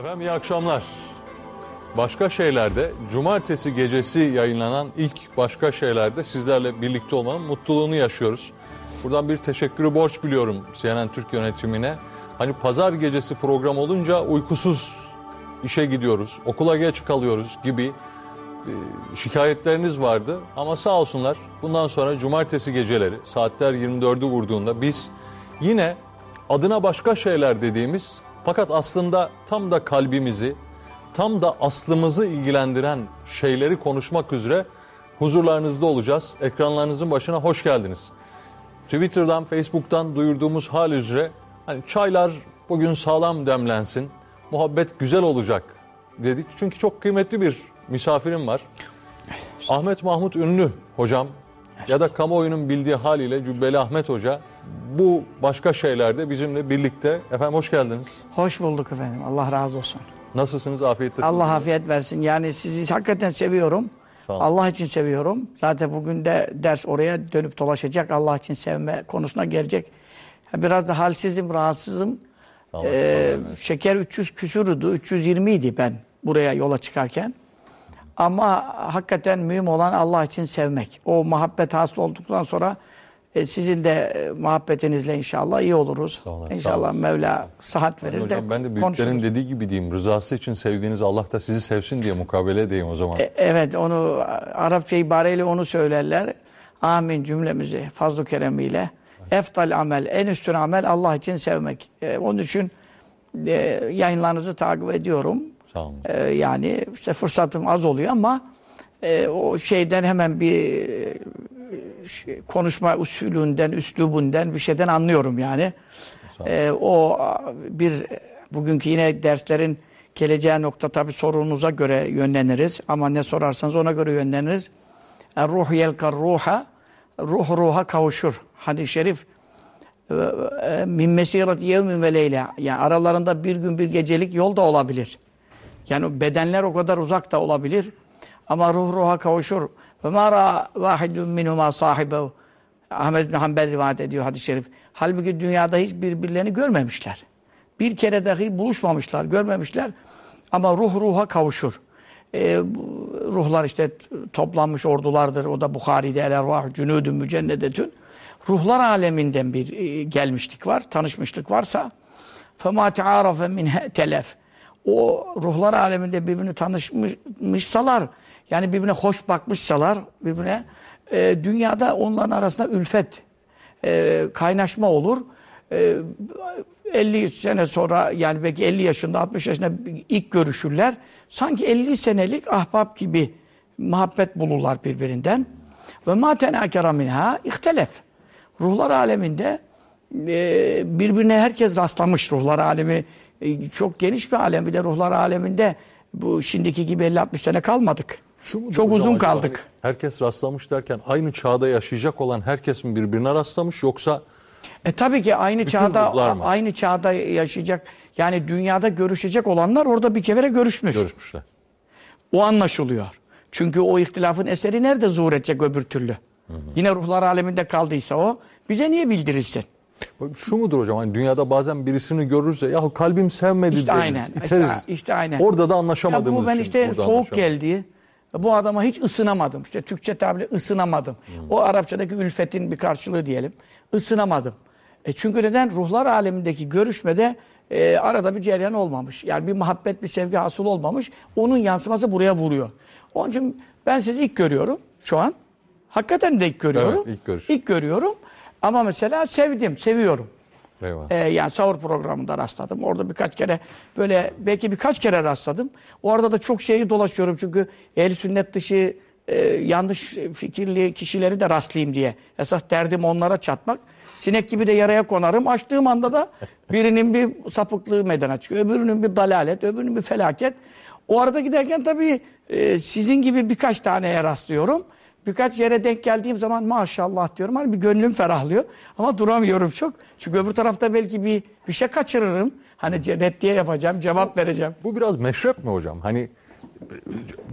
Efendim iyi akşamlar. Başka şeylerde cumartesi gecesi yayınlanan ilk başka şeylerde sizlerle birlikte olmanın mutluluğunu yaşıyoruz. Buradan bir teşekkürü borç biliyorum CNN Türk yönetimine. Hani pazar gecesi program olunca uykusuz işe gidiyoruz, okula geç kalıyoruz gibi e, şikayetleriniz vardı. Ama sağ olsunlar bundan sonra cumartesi geceleri saatler 24'ü vurduğunda biz yine adına başka şeyler dediğimiz fakat aslında tam da kalbimizi, tam da aslımızı ilgilendiren şeyleri konuşmak üzere huzurlarınızda olacağız. Ekranlarınızın başına hoş geldiniz. Twitter'dan, Facebook'tan duyurduğumuz hal üzere hani çaylar bugün sağlam demlensin, muhabbet güzel olacak dedik. Çünkü çok kıymetli bir misafirim var. Ahmet Mahmut Ünlü hocam ya da kamuoyunun bildiği haliyle Cübbeli Ahmet Hoca bu başka şeylerde bizimle birlikte. Efendim hoş geldiniz. Hoş bulduk efendim. Allah razı olsun. Nasılsınız? Afiyettesiniz. Allah afiyet versin. Yani sizi hakikaten seviyorum. Allah için seviyorum. Zaten bugün de ders oraya dönüp dolaşacak. Allah için sevme konusuna gelecek. Biraz da halsizim, rahatsızım. Ee, şeker 300 küsürdü. 320 idi ben buraya yola çıkarken. Ama hakikaten mühim olan Allah için sevmek. O muhabbet hasıl olduktan sonra e, sizin de e, muhabbetinizle inşallah iyi oluruz. Sağ olun, sağ inşallah olun. Mevla sıhhat verir Hocam de ben de büyüklerin konuşuruz. dediği gibi diyeyim. Rızası için sevdiğiniz Allah da sizi sevsin diye mukabele edeyim o zaman. E, Evet onu Arapça ibareyle onu söylerler. Amin cümlemizi fazl-ı keremiyle. Eftal amel, en üstün amel Allah için sevmek. E, onun için e, yayınlarınızı takip ediyorum. Sağ olun. E, yani işte fırsatım az oluyor ama e, o şeyden hemen bir e, şey, konuşma usulünden, üslubundan bir şeyden anlıyorum yani. E, o bir bugünkü yine derslerin geleceği nokta tabii sorunuza göre yönleniriz ama ne sorarsanız ona göre yönleniriz. Er-ruh yelkar ruha ruh ruha kavuşur. Hadis-i şerif e, min mesirat yevmin ve leyla. Yani aralarında bir gün bir gecelik yol da olabilir. Yani bedenler o kadar uzak da olabilir. Ama ruh ruha kavuşur. Ve ma ra vahidun minhuma sahibehu. Ahmed bin Hanbel rivayet ediyor hadis-i şerif. Halbuki dünyada hiç birbirlerini görmemişler. Bir kere dahi buluşmamışlar, görmemişler. Ama ruh ruha kavuşur. Ee, bu ruhlar işte t- toplanmış ordulardır. O da Bukhari'de el ervah cünudun mücennedetün. Ruhlar aleminden bir e, gelmişlik var, tanışmışlık varsa فَمَا تَعَارَفَ مِنْهَ telef. O ruhlar aleminde birbirini tanışmışsalar, yani birbirine hoş bakmışsalar, birbirine e, dünyada onların arasında ülfet, e, kaynaşma olur. E, 50 sene sonra yani belki 50 yaşında 60 yaşında ilk görüşürler. Sanki 50 senelik ahbap gibi muhabbet bulurlar birbirinden. Ve ma tenakara minha ihtelef. Ruhlar aleminde e, birbirine herkes rastlamış. Ruhlar alemi e, çok geniş bir alem. Bir de ruhlar aleminde bu şimdiki gibi 50-60 sene kalmadık. Şu mudur çok hocam uzun acaba? kaldık. Herkes rastlamış derken aynı çağda yaşayacak olan herkes mi birbirine rastlamış yoksa E tabii ki aynı çağda mı? aynı çağda yaşayacak yani dünyada görüşecek olanlar orada bir kere görüşmüş. görüşmüşler? O anlaşılıyor. Çünkü o ihtilafın eseri nerede zuhur edecek öbür türlü? Yine ruhlar aleminde kaldıysa o bize niye bildirilsin? Şu mudur hocam hani dünyada bazen birisini görürse ya kalbim sevmedi İşte deriz, aynen, iteriz. işte- işte aynen. Orada da Ya anlaşamadığımız bu ben için. işte burada soğuk anlaşamadık. geldi. Bu adama hiç ısınamadım. İşte Türkçe tabirle ısınamadım. O Arapçadaki ülfetin bir karşılığı diyelim. Isınamadım. E çünkü neden? Ruhlar alemindeki görüşmede e, arada bir cereyan olmamış. Yani bir muhabbet, bir sevgi hasıl olmamış. Onun yansıması buraya vuruyor. Onun için ben sizi ilk görüyorum şu an. Hakikaten de ilk görüyorum. Evet, ilk görüş. İlk görüyorum. Ama mesela sevdim, seviyorum. Eyvallah. Ee, yani sahur programında rastladım. Orada birkaç kere böyle belki birkaç kere rastladım. O arada da çok şeyi dolaşıyorum çünkü ehl sünnet dışı e, yanlış fikirli kişileri de rastlayayım diye. Esas derdim onlara çatmak. Sinek gibi de yaraya konarım. Açtığım anda da birinin bir sapıklığı meydana çıkıyor. Öbürünün bir dalalet, öbürünün bir felaket. O arada giderken tabii e, sizin gibi birkaç taneye rastlıyorum. Birkaç yere denk geldiğim zaman maşallah diyorum. Hani bir gönlüm ferahlıyor. Ama duramıyorum çok. Çünkü öbür tarafta belki bir bir şey kaçırırım. Hani ce- reddiye yapacağım, cevap vereceğim. Bu biraz meşrep mi hocam? Hani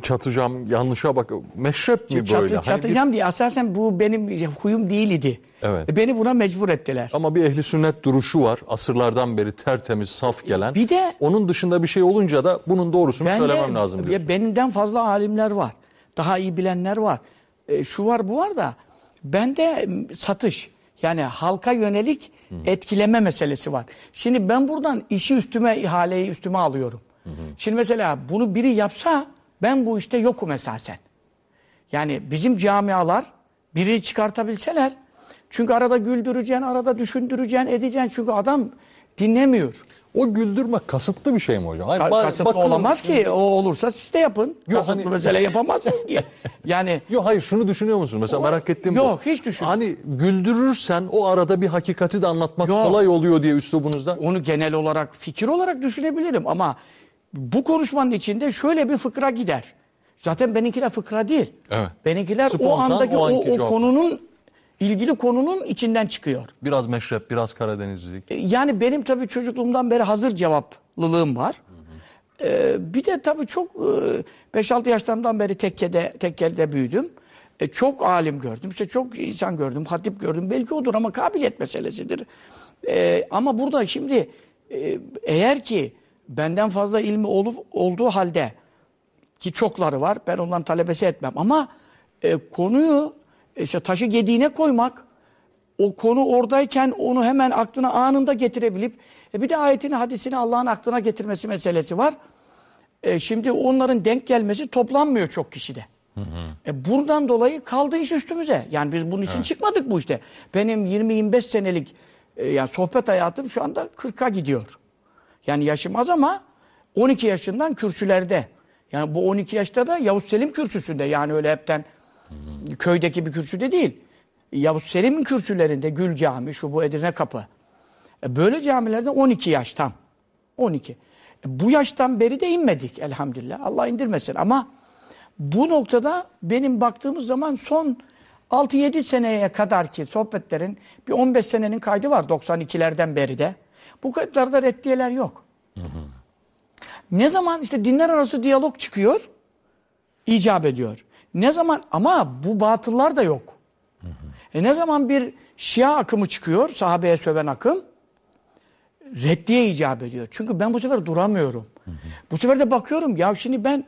çatacağım yanlışa bak. Meşrep mi Çatı- böyle? Hani bir- çatacağım diye asasen bu benim huyum değil idi. Evet. E, Beni buna mecbur ettiler. ama bir ehli sünnet duruşu var. Asırlardan beri tertemiz, saf gelen. Bir de- onun dışında bir şey olunca da bunun doğrusunu Ben söylemem de- lazım diyorsun. ya Benimden fazla alimler var. Daha iyi bilenler var. E, şu var bu var da bende satış yani halka yönelik etkileme meselesi var. Şimdi ben buradan işi üstüme ihaleyi üstüme alıyorum. Şimdi mesela bunu biri yapsa ben bu işte yokum esasen. Yani bizim camialar biri çıkartabilseler çünkü arada güldüreceksin, arada düşündüreceksin, edeceksin. Çünkü adam dinlemiyor. O güldürme kasıtlı bir şey mi hocam? Hayır, Ka- kasıtlı bakın- olamaz ki. O olursa siz de yapın. Yok, kasıtlı hani- mesele yapamazsınız ki. Yani Yok hayır şunu düşünüyor musun? Mesela merak ettiğim bu. Yok, hiç düşünmüyorum. Hani güldürürsen o arada bir hakikati de anlatmak Yok. kolay oluyor diye üslubunuzda. onu genel olarak fikir olarak düşünebilirim ama bu konuşmanın içinde şöyle bir fıkra gider. Zaten benimkiler fıkra değil. Evet. Benimkiler o Spontan, andaki o o, anki o konunun ilgili konunun içinden çıkıyor. Biraz meşrep, biraz Karadenizlilik. E, Yani benim tabii çocukluğumdan beri hazır cevaplılığım var. Ee, bir de tabii çok e, 5-6 yaşlarımdan beri tekkede, tekkede büyüdüm. E, çok alim gördüm, işte çok insan gördüm, hatip gördüm. Belki odur ama kabiliyet meselesidir. E, ama burada şimdi e, eğer ki benden fazla ilmi olup, olduğu halde ki çokları var, ben ondan talebesi etmem ama e, konuyu e, işte taşı gediğine koymak o konu oradayken onu hemen aklına anında getirebilip e bir de ayetini hadisini Allah'ın aklına getirmesi meselesi var. E şimdi onların denk gelmesi toplanmıyor çok kişide. E buradan dolayı kaldı iş üstümüze. Yani biz bunun için çıkmadık bu işte. Benim 20-25 senelik e, yani sohbet hayatım şu anda 40'a gidiyor. Yani yaşım az ama 12 yaşından kürsülerde. Yani bu 12 yaşta da Yavuz Selim kürsüsünde. Yani öyle hepten köydeki bir kürsüde değil. Yavuz Selim'in kürsülerinde Gül Cami, şu bu Edirne Kapı. E böyle camilerde 12 yaş tam. 12. E bu yaştan beri de inmedik elhamdülillah. Allah indirmesin ama bu noktada benim baktığımız zaman son 6-7 seneye kadar ki sohbetlerin bir 15 senenin kaydı var 92'lerden beri de. Bu kayıtlarda reddiyeler yok. Ne zaman işte dinler arası diyalog çıkıyor, icap ediyor. Ne zaman ama bu batıllar da yok. E ne zaman bir Şia akımı çıkıyor, sahabeye söven akım, reddiye icap ediyor. Çünkü ben bu sefer duramıyorum. Bu sefer de bakıyorum ya şimdi ben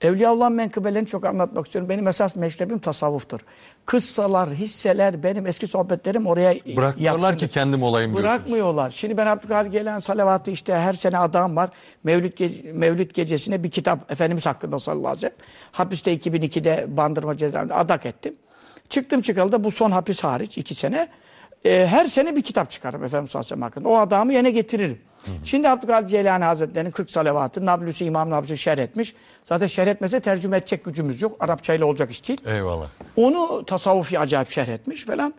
Evliyaullah menkıbelerini çok anlatmak istiyorum. Benim esas meşrebim tasavvuftur. Kıssalar, hisseler, benim eski sohbetlerim oraya Bırakmıyorlar yatkındır. ki kendim olayım diyorsunuz. Bırakmıyorlar. Şimdi ben Abdülkadir Gelen salavatı işte her sene adam var. Mevlüt, ge Mevlüt gecesine bir kitap Efendimiz hakkında sallallahu aleyhi ve sellem. Hapiste 2002'de bandırma cezaevinde adak ettim. Çıktım çıkalı da bu son hapis hariç iki sene. e, her sene bir kitap çıkarım Efendimiz sallallahu aleyhi ve sellem hakkında. O adamı yine getiririm. Şimdi Abdülkadir Ceylani Hazretleri'nin 40 salavatı Nablüsü İmam Nablüsü şerh etmiş. Zaten şerh etmese tercüme edecek gücümüz yok. Arapçayla olacak iş değil. Eyvallah. Onu tasavvufi acayip şerh etmiş falan.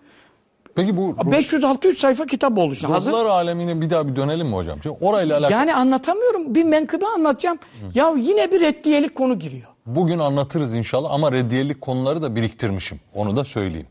Peki bu ruh- 500-600 sayfa kitap oldu işte. Hazır. alemine bir daha bir dönelim mi hocam? Şimdi orayla alakalı Yani anlatamıyorum. Bir menkıbe anlatacağım. Ya yine bir reddiyelik konu giriyor. bugün anlatırız inşallah ama reddiyelik konuları da biriktirmişim. Onu da söyleyeyim.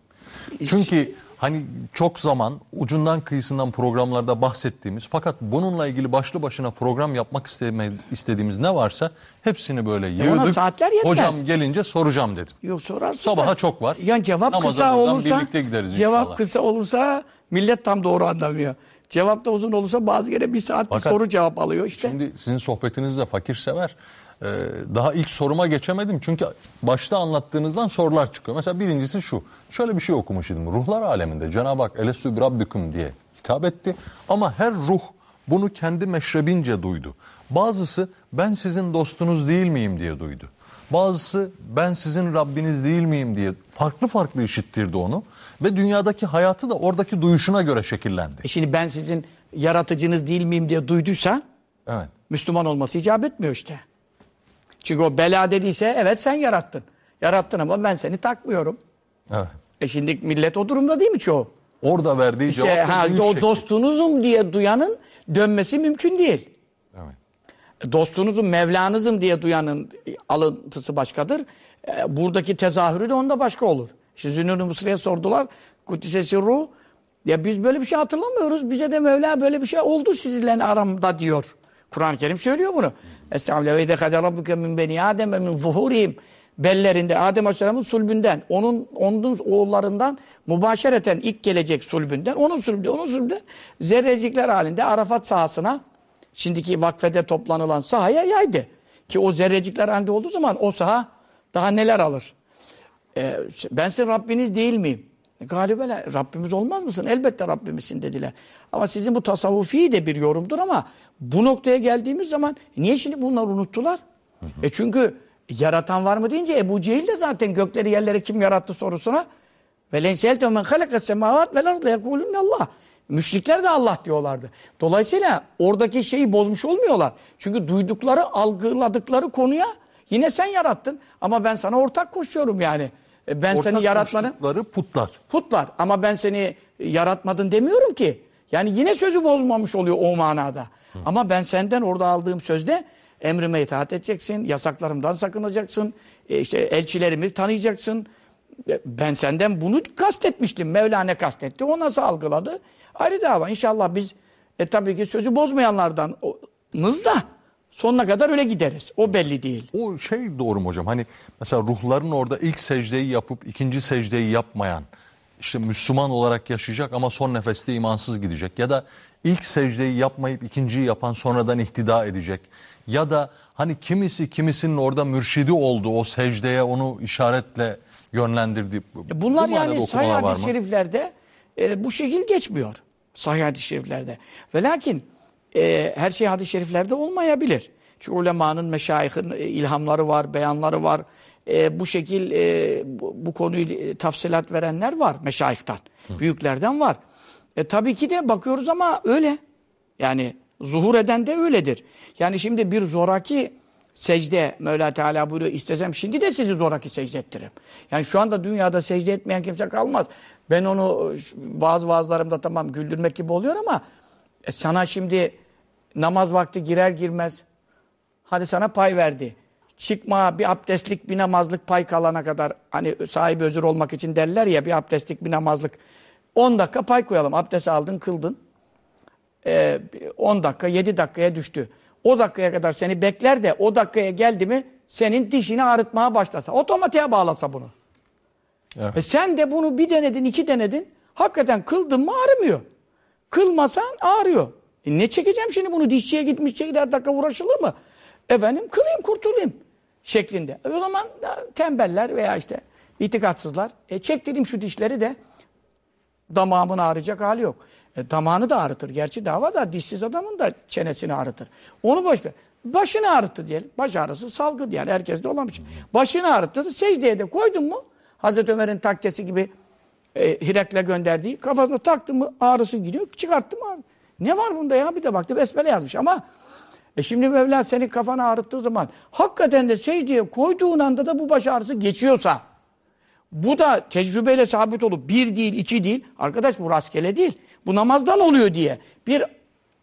Çünkü hani çok zaman ucundan kıyısından programlarda bahsettiğimiz fakat bununla ilgili başlı başına program yapmak isteme, istediğimiz ne varsa hepsini böyle ona yığdık. saatler yetmez. Hocam gelince soracağım dedim. Yok sorarsın. Sabaha da. çok var. Yani cevap Namaza kısa olursa birlikte gideriz cevap inşallah. kısa olursa millet tam doğru anlamıyor. Cevap da uzun olursa bazı kere bir saat Fakat soru cevap alıyor işte. Şimdi sizin sohbetinizde fakir sever. Ee, daha ilk soruma geçemedim çünkü başta anlattığınızdan sorular çıkıyor. Mesela birincisi şu. Şöyle bir şey okumuş idim. Ruhlar aleminde Cenab-ı Hak Elesü Rabbüküm diye hitap etti. Ama her ruh bunu kendi meşrebince duydu. Bazısı ben sizin dostunuz değil miyim diye duydu. Bazısı ben sizin Rabbiniz değil miyim diye farklı farklı işittirdi onu. Ve dünyadaki hayatı da oradaki duyuşuna göre şekillendi. E şimdi ben sizin yaratıcınız değil miyim diye duyduysa Evet. Müslüman olması icap etmiyor işte. Çünkü o bela dediyse evet sen yarattın. Yarattın ama ben seni takmıyorum. Evet. E şimdi millet o durumda değil mi çoğu? Orada verdiği İşte cevap ha, o şekli. dostunuzum diye duyanın dönmesi mümkün değil. Evet. Dostunuzum, Mevlanızım diye duyanın alıntısı başkadır. E, Buradaki tezahürü de onda başka olur. İşte Zünnun-u Mısri'ye sordular. Kudüs'e sirru. Ya biz böyle bir şey hatırlamıyoruz. Bize de Mevla böyle bir şey oldu sizinle aramda diyor. Kur'an-ı Kerim söylüyor bunu. Estağfirullah ve idekade rabbuke beni Adem ve min bellerinde Adem Aleyhisselam'ın sulbünden, onun onun oğullarından mübaşereten ilk gelecek sulbünden, onun sulbünden, onun sulbünden zerrecikler halinde Arafat sahasına şimdiki vakfede toplanılan sahaya yaydı. Ki o zerrecikler halinde olduğu zaman o saha daha neler alır? Ee, ben sizin Rabbiniz değil miyim? E, Galibele Rabbimiz olmaz mısın? Elbette Rabbimizsin dediler. Ama sizin bu tasavvufi de bir yorumdur ama bu noktaya geldiğimiz zaman niye şimdi bunları unuttular? Hı hı. E çünkü yaratan var mı deyince Ebu Cehil de zaten gökleri yerleri kim yarattı sorusuna ve lenseltu men halakas semavat vel ardı yekulun Allah. Müşrikler de Allah diyorlardı. Dolayısıyla oradaki şeyi bozmuş olmuyorlar. Çünkü duydukları, algıladıkları konuya yine sen yarattın ama ben sana ortak koşuyorum yani. E, ben ortak seni yaratmanı putlar. Putlar ama ben seni yaratmadın demiyorum ki. Yani yine sözü bozmamış oluyor o manada. Hı. Ama ben senden orada aldığım sözde emrime itaat edeceksin, yasaklarımdan sakınacaksın, e, işte elçilerimi tanıyacaksın. E, ben senden bunu kastetmiştim. Mevlana kastetti. O nasıl algıladı? Ayrı dava. İnşallah biz e, tabii ki sözü bozmayanlardanız da sonuna kadar öyle gideriz. O belli değil. O şey doğru mu hocam? Hani mesela ruhların orada ilk secdeyi yapıp ikinci secdeyi yapmayan işte Müslüman olarak yaşayacak ama son nefeste imansız gidecek. Ya da ilk secdeyi yapmayıp ikinciyi yapan sonradan ihtida edecek. Ya da hani kimisi kimisinin orada mürşidi oldu o secdeye onu işaretle yönlendirdi. E, bunlar Bu yani sahih hadis-i şeriflerde e, bu şekil geçmiyor. Sahih hadis-i şeriflerde. Ve lakin e, her şey hadis-i şeriflerde olmayabilir. Çünkü ulemanın, meşayihin e, ilhamları var, beyanları var. E, bu şekil e, bu, bu konuyu e, tafsilat verenler var meşayihtan. Hı. Büyüklerden var. E, tabii ki de bakıyoruz ama öyle. Yani zuhur eden de öyledir. Yani şimdi bir zoraki secde Mevla Teala buyuruyor istesem şimdi de sizi zoraki secde ettiririm. Yani şu anda dünyada secde etmeyen kimse kalmaz. Ben onu bazı vaazlarımda tamam güldürmek gibi oluyor ama e, sana şimdi namaz vakti girer girmez hadi sana pay verdi. Çıkma bir abdestlik bir namazlık pay kalana kadar hani sahibi özür olmak için derler ya bir abdestlik bir namazlık 10 dakika pay koyalım. Abdest aldın kıldın. Ee, 10 dakika 7 dakikaya düştü. O dakikaya kadar seni bekler de o dakikaya geldi mi senin dişini ağrıtmaya başlasa. Otomatiğe bağlasa bunu. Evet. E sen de bunu bir denedin iki denedin. Hakikaten kıldın mı ağrımıyor. Kılmasan ağrıyor. E ne çekeceğim şimdi bunu? Dişçiye gitmiş her dakika uğraşılır mı? Efendim kılayım kurtulayım şeklinde. E o zaman tembeller veya işte itikatsızlar. E çektireyim şu dişleri de damağımın ağrıyacak hali yok. E, damağını da ağrıtır. Gerçi dava da dişsiz adamın da çenesini ağrıtır. Onu boş. Başını ağrıttı diyelim. Baş ağrısı salgı diyelim. Herkeste olan bir şey. Başını ağrıttı. Secdeye de koydun mu? Hazreti Ömer'in takkesi gibi e, Hirek'le gönderdiği kafasına taktı mı ağrısı gidiyor. Çıkarttı mı Ne var bunda ya? Bir de baktı besmele yazmış ama e şimdi Mevla senin kafanı ağrıttığı zaman hakikaten de secdeye koyduğun anda da bu baş ağrısı geçiyorsa bu da tecrübeyle sabit olup bir değil iki değil arkadaş bu rastgele değil. Bu namazdan oluyor diye bir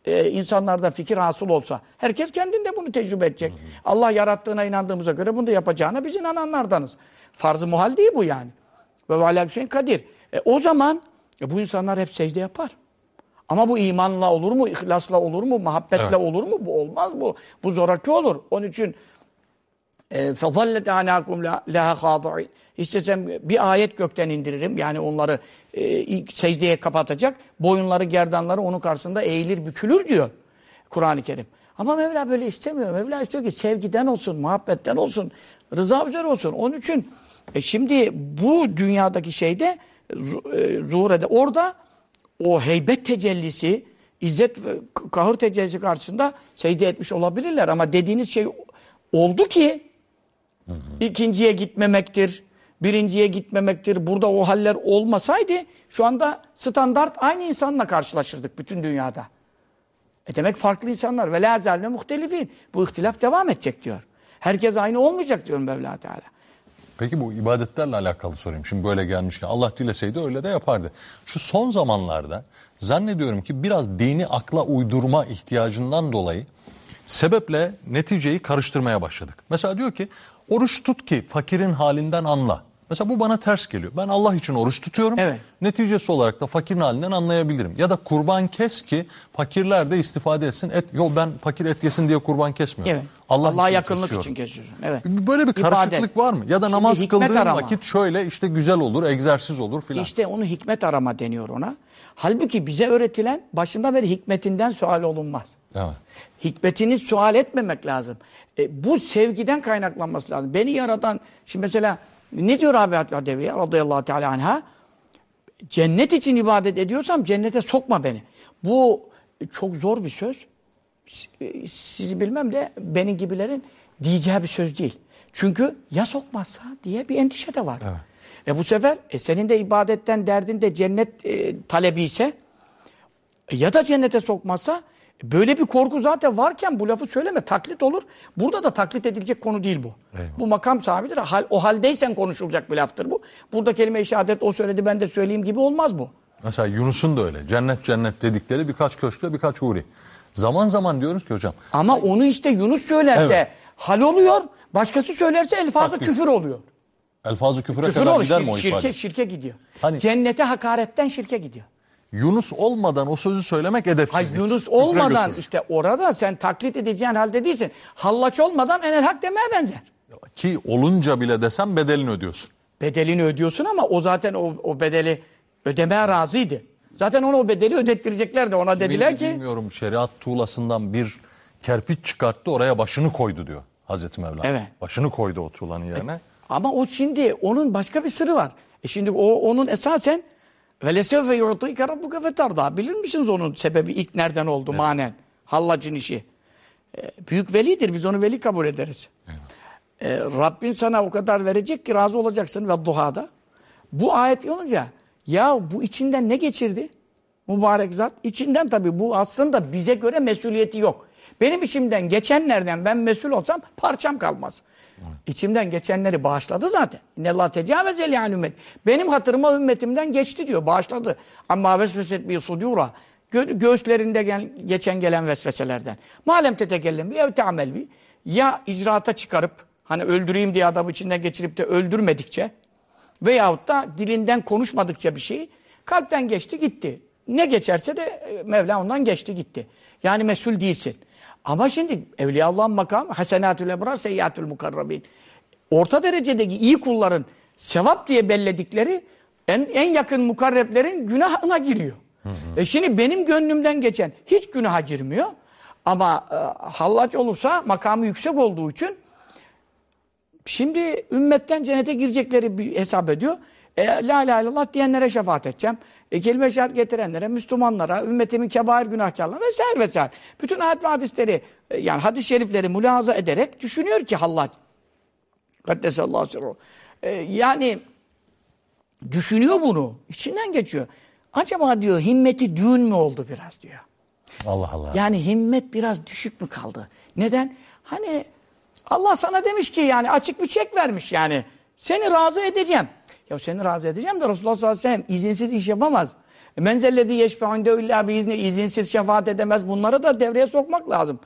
e, insanlarda fikir hasıl olsa herkes kendinde bunu tecrübe edecek. Hı hı. Allah yarattığına inandığımıza göre bunu da yapacağına biz inananlardanız. Farz-ı muhal değil bu yani. Ve vala şeyin kadir. E, o zaman e, bu insanlar hep secde yapar. Ama bu imanla olur mu, ihlasla olur mu, muhabbetle evet. olur mu? Bu olmaz bu. Bu zoraki olur. Onun için فَظَلَّتْ عَنَاكُمْ لَهَا خَاضِعِينَ İstesem bir ayet gökten indiririm. Yani onları e, ilk secdeye kapatacak. Boyunları, gerdanları onun karşısında eğilir, bükülür diyor Kur'an-ı Kerim. Ama Mevla böyle istemiyor. Mevla istiyor ki sevgiden olsun, muhabbetten olsun, rıza üzere olsun. Onun için e şimdi bu dünyadaki şeyde e, zuhur ede. Orada o heybet tecellisi, izzet ve kahır tecellisi karşısında secde etmiş olabilirler. Ama dediğiniz şey oldu ki hı hı. ikinciye gitmemektir, birinciye gitmemektir. Burada o haller olmasaydı şu anda standart aynı insanla karşılaşırdık bütün dünyada. E demek farklı insanlar. Ve la muhtelifin. Bu ihtilaf devam edecek diyor. Herkes aynı olmayacak diyor Mevla Teala. Peki bu ibadetlerle alakalı sorayım. Şimdi böyle gelmişken Allah dileseydi öyle de yapardı. Şu son zamanlarda zannediyorum ki biraz dini akla uydurma ihtiyacından dolayı sebeple neticeyi karıştırmaya başladık. Mesela diyor ki oruç tut ki fakirin halinden anla. Mesela bu bana ters geliyor. Ben Allah için oruç tutuyorum. Evet. Neticesi olarak da fakirin halinden anlayabilirim. Ya da kurban kes ki fakirler de istifade etsin. Et, yo ben fakir et yesin diye kurban kesmiyorum. Evet. Allah Allah'a yakınlık kesiyorum. için kesiyorsun. Evet. Böyle bir İbadet. karışıklık var mı? Ya da Şimdi namaz kıldığın arama. vakit şöyle işte güzel olur, egzersiz olur filan. İşte onu hikmet arama deniyor ona. Halbuki bize öğretilen başından beri hikmetinden sual olunmaz. Evet. Hikmetini sual etmemek lazım. E, bu sevgiden kaynaklanması lazım. Beni yaradan, şimdi mesela ne diyor Rabi Adeviye radıyallahu teala anha? Cennet için ibadet ediyorsam cennete sokma beni. Bu çok zor bir söz. Sizi bilmem de benim gibilerin diyeceği bir söz değil. Çünkü ya sokmazsa diye bir endişe de var. E bu sefer e senin de ibadetten derdin de cennet e, talebi ise e, ya da cennete sokmazsa böyle bir korku zaten varken bu lafı söyleme taklit olur. Burada da taklit edilecek konu değil bu. Eyvallah. Bu makam sahibidir. Hal, o haldeysen konuşulacak bir laftır bu. Burada kelime-i şehadet o söyledi ben de söyleyeyim gibi olmaz bu. Mesela Yunus'un da öyle. Cennet cennet dedikleri birkaç köşkle birkaç huri. Zaman zaman diyoruz ki hocam Ama onu işte Yunus söylerse Evet. hal oluyor. Başkası söylerse elfazı Bak, küfür oluyor. elfazı küfüre Küfür kadar oluyor. gider mi o şirke, ifade? şirke gidiyor. Hani- Cennete hakaretten şirke gidiyor. Yunus olmadan o sözü söylemek Hayır edepsizlik. Yunus Küfre olmadan götürür. işte orada sen taklit edeceğin halde değilsin. Hallaç olmadan enel hak demeye benzer. Ki olunca bile desem bedelini ödüyorsun. Bedelini ödüyorsun ama o zaten o, o bedeli ödemeye razıydı. Zaten ona o bedeli ödettirecekler de ona dediler ki Bilmiyorum şeriat tuğlasından bir kerpiç çıkarttı oraya başını koydu diyor Hazreti Mevlana. Evet. Başını koydu o tuğlanın yerine. ama o şimdi onun başka bir sırrı var. E şimdi o onun esasen lesevfe yu'tike rabbuke fetarda. Bilir misiniz onun sebebi ilk nereden oldu manen? Hallacın işi. E, büyük velidir biz onu veli kabul ederiz. E, Rabbin sana o kadar verecek ki razı olacaksın ve duhada. Bu ayet olunca ya bu içinden ne geçirdi? Mübarek zat. İçinden tabii bu aslında bize göre mesuliyeti yok. Benim içimden geçenlerden ben mesul olsam parçam kalmaz. İçimden geçenleri bağışladı zaten. İnnallâh tecavüze li an ümmet. Benim hatırıma ümmetimden geçti diyor. Bağışladı. Amma vesveset bi sudura. Gö göğüslerinde gel geçen gelen vesveselerden. Malem tetekellem bi ev te'amel bi. Ya icraata çıkarıp hani öldüreyim diye adamı içinden geçirip de öldürmedikçe veyahut da dilinden konuşmadıkça bir şeyi kalpten geçti gitti. Ne geçerse de e, Mevla ondan geçti gitti. Yani mesul değilsin. Ama şimdi Evliyaullah'ın makamı hasenatül ebrar seyyatül mukarrabin. Orta derecedeki iyi kulların sevap diye belledikleri en, en yakın mukarreplerin günahına giriyor. E şimdi benim gönlümden geçen hiç günaha girmiyor. Ama e, hallaç olursa makamı yüksek olduğu için Şimdi ümmetten cennete girecekleri hesap ediyor. E, la ilahe illallah diyenlere şefaat edeceğim. E, kelime şehadet getirenlere, Müslümanlara, ümmetimin kebair günahkarlarına vesaire vesaire. Bütün ayet ve hadisleri, e, yani hadis-i şerifleri mülahaza ederek düşünüyor ki hallaç. Kaddesallahu sirruhu. E, yani düşünüyor bunu. içinden geçiyor. Acaba diyor himmeti düğün mü oldu biraz diyor. Allah Allah. Yani himmet biraz düşük mü kaldı? Neden? Hani Allah sana demiş ki yani açık bir çek vermiş yani. Seni razı edeceğim. Ya seni razı edeceğim de Resulullah sallallahu aleyhi ve sellem izinsiz iş yapamaz. Menzellezi yeşfe'inde illa bir izni izinsiz şefaat edemez. Bunları da devreye sokmak lazım.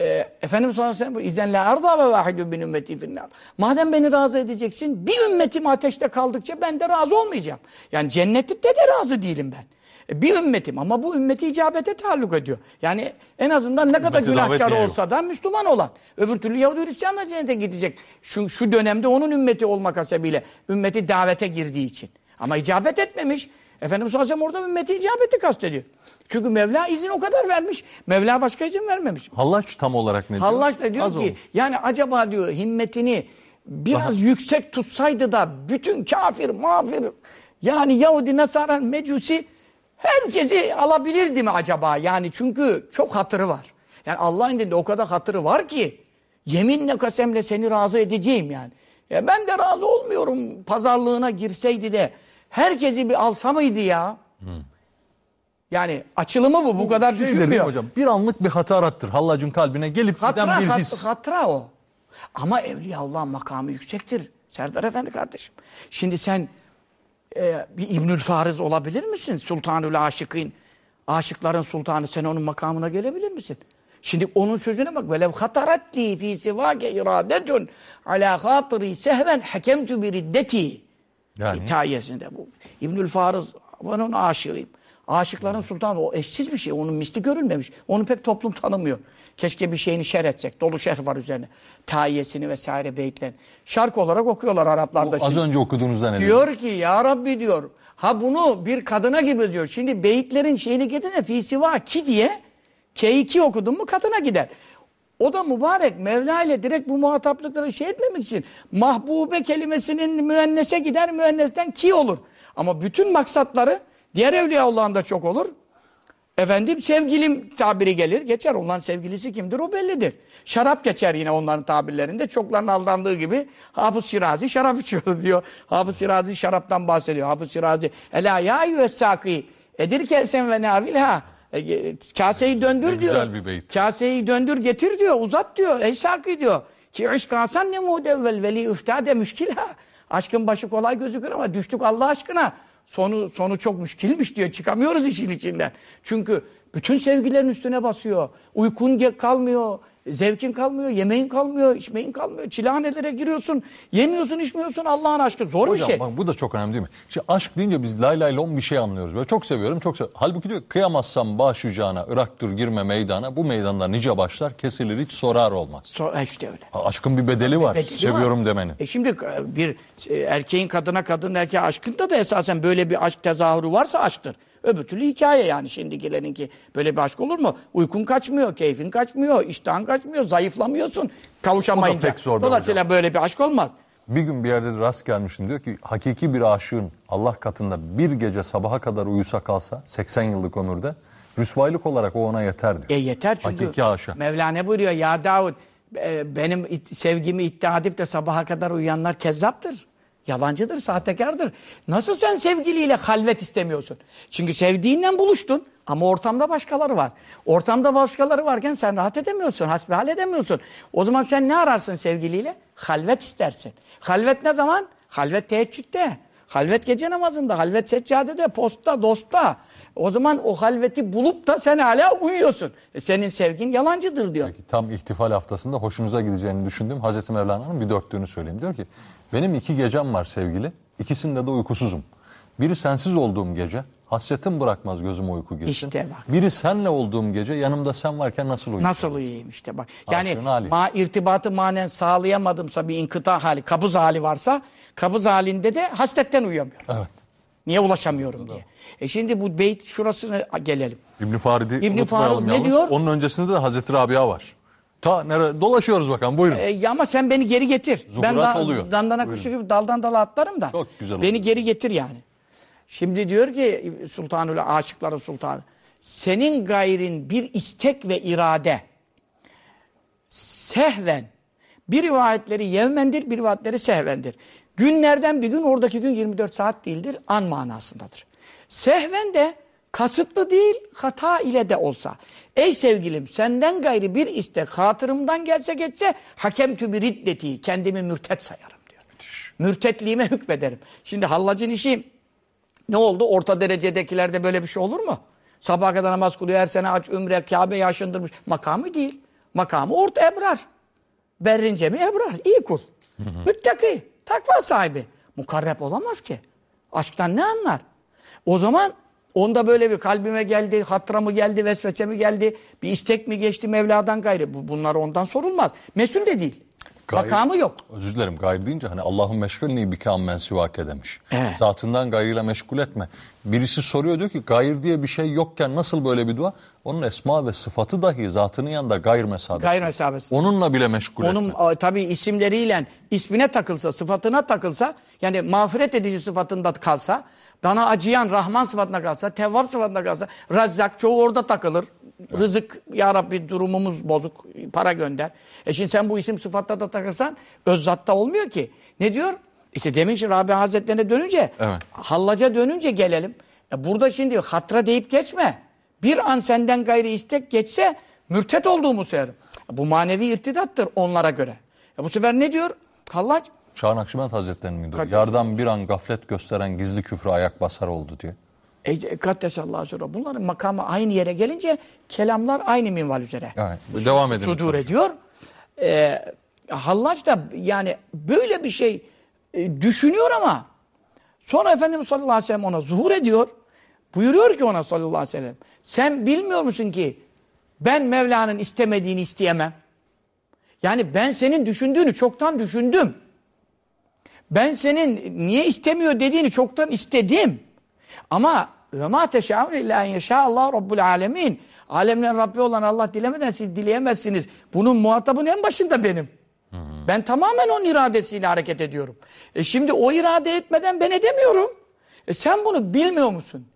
Ee, Efendimiz sallallahu aleyhi ve sellem izen la arza ve vahidun bin ümmeti finnar. Madem beni razı edeceksin bir ümmetim ateşte kaldıkça ben de razı olmayacağım. Yani cennette de razı değilim ben. E, Bir ümmetim ama bu ümmeti icabete taalluk ediyor. Yani en azından ne kadar Ümmeti günahkar olsa da Müslüman olan. Öbür türlü Yahudi Hristiyan da cennete gidecek. Şu, şu dönemde onun ümmeti olmak hasebiyle ümmeti davete girdiği için. Ama icabet etmemiş. Efendimiz sallallahu aleyhi ve sellem orada ümmeti icabeti kastediyor. Çünkü Mevla izin o kadar vermiş. Mevla başka izin vermemiş. Hallaç tam olarak ne diyor? Hallaç da diyor Az ki olmuş. yani acaba diyor himmetini biraz yüksek tutsaydı da bütün kafir, mafir yani Yahudi, Nasara, Mecusi herkesi alabilirdi mi acaba? Yani çünkü çok hatırı var. Yani Allah'ın indinde o kadar hatırı var ki yeminle kasemle seni razı edeceğim yani. Ya ben de razı olmuyorum pazarlığına girseydi de herkesi bir alsa mıydı ya? Yani açılımı bu. Bu kadar Şeydir değil mi düşünmüyor. hocam? Bir anlık bir hatarattır hallacın kalbine gelip Hatıra, giden bir hat- his. hatıra o. Ama Evliyaullah makamı yüksektir. Serdar Efendi kardeşim. Şimdi sen e, bir İbnül Fariz olabilir misin? Sultanül Aşıkîn. Aşıkların sultanı sen onun makamına gelebilir misin? Şimdi onun sözüne bak. Velev hatarat li fi sivake iradetun ala hatiri sehven hakemtu bi riddeti. Yani? E, taiyesinde bu. İbnül Farız, ben onun aşığıyım. Aşıkların sultanı o eşsiz bir şey. Onun misli görülmemiş. Onu pek toplum tanımıyor. Keşke bir şeyini şer etsek. Dolu şerh var üzerine. Taiyesini vesaire beyitlerini. Şarkı olarak okuyorlar Araplarda Az şimdi. önce okuduğunuzda ne Diyor ki ya Rabbi diyor. Ha bunu bir kadına gibi diyor. Şimdi beyitlerin şeyini getirin fi siva ki diye K2 okudun mu kadına gider. O da mübarek Mevla ile direkt bu muhataplıkları şey etmemek için mahbube kelimesinin müennese gider müennesten ki olur. Ama bütün maksatları diğer Evliyaullah'ın da çok olur. Efendim sevgilim tabiri gelir. Geçer. Onların sevgilisi kimdir o bellidir. Şarap geçer yine onların tabirlerinde. Çokların aldandığı gibi Hafız Şirazi şarap içiyordu diyor. Hafız Şirazi şaraptan bahsediyor. Hafız Şirazi Ela ya yüessaki edir kesen ve navilha E, kaseyi döndür Ne diyor. güzel bir beyit. Kaseyi döndür getir diyor. Uzat diyor. Ey saki diyor. Ki işkasan ne mudevvel veli üftade müşkilha. Aşkın başı kolay gözükür ama düştük Allah aşkına. Sonu sonu çok müşkilmiş diyor. Çıkamıyoruz işin içinden. Çünkü bütün sevgilerin üstüne basıyor. Uykun kalmıyor. Zevkin kalmıyor, yemeğin kalmıyor, içmeyin kalmıyor. Çilehanelere giriyorsun, yemiyorsun, içmiyorsun Allah'ın aşkı. Zor bir Hocam şey. bak bu da çok önemli değil mi? Şimdi aşk deyince biz lay lay lom bir şey anlıyoruz. Böyle çok seviyorum, çok seviyorum. Halbuki diyor kıyamazsam başucağına, Irak'tır girme meydana. Bu meydanda nice başlar kesilir hiç sorar olmaz. Sonra işte öyle. Ha, Aşkın bir bedeli var. Bedeli Seviyorum var. demenin. E şimdi e, bir e, erkeğin kadına, kadının erkeğe aşkında da esasen böyle bir aşk tezahürü varsa aşktır. Öbür türlü hikaye yani şimdikilerinki. Böyle bir aşk olur mu? Uykun kaçmıyor, keyfin kaçmıyor, iştahın kaçmıyor, zayıflamıyorsun kavuşamayınca. O da pek zor Dolayısıyla böyle bir aşk olmaz. Bir gün bir yerde de rast gelmiştim diyor ki hakiki bir aşığın Allah katında bir gece sabaha kadar uyusa kalsa 80 yıllık ömürde rüsvaylık olarak o ona yeter diyor. E yeter çünkü Hakiki aşık. Mevla ne buyuruyor? Ya Davud e, benim sevgimi iddia edip de sabaha kadar uyuyanlar kezzaptır. Yalancıdır, sahtekardır. Nasıl sen sevgiliyle halvet istemiyorsun? Çünkü sevdiğinden buluştun ama ortamda başkaları var. Ortamda başkaları varken sen rahat edemiyorsun, hasbihal edemiyorsun. O zaman sen ne ararsın sevgiliyle? Halvet istersin. Halvet ne zaman? Halvet teheccüde. Halvet gece namazında, halvet seccadede, postta, dostta. O zaman o halveti bulup da sen hala uyuyorsun. E senin sevgin yalancıdır diyor. Tam ihtifal haftasında hoşunuza gideceğini düşündüğüm Hazreti Mevlana'nın bir dörtlüğünü söyleyeyim. Diyor ki benim iki gecem var sevgili. İkisinde de uykusuzum. Biri sensiz olduğum gece hasretim bırakmaz gözüme uyku girsin. İşte bak. Biri senle olduğum gece yanımda sen varken nasıl uyuyayım? Nasıl uyuyayım işte bak. Yani hali. ma irtibatı manen sağlayamadımsa bir inkıta hali, kabız hali varsa kabız halinde de hasretten uyuyamıyorum. Evet. Niye ulaşamıyorum diye. E şimdi bu beyt şurasına gelelim. İbn Farid'i İbn Farid ne yalnız. diyor? Onun öncesinde de Hazreti Rabia var. Ta nere dolaşıyoruz bakalım buyurun. E, ya ama sen beni geri getir. ben Zuhurat da- oluyor. dandana kuşu gibi daldan dala atlarım da. Çok güzel Beni oluyor. geri getir yani. Şimdi diyor ki Sultanül Aşıkların Sultanı. Senin gayrin bir istek ve irade sehven bir rivayetleri yevmendir, bir rivayetleri sehvendir. Günlerden bir gün oradaki gün 24 saat değildir, an manasındadır. Sehven de kasıtlı değil, hata ile de olsa. Ey sevgilim senden gayri bir istek hatırımdan gelse geçse hakem tübü riddeti kendimi mürtet sayarım diyor. Mürtetliğime hükmederim. Şimdi hallacın işi ne oldu? Orta derecedekilerde böyle bir şey olur mu? Sabaha kadar namaz kılıyor, her sene aç, ümre, Kabe'yi aşındırmış. Makamı değil. Makamı orta ebrar. Berrince mi ebrar? İyi kul. Müttaki. Takva sahibi. Mukarreb olamaz ki. Aşktan ne anlar? O zaman onda böyle bir kalbime geldi, hatıra mı geldi, vesvese mi geldi, bir istek mi geçti Mevla'dan gayrı. Bu, bunlar ondan sorulmaz. Mesul de değil. Makamı yok. Özür dilerim gayri deyince hani Allah'ın meşgulni bike ammen sivake demiş. Evet. Zatından gayrıyla meşgul etme. Birisi soruyor diyor ki gayr diye bir şey yokken nasıl böyle bir dua? Onun esma ve sıfatı dahi zatının yanında gayr mesabesi. Gayr mesabesi. Onunla bile meşgul Onun etme. a, tabii isimleriyle ismine takılsa, sıfatına takılsa, yani mağfiret edici sıfatında kalsa, bana acıyan Rahman sıfatına kalsa, Tevvab sıfatına kalsa, Razzak çoğu orada takılır. Rızık, ya Rabbi durumumuz bozuk, para gönder. E şimdi sen bu isim sıfatta da takılsan, öz zatta olmuyor ki. Ne diyor? İşte demin için Rabia Hazretlerine dönünce, Evet. hallaca dönünce gelelim. E burada şimdi hatra deyip geçme. Bir an senden gayri istek geçse mürtet olduğumu söylerim. Bu manevi irtidattır onlara göre. E bu sefer ne diyor? Hallaç Şah Nakşibend Hazretleri'nin mi diyor? Kaç- Yardan bir an gaflet gösteren gizli küfre ayak basar oldu diyor. e, Kaddesallahu sonra bunların makamı aynı yere gelince kelamlar aynı minval üzere. Evet, devam edin. Sudur ediyor. E, Hallaç da yani böyle bir şey e, düşünüyor ama Sonra Efendimiz sallallahu aleyhi ve sellem ona zuhur ediyor. Buyuruyor ki ona sallallahu aleyhi ve sellem. Sen bilmiyor musun ki ben Mevla'nın istemediğini isteyemem. Yani ben senin düşündüğünü çoktan düşündüm. Ben senin niye istemiyor dediğini çoktan istedim. Ama ve ma teşâun illâ en yeşâallâhu rabbul âlemin. Alemlerin Rabbi olan Allah dilemeden siz dileyemezsiniz. Bunun muhatabın en başında benim. Ben tamamen onun iradesiyle hareket ediyorum. E şimdi o irade etmeden ben edemiyorum. E sen bunu bilmiyor musun?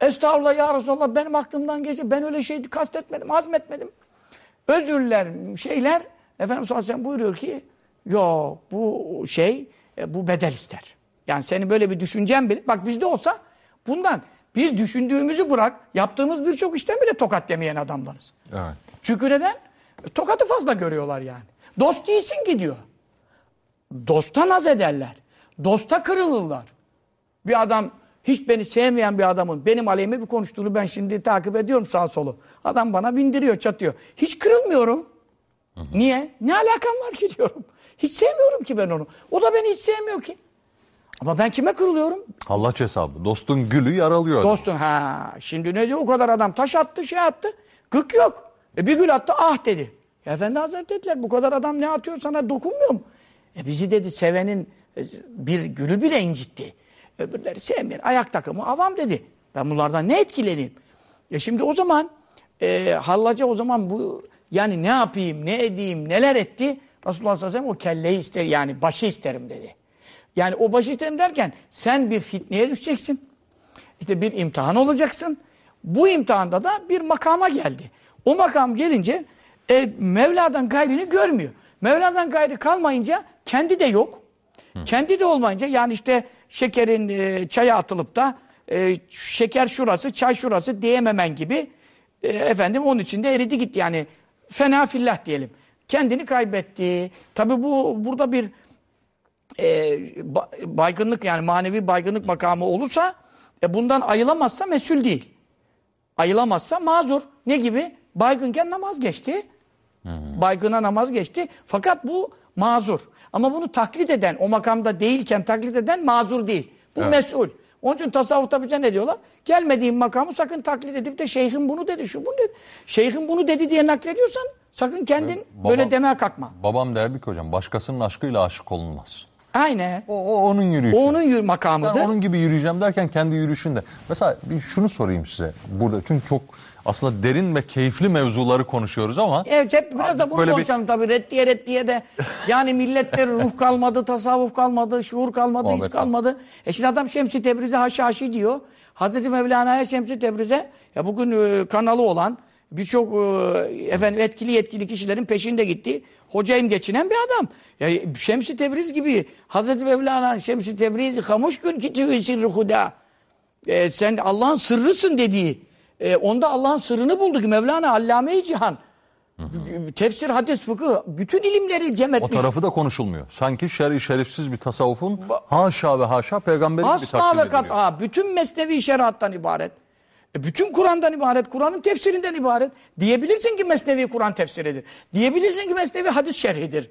Estağfurullah ya Resulallah benim aklımdan geçti. Ben öyle şey kastetmedim, azmetmedim. Özürler, şeyler Efendimiz sallallahu aleyhi buyuruyor ki yok bu şey e, bu bedel ister. Yani senin böyle bir düşüncen bile bak bizde olsa bundan biz düşündüğümüzü bırak yaptığımız birçok işten bile tokat demeyen adamlarız. Evet. Çünkü neden? Tokatı fazla görüyorlar yani. Dost değilsin gidiyor. Dosta naz ederler. Dosta kırılırlar. Bir adam hiç beni sevmeyen bir adamın benim aleyhime bir konuştuğunu ben şimdi takip ediyorum sağ solu. Adam bana bindiriyor, çatıyor. Hiç kırılmıyorum. Hı hı. Niye? Ne alakam var ki diyorum. Hiç sevmiyorum ki ben onu. O da beni hiç sevmiyor ki. Ama ben kime kırılıyorum? Allah hesabı. Dostun gülü yaralıyor. Dostun ha. Şimdi ne diyor o kadar adam taş attı şey attı. Gık yok. E bir gül attı ah dedi. Ya Efendi Hazretleri dediler bu kadar adam ne atıyor sana dokunmuyor mu? E bizi dedi sevenin e, bir gülü bile incitti. Öbürleri sevmeyen ayak takımı avam dedi. Ben bunlardan ne etkileneyim? E şimdi o zaman e, hallaca o zaman bu yani ne yapayım ne edeyim neler etti? Resulullah sallallahu aleyhi ve sellem o kelleyi ister yani başı isterim dedi. Yani o başı isterim derken sen bir fitneye düşeceksin. İşte bir imtihan olacaksın. Bu imtihanda da bir makama geldi. O makam gelince e, Mevla'dan gayrini görmüyor. Mevla'dan gayri kalmayınca kendi de yok. Hı. Kendi de olmayınca yani işte şekerin e, çaya atılıp da e, şeker şurası, çay şurası diyememen gibi e, efendim onun içinde eridi gitti yani fena fillah diyelim. Kendini kaybetti. Tabi bu burada bir e, baygınlık yani manevi baygınlık makamı olursa e, bundan ayılamazsa mesul değil. Ayılamazsa mazur. Ne gibi? Baygınken namaz geçti. Hmm. Baygına namaz geçti. Fakat bu mazur. Ama bunu taklit eden, o makamda değilken taklit eden mazur değil. Bu evet. mesul. Onun için tasavvufta bize ne diyorlar? Gelmediğin makamı sakın taklit edip de şeyhin bunu dedi, şu bunu dedi. Şeyhin bunu dedi diye naklediyorsan sakın kendin babam, böyle demeye kalkma. Babam derdi ki hocam başkasının aşkıyla aşık olunmaz. Aynen. O, o onun yürüyüşü. O onun yürü makamıdır. Sen onun gibi yürüyeceğim derken kendi yürüyüşünde. Mesela bir şunu sorayım size burada. Çünkü çok aslında derin ve keyifli mevzuları konuşuyoruz ama. Evet hep biraz da bunu konuşalım bir... tabii. Reddiye reddiye de yani milletler ruh kalmadı, tasavvuf kalmadı, şuur kalmadı, hiç kalmadı. E şimdi adam Şemsi Tebriz'e haşhaşi diyor. Hazreti Mevlana'ya Şemsi Tebriz'e ya bugün e, kanalı olan birçok e, efendim etkili yetkili kişilerin peşinde gitti. Hocayım geçinen bir adam. Ya Şemsi Tebriz gibi Hazreti Mevlana Şemsi Tebriz kamuş gün kitüğü sirri huda. E, sen Allah'ın sırrısın dediği. E, onda Allah'ın sırrını bulduk. Mevlana Allame-i Cihan. Hı hı. Tefsir, hadis, fıkıh, bütün ilimleri cem etmiş. O tarafı da konuşulmuyor. Sanki şer'i şerifsiz bir tasavvufun haşa ve haşa peygamberi gibi takdim ve kat'a. Bütün mesnevi şeriattan ibaret. E bütün Kur'an'dan ibaret, Kur'an'ın tefsirinden ibaret. Diyebilirsin ki Mesnevi Kur'an tefsiridir. Diyebilirsin ki Mesnevi hadis şerhidir.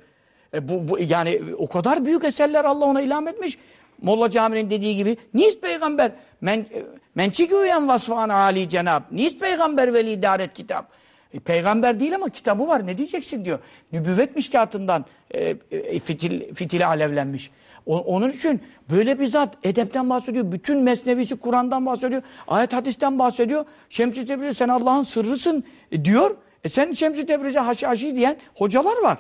E bu, bu, yani o kadar büyük eserler Allah ona ilham etmiş. Molla Cami'nin dediği gibi nice peygamber men, e, mençiküyen vasfan ali cenab. Nice peygamber veli idaret kitap. E, peygamber değil ama kitabı var ne diyeceksin diyor. Nübüvvet mişkatından e, e, fitil, fitili alevlenmiş. Onun için böyle bir zat edepten bahsediyor. Bütün mesnevisi Kur'an'dan bahsediyor. Ayet hadisten bahsediyor. Şemsi Tebriz'e sen Allah'ın sırrısın e, diyor. E sen Şemsi Tebriz'e haşhaşi diyen hocalar var.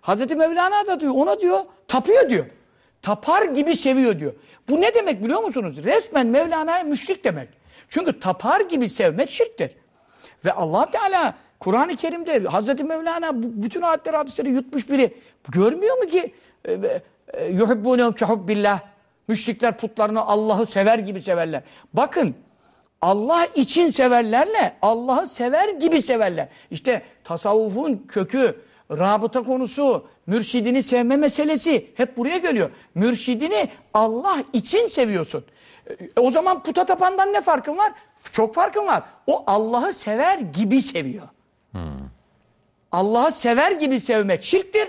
Hazreti Mevlana da diyor ona diyor tapıyor diyor. Tapar gibi seviyor diyor. Bu ne demek biliyor musunuz? Resmen Mevlana'ya müşrik demek. Çünkü tapar gibi sevmek şirktir. Ve Allah Teala Kur'an-ı Kerim'de Hazreti Mevlana bütün ayetleri hadisleri yutmuş biri. Görmüyor mu ki e, yuhibbûnehum kehubbillah. Müşrikler putlarını Allah'ı sever gibi severler. Bakın Allah için severlerle Allah'ı sever gibi severler. İşte tasavvufun kökü, rabıta konusu, mürşidini sevme meselesi hep buraya geliyor. Mürşidini Allah için seviyorsun. E, o zaman puta tapandan ne farkın var? Çok farkın var. O Allah'ı sever gibi seviyor. Hmm. Allah'ı sever gibi sevmek şirktir.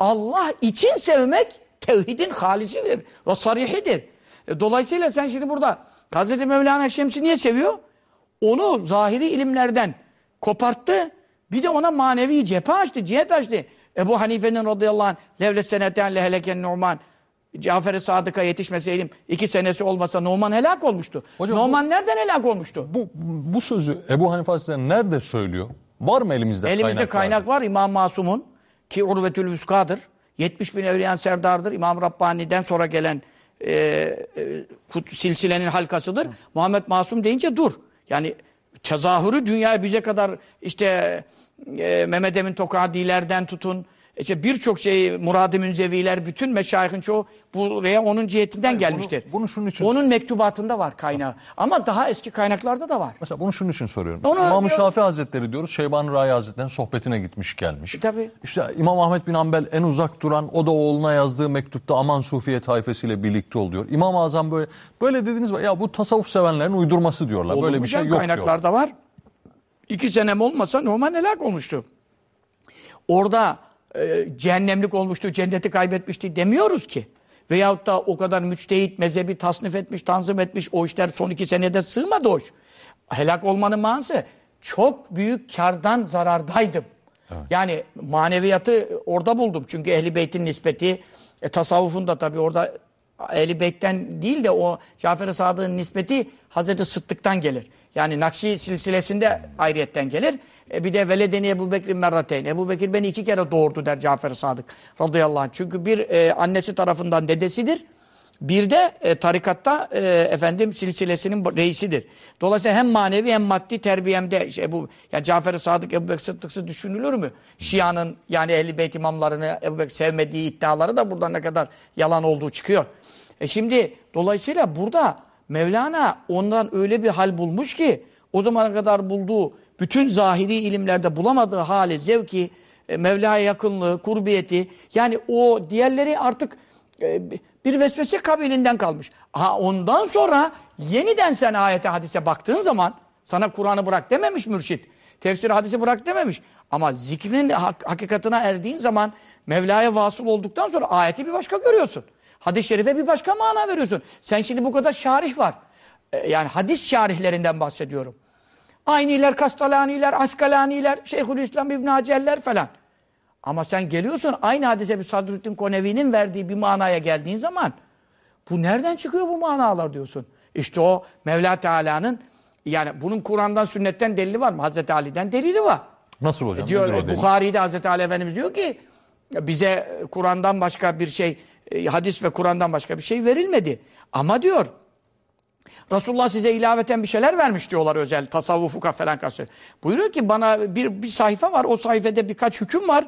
Allah için sevmek tevhidin halisidir ve sarihidir. E, dolayısıyla sen şimdi burada Hazreti Mevlana Şems'i niye seviyor? Onu zahiri ilimlerden koparttı. Bir de ona manevi cephe açtı, cihet açtı. Ebu Hanife'nin radıyallahu anh levle seneten leheleken Numan Cafer-i Sadık'a yetişmeseydim iki senesi olmasa Numan helak olmuştu. Hocam Numan nereden helak olmuştu? Bu, bu sözü Ebu Hanife Hazretleri nerede söylüyor? Var mı elimizde Elimizde kaynak? kaynak var İmam Masum'un ki Urvetül Vüska'dır. 70 bin evliyan serdardır. İmam Rabbani'den sonra gelen e, e, kut- silsilenin halkasıdır. Muhammed Masum deyince dur. Yani tezahürü dünyaya bize kadar işte e, Mehmet Emin Tokadilerden tutun işte birçok şey Murad-ı Münzeviler bütün meşayihin çoğu buraya onun cihetinden gelmiştir. bunu şunun için- Onun mektubatında var kaynağı. Ama daha eski kaynaklarda da var. Mesela bunu şunun için soruyorum. Onu İmam-ı diyor- Şafii Hazretleri diyoruz. Şeyban Rai Hazretleri'nin sohbetine gitmiş gelmiş. E, tabii. İşte İmam Ahmet bin Hanbel en uzak duran o da oğluna yazdığı mektupta aman Sufiye tayfesiyle birlikte oluyor. İmam-ı Azam böyle böyle dediniz mi? Ya bu tasavvuf sevenlerin uydurması diyorlar. Olur böyle bir şey yok diyor. Kaynaklarda var. İki senem olmasa normal helak olmuştu. Orada e, cehennemlik olmuştu, cenneti kaybetmişti demiyoruz ki. Veyahut da o kadar müçtehit, mezhebi tasnif etmiş, tanzim etmiş, o işler son iki senede sığmadı iş. Helak olmanın manası çok büyük kardan zarardaydım. Yani maneviyatı orada buldum. Çünkü Ehli Beyt'in nispeti, e, tasavvufun da tabii orada Ehli Beyt'ten değil de o Cafer-i Sadık'ın nispeti Hazreti Sıddık'tan gelir. Yani Nakşi silsilesinde ayrıyetten gelir. E bir de veledeni Ebu Bekir merrateyn. Ebu Bekir beni iki kere doğurdu der Cafer-i Sadık radıyallahu anh. Çünkü bir e, annesi tarafından dedesidir. Bir de e, tarikatta e, efendim silsilesinin reisidir. Dolayısıyla hem manevi hem maddi terbiyemde şey, bu yani Cafer-i Sadık Ebu Bekir Sıddık'sı düşünülür mü? Şia'nın yani Ehl-i Beyt imamlarını Ebu Bekir sevmediği iddiaları da buradan ne kadar yalan olduğu çıkıyor. E şimdi dolayısıyla burada Mevlana ondan öyle bir hal bulmuş ki o zamana kadar bulduğu bütün zahiri ilimlerde bulamadığı hali, zevki, e, Mevla'ya yakınlığı, kurbiyeti yani o diğerleri artık e, bir vesvese kabilinden kalmış. Ha ondan sonra yeniden sen ayete hadise baktığın zaman sana Kur'an'ı bırak dememiş mürşit. Tefsir hadisi bırak dememiş. Ama zikrin hak- hakikatına erdiğin zaman Mevla'ya vasıl olduktan sonra ayeti bir başka görüyorsun. Hadis-i şerife bir başka mana veriyorsun. Sen şimdi bu kadar şarih var. E, Yani hadis şarihlerinden bahsediyorum. Ayniler, Kastalaniler, Askalaniler, Şeyhülislam İbn Hacerler falan. Ama sen geliyorsun aynı hadise bir Sadrüddin Konevi'nin verdiği bir manaya geldiğin zaman bu nereden çıkıyor bu manalar diyorsun. İşte o Mevla Teala'nın yani bunun Kur'an'dan sünnetten delili var mı? Hazreti Ali'den delili var. Nasıl hocam? Diyor e, delil? Bukhari'de Hazreti Ali Efendimiz diyor ki bize Kur'an'dan başka bir şey e, hadis ve Kur'an'dan başka bir şey verilmedi. Ama diyor Resulullah size ilaveten bir şeyler vermiş diyorlar özel tasavvufu falan kası. Buyuruyor ki bana bir, bir sayfa var o sayfada birkaç hüküm var.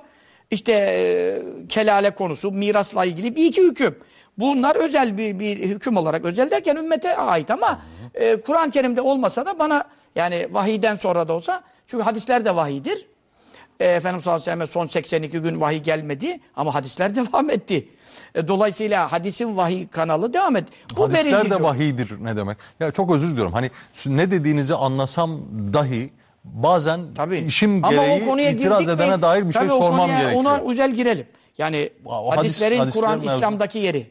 İşte e, kelale konusu, mirasla ilgili bir iki hüküm. Bunlar özel bir, bir hüküm olarak, özel derken ümmete ait ama e, Kur'an-ı Kerim'de olmasa da bana yani vahiyden sonra da olsa çünkü hadisler de vahidir. E, Efendimiz sallallahu aleyhi ve son 82 gün vahiy gelmedi ama hadisler devam etti. E, dolayısıyla hadisin vahiy kanalı devam etti. Bu Hadisler de vahiydir ne demek? Ya çok özür diliyorum. Hani ne dediğinizi anlasam dahi bazen Tabii. işim Ama gereği o konuya itiraz girdik mi- edene dair bir şey Tabii o sormam konuya, gerekiyor. Ona özel girelim. Yani O hadis- hadislerin hadislerin Kur'an. İslam'daki yeri.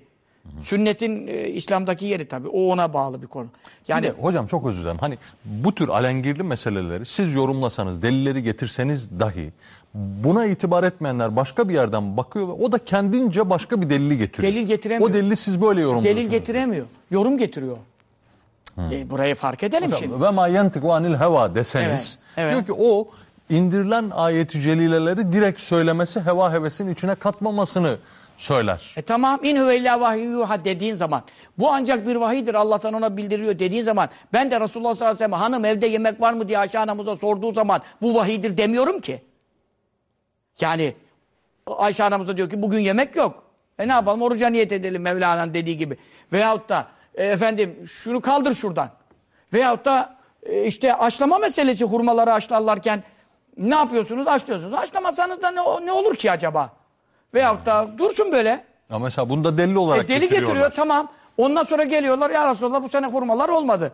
Sünnetin e, İslam'daki yeri tabii. O ona bağlı bir konu. Yani Yani hocam çok özür dilerim. Hani bu tür alengirli meseleleri siz yorumlasanız, delilleri getirseniz dahi buna itibar etmeyenler başka bir yerden bakıyor ve o da kendince başka bir delili getiriyor. Delil getiremiyor. O delili siz böyle yorumluyorsunuz. delil getiremiyor. Yorum getiriyor. E, burayı fark edelim şimdi. Ve ma yentiku anil heva deseniz Evet, evet. diyor ki o indirilen ayeti celileleri direkt söylemesi heva hevesin içine katmamasını söyler. E tamam in huve illa vahiy yuha dediğin zaman bu ancak bir vahidir Allah'tan ona bildiriyor dediğin zaman ben de Resulullah sallallahu aleyhi ve sellem hanım evde yemek var mı diye Ayşe anamıza sorduğu zaman bu vahidir demiyorum ki. Yani Ayşe anamıza diyor ki bugün yemek yok. E ne yapalım oruca niyet edelim Mevlana'nın dediği gibi. Veyahut da e, efendim şunu kaldır şuradan. Veyahut da e, işte aşlama meselesi hurmaları aşlarlarken ne yapıyorsunuz? Aşlıyorsunuz. Aşlamasanız da ne, ne olur ki acaba? Veyahut da dursun böyle. Ama mesela bunu da delil olarak E, deli getiriyor tamam. Ondan sonra geliyorlar ya Resulallah bu sene hurmalar olmadı.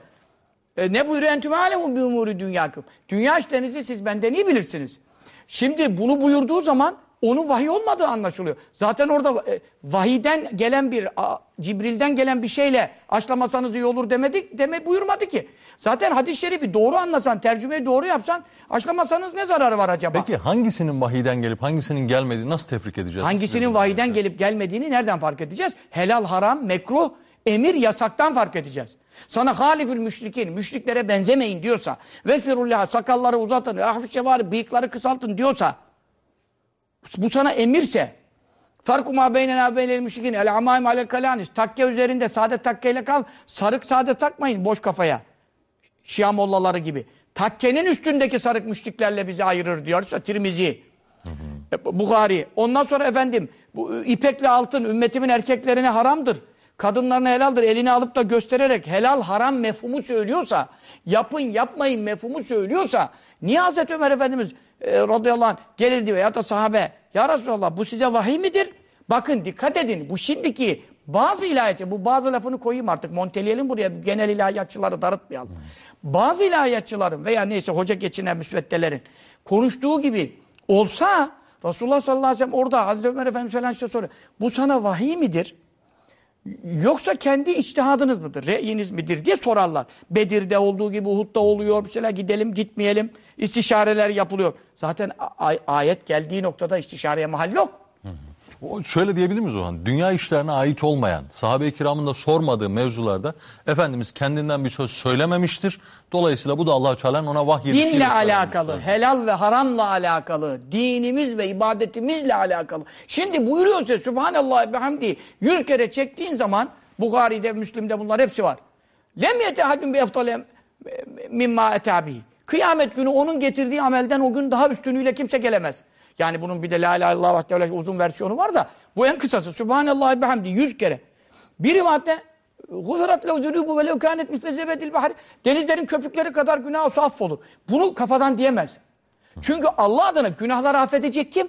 E, ne buyuruyor entüm alemun bi umuri dünyakım. Dünya işlerinizi siz benden iyi bilirsiniz. Şimdi bunu buyurduğu zaman onun vahiy olmadığı anlaşılıyor. Zaten orada e, vahiden gelen bir, a, Cibril'den gelen bir şeyle aşlamasanız iyi olur demedik, deme buyurmadı ki. Zaten hadis-i şerifi doğru anlasan, tercümeyi doğru yapsan aşlamasanız ne zararı var acaba? Peki hangisinin vahiden gelip hangisinin gelmediğini nasıl tefrik edeceğiz? Hangisinin vahiden gelip gelmediğini nereden fark edeceğiz? Helal, haram, mekruh, emir, yasaktan fark edeceğiz. Sana halifül müşrikin, müşriklere benzemeyin diyorsa ve firullah sakalları uzatın, ahfif şevari, bıyıkları kısaltın diyorsa bu sana emirse farku ma beynena beynel müşrikin el amaim alel kalanis takke üzerinde sade takkeyle kal sarık sade takmayın boş kafaya. Şia mollaları gibi. Takkenin üstündeki sarık müşriklerle bizi ayırır diyorsa Tirmizi hı. Bukhari. Ondan sonra efendim bu ipekle altın ümmetimin erkeklerine haramdır. Kadınlarına helaldir. Elini alıp da göstererek helal haram mefhumu söylüyorsa yapın yapmayın mefhumu söylüyorsa niye Hazreti Ömer Efendimiz e, radıyallahu anh gelirdi veya da sahabe ya Resulallah bu size vahiy midir? Bakın dikkat edin bu şimdiki bazı ilahiyatçı bu bazı lafını koyayım artık monteleyelim buraya genel ilahiyatçıları darıtmayalım. Hmm. Bazı ilahiyatçıların veya neyse hoca geçinen müsveddelerin konuştuğu gibi olsa Resulullah sallallahu aleyhi ve sellem orada Hazreti Ömer Efendimiz falan işte soruyor. Bu sana vahiy midir? Yoksa kendi içtihadınız mıdır? Re'yiniz midir diye sorarlar. Bedir'de olduğu gibi Uhud'da oluyor. Mesela gidelim gitmeyelim. İstişareler yapılıyor. Zaten ayet geldiği noktada istişareye mahal yok. O şöyle diyebilir miyiz o zaman? Dünya işlerine ait olmayan, sahabe-i kiramın da sormadığı mevzularda Efendimiz kendinden bir söz söylememiştir. Dolayısıyla bu da Allah-u Teala'nın ona vahyedişiyle Dinle alakalı, helal ve haramla alakalı, dinimiz ve ibadetimizle alakalı. Şimdi buyuruyor size Sübhanallah ve hamdi yüz kere çektiğin zaman Bukhari'de, Müslim'de bunlar hepsi var. Lem yetehadun bi eftale mimma etabihi. Kıyamet günü onun getirdiği amelden o gün daha üstünüyle kimse gelemez. Yani bunun bir de la ilahe illallah vahdehu uzun versiyonu var da bu en kısası. Sübhanallah bihamdi yüz kere. Bir rivayette Gufirat lev zunubu ve lev kânet mislezebedil bahar. Denizlerin köpükleri kadar günah olsa affolur. Bunu kafadan diyemez. Çünkü Allah adına günahları affedecek kim?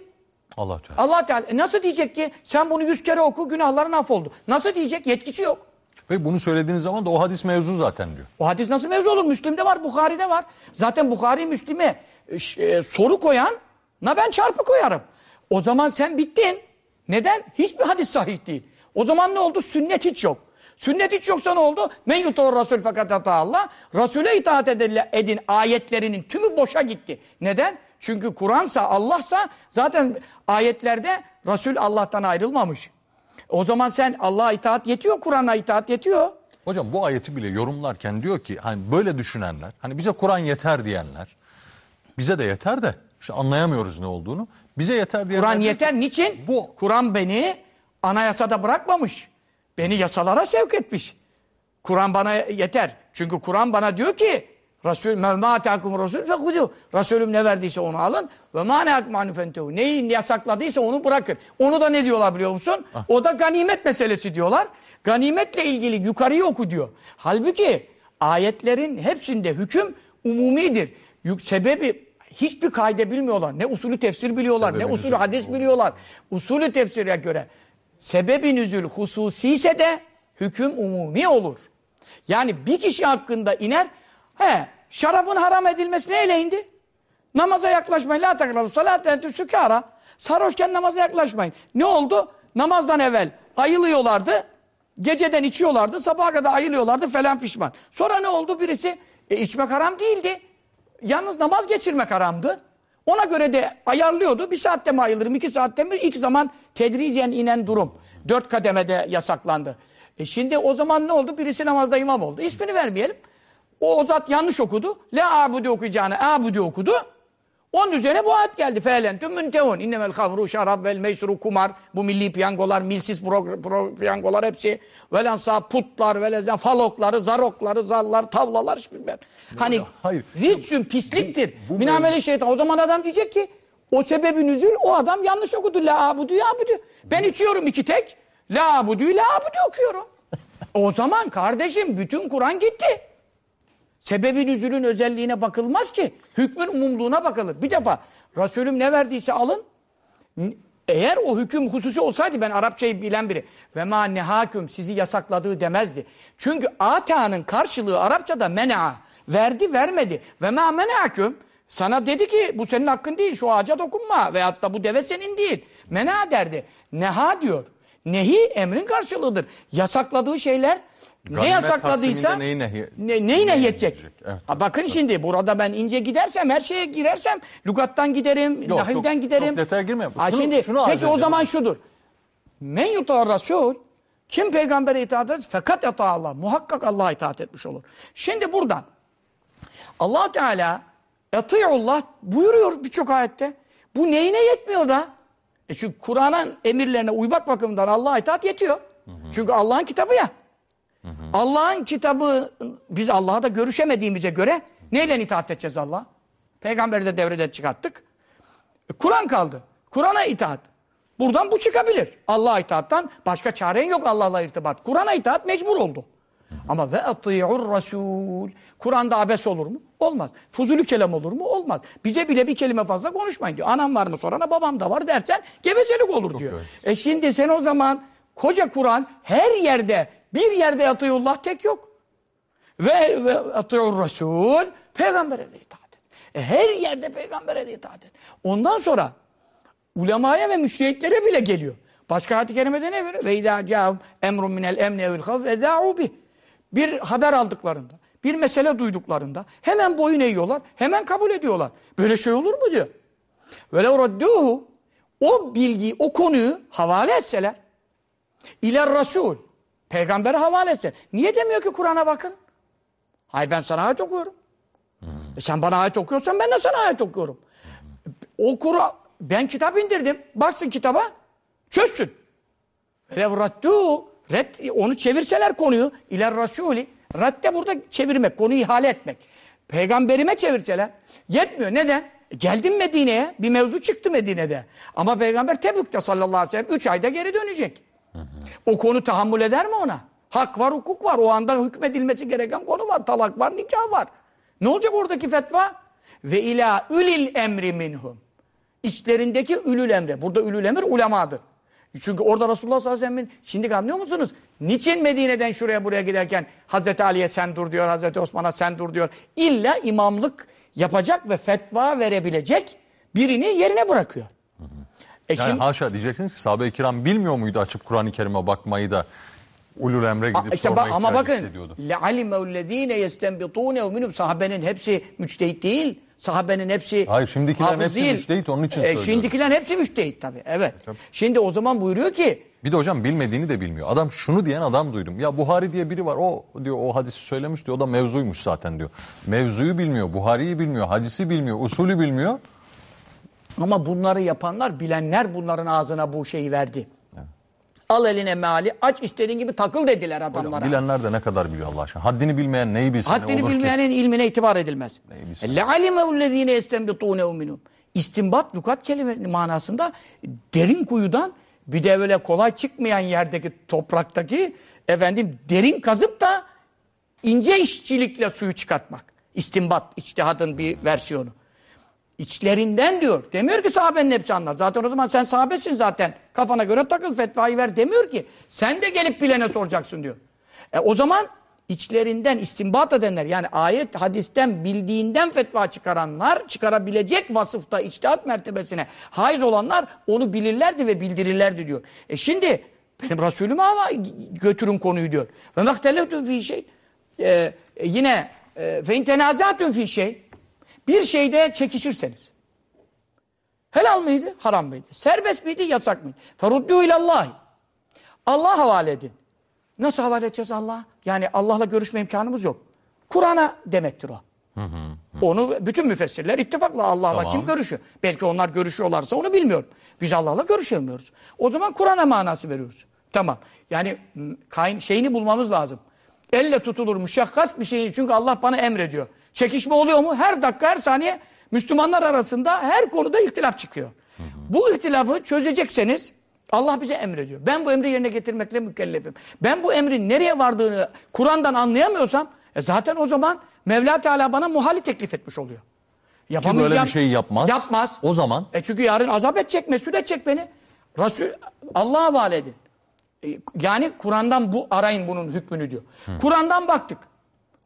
Allah Teala. Allah Teala. E nasıl diyecek ki sen bunu yüz kere oku günahların affoldu. Nasıl diyecek? Yetkisi yok. Ve bunu söylediğiniz zaman da o hadis mevzu zaten diyor. O hadis nasıl mevzu olur? Müslüm'de var, Bukhari'de var. Zaten Bukhari Müslim'e e, e, soru koyan Na ben çarpı koyarım. O zaman sen bittin. Neden? Hiçbir hadis sahih değil. O zaman ne oldu? Sünnet hiç yok. Sünnet hiç yoksa ne oldu? Men yutur Rasul fakat hata Allah. Resul'e itaat edin ayetlerinin tümü boşa gitti. Neden? Çünkü Kur'ansa Allah'sa zaten ayetlerde Resul Allah'tan ayrılmamış. O zaman sen Allah'a itaat yetiyor, Kur'an'a itaat yetiyor. Hocam bu ayeti bile yorumlarken diyor ki hani böyle düşünenler, hani bize Kur'an yeter diyenler, bize de yeter de işte anlayamıyoruz ne olduğunu. Bize yeter diye. Kur'an yeter. Niçin? Bu. Kur'an beni anayasada bırakmamış. Beni yasalara sevk etmiş. Kur'an bana yeter. Çünkü Kur'an bana diyor ki Resul mevma atakum Resul fekudu. Resulüm ne verdiyse onu alın ve ma nehakum. Neyi yasakladıysa onu bırakın. Onu da ne diyorlar biliyor musun? Ah. O da ganimet meselesi diyorlar. Ganimetle ilgili yukarıyı oku diyor. Halbuki ayetlerin hepsinde hüküm umumidir. Sebebi hiçbir kaide bilmiyorlar. Ne usulü tefsir biliyorlar, Sebebi ne usulü hadis biliyorlar. Usulü tefsire göre sebebi nüzül hususi ise de hüküm umumi olur. Yani bir kişi hakkında iner, he şarabın haram edilmesi neyle indi? Namaza yaklaşmayın. La takrabu salat sükara. Sarhoşken namaza yaklaşmayın. Ne oldu? Namazdan evvel ayılıyorlardı. Geceden içiyorlardı. Sabaha kadar ayılıyorlardı falan fişman. Sonra ne oldu? Birisi e, içmek haram değildi. Yalnız namaz geçirmek haramdı. Ona göre de ayarlıyordu. Bir saatte mi ayılırım, iki saatte mi? İlk zaman tedricen inen durum. Dört kademede yasaklandı. E şimdi o zaman ne oldu? Birisi namazda imam oldu. İsmini vermeyelim. O, o zat yanlış okudu. La abudi okuyacağını abudi okudu. Onun üzerine bu ayet geldi. Fe'lentüm müntehun. İnnemel hamru şarab vel meysru kumar. Bu milli piyangolar, milsiz pro, pro, piyangolar hepsi. Velensa putlar, velezen falokları, zarokları, zarlar, tavlalar hiç bilmem. Hani Hayır. ritsün pisliktir. Minameli şeytan. O zaman adam diyecek ki o sebebi nüzül o adam yanlış okudu. La abudu ya abudu. Ben içiyorum iki tek. La abudu la abudu okuyorum. o zaman kardeşim bütün Kur'an gitti. Sebebi nüzülün özelliğine bakılmaz ki. Hükmün umumluğuna bakılır. Bir defa Resulüm ne verdiyse alın. Eğer o hüküm hususi olsaydı ben Arapçayı bilen biri ve ma nehaküm sizi yasakladığı demezdi. Çünkü ata'nın karşılığı Arapçada mena verdi vermedi ve ma menaküm Sana dedi ki bu senin hakkın değil şu ağaca dokunma veyahut da bu deve senin değil. Mena derdi. Neha diyor. Nehi emrin karşılığıdır. Yasakladığı şeyler ne yasakladıysa neyi nehy- ne, neyi nehyedecek? Evet. Ha, bakın şimdi burada ben ince gidersem her şeye girersem lügattan giderim, Yok, çok- giderim. çok detaya girmeyelim. Ha, Şunu- şimdi şunu peki o zaman şudur. Men yutar Resul kim peygambere itaat eder? Fakat yata Allah. Muhakkak Allah'a itaat etmiş olur. Şimdi buradan allah Teala Eti'ullah buyuruyor birçok ayette. Bu neyine yetmiyor da? E çünkü Kur'an'ın emirlerine uymak bakımından Allah'a itaat yetiyor. Çünkü Allah'ın kitabı ya. Allah'ın kitabı biz Allah'a da görüşemediğimize göre neyle itaat edeceğiz Allah'a? Peygamberi de devreden çıkarttık. E, Kur'an kaldı. Kur'an'a itaat. Buradan bu çıkabilir. Allah'a itaattan başka çaren yok Allah'la irtibat. Kur'an'a itaat mecbur oldu. Ama ve ati'ur rasul. Kur'an'da abes olur mu? Olmaz. Fuzulü kelam olur mu? Olmaz. Bize bile bir kelime fazla konuşmayın diyor. Anam var mı sorana babam da var dersen gevezelik olur diyor. E şimdi sen o zaman koca Kur'an her yerde bir yerde atiullah tek yok. Ve, ve ati'ur rasul peygambere de itaat et. E her yerde peygambere de itaat et. Ondan sonra ulemaya ve müştehitlere bile geliyor. Başka ayet-i kerimede ne veriyor? Ve idâ câhum emrun minel emni evil havf edâ'u bih. Bir haber aldıklarında, bir mesele duyduklarında hemen boyun eğiyorlar, hemen kabul ediyorlar. Böyle şey olur mu diyor. Ve lev o bilgiyi, o konuyu havale etseler iler rasul peygambere havale etseler. Niye demiyor ki Kur'an'a bakın? Hayır ben sana ayet okuyorum. E sen bana ayet okuyorsan ben de sana ayet okuyorum. O Kur'an ben kitap indirdim. Baksın kitaba çözsün. Velev raddu red, onu çevirseler konuyu iler rasulü radde burada çevirmek, konuyu ihale etmek. Peygamberime çevirseler yetmiyor. Neden? E, Geldim Medine'ye bir mevzu çıktı Medine'de. Ama peygamber Tebük'te sallallahu aleyhi ve sellem 3 ayda geri dönecek. O konu tahammül eder mi ona? Hak var, hukuk var. O anda hükmedilmesi gereken konu var. Talak var, nikah var. Ne olacak oradaki fetva? Ve ila ülil emri minhum. İçlerindeki ülül emre. Burada ülül emir ulemadır. Çünkü orada Resulullah sallallahu aleyhi ve sellem'in şimdi anlıyor musunuz? Niçin Medine'den şuraya buraya giderken Hazreti Ali'ye sen dur diyor, Hazreti Osman'a sen dur diyor. İlla imamlık yapacak ve fetva verebilecek birini yerine bırakıyor. E Yani şimdi, haşa diyeceksiniz ki sahabe-i kiram bilmiyor muydu açıp Kur'an-ı Kerim'e bakmayı da ulul emre A- gidip işte sorma bak, ama ihtiyacı bakın hissediyordu. لَعَلِمَوْ الَّذ۪ينَ يَسْتَنْبِطُونَ minhum Sahabenin hepsi müçtehit değil. Sahabenin hepsi Hayır, şimdikilerin hafız hepsi müçtehit, onun için söylüyorum. Şimdikilerin hepsi müçtehit tabii. Evet. Şimdi o zaman buyuruyor ki Bir de hocam bilmediğini de bilmiyor. Adam şunu diyen adam duydum. Ya Buhari diye biri var. O diyor o hadisi söylemiş diyor. O da mevzuymuş zaten diyor. Mevzuyu bilmiyor. Buhari'yi bilmiyor. Hadisi bilmiyor. Usulü bilmiyor. ama bunları yapanlar bilenler bunların ağzına bu şeyi verdi. Al eline meali aç istediğin gibi takıl dediler adamlara. Bilenler de ne kadar biliyor Allah aşkına. Haddini bilmeyen neyi bilsin ne Haddini olur ki? bilmeyenin ilmine itibar edilmez. Neyi bilsin? لَعَلِمَهُ الَّذ۪ينَ يَسْتَنْبِطُونَ minhum. İstinbat, lukat kelime manasında derin kuyudan bir de böyle kolay çıkmayan yerdeki topraktaki efendim derin kazıp da ince işçilikle suyu çıkartmak. İstinbat, içtihadın bir versiyonu. İçlerinden diyor. Demiyor ki sahabenin hepsi anlar. Zaten o zaman sen sahabesin zaten. Kafana göre takıl fetvayı ver demiyor ki. Sen de gelip bilene soracaksın diyor. E o zaman içlerinden istinbat edenler yani ayet hadisten bildiğinden fetva çıkaranlar çıkarabilecek vasıfta içtihat mertebesine haiz olanlar onu bilirlerdi ve bildirirlerdi diyor. E şimdi benim Resulüme ama götürün konuyu diyor. Ve mehteleftum fi şey. E, e, yine e, fe intenazatun fi şey. Bir şeyde çekişirseniz. Helal mıydı? Haram mıydı? Serbest miydi? Yasak mıydı? Feruddu ilallahi. Allah havale edin. Nasıl havale edeceğiz Allah'a? Yani Allah'la görüşme imkanımız yok. Kur'an'a demektir o. Onu bütün müfessirler ittifakla Allah'la Tamam. kim görüşüyor? Belki onlar görüşüyorlarsa onu bilmiyorum. Biz Allah'la görüşemiyoruz. O zaman Kur'an'a manası veriyoruz. Tamam. Yani şeyini bulmamız lazım. Elle tutulur müşakkas bir şeyin çünkü Allah bana emrediyor. Çekişme oluyor mu? Her dakika her saniye Müslümanlar arasında her konuda ihtilaf çıkıyor. Bu ihtilafı çözecekseniz Allah bize emrediyor. Ben bu emri yerine getirmekle mükellefim. Ben bu emrin nereye vardığını Kur'an'dan anlayamıyorsam e zaten o zaman Mevla Teala bana muhali teklif etmiş oluyor. Ki Yapamayacağım. böyle bir şey yapmaz. Yapmaz. O zaman E çünkü yarın azap edecek, mesul edecek beni. Resul Allah'a havale edin. E, Yani Kur'an'dan bu arayın bunun hükmünü diyor. Kur'an'dan baktık.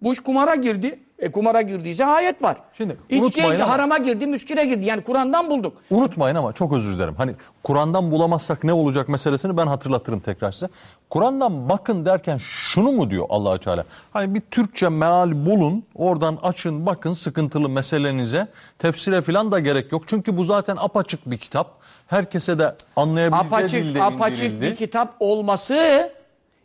Bu iş kumara girdi. E, kumara girdiyse ayet var. Şimdi İçkiye, ama- harama girdi, müskire girdi. Yani Kur'an'dan bulduk. Unutmayın ama çok özür dilerim. Hani Kur'an'dan bulamazsak ne olacak meselesini ben hatırlatırım tekrar size. Kur'an'dan bakın derken şunu mu diyor allah Teala? Hani bir Türkçe meal bulun, oradan açın, bakın sıkıntılı meselenize. Tefsire falan da gerek yok. Çünkü bu zaten apaçık bir kitap. Herkese de anlayabileceği Apaçık, dilde apaçık indirildi. bir kitap olması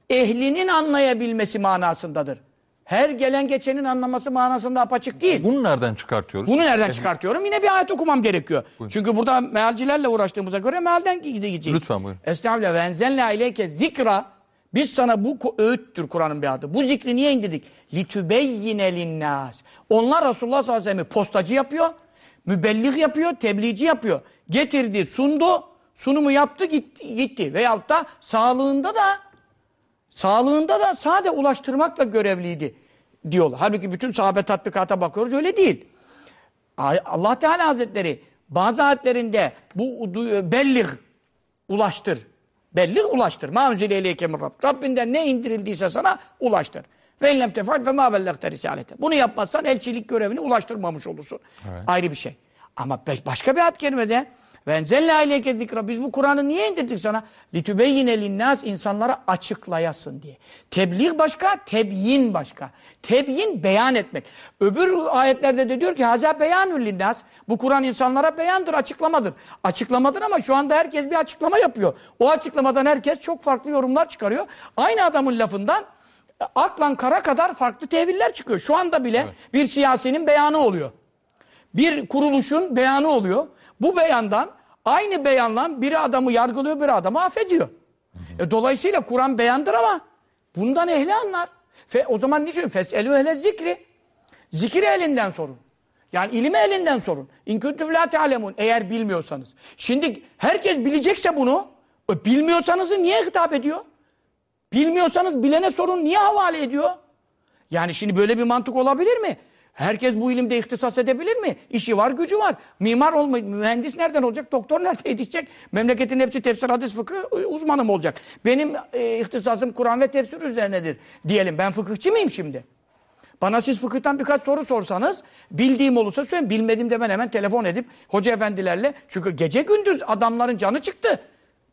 ehlinin anlayabilmesi manasındadır. Her gelen geçenin anlaması manasında apaçık değil. Bunu nereden çıkartıyoruz? Bunu nereden çıkartıyorum? Yine bir ayet okumam gerekiyor. Çünkü burada mealcilerle uğraştığımıza göre mealden gideceğiz. Lütfen buyurun. Estağfirullah. Ve enzelne aleyke zikra. Biz sana bu ko- öğüttür Kur'an'ın bir adı. Bu zikri niye indirdik? Litübeyyine linnâs. Onlar Resulullah sallallahu aleyhi ve sellem'i postacı yapıyor. Mübelliğ yapıyor, tebliğci yapıyor. Getirdi, sundu. Sunumu yaptı, gitti. gitti. Veyahut da sağlığında da sağlığında da sade ulaştırmakla görevliydi diyorlar. Halbuki bütün sahabe tatbikata bakıyoruz öyle değil. Allah Teala Hazretleri bazı ayetlerinde bu belliğ ulaştır. Belliğ ulaştır. Ma unzile ileyke. Rabbinden ne indirildiyse sana ulaştır. Ve illem tefal fe ma bellagte risalete. Bunu yapmazsan elçilik görevini ulaştırmamış olursun. Ayrı bir şey. Ama başka bir ayet kerimede ve enzelle aleyke zikra. Biz bu Kur'an'ı niye indirdik sana? Litübeyyine linnâs insanlara açıklayasın diye. Tebliğ başka, tebyin başka. Tebyin beyan etmek. Öbür ayetlerde de diyor ki haza beyanül linnâs. Bu Kur'an insanlara beyandır, açıklamadır. Açıklamadır ama şu anda herkes bir açıklama yapıyor. O açıklamadan herkes çok farklı yorumlar çıkarıyor. Aynı adamın lafından aklan kara kadar farklı teviller çıkıyor. Şu anda bile bir siyasinin beyanı oluyor bir kuruluşun beyanı oluyor. Bu beyandan aynı beyanla biri adamı yargılıyor, biri adamı affediyor. E, dolayısıyla Kur'an beyandır ama bundan ehli anlar. Fe, o zaman niçin? Fes'elü ehle zikri. Zikir elinden sorun. Yani ilmi elinden sorun. İn kuntum la te'alemun. Eğer bilmiyorsanız. Şimdi herkes bilecekse bunu, e, bilmiyorsanızı niye hitap ediyor? Bilmiyorsanız bilene sorun niye havale ediyor? Yani şimdi böyle bir mantık olabilir mi? Herkes bu ilimde ihtisas edebilir mi? İşi var, gücü var. Mimar olma, mühendis nereden olacak? Doktor nerede yetişecek? Memleketin hepsi tefsir, hadis, fıkıh e, uzmanı mı olacak? Benim e, ihtisasım Kur'an ve tefsir üzerinedir diyelim. Ben fıkıhçı mıyım şimdi? Bana siz fıkıhtan birkaç soru sorsanız, bildiğim olursa söyleyeyim. Bilmediğim de ben hemen telefon edip hoca efendilerle, çünkü gece gündüz adamların canı çıktı.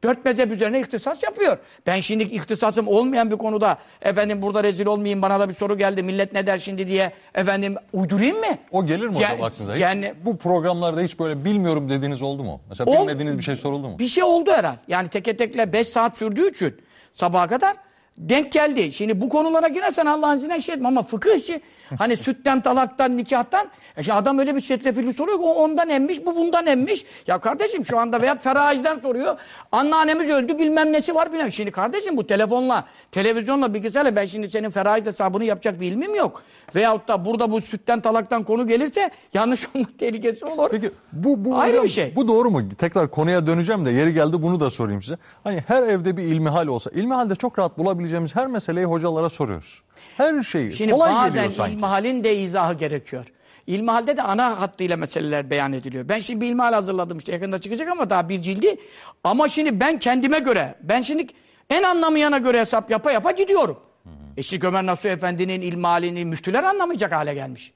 Dört mezhep üzerine ihtisas yapıyor. Ben şimdi ihtisasım olmayan bir konuda efendim burada rezil olmayayım bana da bir soru geldi millet ne der şimdi diye efendim uydurayım mı? O gelir mi hocam aklınıza? Yani bu programlarda hiç böyle bilmiyorum dediğiniz oldu mu? Mesela Ol- bilmediğiniz bir şey soruldu mu? Bir şey oldu herhal. Yani teke tekle 5 saat sürdüğü için sabaha kadar denk geldi. Şimdi bu konulara girersen Allah'ın izniyle şey etme ama fıkıh işi hani sütten, talaktan, nikahtan e şimdi adam öyle bir çetrefilli soruyor ki o ondan emmiş, bu bundan emmiş. Ya kardeşim şu anda veya feraizden soruyor. Anneannemiz öldü bilmem nesi var bilmem. Şimdi kardeşim bu telefonla, televizyonla, bilgisayarla ben şimdi senin feraiz hesabını yapacak bir ilmim yok. Veyahut da burada bu sütten, talaktan konu gelirse yanlış olma tehlikesi olur. Peki bu, bu Ayrı bir şey. Bu doğru mu? Tekrar konuya döneceğim de yeri geldi bunu da sorayım size. Hani her evde bir ilmihal olsa, ilmihalde çok rahat bulabileceğimiz her meseleyi hocalara soruyoruz. Her şeyi. Şimdi Kolay bazen geliyor sanki. ilmihalin de izahı gerekiyor. İlmihalde de ana hattıyla meseleler beyan ediliyor. Ben şimdi bir ilmihal hazırladım işte yakında çıkacak ama daha bir cildi. Ama şimdi ben kendime göre, ben şimdi en anlamayana göre hesap yapa yapa gidiyorum. E şimdi Ömer Nasuh Efendi'nin ilmihalini müftüler anlamayacak hale gelmiş.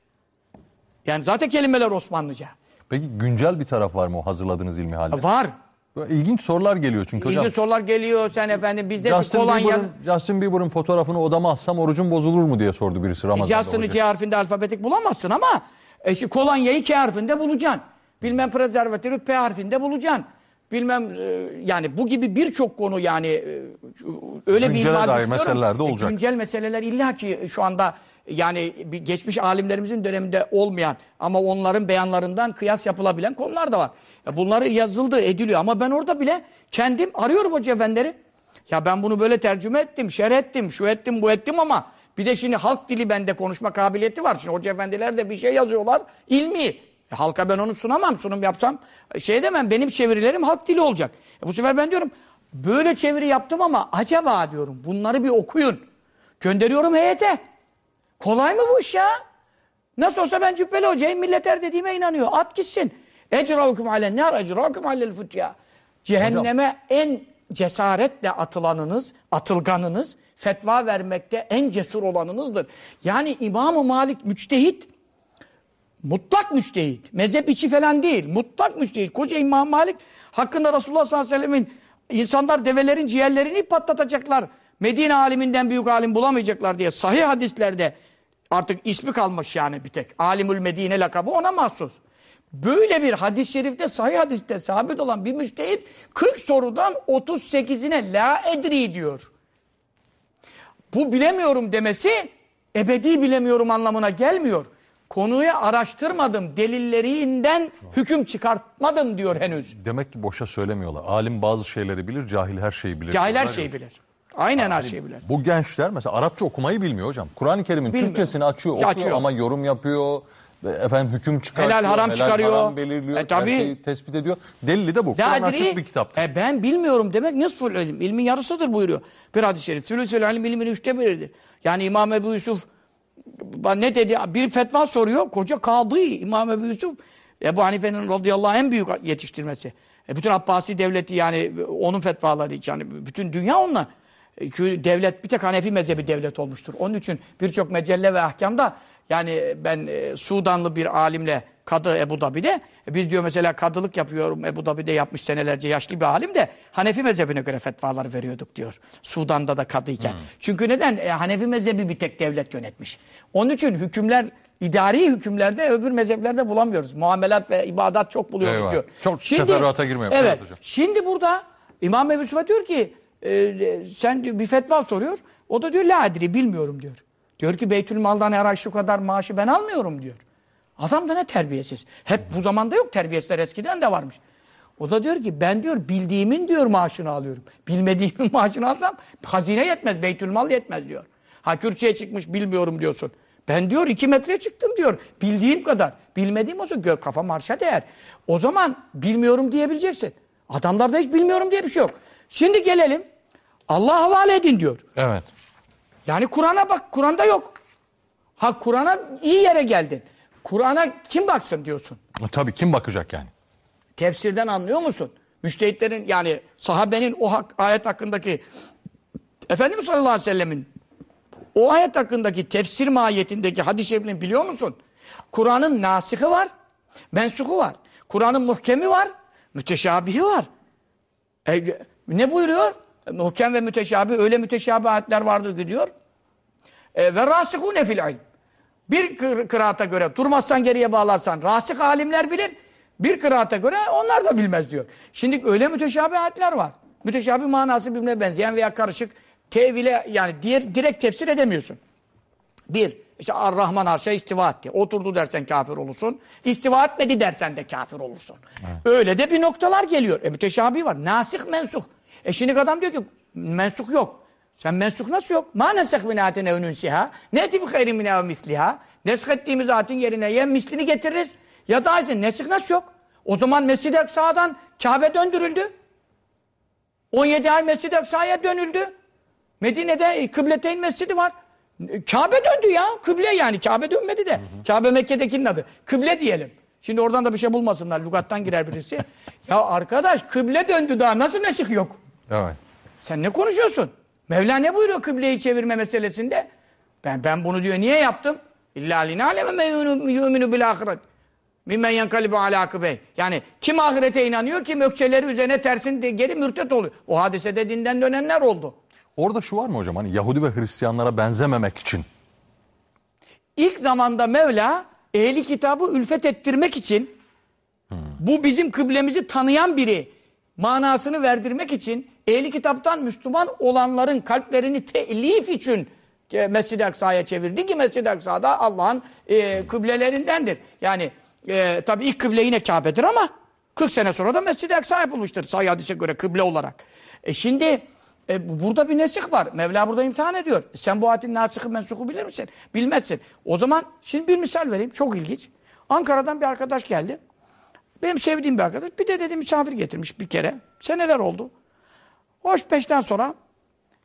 Yani zaten kelimeler Osmanlıca. Peki güncel bir taraf var mı o hazırladığınız ilmihalde? Var. Böyle İlginç sorular geliyor çünkü hocam. İlginç sorular geliyor. Sen efendim bizde bir Justin kolonya... Bieber'ın, Justin Bieber'ın fotoğrafını odama assam orucum bozulur mu diye sordu birisi Ramazan'da. Justin'ı hoca. C harfinde alfabetik bulamazsın ama e, işte kolonyayı K harfinde bulacaksın. Bilmem prezervatifi P harfinde bulacaksın. Bilmem e, yani bu gibi birçok konu yani e, öyle bir Güncele ihmal dair düşünüyorum. meseleler de E, olacak. güncel meseleler illa ki şu anda yani geçmiş alimlerimizin döneminde olmayan ama onların beyanlarından kıyas yapılabilen konular da var. Bunları yazıldı, ediliyor ama ben orada bile kendim arıyorum hoca efendileri. Ya ben bunu böyle tercüme ettim, şerh ettim, şu ettim, bu ettim ama bir de şimdi halk dili bende konuşma kabiliyeti var. Şimdi hoca efendiler de bir şey yazıyorlar, ilmi. E, halka ben onu sunamam, sunum yapsam e, şey demem, benim çevirilerim halk dili olacak. E, bu sefer ben diyorum, böyle çeviri yaptım ama acaba diyorum, bunları bir okuyun. Gönderiyorum heyete. Kolay mı bu iş ya? Nasıl olsa ben cübbeli hocayım, millet dediğime inanıyor. At gitsin. Ecravukum alen nar, ecravukum alel futya. Cehenneme en cesaretle atılanınız, atılganınız, fetva vermekte en cesur olanınızdır. Yani İmam-ı Malik müçtehit, Mutlak müstehit. Mezhep içi falan değil. Mutlak müstehit. Koca İmam Malik hakkında Resulullah sallallahu aleyhi ve sellemin insanlar develerin ciğerlerini patlatacaklar. Medine aliminden büyük alim bulamayacaklar diye sahih hadislerde artık ismi kalmış yani bir tek. Alimül Medine lakabı ona mahsus. Böyle bir hadis-i şerifte sahih hadiste sabit olan bir müştehit 40 sorudan 38'ine la edri diyor. Bu bilemiyorum demesi ebedi bilemiyorum anlamına gelmiyor. Konuyu araştırmadım, delillerinden hüküm çıkartmadım diyor henüz. Demek ki boşa söylemiyorlar. Alim bazı şeyleri bilir, cahil her şeyi bilir. Cahil her şeyi bilir. Aynen her şeyi bilir. Bu gençler mesela Arapça okumayı bilmiyor hocam. Kur'an-ı Kerim'in Bilmiyor. Türkçesini açıyor, okuyor Açıyor. ama yorum yapıyor. Efendim hüküm çıkartıyor. Helal, haram çıkarıyor. haram belirliyor. E, tabii. tespit ediyor. Delili de bu. Kur'an açık bir kitaptır. E ben bilmiyorum demek nisful ilim. İlmin yarısıdır buyuruyor. Bir hadis-i şerif. Sülüsül ilim ilmin üçte biridir. Yani İmam Ebu Yusuf ne dedi? Bir fetva soruyor. Koca kadı İmam Ebu Yusuf. Ebu Hanife'nin radıyallahu anh en büyük yetiştirmesi. E bütün Abbasi devleti yani onun fetvaları yani bütün dünya onunla. E, Çünkü devlet bir tek Hanefi mezhebi devlet olmuştur. Onun için birçok mecelle ve ahkamda yani ben e, Sudanlı bir alimle kadı Ebu Dabi'de e, biz diyor mesela kadılık yapıyorum Ebu Dabi'de yapmış senelerce yaşlı bir alim de Hanefi mezhebine göre fetvalar veriyorduk diyor. Sudan'da da kadıyken. Çünkü neden? E, Hanefi mezhebi bir tek devlet yönetmiş. Onun için hükümler idari hükümlerde öbür mezheplerde bulamıyoruz. Muamelat ve ibadat çok buluyoruz Eyvah. diyor. Çok teferruata girmeyelim. Evet Evet. hocam. Şimdi burada İmam Ebu Yusuf'a diyor ki e, sen diyor, bir fetva soruyor. O da diyor la adri bilmiyorum diyor. Diyor ki Beytülmal'dan her ay şu kadar maaşı ben almıyorum diyor. Adam da ne terbiyesiz. Hep bu zamanda yok terbiyesizler eskiden de varmış. O da diyor ki ben diyor bildiğimin diyor maaşını alıyorum. Bilmediğimin maaşını alsam hazine yetmez, Beytülmal yetmez diyor. Ha kürsüye çıkmış bilmiyorum diyorsun. Ben diyor iki metre çıktım diyor. Bildiğim kadar. Bilmediğim olsa gök kafa marşa değer. O zaman bilmiyorum diyebileceksin. Adamlarda hiç bilmiyorum diye bir şey yok. Şimdi gelelim. Allah'a havale edin diyor. Evet. Yani Kur'an'a bak. Kur'an'da yok. Ha Kur'an'a iyi yere geldin. Kur'an'a kim baksın diyorsun. E, Tabii kim bakacak yani? Tefsirden anlıyor musun? Müştehitlerin yani sahabenin o hak, ayet hakkındaki Efendimiz sallallahu aleyhi ve sellemin o ayet hakkındaki tefsir mahiyetindeki hadis-i şerifini biliyor musun? Kur'an'ın nasihi var, mensuhu var. Kur'an'ın muhkemi var, müteşabihi var. E, ne buyuruyor? Muhkem ve müteşabih, öyle müteşabih ayetler vardır ki diyor. E, ve rasihune fil ilm. Bir kır- kıraata göre durmazsan geriye bağlarsan rasih alimler bilir. Bir kıraata göre onlar da bilmez diyor. Şimdi öyle müteşabih ayetler var. Müteşabih manası birbirine benzeyen veya karışık tevile yani diğer direkt tefsir edemiyorsun. Bir, işte Ar-Rahman arşa istiva etti. Oturdu dersen kafir olursun. İstiva etmedi dersen de kafir olursun. Öyle de bir noktalar geliyor. E müteşabih var. Nasih mensuh. E şimdi adam diyor ki mensuh yok. Sen mensuh nasıl yok? Ma nesek min ayetin ev nünsiha. Ne eti bi hayrin min ev misliha. Nesk ettiğimiz ayetin yerine ya mislini getiririz ya da aysen. Nesih nasıl yok? O zaman Mescid-i Aksa'dan Kabe döndürüldü. 17 ay Mescid-i Aksa'ya dönüldü. Medine'de e, Kıbleteyn Mescidi var. Kabe döndü ya. Kıble yani. Kabe dönmedi de. Kabe Mekke'dekinin adı. Kıble diyelim. Şimdi oradan da bir şey bulmasınlar. Lügattan girer birisi. ya arkadaş kıble döndü daha. Nasıl nesih yok? Evet. Sen ne konuşuyorsun? Mevla ne buyuruyor kıbleyi çevirme meselesinde? Ben ben bunu diyor niye yaptım? İlla linaleme men yu'minu bil ahiret. Mimmen yankalibu ala akıbey. Yani kim ahirete inanıyor, kim ökçeleri üzerine tersin de geri mürtet oluyor. O hadisede dinden dönenler oldu. Orada şu var mı hocam? Hani Yahudi ve Hristiyanlara benzememek için. İlk zamanda Mevla ehli kitabı ülfet ettirmek için bu bizim kıblemizi tanıyan biri manasını verdirmek için ehli kitaptan Müslüman olanların kalplerini telif için e, Mescid-i Aksa'ya çevirdi ki Mescid-i Aksa'da Allah'ın e, kıblelerindendir. Yani e, tabii ilk kıble yine Kabe'dir ama 40 sene sonra da Mescid-i Aksa yapılmıştır sahih hadise göre kıble olarak. E şimdi e, bu- burada bir nesih var. Mevla burada imtihan ediyor. E, sen bu ayetin nasıhı mensuhu bilir misin? Bilmezsin. O zaman şimdi bir misal vereyim. Çok ilginç. Ankara'dan bir arkadaş geldi. Benim sevdiğim bir arkadaş. Bir de dedi misafir getirmiş bir kere. Seneler oldu. Hoş peşten sonra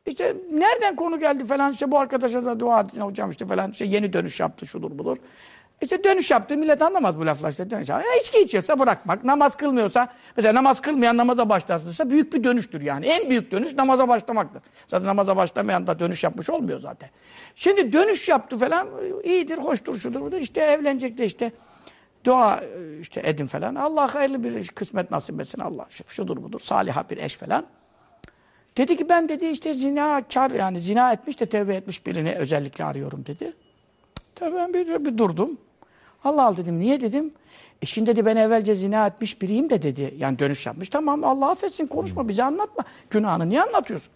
işte nereden konu geldi falan işte bu arkadaşa da dua edin hocam işte falan işte yeni dönüş yaptı şudur budur. İşte dönüş yaptı millet anlamaz bu laflar işte dönüş yaptı. Ya içki içiyorsa bırakmak, namaz kılmıyorsa mesela namaz kılmayan namaza başlarsınsa büyük bir dönüştür yani. En büyük dönüş namaza başlamaktır. Zaten namaza başlamayan da dönüş yapmış olmuyor zaten. Şimdi dönüş yaptı falan iyidir, hoştur, şudur budur. İşte evlenecek de işte Dua e, işte edin falan. Allah hayırlı bir kısmet nasip etsin. Allah şudur budur. Saliha bir eş falan. Dedi ki ben dedi işte zina kar yani zina etmiş de tevbe etmiş birini özellikle arıyorum dedi. Tabii ben bir, bir durdum. Allah al dedim. Niye dedim? E şimdi dedi ben evvelce zina etmiş biriyim de dedi. Yani dönüş yapmış. Tamam Allah affetsin konuşma bize anlatma. Günahını niye anlatıyorsun?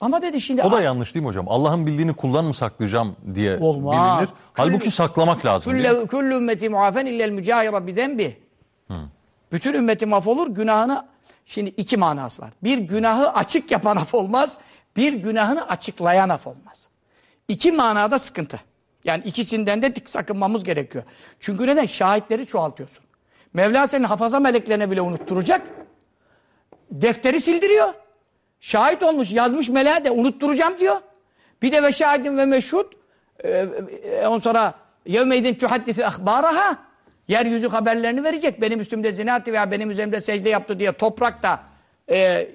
Ama dedi şimdi... O da yanlış değil mi hocam? Allah'ın bildiğini kuldan mı saklayacağım diye Olmaz. bilinir. Halbuki saklamak lazım? Külle, küllü ümmeti muafen illel mücahira bidembi. Bütün ümmeti af olur. Günahını... Şimdi iki manası var. Bir günahı açık yapan af olmaz. Bir günahını açıklayan af olmaz. İki manada sıkıntı. Yani ikisinden de sakınmamız gerekiyor. Çünkü neden? Şahitleri çoğaltıyorsun. Mevla senin hafaza meleklerine bile unutturacak. Defteri sildiriyor. Şahit olmuş, yazmış meleğe de unutturacağım diyor. Bir de ve şahidin ve meşhud. Ee, e, on sonra yevmeydin tuhaddisi ahbaraha. Yeryüzü haberlerini verecek. Benim üstümde zina etti veya benim üzerimde secde yaptı diye toprakta e,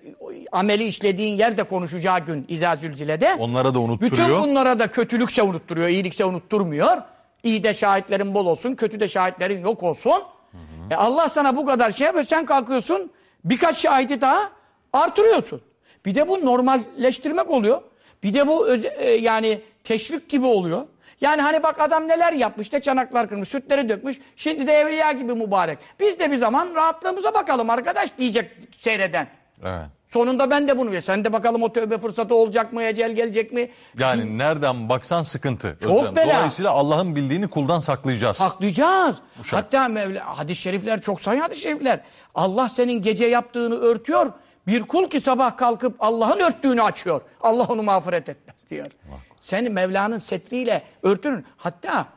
ameli işlediğin yerde konuşacağı gün İzâ Zülzile'de. Onlara da unutturuyor. Bütün bunlara da kötülükse unutturuyor, iyilikse unutturmuyor. İyi de şahitlerin bol olsun, kötü de şahitlerin yok olsun. Hı hı. E Allah sana bu kadar şey yapıyor, sen kalkıyorsun birkaç şahidi daha artırıyorsun. Bir de bu normalleştirmek oluyor. Bir de bu öz, e, yani teşvik gibi oluyor. Yani hani bak adam neler yapmış de çanaklar kırmış, sütleri dökmüş. Şimdi de evliya gibi mübarek. Biz de bir zaman rahatlığımıza bakalım arkadaş diyecek seyreden. Evet. Sonunda ben de bunu sen de bakalım o tövbe fırsatı olacak mı, ecel gelecek mi? Yani nereden baksan sıkıntı. Çok Özlem. bela. Dolayısıyla Allah'ın bildiğini kuldan saklayacağız. Saklayacağız. Hatta Mevla, hadis-i şerifler çok sayı hadis-i şerifler. Allah senin gece yaptığını örtüyor. Bir kul ki sabah kalkıp Allah'ın örttüğünü açıyor. Allah onu mağfiret etmez diyor. Sen Mevla'nın setriyle örtünün. Hatta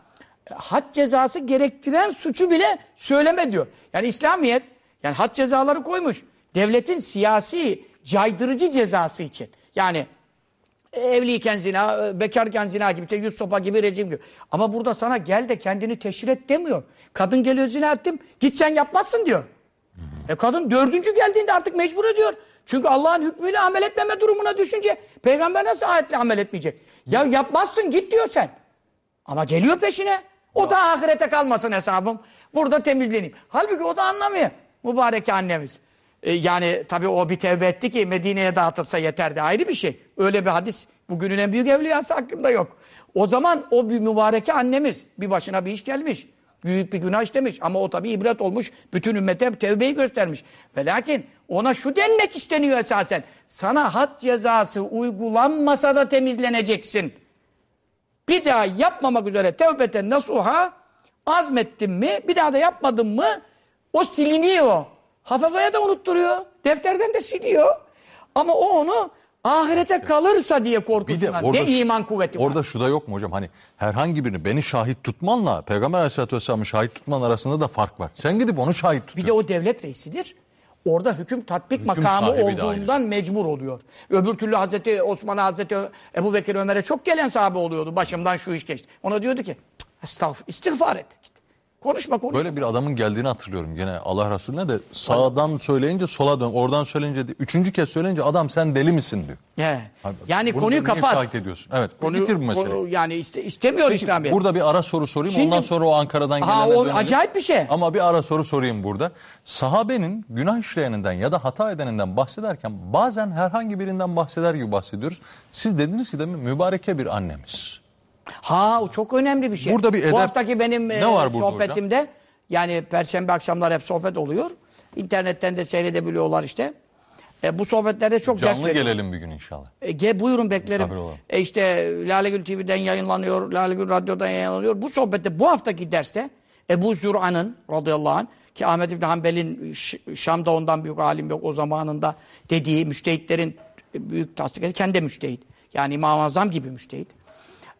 e, had cezası gerektiren suçu bile söyleme diyor. Yani İslamiyet yani had cezaları koymuş. Devletin siyasi caydırıcı cezası için. Yani evliyken zina, e, bekarken zina gibi, işte yüz sopa gibi, rejim gibi. Ama burada sana gel de kendini teşhir et demiyor. Kadın geliyor zina ettim, git sen yapmazsın diyor. E kadın dördüncü geldiğinde artık mecbur ediyor. Çünkü Allah'ın hükmüyle amel etmeme durumuna düşünce peygamber nasıl ayetle amel etmeyecek? Ya yapmazsın git diyor sen. Ama geliyor peşine. O da ahirete kalmasın hesabım. Burada temizleneyim. Halbuki o da anlamıyor. Mübarek annemiz. E, yani tabii o bir tevbe etti ki Medine'ye dağıtılsa yeterdi. Ayrı bir şey. Öyle bir hadis bugünün en büyük evliyası hakkında yok. O zaman o bir mübareke annemiz. Bir başına bir iş gelmiş. Büyük bir günah işlemiş ama o tabi ibret olmuş. Bütün ümmete tevbeyi göstermiş. Ve lakin ona şu denmek isteniyor esasen. Sana had cezası uygulanmasa da temizleneceksin. Bir daha yapmamak üzere tevbeten nasuha azmettin mi bir daha da yapmadın mı o siliniyor. Hafızaya da unutturuyor. Defterden de siliyor. Ama o onu ahirete kalırsa diye korkusundan. orada, ne iman kuvveti var. Orada şu da yok mu hocam? Hani herhangi birini beni şahit tutmanla Peygamber Aleyhisselatü Vesselam'ı şahit tutman arasında da fark var. Sen gidip onu şahit. Bir de o devlet reisidir. Orada hüküm tatbik makamı sahibi de olduğundan mecbur oluyor. Öbür türlü Hazreti Osman Hazreti Ebu Bekir Ömer'e çok gelen sahabe oluyordu. Başımdan şu iş geçti. Ona diyordu ki estağfurullah istiğfar et. Konuşma konuşma. Böyle bir adamın geldiğini hatırlıyorum gene Allah Resulüne de sağdan söyleyince sola dön, oradan söyleyince de üçüncü kez söyleyince adam sen deli misin diyor. He. Abi, Yani konuyu kapat. şahit ediyorsun? Evet. Konuyu- bitir bu meseleyi. konu- yani iste, istemiyor İslamiyet. Burada bir ara soru sorayım Şimdi- ondan sonra o Ankara'dan Ha, gelene o dönelim. acayip bir şey. Ama bir ara soru sorayım burada. Sahabenin günah işleyeninden ya da hata edeninden bahsederken bazen herhangi birinden bahseder gibi bahsediyoruz. Siz dediniz ki demin mübareke bir annemiz. Ha o çok önemli bir şey. Burada bir edep- Bu haftaki benim Ne e, var burada sohbetimde yani perşembe akşamlar hep sohbet oluyor. İnternetten de seyredebiliyorlar işte. E, bu sohbetlerde çok ders Canlı gelelim bir gün inşallah. E, ge, buyurun beklerim. E, işte Lale Gül TV'den yayınlanıyor, Lale Gül Radyo'dan yayınlanıyor. Bu sohbette bu haftaki derste Ebu Zür'an'ın radıyallahu anh ki Ahmet İbni Hanbel'in Şam'da ondan büyük alim yok o zamanında dediği müştehitlerin büyük tasdik. Kendi müştehit. Yani İmam-ı Azam gibi müştehit.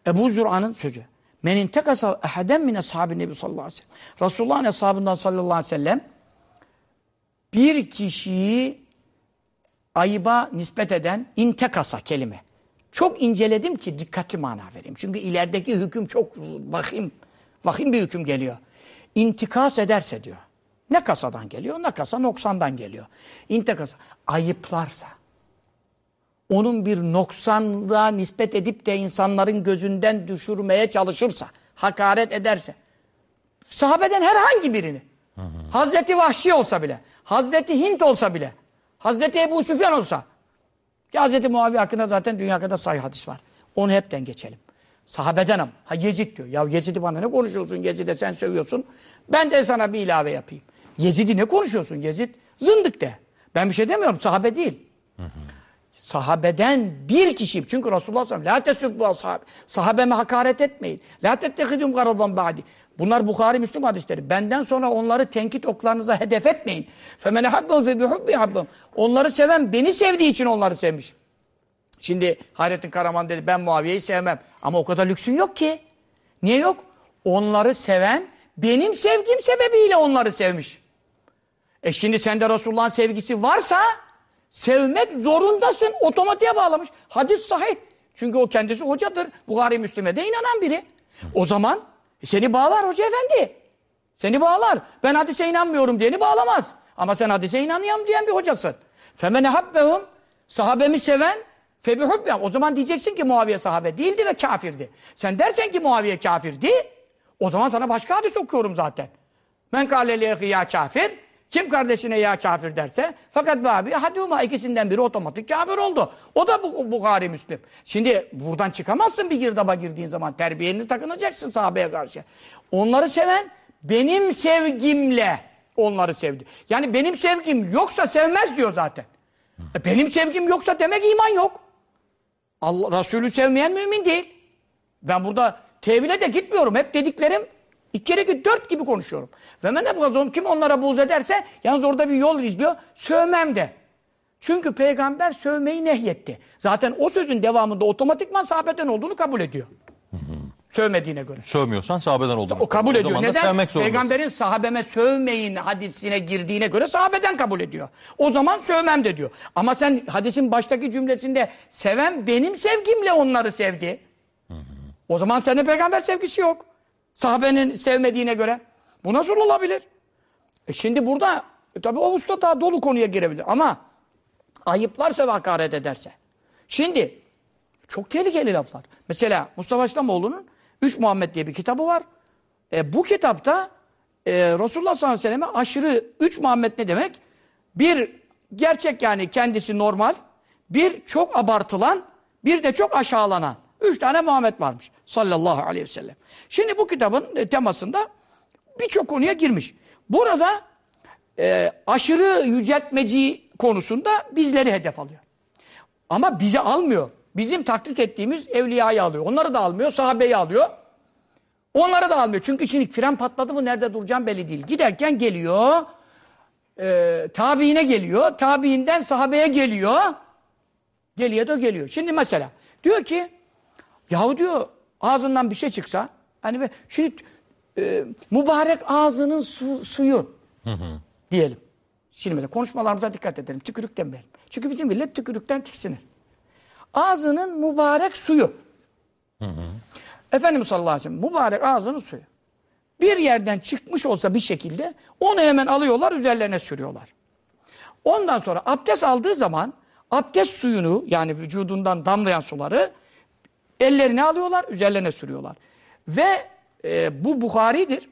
Ebu Zür'an'ın sözü. Men intekasa eheden min ashabin nebi sallallahu aleyhi ve sellem. Resulullah'ın ashabından sallallahu aleyhi ve sellem bir kişiyi ayıba nispet eden intekasa kelime. Çok inceledim ki dikkatli mana vereyim. Çünkü ilerideki hüküm çok vahim, vahim bir hüküm geliyor. İntikas ederse diyor. Ne kasadan geliyor, ne kasa noksandan geliyor. İntikasa. Ayıplarsa, onun bir noksanlığa nispet edip de insanların gözünden düşürmeye çalışırsa, hakaret ederse, Sahabeden herhangi birini. Hazreti Vahşi olsa bile, Hazreti Hint olsa bile, Hazreti Ebu Süfyan olsa. Ki Hazreti Muaviye hakkında zaten dünya kadar sayı hadis var. Onu hepten geçelim. Sahabeden ama. Ha Yezid diyor. Ya Yezid'i bana ne konuşuyorsun? Yezid'e sen sövüyorsun. Ben de sana bir ilave yapayım. Yezid'i ne konuşuyorsun? Yezid zındık de. Ben bir şey demiyorum. Sahabe değil. Sahabeden bir kişi. Çünkü Resulullah sallallahu aleyhi ve sellem la sahabe. Sahabeme hakaret etmeyin. La tettehidum garadan ba'di. Bunlar Bukhari Müslüm hadisleri. Benden sonra onları tenkit oklarınıza hedef etmeyin. Femene habbun fe bihubbi habbun. Onları seven beni sevdiği için onları sevmiş. Şimdi Hayrettin Karaman dedi ben Muaviye'yi sevmem. Ama o kadar lüksün yok ki. Niye yok? Onları seven benim sevgim sebebiyle onları sevmiş. E şimdi sende Resulullah'ın sevgisi varsa sevmek zorundasın. Otomatiğe bağlamış. Hadis sahih. Çünkü o kendisi hocadır. Buhari Müslim'e de inanan biri. O zaman seni bağlar hoca efendi. Seni bağlar. Ben hadise inanmıyorum diyeni bağlamaz. Ama sen hadise inanıyorum diyen bir hocasın. Femene habbehum sahabemi seven febihubbem. O zaman diyeceksin ki Muaviye sahabe değildi ve kafirdi. Sen dersen ki Muaviye kafirdi. O zaman sana başka hadis okuyorum zaten. Men kâleli ya kafir. Kim kardeşine ya kafir derse fakat abi haduma ikisinden biri otomatik kafir oldu. O da bu Bukhari Müslim. Şimdi buradan çıkamazsın bir girdaba girdiğin zaman. Terbiyeni takınacaksın sahabeye karşı. Onları seven benim sevgimle onları sevdi. Yani benim sevgim yoksa sevmez diyor zaten. E benim sevgim yoksa demek iman yok. Allah Resulü sevmeyen mümin değil. Ben burada tevhile de gitmiyorum. Hep dediklerim iki kere ki dört gibi konuşuyorum. Ve men ebgazon kim onlara buğz ederse yalnız orada bir yol izliyor. Sövmem de. Çünkü peygamber sövmeyi nehyetti. Zaten o sözün devamında otomatikman sahabeden olduğunu kabul ediyor. Sövmediğine göre. Sövmüyorsan sahabeden olduğunu. O kabul O ediyor. Neden? Peygamberin sahabeme sövmeyin hadisine girdiğine göre sahabeden kabul ediyor. O zaman sövmem de diyor. Ama sen hadisin baştaki cümlesinde seven benim sevgimle onları sevdi. O zaman sende peygamber sevgisi yok. Sahabenin sevmediğine göre. Bu nasıl olabilir? E şimdi burada e tabi o usta daha dolu konuya girebilir. Ama ayıplarsa ve hakaret ederse. Şimdi çok tehlikeli laflar. Mesela Mustafa İslamoğlu'nun Üç Muhammed diye bir kitabı var. E, bu kitapta e, Resulullah sallallahu aleyhi ve selleme aşırı Üç Muhammed ne demek? Bir gerçek yani kendisi normal, bir çok abartılan, bir de çok aşağılanan. Üç tane Muhammed varmış sallallahu aleyhi ve sellem. Şimdi bu kitabın e, temasında birçok konuya girmiş. Burada e, aşırı yüceltmeci konusunda bizleri hedef alıyor. Ama bizi almıyor. Bizim taklit ettiğimiz evliyayı alıyor. Onları da almıyor, sahabeyi alıyor. Onları da almıyor. Çünkü şimdi fren patladı mı nerede duracağım belli değil. Giderken geliyor, e, tabiine geliyor, tabiinden sahabeye geliyor. Geliyor da geliyor. Şimdi mesela diyor ki, yahu diyor ağzından bir şey çıksa, hani şimdi e, mübarek ağzının su, suyu diyelim. Şimdi konuşmalarımıza dikkat edelim. Tükürük demeyelim. Çünkü bizim millet tükürükten tiksinir. Ağzının mübarek suyu. Efendimiz sallallahu aleyhi ve sellem mübarek ağzının suyu. Bir yerden çıkmış olsa bir şekilde onu hemen alıyorlar üzerlerine sürüyorlar. Ondan sonra abdest aldığı zaman abdest suyunu yani vücudundan damlayan suları ellerine alıyorlar üzerlerine sürüyorlar. Ve e, bu Bukhari'dir.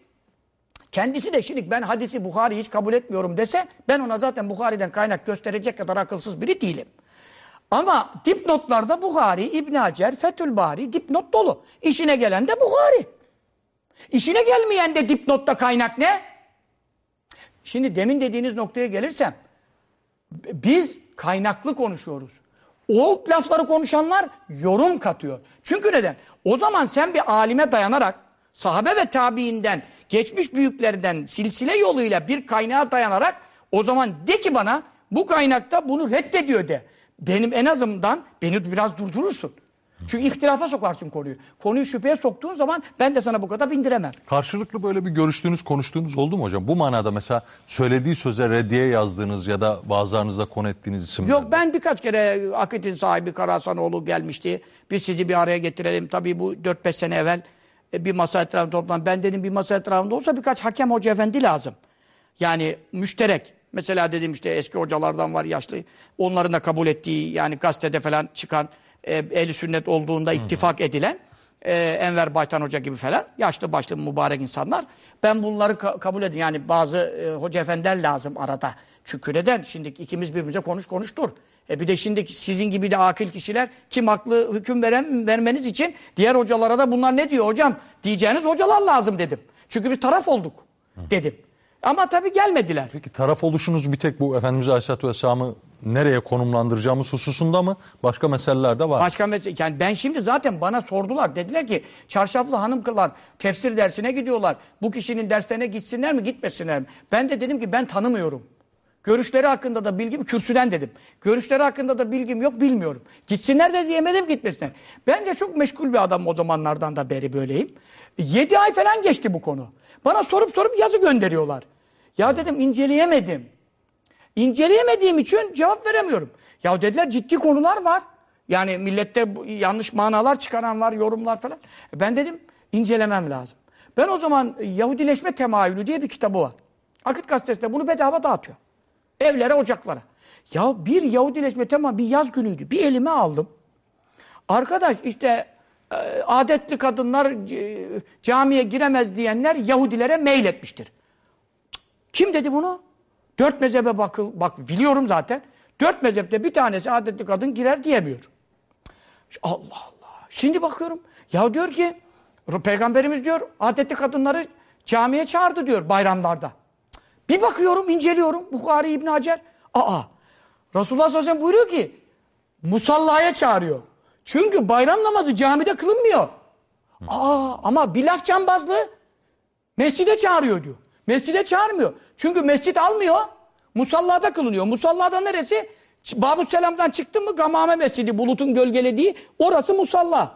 Kendisi de şimdi ben hadisi Bukhari hiç kabul etmiyorum dese ben ona zaten Bukhari'den kaynak gösterecek kadar akılsız biri değilim. Ama dipnotlarda Bukhari, İbn Hacer, Fethül Bari dipnot dolu. İşine gelen de Bukhari. İşine gelmeyen de dipnotta kaynak ne? Şimdi demin dediğiniz noktaya gelirsem biz kaynaklı konuşuyoruz. O lafları konuşanlar yorum katıyor. Çünkü neden? O zaman sen bir alime dayanarak sahabe ve tabiinden, geçmiş büyüklerden silsile yoluyla bir kaynağa dayanarak o zaman de ki bana bu kaynakta bunu reddediyor de. Benim en azından beni biraz durdurursun. Çünkü ihtilafa sokarsın konuyu. Konuyu şüpheye soktuğun zaman ben de sana bu kadar bindiremem. Karşılıklı böyle bir görüştüğünüz, konuştuğunuz oldu mu hocam? Bu manada mesela söylediği söze reddiye yazdığınız ya da bazılarınızla konu ettiğiniz isimler. Yok ben birkaç kere Akit'in sahibi Karahasanoğlu gelmişti. Biz sizi bir araya getirelim. Tabii bu 4-5 sene evvel e, bir masa etrafında toplan. Ben dedim bir masa etrafında olsa birkaç hakem hoca efendi lazım. Yani müşterek. Mesela dedim işte eski hocalardan var yaşlı. Onların da kabul ettiği yani gazetede falan çıkan e, ehli sünnet olduğunda ittifak edilen e, Enver Baytan Hoca gibi falan. Yaşlı başlı mübarek insanlar. Ben bunları ka- kabul edin. Yani bazı e, hoca efendiler lazım arada. Çünkü neden? Şimdi ikimiz birbirimize konuş konuştur. E bir de şimdi sizin gibi de akil kişiler kim haklı hüküm veren, vermeniz için diğer hocalara da bunlar ne diyor hocam? Diyeceğiniz hocalar lazım dedim. Çünkü biz taraf olduk dedim. Ama tabii gelmediler. Peki taraf oluşunuz bir tek bu Efendimiz Aleyhisselatü Vesselam'ı nereye konumlandıracağımız hususunda mı? Başka meseleler de var. Başka mesele, yani ben şimdi zaten bana sordular. Dediler ki çarşaflı hanım kızlar tefsir dersine gidiyorlar. Bu kişinin derslerine gitsinler mi gitmesinler mi? Ben de dedim ki ben tanımıyorum. Görüşleri hakkında da bilgim kürsüden dedim. Görüşleri hakkında da bilgim yok bilmiyorum. Gitsinler de diyemedim gitmesinler. Ben de çok meşgul bir adam o zamanlardan da beri böyleyim. Yedi ay falan geçti bu konu. Bana sorup sorup yazı gönderiyorlar. Ya dedim inceleyemedim. İnceleyemediğim için cevap veremiyorum. Ya dediler ciddi konular var. Yani millette yanlış manalar çıkaran var, yorumlar falan. E Ben dedim incelemem lazım. Ben o zaman Yahudileşme Temayülü diye bir kitabı var. Akıt gazetesinde bunu bedava dağıtıyor. Evlere, ocaklara. Ya bir Yahudileşme temayülü bir yaz günüydü. Bir elime aldım. Arkadaş işte e, adetli kadınlar camiye giremez diyenler Yahudilere mail etmiştir. Kim dedi bunu? Dört mezhebe bakıl, bak biliyorum zaten. Dört mezhepte bir tanesi adetli kadın girer diyemiyor. Allah Allah. Şimdi bakıyorum. Ya diyor ki peygamberimiz diyor adetli kadınları camiye çağırdı diyor bayramlarda. Bir bakıyorum, inceliyorum. Bukhari İbn Hacer. Aa. Resulullah sallallahu aleyhi ve sellem buyuruyor ki musallaya çağırıyor. Çünkü bayram namazı camide kılınmıyor. Aa ama bir laf cambazlığı mescide çağırıyor diyor. Mescide çağırmıyor. Çünkü mescit almıyor. Musallada kılınıyor. Musallada neresi? Babu Selam'dan çıktın mı Gamame Mescidi bulutun gölgelediği orası musalla.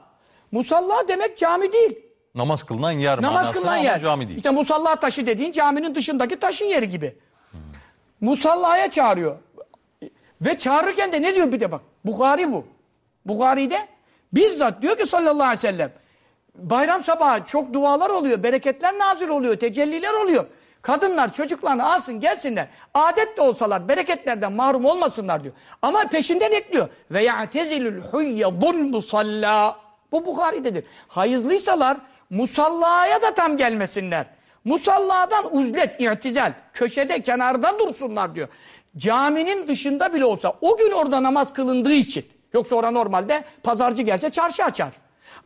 Musalla demek cami değil. Namaz kılınan yer Namaz kılınan yer. cami değil. İşte musalla taşı dediğin caminin dışındaki taşın yeri gibi. Musallaya çağırıyor. Ve çağırırken de ne diyor bir de bak. Bukhari bu. Bukhari'de bizzat diyor ki sallallahu aleyhi ve sellem bayram sabahı çok dualar oluyor, bereketler nazil oluyor, tecelliler oluyor. Kadınlar çocuklarını alsın gelsinler. Adet de olsalar bereketlerden mahrum olmasınlar diyor. Ama peşinden ekliyor. Ve ya'tezilül huyyadul musalla. Bu Bukhari'dedir. Hayızlıysalar musallaya da tam gelmesinler. Musalladan uzlet, i'tizal. Köşede, kenarda dursunlar diyor. Caminin dışında bile olsa o gün orada namaz kılındığı için. Yoksa orada normalde pazarcı gelse çarşı açar.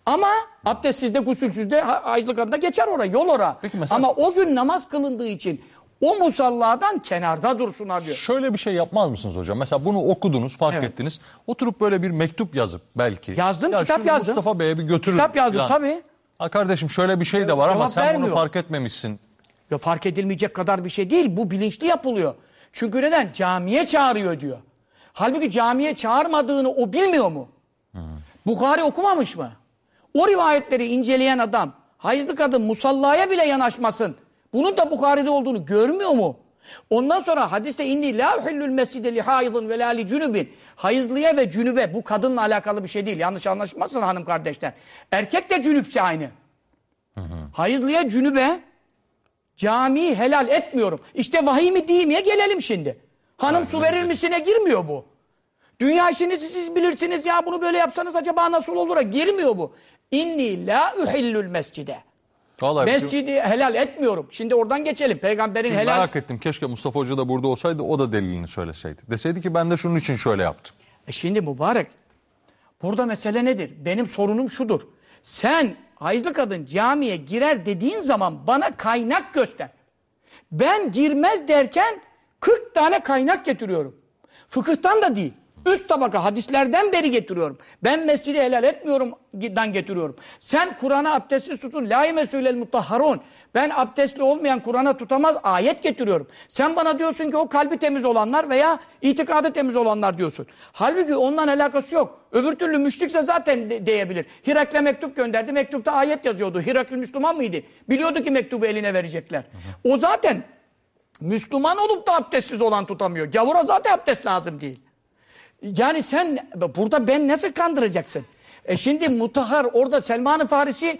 Ama abdestsizde, gusülsüzde, ha- hayızlı kadında geçer oraya, yol ora. Peki mesela- Ama o gün namaz kılındığı için o musalladan kenarda dursunlar diyor. Şöyle bir şey yapmaz mısınız hocam? Mesela bunu okudunuz, fark Evet. ettiniz. Oturup böyle bir mektup yazıp belki. Yazdım, Ya kitap şunu yazdım. Mustafa Bey'e bir götürün. Kitap yazdım falan. tabii. Ha kardeşim şöyle bir şey de var ama Cevap sen vermiyor. bunu fark etmemişsin. Ya fark edilmeyecek kadar bir şey değil. Bu bilinçli yapılıyor. Çünkü neden? Camiye çağırıyor diyor. Halbuki camiye çağırmadığını o bilmiyor mu? Bukhari okumamış mı? O rivayetleri inceleyen adam hayızlı kadın musallaya bile yanaşmasın. Bunun da Bukhari'de olduğunu görmüyor mu? Ondan sonra hadiste inni la uhillul mescide li haydın ve la li cünübin. Hayızlıya ve cünübe bu kadınla alakalı bir şey değil. Yanlış anlaşılmasın hanım kardeşler. Erkek de cünüpse aynı. Hayızlıya cünübe Camiyi helal etmiyorum. İşte vahiy mi değil miye gelelim şimdi. Hanım su verir misine girmiyor bu. Dünya işinizi siz bilirsiniz ya bunu böyle yapsanız acaba nasıl olur'a girmiyor bu. İnni la uhillül mescide. Vallahi şey- Mescidi helal etmiyorum. Şimdi oradan geçelim. Peygamberin Çünkü helal... Merak ettim. Keşke Mustafa Hoca da burada olsaydı o da delilini söyleseydi. Deseydi ki ben de şunun için şöyle yaptım. E şimdi mübarek. Burada mesele nedir? Benim sorunum şudur. Sen hayızlı kadın camiye girer dediğin zaman bana kaynak göster. Ben girmez derken 40 tane kaynak getiriyorum. Fıkıhtan da değil. Üst tabaka hadislerden beri getiriyorum. Ben mescidi helal etmiyorum dan getiriyorum. Sen Kur'an'a abdestsiz tutun. La yemesûlel mutahharun. Ben abdestli olmayan Kur'an'a tutamaz ayet getiriyorum. Sen bana diyorsun ki o kalbi temiz olanlar veya itikadı temiz olanlar diyorsun. Halbuki ondan alakası yok. Öbür türlü müşrikse zaten de- diyebilir. Hirakle mektup gönderdi. Mektupta ayet yazıyordu. Hirakl Müslüman mıydı? Biliyordu ki mektubu eline verecekler. O zaten Müslüman olup da abdestsiz olan tutamıyor. Gavura zaten abdest lazım değil. Yani sen burada ben nasıl kandıracaksın? E şimdi mutahhar orada Selman-ı Farisi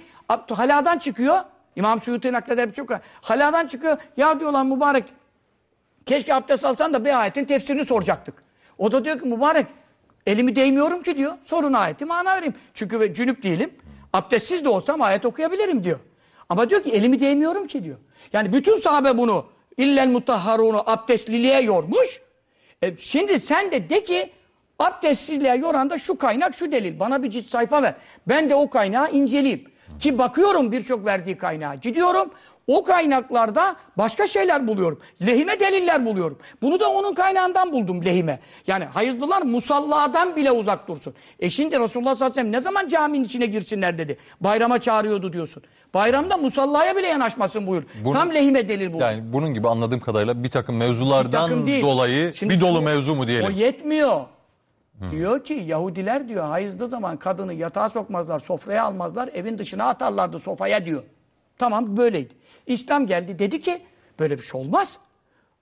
haladan çıkıyor. İmam Suyuti nakleder çok. Haladan çıkıyor. Ya diyorlar mübarek keşke abdest alsan da bir ayetin tefsirini soracaktık. O da diyor ki mübarek elimi değmiyorum ki diyor. Sorun ayeti mana vereyim. Çünkü cünüp değilim. Abdestsiz de olsam ayet okuyabilirim diyor. Ama diyor ki elimi değmiyorum ki diyor. Yani bütün sahabe bunu illel mutahharunu abdestliliğe yormuş. E, şimdi sen de de ki abdestsizliğe yoran da şu kaynak şu delil. Bana bir cilt sayfa ver. Ben de o kaynağı inceleyeyim. Ki bakıyorum birçok verdiği kaynağa. Gidiyorum o kaynaklarda başka şeyler buluyorum. Lehime deliller buluyorum. Bunu da onun kaynağından buldum lehime. Yani hayızlılar musalladan bile uzak dursun. E şimdi Resulullah sallallahu aleyhi ve sellem ne zaman caminin içine girsinler dedi. Bayrama çağırıyordu diyorsun. Bayramda musallaya bile yanaşmasın buyur. Bunu- Tam lehime delil bu. Yani bunun gibi anladığım kadarıyla bir takım Bir mevzulardan takım değil. dolayı Şimdi bir dolu şu- mevzu mu O diyelim? Diyor ki Yahudiler diyor hayızlı zaman kadını yatağa sokmazlar, sofraya almazlar, evin dışına atarlardı sofaya diyor. Tamam böyleydi. İslam geldi dedi ki böyle bir şey olmaz.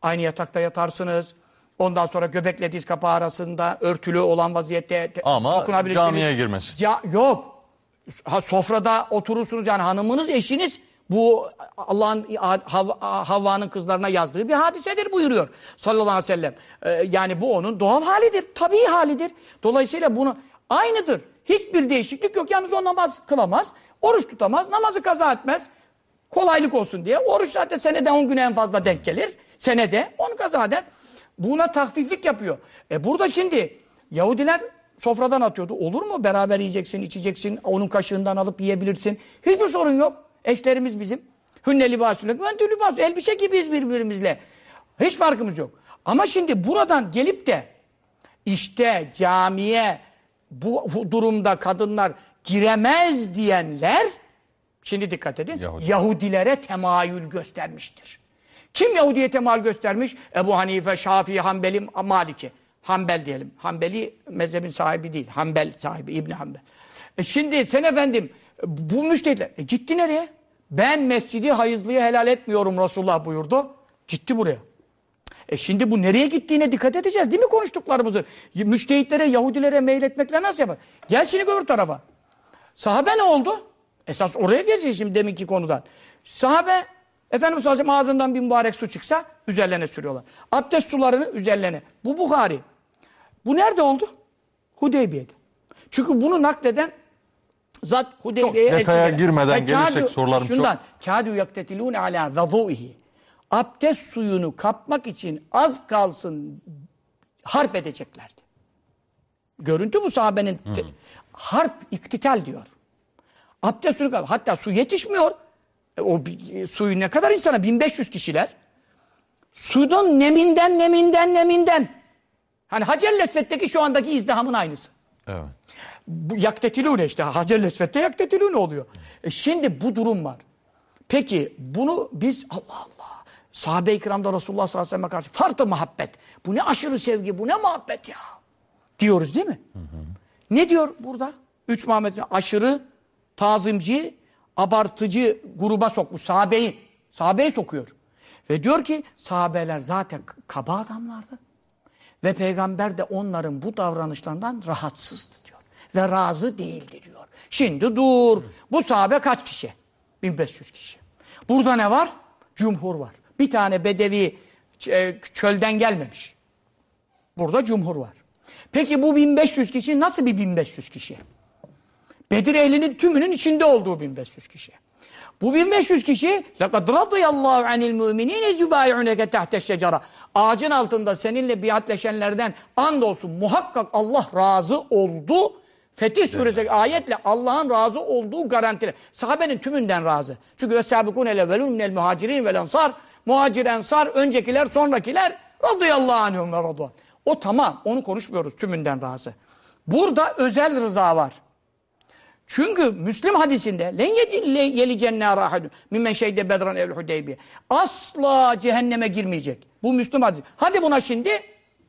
Aynı yatakta yatarsınız. Ondan sonra göbekle diz kapağı arasında örtülü olan vaziyette te- Ama dokunabilirsiniz. camiye girmesi. Ca- yok. Ha, sofrada oturursunuz yani hanımınız, eşiniz bu Allah'ın Hav- Havva'nın kızlarına yazdığı bir hadisedir buyuruyor sallallahu aleyhi ve sellem. Ee, yani bu onun doğal halidir, tabii halidir. Dolayısıyla bunu aynıdır. Hiçbir değişiklik yok. Yalnız o namaz kılamaz, oruç tutamaz, namazı kaza etmez. Kolaylık olsun diye. Oruç zaten senede 10 güne en fazla denk gelir. Senede onu kaza eder. Buna tahfiflik yapıyor. E burada şimdi Yahudiler sofradan atıyordu. Olur mu? Beraber yiyeceksin, içeceksin. Onun kaşığından alıp yiyebilirsin. Hiçbir sorun yok. Eşlerimiz bizim. Hünne libasülek. Ben de libas. Elbise gibiyiz birbirimizle. Hiç farkımız yok. Ama şimdi buradan gelip de işte camiye bu, bu durumda kadınlar giremez diyenler şimdi dikkat edin Yahudi. Yahudilere temayül göstermiştir. Kim Yahudiye temayül göstermiş? Ebu Hanife, Şafii, Hanbeli, Maliki. Hanbel diyelim. Hanbeli mezhebin sahibi değil. Hanbel sahibi İbni Hanbel. E şimdi sen efendim bu müştehitler. E gitti nereye? Ben mescidi hayızlıyı helal etmiyorum Resulullah buyurdu. Gitti buraya. E şimdi bu nereye gittiğine dikkat edeceğiz değil mi konuştuklarımızı? Müştehitlere, Yahudilere meyletmekle nasıl yapar? Gel şimdi öbür tarafa. Sahabe ne oldu? Esas oraya geleceğiz şimdi deminki konudan. Sahabe, Efendimiz sallallahu ağzından bir mübarek su çıksa üzerlerine sürüyorlar. Abdest sularını üzerlerine. Bu Bukhari. Bu nerede oldu? Hudeybiye'de. Çünkü bunu nakleden zat Hudeybiye'ye Çok detaya elçileri- girmeden E, gelirsek sorularım çok. şundan, Kâdü yaktetilûne alâ vazûihi. Abdest suyunu kapmak için az kalsın harp edeceklerdi. Görüntü bu sahabenin. te- Harp, iktital diyor. Abdest suyu kap- Hatta su yetişmiyor. E, o bir- suyu ne kadar insana? 1500 kişiler. Suyun neminden, neminden, neminden. Hani Hacer Lesvet'teki şu andaki izdihamın aynısı. Evet. Bu yaktetilûne işte. Hacer Lesvet'te yaktetilûne oluyor. E şimdi bu durum var. Peki bunu biz Allah Allah sahabe-i kiramda Resulullah sallallahu aleyhi ve sellem'e karşı farklı muhabbet. Bu ne aşırı sevgi, bu ne muhabbet ya. Diyoruz değil mi? Ne diyor burada? Üç Muhammed aşırı tazimci, abartıcı gruba sokmuş sahabeyi. Sahabeyi sokuyor. Ve diyor ki sahabeler zaten kaba adamlardı. Ve peygamber de onların bu davranışlarından rahatsızdı diyor Ve razı değildi diyor. Şimdi dur. Bu sahabe kaç kişi? 1500 kişi. Burada ne var? Cumhur var. Bir tane bedevi ç- çölden gelmemiş. Burada cumhur var. Peki bu 1500 kişi nasıl bir 1500 kişi? Bedir ehlinin tümünün içinde olduğu 1500 kişi. Bu 1500 kişi لَقَدْ رَضِيَ اللّٰهُ عَنِ الْمُؤْمِنِينَ يُبَايِعُنَكَ تَحْتَ الشَّجَرَةِ Ağacın altında seninle biatleşenlerden andolsun muhakkak Allah razı oldu. Fetih suresi ayetle Allah'ın razı olduğu garantili. Sahabenin tümünden razı. Çünkü وَسَابِقُونَ الْاَوَّلُونَ مِنَ الْمُهَاجِرِينَ وَالْاَنْصَارِ Muhacir, ensar, öncekiler, sonrakiler radıyallahu anhum ve radvan. O tamam, onu konuşmuyoruz tümünden razı. Burada özel rıza var. Çünkü Müslim hadisinde len yelicenne rahadun mimmen şeyde bedran el hudeybiye. Asla cehenneme girmeyecek. Bu Müslüm hadisi. Hadi buna şimdi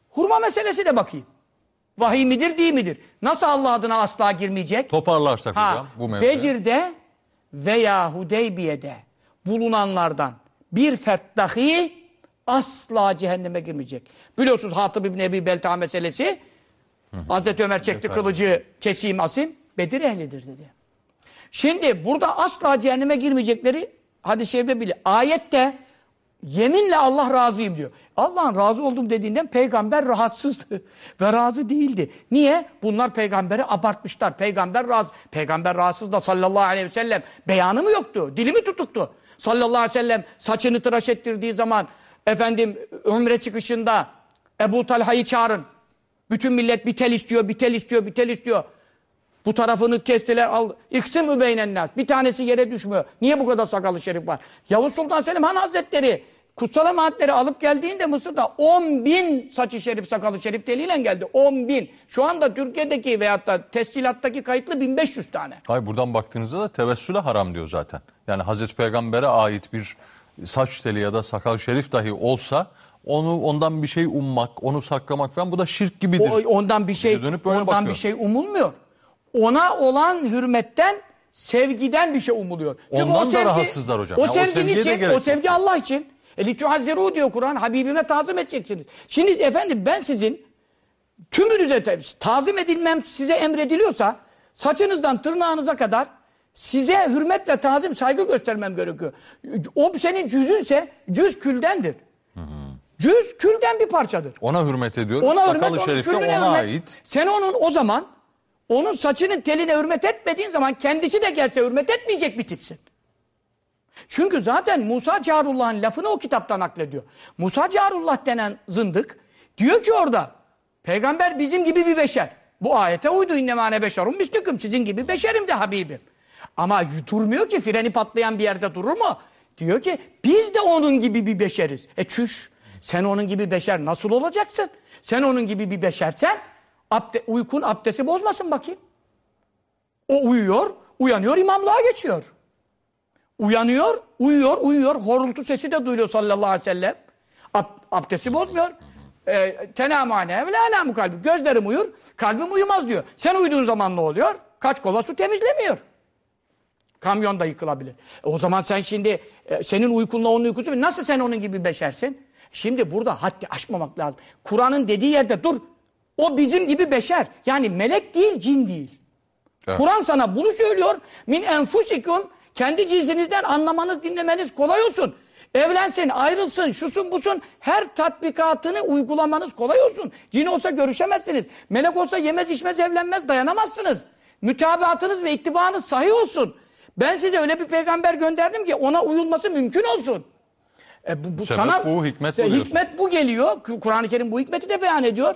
hurma meselesi de bakayım. Vahiy midir değil midir? Nasıl Allah adına asla girmeyecek? Toparlarsak Ha, hocam bu mevzuyu. Bedir'de veya Hudeybiye'de bulunanlardan bir fert dahi asla cehenneme girmeyecek. Biliyorsunuz Hatib İbni Ebi Belta meselesi. Hazreti Ömer çekti kılıcı keseyim asim. Bedir ehlidir dedi. Şimdi burada asla cehenneme girmeyecekleri hadis-i şerifte bile. Ayette yeminle Allah razıyım diyor. Allah'ın razı oldum dediğinden peygamber rahatsızdı ve razı değildi. Niye? Bunlar peygamberi abartmışlar. Peygamber razı. Peygamber rahatsız da sallallahu aleyhi ve sellem beyanı mı yoktu? Dili mi tutuktu? Sallallahu aleyhi ve sellem saçını tıraş ettirdiği zaman efendim umre çıkışında Ebu Talha'yı çağırın. Bütün millet bir tel istiyor, bir tel istiyor, bir tel istiyor. Bu tarafını kestiler. Al. İksim übeynennâs. Bir tanesi yere düşmüyor. Niye bu kadar sakalı şerif var? Yavuz Sultan Selim Han Hazretleri kutsal emanetleri alıp geldiğinde Mısır'da 10 bin saçı şerif, sakalı şerif deliyle geldi. 10 bin. Şu anda Türkiye'deki veyahut da tescilattaki kayıtlı 1500 tane. Hayır buradan baktığınızda da tevessüle haram diyor zaten. Yani Hazreti Peygamber'e ait bir saç teli ya da sakal şerif dahi olsa onu ondan bir şey ummak, onu saklamak falan bu da şirk gibidir. O, ondan bir şey ondan bakıyor. bir şey umulmuyor. Ona olan hürmetten, sevgiden bir şey umuluyor. Çünkü Ondan da rahatsızlar hocam. O Ya o sevginin sevgiye de için, o sevgi yok. Allah için. E litühazziru diyor Kur'an. Habibime tazim edeceksiniz. Şimdi efendim ben sizin tümünüze ta- tazim edilmem size emrediliyorsa saçınızdan tırnağınıza kadar size hürmet ve tazim saygı göstermem gerekiyor. O senin cüzünse cüz küldendir. Cüz külden bir parçadır. Ona hürmet ediyoruz. Ona hürmet, Sakalı onun şerif de külüne ona hürmet. ait. Sen onun o zaman onun saçının teline hürmet etmediğin zaman kendisi de gelse hürmet etmeyecek bir tipsin. Çünkü zaten Musa Carullah'ın lafını o kitaptan naklediyor. Musa Carullah denen zındık diyor ki orada peygamber bizim gibi bir beşer. Bu ayete uydu innemâne beşerum müslüküm sizin gibi beşerim de Habibim. Ama durmuyor ki freni patlayan bir yerde durur mu? Diyor ki biz de onun gibi bir beşeriz. E çüş sen onun gibi beşer nasıl olacaksın? Sen onun gibi bir beşersen abde, uykun abdesti bozmasın bakayım. O uyuyor, uyanıyor imamlığa geçiyor. Uyanıyor, uyuyor, uyuyor. Horultu sesi de duyuluyor sallallahu aleyhi ve sellem. Ab abdesti bozmuyor. E, Tenamane ve la namu kalbi. Gözlerim uyur, kalbim uyumaz diyor. Sen uyuduğun zaman ne oluyor? Kaç kova su temizlemiyor. Kamyon da yıkılabilir. E, o zaman sen şimdi e, senin uykunla onun uykusu nasıl sen onun gibi beşersin? Şimdi burada haddi aşmamak lazım. Kur'an'ın dediği yerde dur. O bizim gibi beşer. Yani melek değil, cin değil. Evet. Kur'an sana bunu söylüyor. Min enfusikum kendi cinsinizden anlamanız, dinlemeniz kolay olsun. Evlensin, ayrılsın, şusun busun her tatbikatını uygulamanız kolay olsun. Cin olsa görüşemezsiniz. Melek olsa yemez içmez evlenmez dayanamazsınız. Mütabaatınız ve ittibanız sahih olsun. Ben size öyle bir peygamber gönderdim ki ona uyulması mümkün olsun. E bu, bu Sebep sana bu, hikmet bu hikmet bu geliyor. Ku- Kur'an-ı Kerim bu hikmeti de beyan ediyor.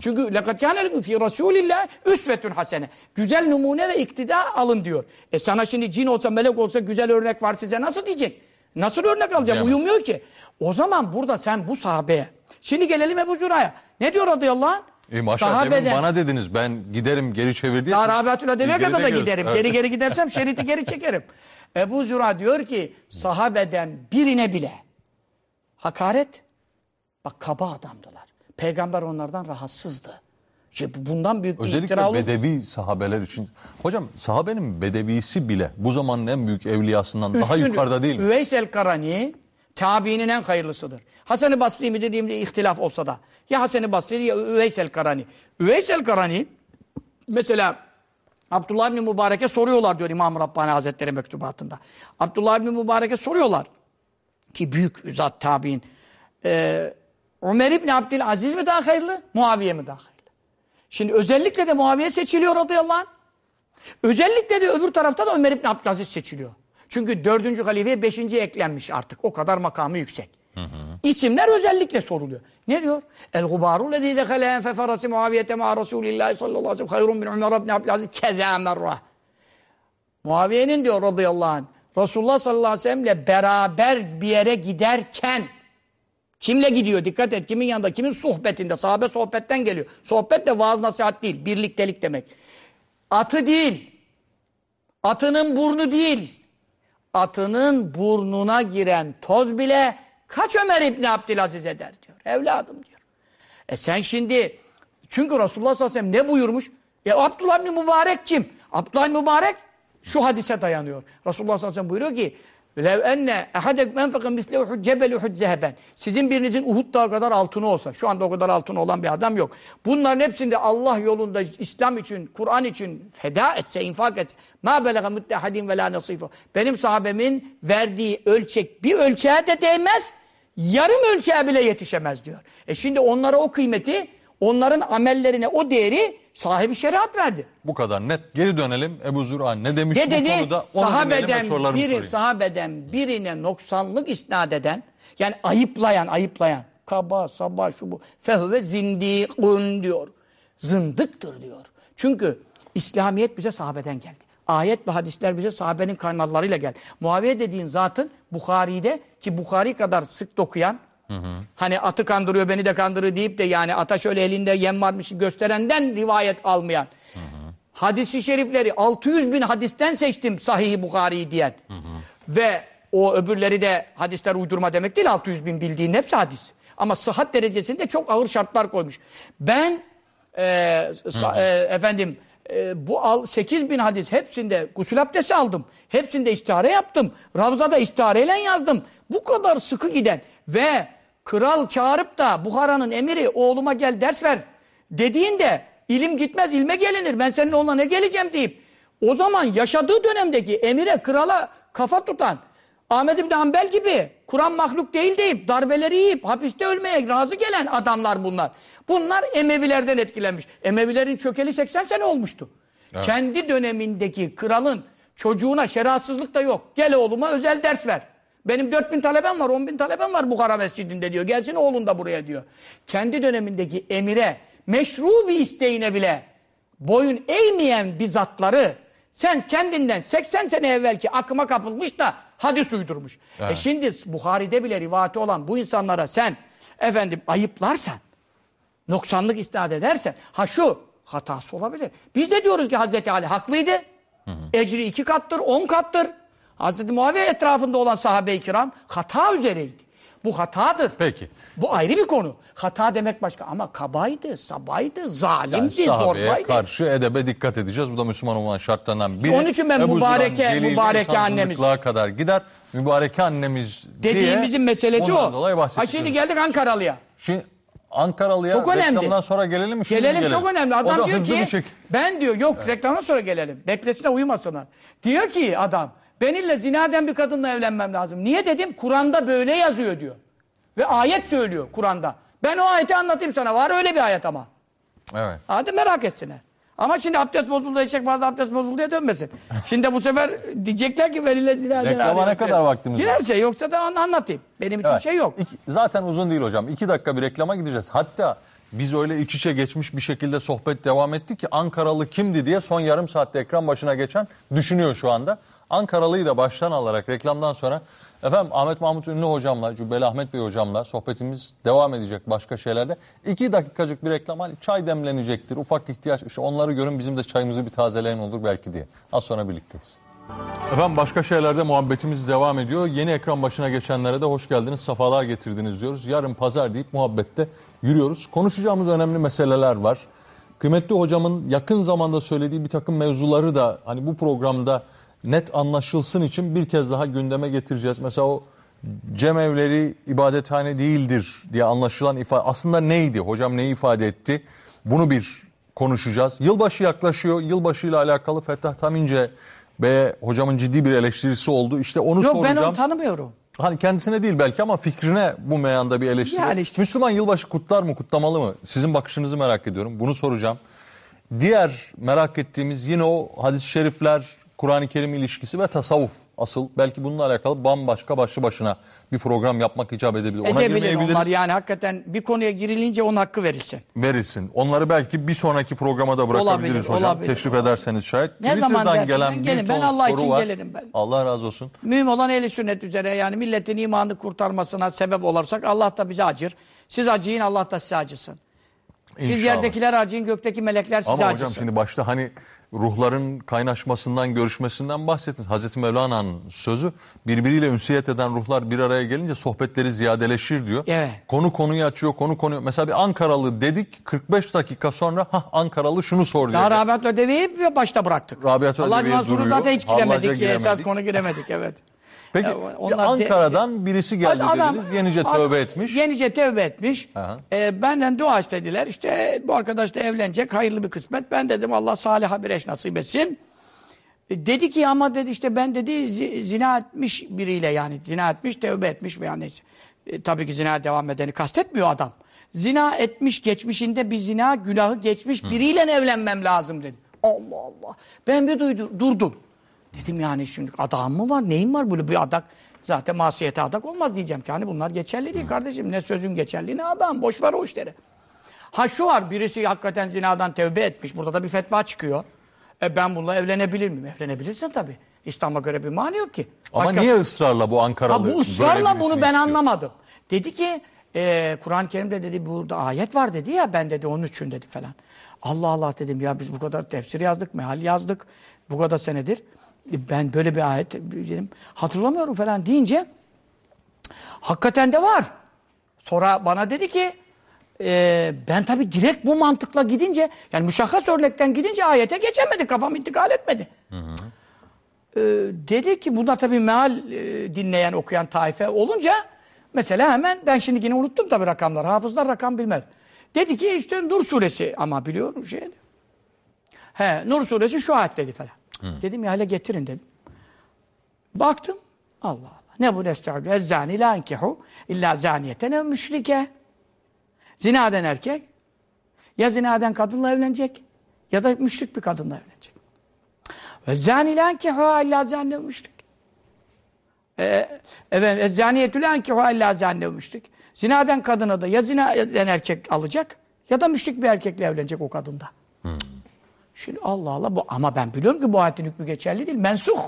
Çünkü لَقَدْ كَانَ لَكُمْ فِي رَسُولِ اللّٰهِ üsvetün hasene. Güzel numune ve iktida alın diyor. E sana şimdi cin olsa melek olsa güzel örnek var size nasıl diyecek? Nasıl örnek alacağım? Diyemez. Uyumuyor ki. O zaman burada sen bu sahabeye. Şimdi gelelim Ebu Züra'ya. Ne diyor radıyallahu anh? E maşallah demin bana dediniz ben giderim geri çevir diye. Ya siz- Rabiatül Edebi'ye biz kadar da geride giderim. geliyoruz. Geri geri gidersem şeriti geri çekerim. Ebu Züra diyor ki sahabeden birine bile hakaret bak kaba adamdılar. Peygamber onlardan rahatsızdı. Bu- bundan büyük bir iftira Özellikle olur. bedevi sahabeler için. Hocam sahabenin bedevisi bile bu zamanın en büyük evliyasından daha Üstün- yukarıda değil mi? Üveys el-Karani tabiinin en hayırlısıdır. Hasan-ı Basri mi dediğimde ihtilaf olsa da. Ya Hasan-ı Basri ya Üveys el-Karani. Üveys el-Karani mesela Abdullah ibn Mübarek'e soruyorlar diyor İmam Rabbani Hazretleri mektubatında. Abdullah ibn Mübarek'e soruyorlar ki büyük zat tabi'in. Ee, Ömer ibn Abdülaziz mi daha hayırlı, Muaviye mi daha hayırlı? Şimdi özellikle de Muaviye seçiliyor radıyallahu anh. Özellikle de öbür tarafta da Ömer ibn Abdülaziz seçiliyor. Çünkü dördüncü halifeye beşinci eklenmiş artık. O kadar makamı yüksek. İsimler özellikle soruluyor. Ne diyor? El gubaru lezî dekale enfe ferasi muaviyete ma Resulillahi sallallahu aleyhi ve sellem hayrun min Ömer ibn Abdülaziz kezâ merrah. Muaviye'nin diyor radıyallahu anh Resulullah sallallahu aleyhi ve sellemle beraber bir yere giderken kimle gidiyor? Dikkat et. Kimin yanında? Kimin sohbetinde? Sahabe sohbetten geliyor. Sohbet de vaaz nasihat değil. Birliktelik demek. Atı değil. Atının burnu değil. Atının burnuna giren toz bile kaç Ömer İbni Abdülaziz eder diyor. Evladım diyor. E sen şimdi çünkü Resulullah sallallahu aleyhi ve sellem ne buyurmuş? Ya Abdullah İbni Mübarek kim? Abdullah İbni Mübarek şu hadise dayanıyor. Resulullah sallallahu aleyhi ve sellem buyuruyor ki Lev enne ehadek menfekın misle uhud cebel uhud zeheben. Sizin birinizin Uhud dağı kadar altını olsa. Şu anda o kadar altın olan bir adam yok. Bunların hepsinde Allah yolunda İslam için, Kur'an için feda etse, infak etse. Ma belega muttehadin ve la nasifu. Benim sahabemin verdiği ölçek bir ölçeğe de değmez. yarım ölçeğe bile yetişemez diyor. E şimdi onlara o kıymeti, onların amellerine o değeri sahibi şeriat verdi. Bu kadar net. Geri dönelim. Ebu Zür'a ne demiş Ne bu dedi? konuda? Ve Sahabeden biri, sorayım. sahabeden birine noksanlık isnat eden, yani ayıplayan, ayıplayan, kaba, sabah, şu bu, fehve zindikun diyor. Zındıktır diyor. Çünkü İslamiyet bize sahabeden geldi. Ayet ve hadisler bize sahabenin kanallarıyla geldi. Muaviye dediğin zatın Bukhari'de ki Bukhari kadar sık dokuyan, hani atı kandırıyor beni de kandırıyor deyip de yani ata şöyle elinde yem varmış gösterenden rivayet almayan, hadisi şerifleri 600 bin hadisten seçtim Sahih-i Bukhari'yi diyen. Ve o öbürleri de hadisler uydurma demek değil 600 bin bildiğin hepsi hadis. Ama sıhhat derecesinde çok ağır şartlar koymuş. Ben e, sa- e, efendim e, bu al, 8 bin hadis hepsinde gusül abdesti aldım. Hepsinde istihare yaptım. Ravzada istihareyle yazdım. Bu kadar sıkı giden ve kral çağırıp da Buhara'nın emiri oğluma gel ders ver dediğinde ilim gitmez ilme gelinir. Ben senin oğluna ne geleceğim deyip o zaman yaşadığı dönemdeki emire krala kafa tutan Ahmed İbni Hanbel gibi Kur'an mahluk değil deyip darbeleri yiyip hapiste ölmeye razı gelen adamlar bunlar. Bunlar Emevilerden etkilenmiş. Emevilerin çökeli 80 sene olmuştu. Kendi dönemindeki kralın çocuğuna şeriatsızlık da yok. Gel oğluma özel ders ver. Benim 4000 talebem var, 10 bin talebem var Bukhara Mescidi'nde diyor. Gelsin oğlun da buraya diyor. Kendi dönemindeki emire, meşru bir isteğine bile boyun eğmeyen bir zatları sen kendinden 80 sene evvelki akıma kapılmış da hadis uydurmuş. E şimdi Buhari'de bile rivayeti olan bu insanlara sen efendim ayıplarsan, noksanlık isnat edersen, ha şu hatası olabilir. Biz de diyoruz ki Hazreti Ali haklıydı. Ecri iki kattır, on kattır. Hazreti Muaviye etrafında olan sahabe-i kiram hata üzereydi. Bu hatadır. Peki. Bu ayrı bir konu. Hata demek başka ama kabaydı, sabaydı, zalimdi, Yani zorbaydı. karşı edebe dikkat edeceğiz. Bu da Müslüman olmanın şartlarından biri. Onun için ben Ebu mübareke- mübareke annemiz. kadar gider. Mübareke annemiz Dediğimizin diye meselesi o. dolayı Ha şimdi geldik Ankaralı'ya. Şimdi Ankaralı'ya Çok önemli. reklamdan sonra gelelim mi? Mi Gelelim çok önemli. Adam diyor ki ben diyor yok reklamdan sonra gelelim. Beklesine uyumasınlar. Diyor ki adam ben illa zina eden bir kadınla evlenmem lazım. Niye dedim? Kur'an'da böyle yazıyor diyor. Ve ayet söylüyor Kur'an'da. Ben o ayeti anlatayım sana. Var öyle bir ayet ama. Evet. Hadi merak etsinler. Ama şimdi abdest bozuldu, eşek vardı abdest bozuldu diye dönmesin. Şimdi bu sefer diyecekler ki velile zina eden Reklama ne kadar vaktimiz var? Girerse yoksa da an- anlatayım. Benim için Evet. şey yok. İki- zaten uzun değil hocam. İki dakika bir reklama gideceğiz. Hatta biz öyle iç içe geçmiş bir şekilde sohbet devam ettik ki Ankaralı kimdi diye son yarım saatte ekran başına geçen düşünüyor şu anda. Ankaralı'yı da baştan alarak reklamdan sonra efendim Ahmet Mahmut Ünlü hocamla, Cübbeli Ahmet Bey hocamla sohbetimiz devam edecek başka şeylerde. İki dakikacık bir reklam hani çay demlenecektir, ufak ihtiyaç işte onları görün bizim de çayımızı bir tazeleyen olur belki diye. Az sonra birlikteyiz. Efendim başka şeylerde muhabbetimiz devam ediyor. Yeni ekran başına geçenlere de hoş geldiniz, safalar getirdiniz diyoruz. Yarın pazar deyip muhabbette yürüyoruz. Konuşacağımız önemli meseleler var. Kıymetli hocamın yakın zamanda söylediği bir takım mevzuları da hani bu programda net anlaşılsın için bir kez daha gündeme getireceğiz. Mesela o cemevleri ibadethane değildir diye anlaşılan ifade aslında neydi? Hocam neyi ifade etti? Bunu bir konuşacağız. Yılbaşı yaklaşıyor. Yılbaşı ile alakalı Fettah Tamince Bey'e hocamın ciddi bir eleştirisi oldu. İşte onu Yok ben soracağım. onu tanımıyorum. Hani kendisine değil belki ama fikrine bu meyanda bir eleştiri. Yani işte. Müslüman yılbaşı kutlar mı, kutlamalı mı? Sizin bakışınızı merak ediyorum. Bunu soracağım. Diğer merak ettiğimiz yine o hadis-i şerifler, Kur'an-ı Kerim ilişkisi ve tasavvuf. Asıl belki bununla alakalı bambaşka başlı başına bir program yapmak icap edebilir. Ona Edebilir onlar yani hakikaten bir konuya girilince onun hakkı verilsin. Verilsin. Onları belki bir sonraki programa da bırakabiliriz Olabilir, hocam. olabilir, Teşrif olabilir. ederseniz şayet. Ne zaman Twitter'dan dersen gelen ben bir gelin. Ben ton Allah soru için var. gelirim ben. Allah razı olsun. Mühim olan ehli sünnet üzere yani milletin imanını kurtarmasına sebep olursak Allah da bize acır. Siz acıyın Allah da size acısın. Siz İnşallah. yerdekiler acıyın gökteki melekler size Ama hocam acısın. şimdi başta hani ruhların kaynaşmasından, görüşmesinden bahsettin. Hazreti Mevlana'nın sözü birbiriyle ünsiyet eden ruhlar bir araya gelince sohbetleri ziyadeleşir diyor. Evet. Konu konuyu açıyor, konu konuyu. Mesela bir Ankaralı dedik 45 dakika sonra ha Ankaralı şunu sor. Daha Rabiat Ödevi'yi başta bıraktık. Rabiat Mansur'u duruyor. zaten hiç giremedik. Esas konu giremedik evet. Peki Ya, onlar de- Ankara'dan birisi geldi Adam- dediniz. Yenice adam- tövbe etmiş. Yenice tövbe etmiş. Aha. Ee, benden dua istediler. İşte bu arkadaş da evlenecek. Hayırlı bir kısmet. Ben dedim Allah salih bir eş nasip etsin. E, dedi ki ama dedi işte ben dedi zi- zina etmiş biriyle yani zina etmiş tevbe etmiş veya neyse. E, tabii ki zina devam edeni kastetmiyor adam. Zina etmiş geçmişinde bir zina günahı geçmiş biriyle evlenmem lazım dedi. Allah Allah. Ben bir duydu, durdum. Dedim yani şimdi adağım mı var neyim var böyle bir adak. Zaten masiyete adak olmaz diyeceğim ki hani bunlar geçerli değil kardeşim. Ne sözün geçerli ne adam boş ver o işleri. Ha şu var birisi hakikaten zinadan tevbe etmiş. Burada da bir fetva çıkıyor. E ben bununla evlenebilir miyim? Evlenebilirsin tabii. İslam'a göre bir mani yok ki. Ama Başkası- niye ısrarla bu Ankaralı Ha, bu ısrarla bunu ben istiyor? anlamadım. Dedi ki e, Kur'an-ı Kerim'de dedi burada ayet var dedi ya ben dedi onun için dedi falan. Allah Allah dedim ya biz bu kadar tefsir yazdık, meal yazdık bu kadar senedir. Ben böyle bir ayet dedim, hatırlamıyorum falan deyince hakikaten de var. Sonra bana dedi ki e, ben tabii direkt bu mantıkla gidince yani müşahhas örnekten gidince ayete geçemedi. Kafam intikal etmedi. E, dedi ki bunda tabii meal e, dinleyen okuyan taife olunca mesela hemen ben şimdi yine unuttum tabii rakamları. Hafızlar rakam bilmez. Dedi ki işte Nur suresi ama biliyorum şey. He Nur suresi şu ayet dedi falan. Dedim ya hele getirin dedim. Baktım. Allah Allah. Ne bu nesta'u? Ezzani la enkihu illa zaniyeten ev müşrike. Zina eden erkek ya zina eden kadınla evlenecek ya da müşrik bir kadınla evlenecek. Ve zani la enkihu illa zanne müşrik. Ee, evet, zaniyetü la enkihu illa zanne müşrik. Zina eden kadına da ya zina eden erkek alacak ya da müşrik bir erkekle evlenecek o kadında. Şimdi Allah Allah bu ama ben biliyorum ki bu ayetin hükmü geçerli değil. Mensuh.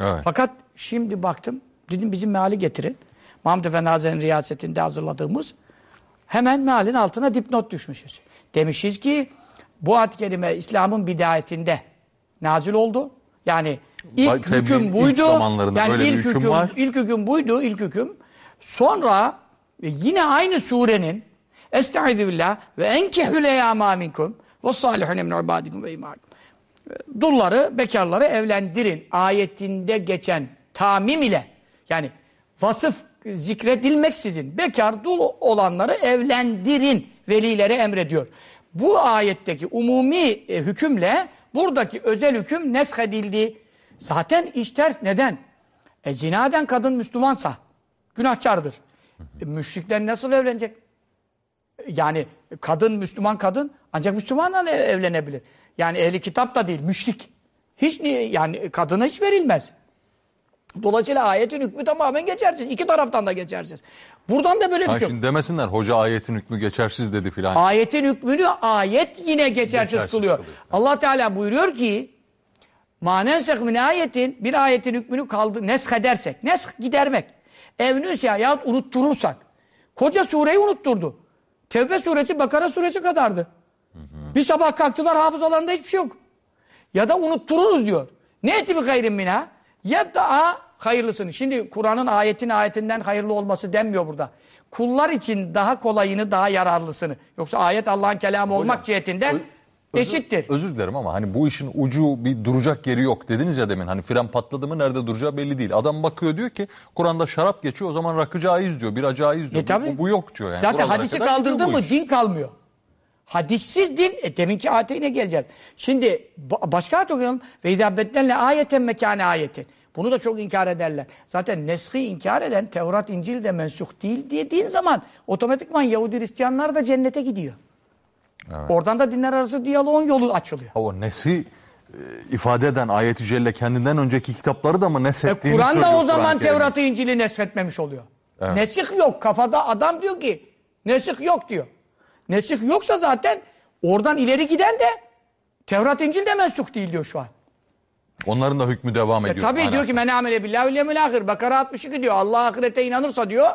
Evet. Fakat şimdi baktım, dedim bizim meali getirin. Mahmud Efendi Hazretleri'nin riyasetinde hazırladığımız hemen mealin altına dipnot düşmüşüz. Demişiz ki bu ayet-i kerime İslam'ın bidayetinde nazil oldu. Yani ilk tebliğin hüküm ilk buydu. zamanlarında yani böyle bir ilk hüküm hüküm, var. ilk hüküm buydu, ilk hüküm. Sonra e, yine aynı surenin Estaizu billah ve enkihü leyâmâ minkum ve salihune min ve imâkum. Dulları, bekarları evlendirin. Ayetinde geçen tamim ile yani vasıf zikredilmeksizin bekar dul olanları evlendirin velilere emrediyor. Bu ayetteki umumi e, hükümle buradaki özel hüküm neshedildi. Zaten iş ters. Neden? E, zinaden kadın Müslümansa günahkardır. E, müşrikler nasıl evlenecek? Yani kadın, Müslüman kadın ancak Müslümanla evlenebilir. Yani ehli kitap da değil, müşrik. Hiç ni- yani kadına hiç verilmez. Dolayısıyla ayetin hükmü tamamen geçersiz. İki taraftan da geçersiz. Buradan da böyle bir şey yok. şimdi demesinler hoca ayetin hükmü geçersiz dedi filan. Ayetin hükmünü ayet yine geçersiz, Geçersiz kılıyor. kılıyor. Allah Teala buyuruyor ki manensek min ayetin bir ayetin hükmünü kaldı nesk edersek, nesk gidermek. Evnüsya yahut unutturursak. Koca sureyi unutturdu. Tevbe suresi Bakara suresi kadardı. Bir sabah kalktılar hafızalarında hiçbir şey yok. Ya da unuttururuz diyor. Ne eti bir hayrin mina? Ya da hayırlısını. Şimdi Kur'an'ın ayetin ayetinden hayırlı olması denmiyor burada. Kullar için daha kolayını, daha yararlısını. Yoksa ayet Allah'ın kelamı olmak cihetinden eşittir. Özür dilerim ama hani bu işin ucu bir duracak yeri yok dediniz ya demin. Hani fren patladı mı nerede duracağı belli değil. Adam bakıyor diyor ki Kur'an'da şarap geçiyor o zaman rakı caiz diyor, bira caiz diyor. E tabii. bu, bu yok diyor yani. Zaten Buralara hadisi kadar gidiyor kaldırdın bu mı iş. din kalmıyor. Hadissiz din, e, deminki ayete yine geleceğiz. Şimdi ba- başka ayet okuyalım. Ve izâ beddelne ayeten mekâne ayetin. Bunu da çok inkar ederler. Zaten neshi inkar eden Tevrat, İncil de mensuh değil dediğin zaman otomatikman Yahudi Hristiyanlar da cennete gidiyor. Oradan da dinler arası diyaloğun yolu açılıyor. O nesi e, ifade eden ayeti celle kendinden önceki kitapları da mı E, neshettiğini Kur'an da o zaman. Tevrat'ı, İncil'i neshetmemiş oluyor. Evet. Nesih yok. Kafada adam diyor ki nesih yok diyor. Nesih yoksa zaten oradan ileri giden de Tevrat, İncil de mensuh değil diyor şu an. Onların da hükmü devam E ediyor. tabii diyor ki men amele billahi yevmil ahir. Bakara 62 diyor. Allah ahirete inanırsa diyor.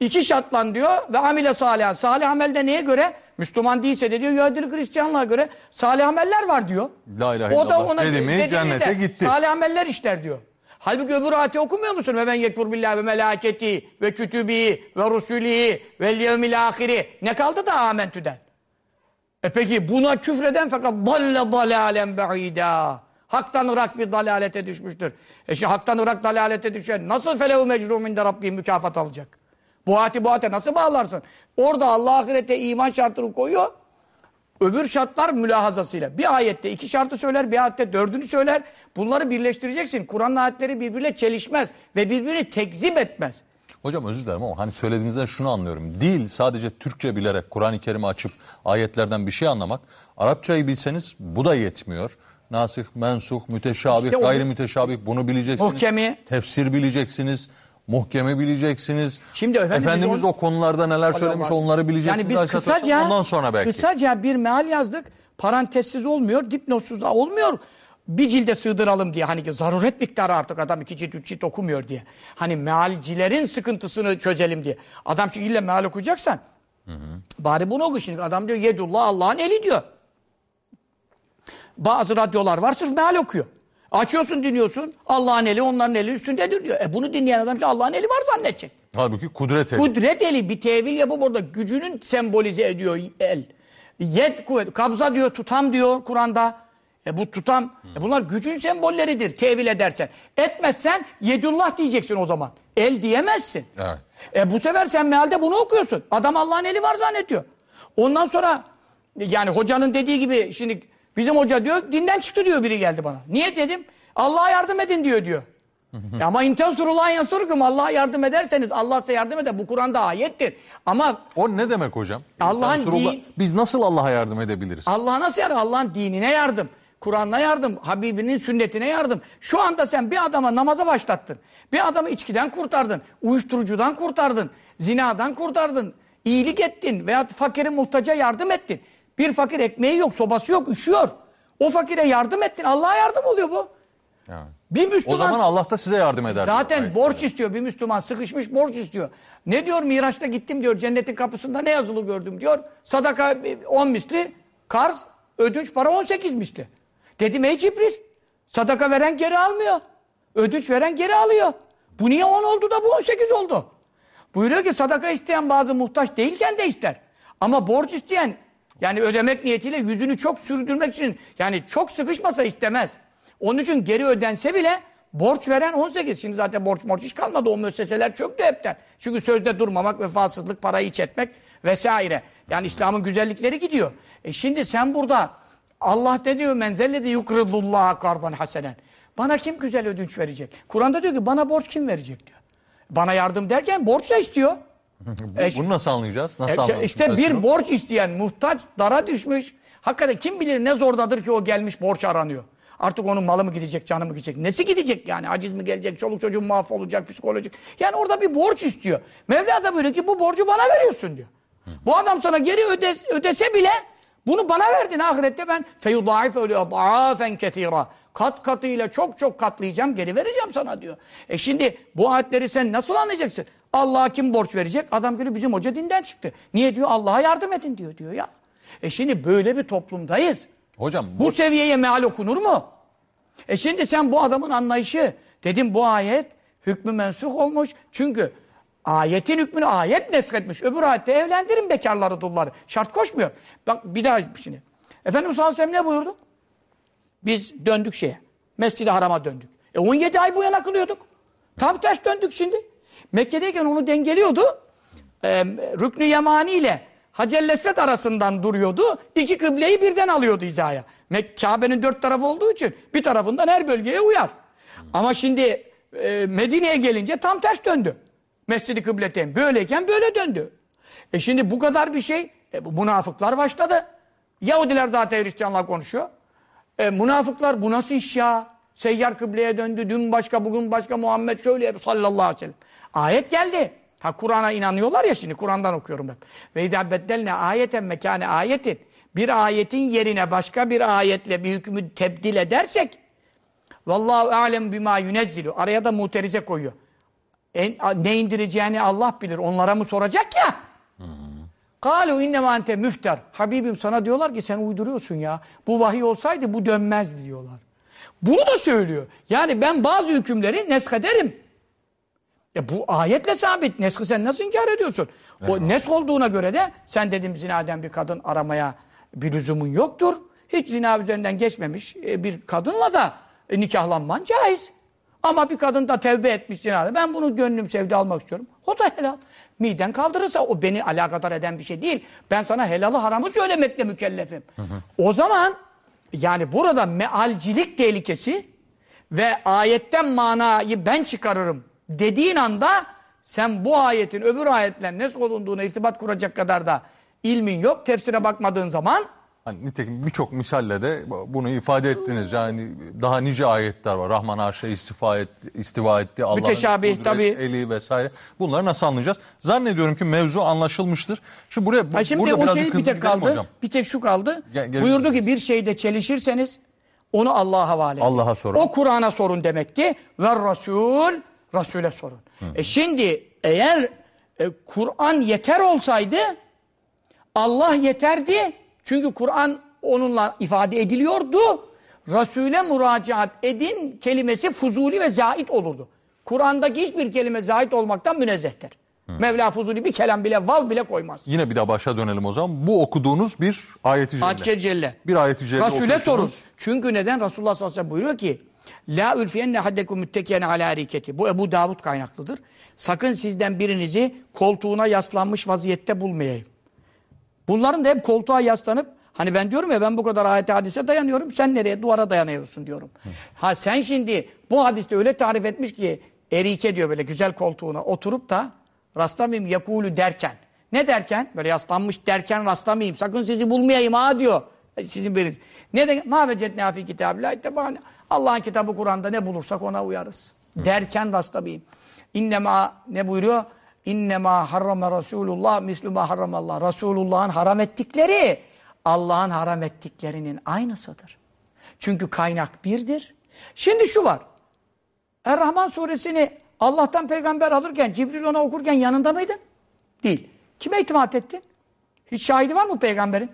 iki şartlan diyor ve amile salih. Salih amelde neye göre? Müslüman değilse de diyor Yahudilik Hristiyanlığa göre salih ameller var diyor. La ilahe O da ona dedi cennete de gitti. Salih ameller işler diyor. Halbuki öbür ayeti okumuyor musun? Ve ben yekfur billahi ve melaketi ve kütübi ve rusulihi ve yevmil ahiri. Ne kaldı da amentüden? E peki buna küfreden fakat dalle dalalen ba'ida. Haktan ırak bir dalalete düşmüştür. E şu haktan ırak dalalete düşen nasıl felehu mecruminde Rabbi mükafat alacak? Bu ayeti bu ayete nasıl bağlarsın? Orada Allah ahirete iman şartını koyuyor. Öbür şartlar mülahazasıyla. Bir ayette iki şartı söyler, bir ayette dördünü söyler. Bunları birleştireceksin. Kur'an ayetleri birbiriyle çelişmez ve birbirini tekzip etmez. Hocam özür dilerim ama hani söylediğinizden şunu anlıyorum. Değil sadece Türkçe bilerek Kur'an-ı Kerim'i açıp ayetlerden bir şey anlamak. Arapçayı bilseniz bu da yetmiyor. Nasih, mensuh, müteşabih, İşte o- gayri müteşabih bunu bileceksiniz. Muhkemi. Tefsir bileceksiniz. Muhkemi bileceksiniz. Şimdi efendim Efendimiz on- o konularda neler söylemiş onları bileceksiniz. Yani biz kısaca. Ondan sonra belki. kısaca bir meal yazdık. Parantezsiz olmuyor, dipnotsuz da olmuyor. Bir cilde sığdıralım diye. Hani zaruret miktarı artık adam iki cilt, üç cilt okumuyor diye. Hani mealcilerin sıkıntısını çözelim diye. Adam çünkü illa meal okuyacaksan. Bari bunu oku şimdi. Adam diyor yedullah Allah'ın eli diyor. Bazı radyolar var sırf meal okuyor. Açıyorsun dinliyorsun. Allah'ın eli onların eli üstündedir diyor. E bunu dinleyen adam Allah'ın eli var zannedecek. Halbuki kudret eli. Kudret eli bir tevil yapıp orada gücünün sembolize ediyor el. Yed kuvvet. Kabza diyor, tutam diyor Kur'an'da. E bu tutam, e bunlar gücün sembolleridir tevil edersen. Etmezsen yedullah diyeceksin o zaman. El diyemezsin. Evet. E bu sefer sen mealde bunu okuyorsun. Adam Allah'ın eli var zannediyor. Ondan sonra yani hocanın dediği gibi şimdi bizim hoca diyor dinden çıktı diyor biri geldi bana. Niye dedim? Allah'a yardım edin diyor diyor. E ama intensurullah yansurkum Allah'a yardım ederseniz Allah size yardım eder. Bu Kur'an'da ayettir. Ama O ne demek hocam? Allah'ın din- Biz nasıl Allah'a yardım edebiliriz? Allah'a nasıl yardım? Allah'ın dinine yardım. Kur'an'la yardım, Habibinin sünnetine yardım. Şu anda sen bir adama namaza başlattın. Bir adamı içkiden kurtardın, uyuşturucudan kurtardın, zinadan kurtardın, iyilik ettin veya fakiri muhtaca yardım ettin. Bir fakir ekmeği yok, sobası yok, üşüyor. O fakire yardım ettin. Allah'a yardım oluyor bu. Yani. Bir O Müslüman zaman Allah da size yardım eder. Zaten diyor. borç istiyor bir Müslüman sıkışmış borç istiyor. Ne diyor Miraç'ta gittim diyor cennetin kapısında ne yazılı gördüm diyor. Sadaka 10 misli, karz, ödünç para 18 misli. Dedim ey Cibril sadaka veren geri almıyor. Ödünç veren geri alıyor. Bu niye 10 oldu da bu 18 oldu? Buyuruyor ki sadaka isteyen bazı muhtaç değilken de ister. Ama borç isteyen yani ödemek niyetiyle yüzünü çok sürdürmek için yani çok sıkışmasa istemez. Onun için geri ödense bile borç veren 18. Şimdi zaten borç borç hiç kalmadı. O müesseseler çöktü hepten. Çünkü sözde durmamak, vefasızlık, parayı iç etmek vesaire. Yani İslam'ın güzellikleri gidiyor. E şimdi sen burada Allah ne diyor? Menzellezi yukridullaha kardan hasenen. Bana kim güzel ödünç verecek? Kur'an'da diyor ki bana borç kim verecek diyor. Bana yardım derken borç da istiyor. Bunu nasıl anlayacağız? Nasıl anlayacağız? işte bir borç isteyen muhtaç dara düşmüş. Hakikaten kim bilir ne zordadır ki o gelmiş borç aranıyor. Artık onun malı mı gidecek, canı mı gidecek? Nesi gidecek yani? Aciz mi gelecek, çoluk çocuğun mahvolacak, psikolojik. Yani orada bir borç istiyor. Mevla da böyle ki bu borcu bana veriyorsun diyor. Bu adam sana geri ödes, ödese bile bunu bana verdin ahirette ben feyudâif öyle dâfen kesîrâ. Kat katıyla çok çok katlayacağım geri vereceğim sana diyor. E şimdi bu ayetleri sen nasıl anlayacaksın? Allah'a kim borç verecek? Adam gibi bizim hoca dinden çıktı. Niye diyor? Allah'a yardım edin diyor diyor ya. E şimdi böyle bir toplumdayız. Hocam Bu seviyeye meal okunur mu? E şimdi sen bu adamın anlayışı, dedim bu ayet hükmü mensuh olmuş. Çünkü ayetin hükmünü ayet nesketmiş. Öbür ayette evlendirin bekarları dulları. Şart koşmuyor. Bak bir daha şimdi. Efendimiz sallallahu aleyhi ve sellem ne buyurdu? Biz döndük şeye. Mescid-i Haram'a döndük. E 17 ay bu yana kılıyorduk. Tam ters döndük şimdi. Mekke'deyken onu dengeliyordu. Ee, Rüknü Yemani ile Hacer Lesvet arasından duruyordu. İki kıbleyi birden alıyordu hizaya. Kabe'nin dört tarafı olduğu için bir tarafından her bölgeye uyar. Ama şimdi e, Medine'ye gelince tam ters döndü. Mescid-i Kıbleteyn. Böyleyken böyle döndü. E şimdi bu kadar bir şey. E, bu münafıklar başladı. Yahudiler zaten Hristiyanlar konuşuyor. E, münafıklar bu nasıl iş ya? Seyyar kıbleye döndü. Dün başka, bugün başka. Muhammed şöyle sallallahu aleyhi ve sellem. Ayet geldi. Ha Kur'an'a inanıyorlar ya şimdi. Kur'an'dan okuyorum hep. Ve idâ beddelne ayeten mekâne ayetin. Bir ayetin yerine başka bir ayetle bir hükmü tebdil edersek Vallahu alem bima yunezzilu. Araya da muterize koyuyor. En, ne indireceğini Allah bilir. Onlara mı soracak ya? Kalu innema ente müfter. Habibim sana diyorlar ki sen uyduruyorsun ya. Bu vahiy olsaydı bu dönmezdi diyorlar. Bunu da söylüyor. Yani ben bazı hükümleri nesheder E bu ayetle sabit. Neskı sen nasıl inkar ediyorsun? O nesk olduğuna göre de sen dedim zinaden bir kadın aramaya bir lüzumun yoktur. Hiç zina üzerinden geçmemiş e, bir kadınla da e, nikahlanman caiz. Ama bir kadın da tevbe etmiş zinada. Ben bunu gönlüm sevdi almak istiyorum. O da helal. Miden kaldırırsa o beni alakadar eden bir şey değil. Ben sana helalı haramı söylemekle mükellefim. O zaman yani burada mealcilik tehlikesi ve ayetten manayı ben çıkarırım dediğin anda sen bu ayetin öbür ayetlerle nasıl olunduğuna irtibat kuracak kadar da ilmin yok. Tefsire bakmadığın zaman Hani nitekim birçok misalle de bunu ifade ettiniz. Yani daha nice ayetler var. Rahman arşa istiva etti, istiva etti. Allah'ın Müteşabih, kudret, tabii. eli vesaire. Bunları nasıl anlayacağız? Zannediyorum ki mevzu anlaşılmıştır. Şimdi buraya bu, Ha şimdi burada o birazcık şey bir hızlı tek gidelim kaldı. hocam. Bir tek şu kaldı. Gel- gel- Buyurdu ki bir şeyde çelişirseniz onu Allah'a havale edin. Allah'a sorun. O Kur'an'a sorun demek ki. Ve Resul, Resul'e sorun. E şimdi eğer e, Kur'an yeter olsaydı Allah yeterdi. Çünkü Kur'an onunla ifade ediliyordu. Resul'e müracaat edin kelimesi fuzuli ve zait olurdu. Kur'an'daki hiçbir kelime zait olmaktan münezzehtir. Mevla fuzuli bir kelam bile vav bile koymaz. Yine bir daha başa dönelim o zaman. Bu okuduğunuz bir ayeti celle. Ayet-i Celle. Bir ayeti celle Resul'e sorun. Çünkü neden? Resulullah sallallahu aleyhi ve sellem buyuruyor ki La ülfiyenne haddekum müttekiyen ala hariketi. Bu Ebu Davud kaynaklıdır. Sakın sizden birinizi koltuğuna yaslanmış vaziyette bulmayayım. Bunların da hep koltuğa yaslanıp hani ben diyorum ya ben bu kadar ayete hadise dayanıyorum. Sen nereye? Duvara dayanıyorsun diyorum. Ha sen şimdi bu hadiste öyle tarif etmiş ki erike diyor böyle güzel koltuğuna oturup da rastlamayayım yakulu derken. Ne derken? Böyle yaslanmış derken rastlamayayım. Sakın sizi bulmayayım ha diyor. E, Sizin biriniz. Ne de ma vecedne fi kitabillahi tebâne. Allah'ın kitabı Kur'an'da ne bulursak ona uyarız. Derken rastlamayayım. İnnemâ ne buyuruyor? İnnemâ harrama Resulullah misluma harramallah. Resulullah'ın haram ettikleri Allah'ın haram ettiklerinin aynısıdır. Çünkü kaynak birdir. Şimdi şu var. Er-Rahman suresini Allah'tan peygamber alırken, Cibril ona okurken yanında mıydın? Değil. Kime itimat ettin? Hiç şahidi var mı peygamberin?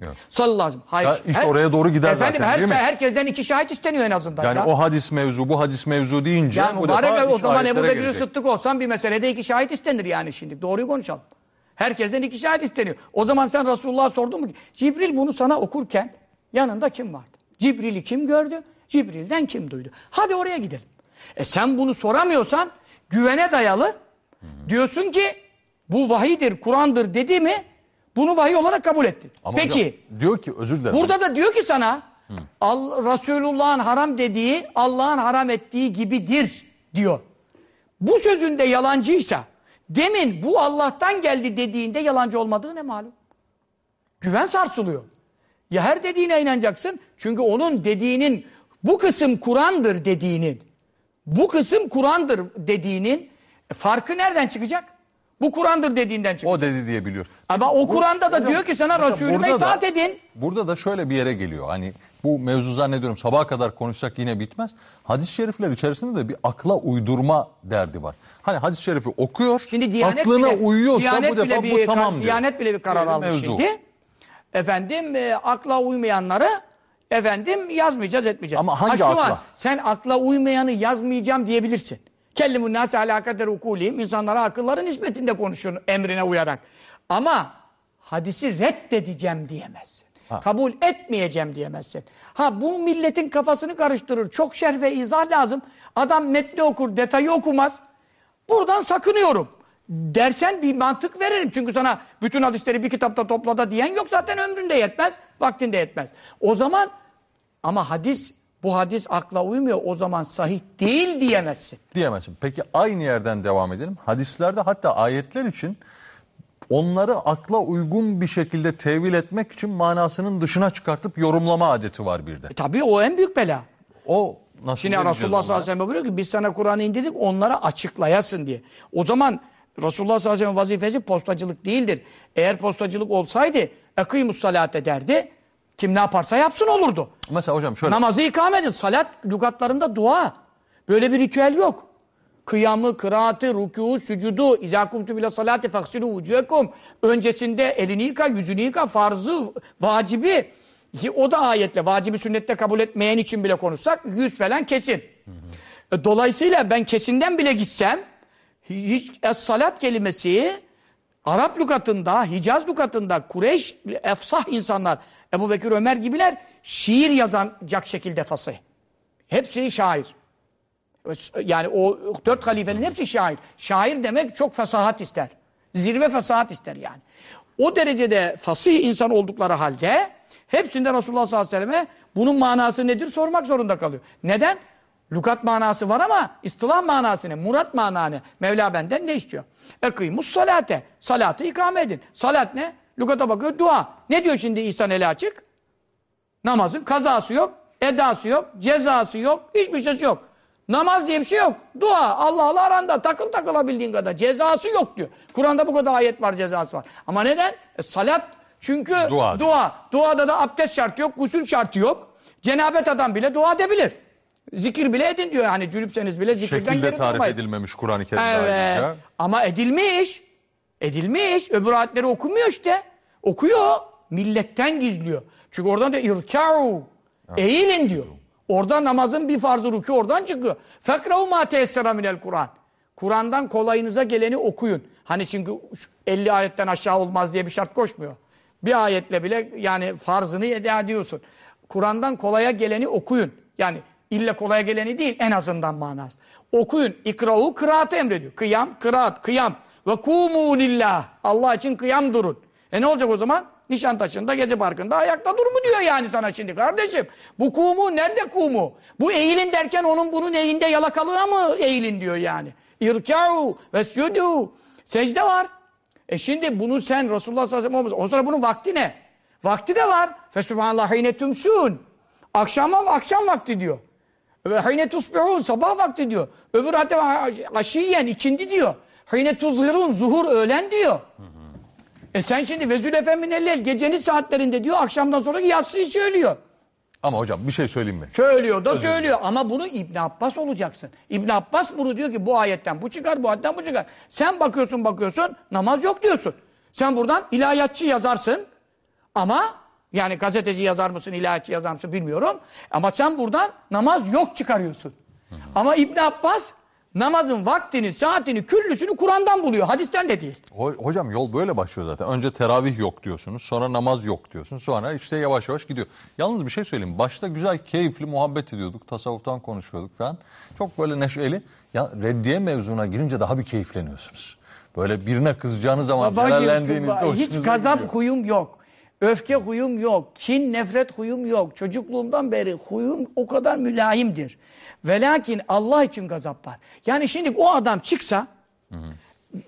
Yok. Sallallahu aleyhi ve sellem. Ya işte oraya doğru gider Efendim, zaten, her, değil mi? Herkesten iki şahit isteniyor en azından. Yani ya. o hadis mevzu, bu hadis mevzu deyince Ya bu o zaman Ebu ayetlere Bekir gelecek. Sıddık olsan bir meselede iki şahit istenir yani şimdi. Doğruyu konuşalım. Herkesten iki şahit isteniyor. O zaman sen Resulullah'a sordun mu ki Cibril bunu sana okurken yanında kim vardı? Cibril'i kim gördü? Cibril'den kim duydu? Hadi oraya gidelim. E sen bunu soramıyorsan güvene dayalı diyorsun ki bu vahidir, Kur'an'dır dedi mi bunu vahiy olarak kabul ettin. Ama Peki hocam diyor ki özür dilerim. Burada da diyor ki sana Al, Resulullah'ın haram dediği Allah'ın haram ettiği gibidir diyor. Bu sözünde yalancıysa demin bu Allah'tan geldi dediğinde yalancı olmadığı ne malum? Güven sarsılıyor. Ya her dediğine inanacaksın. Çünkü onun dediğinin bu kısım Kur'an'dır dediğinin bu kısım Kur'an'dır dediğinin farkı nereden çıkacak? Bu Kur'an'dır dediğinden çıkacak. O dedi diye biliyor. Ama o Kur'an'da da Hocam, diyor ki sana Resulüme burada da- itaat edin. Burada da şöyle bir yere geliyor. Hani bu mevzu zannediyorum sabaha kadar konuşsak yine bitmez. Hadis-i şerifler içerisinde de bir akla uydurma derdi var. Hani hadis-i şerifi okuyor, Şimdi Diyanet aklına bile, uyuyorsa Diyanet bu defa bu tamam diyor. Diyanet bile bir karar almış mevzu. şimdi. Efendim e, akla uymayanları efendim yazmayacağız etmeyeceğiz. Ama hangi ha, akla? Var, sen akla uymayanı yazmayacağım diyebilirsin. Kellimun nâse alâ kader ukulihim. İnsanlara akılları nispetinde konuşuyor emrine uyarak. Ama hadisi reddedeceğim diyemezsin. Ha. Kabul etmeyeceğim diyemezsin. Ha bu milletin kafasını karıştırır. Çok şerh ve izah lazım. Adam metni okur, detayı okumaz. Buradan sakınıyorum. Dersen bir mantık veririm. Çünkü sana bütün hadisleri bir kitapta topla da diyen yok. Zaten ömründe yetmez, vaktinde yetmez. O zaman ama hadis, bu hadis akla uymuyor. O zaman sahih değil diyemezsin. Diyemezsin. Peki aynı yerden devam edelim. Hadislerde hatta ayetler için onları akla uygun bir şekilde tevil etmek için manasının dışına çıkartıp yorumlama adeti var bir de. E tabii o en büyük bela. O nasıl Şimdi Resulullah sallallahu aleyhi ve sellem buyuruyor ki biz sana Kur'an'ı indirdik onlara açıklayasın diye. O zaman Resulullah sallallahu aleyhi ve sellem vazifesi postacılık değildir. Eğer postacılık olsaydı ekîmus salat derdi. Kim ne yaparsa yapsın olurdu. Mesela hocam şöyle. Namazı ikame edin. Salat lügatlarında dua. Böyle bir ritüel yok. Kıyamı, kıraatı, rükû, sücudu, izâ kumtu bile salati faksilu vücûekum. Öncesinde elini yıka, yüzünü yıka, farzı, vacibi. O da ayetle, vacibi sünnette kabul etmeyen için bile konuşsak, yüz falan kesin. E, Dolayısıyla ben kesinden bile gitsem, hiç es-salat kelimesi Arap lügatında, Hicaz lügatında Kureyş, efsah insanlar, Ebu Bekir Ömer gibiler şiir yazacak şekilde fasih. Hepsi şair. Yani o dört halifenin hepsi şair. Şair demek çok fasahat ister. Zirve fasahat ister yani. O derecede fasih insan oldukları halde hepsinde Resulullah sallallahu aleyhi ve selleme bunun manası nedir sormak zorunda kalıyor. Neden? Lukat manası var ama istilah manası ne? Murat mana ne? Mevla benden ne istiyor? Ekîmus salate. Salatı ikame edin. Salat ne? Lukata bakıyor dua. Ne diyor şimdi İsa ele açık? Namazın kazası yok, edası yok, cezası yok, hiçbir şey yok. Namaz diye bir şey yok. Dua. Allah'la aranda takıl takılabildiğin kadar. Cezası yok diyor. Kur'an'da bu kadar ayet var cezası var. Ama neden? E, salat çünkü Dua. dua. Duada da abdest şartı yok, gusül şartı yok. Cenabet adam bile dua edebilir. Zikir bile edin diyor. Hani cülüpseniz bile zikirden Şekilde geri tarif durmayın. edilmemiş Kur'an-ı Kerim'de Evet. ayrıca. Ama edilmiş. Edilmiş. Öbür ayetleri okumuyor işte. Okuyor. Milletten gizliyor. Çünkü oradan da irkâ'u. Eğilin diyor. Orada namazın bir farzı rükû oradan çıkıyor. Fekrahu ma teyessera minel Kur'an. Kur'an'dan kolayınıza geleni okuyun. Hani çünkü şu 50 ayetten aşağı olmaz diye bir şart koşmuyor. Bir ayetle bile yani farzını eda ediyorsun. Kur'an'dan kolaya geleni okuyun. Yani illa kolaya geleni değil en azından manası. Okuyun. İkra'u kıraat emrediyor. Kıyam, kıraat, kıyam. Ve kumu lillah. Allah için kıyam durun. E ne olacak o zaman? Nişantaşı'nda, Gezi Parkı'nda ayakta dur mu diyor yani sana şimdi kardeşim. Bu kumu nerede kumu? Bu eğilin derken onun bunun eğinde yalakalığına mı eğilin diyor yani. İrkâ'u ve südû. Secde var. E şimdi bunu sen Resulullah sallallahu aleyhi ve sellem olmaz. O sonra bunun vakti ne? Vakti de var. Fesubhanallah hine tümsün. Akşama akşam vakti diyor. Ve hine tusbihun sabah vakti diyor. Öbür hatta aşiyen ikindi diyor. Hine tuzhirun zuhur öğlen diyor. E sen şimdi vezül efeminellel gecenin saatlerinde diyor akşamdan sonra yatsıyı söylüyor. Ama hocam bir şey söyleyeyim mi? Söylüyor da söylüyor ama bunu İbn Abbas olacaksın. İbn Abbas bunu diyor ki bu ayetten bu çıkar bu ayetten bu çıkar. Sen bakıyorsun bakıyorsun namaz yok diyorsun. Sen buradan ilahiyatçı yazarsın ama yani gazeteci yazar mısın ilahiyatçı yazar mısın bilmiyorum. Ama sen buradan namaz yok çıkarıyorsun. Ama İbn Abbas namazın vaktini saatini küllüsünü Kur'an'dan buluyor hadisten de değil. Ho- Hocam yol böyle başlıyor zaten. Önce teravih yok diyorsunuz. Sonra namaz yok diyorsunuz. Sonra işte yavaş yavaş gidiyor. Yalnız bir şey söyleyeyim. Başta güzel, keyifli muhabbet ediyorduk. Tasavvuftan konuşuyorduk falan. Çok böyle neşeli. Ya reddiye mevzuna girince daha bir keyifleniyorsunuz. Böyle birine kızacağınız zaman Babacığım, celallendiğinizde hiç hoşunuza gazap gidiyor. huyum yok. Öfke huyum yok. Kin, nefret huyum yok. Çocukluğumdan beri huyum o kadar mülayimdir. Ve lakin Allah için gazap var. Yani şimdi o adam çıksa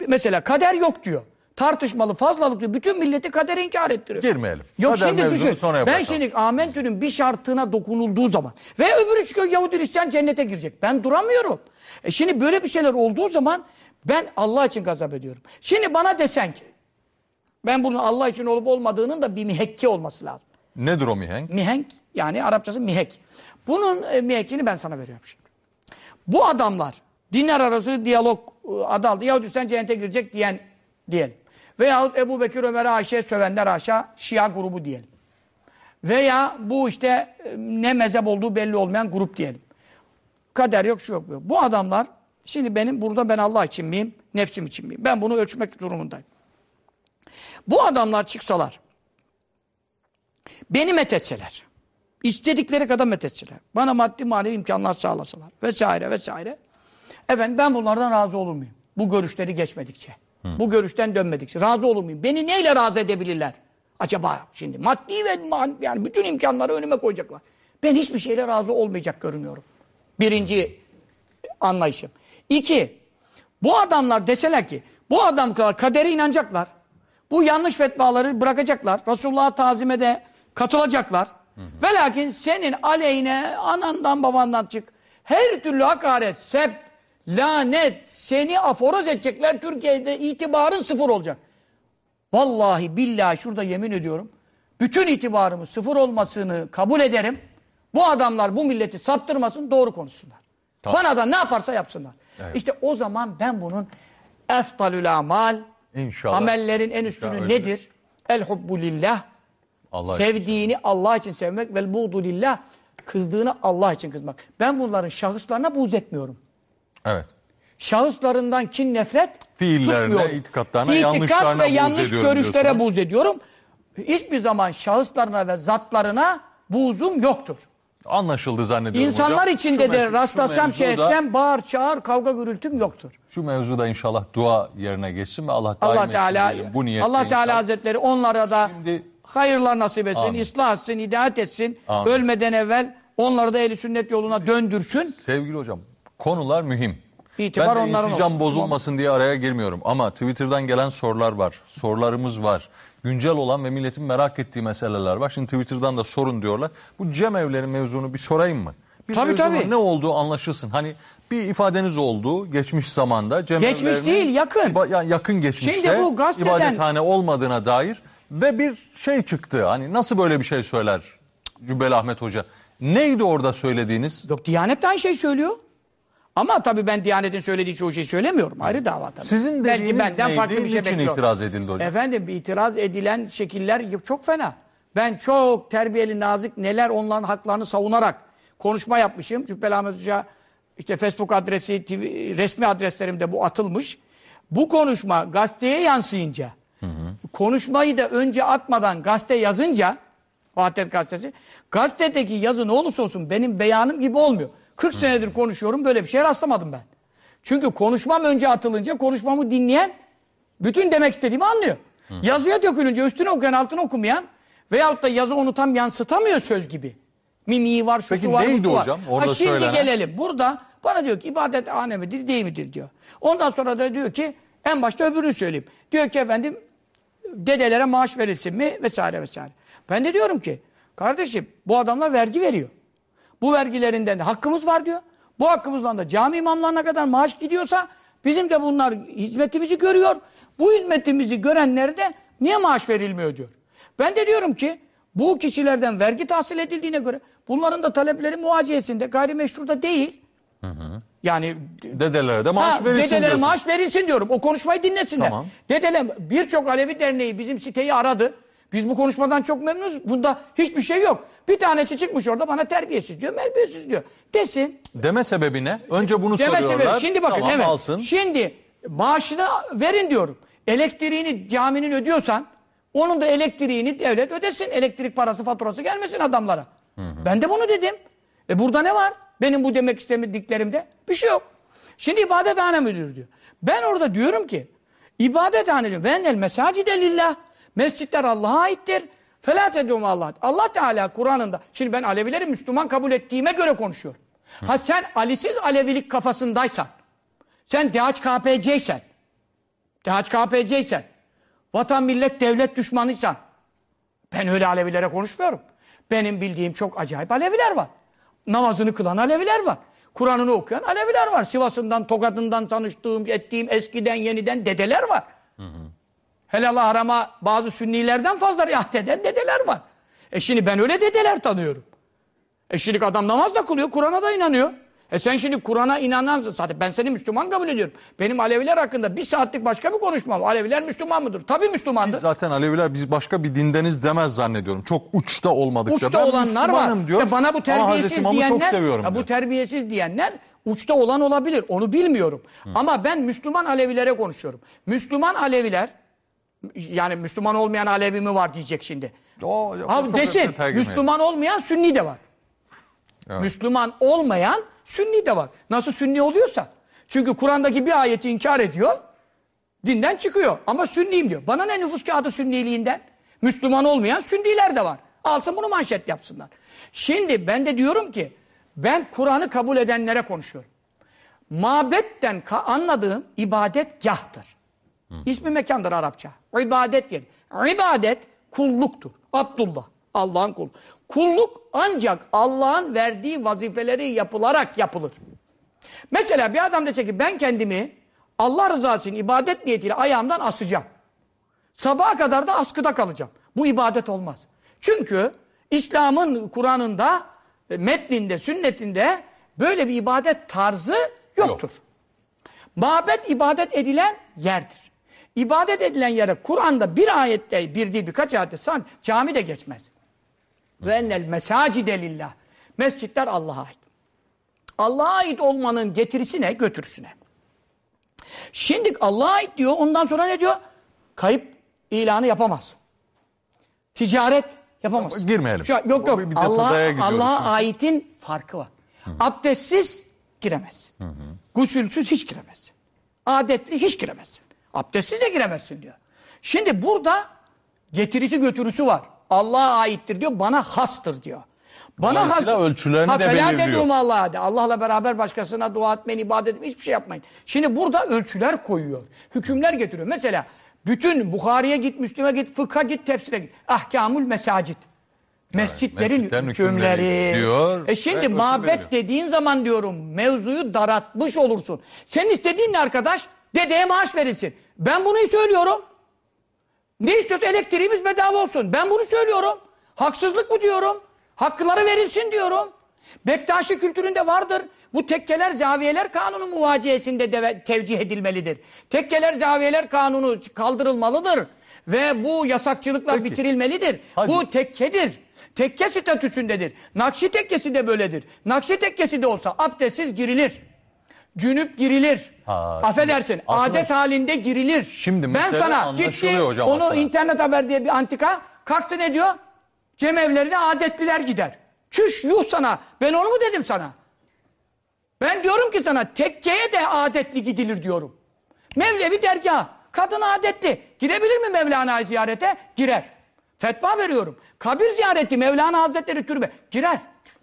mesela kader yok diyor. Tartışmalı fazlalık diyor. Bütün milleti kadere inkar ettiriyor. Girmeyelim. Yok Kader şimdi düşün. Ben şimdi Amentü'nün bir şartına dokunulduğu zaman ve öbürü çıkıyor Yahudi Hristiyan cennete girecek. Ben duramıyorum. E şimdi böyle bir şeyler olduğu zaman ben Allah için gazap ediyorum. Şimdi bana desen ki ben bunun Allah için olup olmadığının da bir mihekki olması lazım. Nedir o mihenk? Mihenk yani Arapçası mihek. Bunun e, mihekkini ben sana veriyorum şimdi. Bu adamlar dinler arası diyalog e, adı altı Yahudi Hristiyan cennete girecek diyen diyelim. Veyahut Ebu Bekir Ömer Ayşe sövenler aşağı Şia grubu diyelim. Veya bu işte e, ne mezhep olduğu belli olmayan grup diyelim. Kader yok, şu yok. Bu adamlar, şimdi benim burada ben Allah için miyim, nefsim için miyim? Ben bunu ölçmek durumundayım. Bu adamlar çıksalar, beni methetseler, istedikleri kadar methetseler, bana maddi manevi imkanlar sağlasalar vesaire vesaire. Efendim ben bunlardan razı olur muyum? Bu görüşleri geçmedikçe. Bu görüşten dönmedikçe. Razı olur muyum? Beni neyle razı edebilirler? Acaba şimdi maddi ve man- yani bütün imkanları önüme koyacaklar. Ben hiçbir şeyle razı olmayacak görünüyorum. Birinci anlayışım. İki, bu adamlar deseler ki bu adamlar kadere inanacaklar. Bu yanlış fetvaları bırakacaklar. Resulullah'a tazime de katılacaklar. Ve lakin senin aleyhine anandan babandan çık. Her türlü hakaret, sep, lanet seni aforoz edecekler. Türkiye'de itibarın sıfır olacak. Vallahi billahi şurada yemin ediyorum. Bütün itibarımı sıfır olmasını kabul ederim. Bu adamlar bu milleti saptırmasın doğru konuşsunlar. Tamam. Bana da ne yaparsa yapsınlar. İşte o zaman ben bunun eftalül amal İnşallah. amellerin en üstünü İnşallah nedir? El hubbu lillah. Allah için. Sevdiğini Allah için sevmek vel buğdu lillah. Kızdığını Allah için kızmak. Ben bunların şahıslarına buğz etmiyorum. Evet. Şahıslarından kin nefret Fiillerine, tutmuyorum. itikatlarına, İtikat yanlışlarına ve yanlış görüşlere buğz ediyorum. Hiçbir zaman şahıslarına ve zatlarına buğzum yoktur. Anlaşıldı zannediyorum İnsanlar hocam. içinde Şu de mes- şu rastlasam şey mevzuda- etsem bağır çağır kavga gürültüm yoktur. Şu mevzuda inşallah dua yerine geçsin ve Allah daim Allah etsin Teala bu niyetle Allah Teala inşallah. Hazretleri onlara da Şimdi- hayırlar nasip etsin, Amin. ıslah etsin, hidayet etsin. Amin. Ölmeden evvel onları da eli sünnet yoluna döndürsün. Sevgili hocam konular mühim. İtibar ben de onların insicam olsun. bozulmasın diye araya girmiyorum. Ama Twitter'dan gelen sorular var. Sorularımız var. Güncel olan ve milletin merak ettiği meseleler var. Şimdi Twitter'dan da sorun diyorlar. Bu Cem evleri mevzunu bir sorayım mı? Bir Tabii, tabii. ne olduğu anlaşılsın. Hani bir ifadeniz oldu geçmiş zamanda. Cem Geçmiş değil, yakın. yani yakın geçmişte Şimdi bu gazeteden- ibadethane olmadığına dair ve bir şey çıktı. Hani nasıl böyle bir şey söyler Cübbeli Ahmet Hoca? Neydi orada söylediğiniz? Yok Diyanet de aynı şey söylüyor. Ama tabii ben Diyanet'in söylediği çoğu şeyi söylemiyorum. Ayrı dava tabii. Sizin Belki dediğiniz benden neydi? farklı bir şey Niçin bekliyor. itiraz edildi hocam? Efendim itiraz edilen şekiller çok fena. Ben çok terbiyeli, nazik neler onların haklarını savunarak konuşma yapmışım. Cübbeli Ahmet Hoca işte Facebook adresi, TV, resmi adreslerimde bu atılmış. Bu konuşma gazeteye yansıyınca, konuşmayı da önce atmadan gazete yazınca, Vahdet Gazetesi, gazetedeki yazı ne olursa olsun benim beyanım gibi olmuyor. 40 senedir konuşuyorum böyle bir şeye rastlamadım ben. Çünkü konuşmam önce atılınca konuşmamı dinleyen bütün demek istediğimi anlıyor. Yazıya dökülünce üstüne okuyan altına okumayan veyahut da yazı onu tam yansıtamıyor söz gibi. Mimiği var, şusu Peki var, neydi var. hocam orada ha, şimdi söylenen? gelelim. Burada bana diyor ki ibadet ane midir, değil midir diyor. Ondan sonra da diyor ki en başta öbürünü söyleyeyim. Diyor ki efendim dedelere maaş verilsin mi vesaire vesaire. Ben de diyorum ki kardeşim bu adamlar vergi veriyor. Bu vergilerinden de hakkımız var diyor. Bu hakkımızdan da cami imamlarına kadar maaş gidiyorsa bizim de bunlar hizmetimizi görüyor. Bu hizmetimizi görenlere de niye maaş verilmiyor diyor. Ben de diyorum ki bu kişilerden vergi tahsil edildiğine göre bunların da talepleri muaciyesinde gayrimeşruda değil. Yani Dedelere de maaş Ha, verilsin dedelere diyorsun. maaş verilsin diyorum. O konuşmayı dinlesinler. Tamam. Dedeler birçok Alevi derneği bizim siteyi aradı. Biz bu konuşmadan çok memnunuz. Bunda hiçbir şey yok. Bir tanesi çıkmış orada bana terbiyesiz diyor, merbiyesiz diyor. Desin. Deme sebebi ne? Önce bunu Deme soruyorlar. sebebi. Şimdi bakın tamam, evet. alsın. Şimdi maaşını verin diyorum. Elektriğini caminin ödüyorsan onun da elektriğini devlet ödesin. Elektrik parası faturası gelmesin adamlara. Ben de bunu dedim. E burada ne var? Benim bu demek istemediklerimde bir şey yok. Şimdi ibadethane müdür diyor. Ben orada diyorum ki ibadethane diyor. Vennel mesacide lillah. Mescitler Allah'a aittir. Fela tedum Allah. Allah Teala Kur'an'ında. Şimdi ben Alevileri Müslüman kabul ettiğime göre konuşuyorum. Ha sen Ali'siz Alevilik kafasındaysan, sen DHKPC'ysen, DHKPC'ysen, vatan millet devlet düşmanıysan, ben öyle Alevilere konuşmuyorum. Benim bildiğim çok acayip Aleviler var. Namazını kılan Aleviler var. Kur'an'ını okuyan Aleviler var. Sivas'ından, Tokat'ından tanıştığım, ettiğim eskiden yeniden dedeler var. Helal harama bazı sünnilerden fazla riayet eden dedeler var. E şimdi ben öyle dedeler tanıyorum. E şimdi adam namaz da kılıyor, Kur'an'a da inanıyor. E sen şimdi Kur'an'a inanan, zaten ben seni Müslüman kabul ediyorum. Benim Aleviler hakkında bir saatlik başka bir konuşmam. Aleviler Müslüman mıdır? Tabii Müslümandır. Zaten Aleviler biz başka bir dindeniz demez zannediyorum. Çok uçta olmadıkça. Uçta Ben olanlar var. Müslümanım diyor. İşte bana bu terbiyesiz diyenler, ya bu terbiyesiz diyenler uçta olan olabilir. Onu bilmiyorum. Ama ben Müslüman Alevilere konuşuyorum. Müslüman Aleviler yani Müslüman olmayan Alevi mi var diyecek şimdi. O- o Abi desin. Müslüman olmayan Sünni de var. Müslüman olmayan Sünni de var. Nasıl Sünni oluyorsa. Çünkü Kur'an'daki bir ayeti inkar ediyor. Dinden çıkıyor. Ama Sünniyim diyor. Bana ne nüfus kağıdı Sünniliğinden? Müslüman olmayan Sünniler de var. Alsın bunu manşet yapsınlar. Şimdi ben de diyorum ki ben Kur'an'ı kabul edenlere konuşuyorum. Mabetten anladığım İsmi mekandır Arapça. İbadet yeri. İbadet kulluktur. Abdullah. Allah'ın kulu. Kulluk ancak Allah'ın verdiği vazifeleri yapılarak yapılır. Mesela bir adam dese ki ben kendimi Allah rızası için ibadet niyetiyle ayağımdan asacağım. Sabaha kadar da askıda kalacağım. Bu ibadet olmaz. Çünkü İslam'ın Kur'an'ında, e, metninde, sünnetinde böyle bir ibadet tarzı yoktur. Mabet ibadet edilen yerdir. İbadet edilen yere Kur'an'da bir ayette, bir değil birkaç ayette san cami de geçmez. Ve ennel mesacide lillah. Mescitler Allah'a ait. Allah'a ait olmanın getirisi ne? Götürüsü ne? Şimdi Allah'a ait diyor. Ondan sonra ne diyor? Kayıp ilanı yapamaz. Ticaret Yapamazsın. Girmeyelim. Şu an- yok yok. Allah Allah'a çünkü. aitin farkı var. Abdestsiz giremezsin. Gusülsüz hiç giremezsin. Adetli hiç giremezsin. Abdestsiz de giremezsin diyor. Şimdi burada getirisi götürüsü var. Allah'a aittir diyor, bana hastır diyor. Bana Dolayısıyla ölçülerini Ha, de belirliyor. Allah'a de. Allah'la beraber başkasına dua etmeyin, ibadet etmeyin, hiçbir şey yapmayın. Şimdi burada ölçüler koyuyor. Hükümler getiriyor. Mesela bütün Bukhari'ye git, Müslim'e git, fıkha git, tefsire git. Ahkamul mesacit. Mescitlerin mescitlerin hükümleri. hükümleri diyor E şimdi ölçü mabet dediğin zaman diyorum mevzuyu daratmış olursun. Senin istediğin ne arkadaş? Dedeye maaş verilsin. Ben bunu söylüyorum. Ne istiyorsa elektriğimiz bedava olsun. Ben bunu söylüyorum. Haksızlık mı diyorum? Hakkıları verilsin diyorum. Bektaşi kültüründe vardır. Bu tekkeler zaviyeler kanunu muvaciyesinde de tevcih edilmelidir. Tekkeler zaviyeler kanunu kaldırılmalıdır. Ve bu yasakçılıklar Peki. bitirilmelidir. Hadi. Bu tekkedir. Tekke statüsündedir. Nakşi tekkesi de böyledir. Nakşi tekkesi de olsa abdestsiz girilir. Cünüp girilir. Ha, Affedersin. aslında- adet halinde girilir. Şimdi ben mesele sana anlaşılıyor gitti hocam onu aslında. internet haber diye bir antika kalktı ne diyor? Cemevlerine adetliler gider. Çüş yuh sana. Ben onu mu dedim sana? Ben diyorum ki sana tekkeye de adetli gidilir diyorum. Mevlevi dergah. Kadın adetli. Girebilir mi Mevlana'yı ziyarete? Girer. Fetva veriyorum. Kabir ziyareti Mevlana Hazretleri türbe. Girer.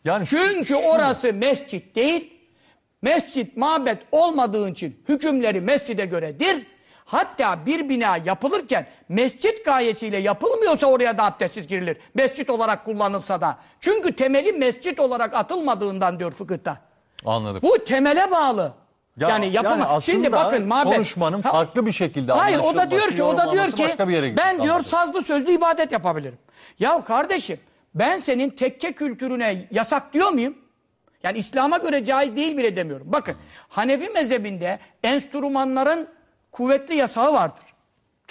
Yani şu- Çünkü şu- orası mescit değil. Mescit, mabet olmadığı için hükümleri mescide göredir. Hatta bir bina yapılırken mescit gayesiyle yapılmıyorsa oraya da abdestsiz girilir. Mescit olarak kullanılsa da. Çünkü temeli mescit olarak atılmadığından diyor fıkıhta. Anladım. Bu temele bağlı. Ya, yani yapılma. aslında Şimdi bakın mabet. konuşmanın Ha- farklı bir şekilde Hayır o da diyor ki o da diyor ki başka bir yere gitmiş, ben diyor anladım. sazlı sözlü ibadet yapabilirim. Ya kardeşim ben senin tekke kültürüne yasak diyor muyum? Yani İslam'a göre caiz değil bile demiyorum. Bakın Hanefi mezhebinde enstrümanların kuvvetli yasağı vardır.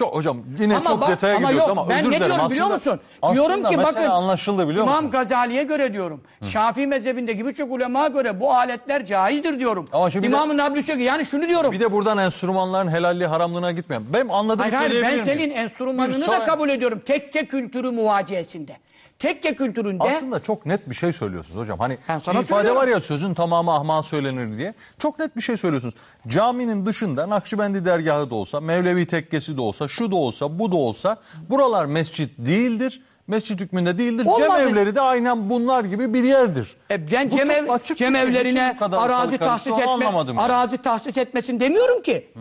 Çok hocam yine Ama çok bak- detaya ama gidiyoruz yok, ama ben özür ne dilerim. diyorum biliyor Aslında- musun? Diyorum aslında ki mesele bakın anlaşıldı biliyor İmam musun? Gazali'ye göre diyorum. Şafii mezhebindeki birçok ulemaya göre bu aletler caizdir diyorum. Ama şimdi İmam-ı Nablüs'e yani şunu diyorum. Bir de buradan enstrümanların helalliği haramlığına gitmeyen. Benim anladığımı Hayır hayır ben senin enstrümanını da kabul ediyorum. Tekke kültürü muvaciyesinde. Tekke kültüründe Aslında çok net bir şey söylüyorsunuz hocam. Hani Ben sana ifade söylüyorum. var ya sözün tamamı ahman söylenir diye. Çok net bir şey söylüyorsunuz. Caminin dışında Nakşibendi dergahı da olsa, Mevlevi tekkesi de olsa, şu da olsa, bu da olsa buralar mescit değildir. Mescit hükmünde değildir. Olmadı. Cemevleri de aynen bunlar gibi bir yerdir. E şey. cemevlerine Niçin bu kadar arazi tahsis etme, yani. arazi tahsis etmesin demiyorum ki.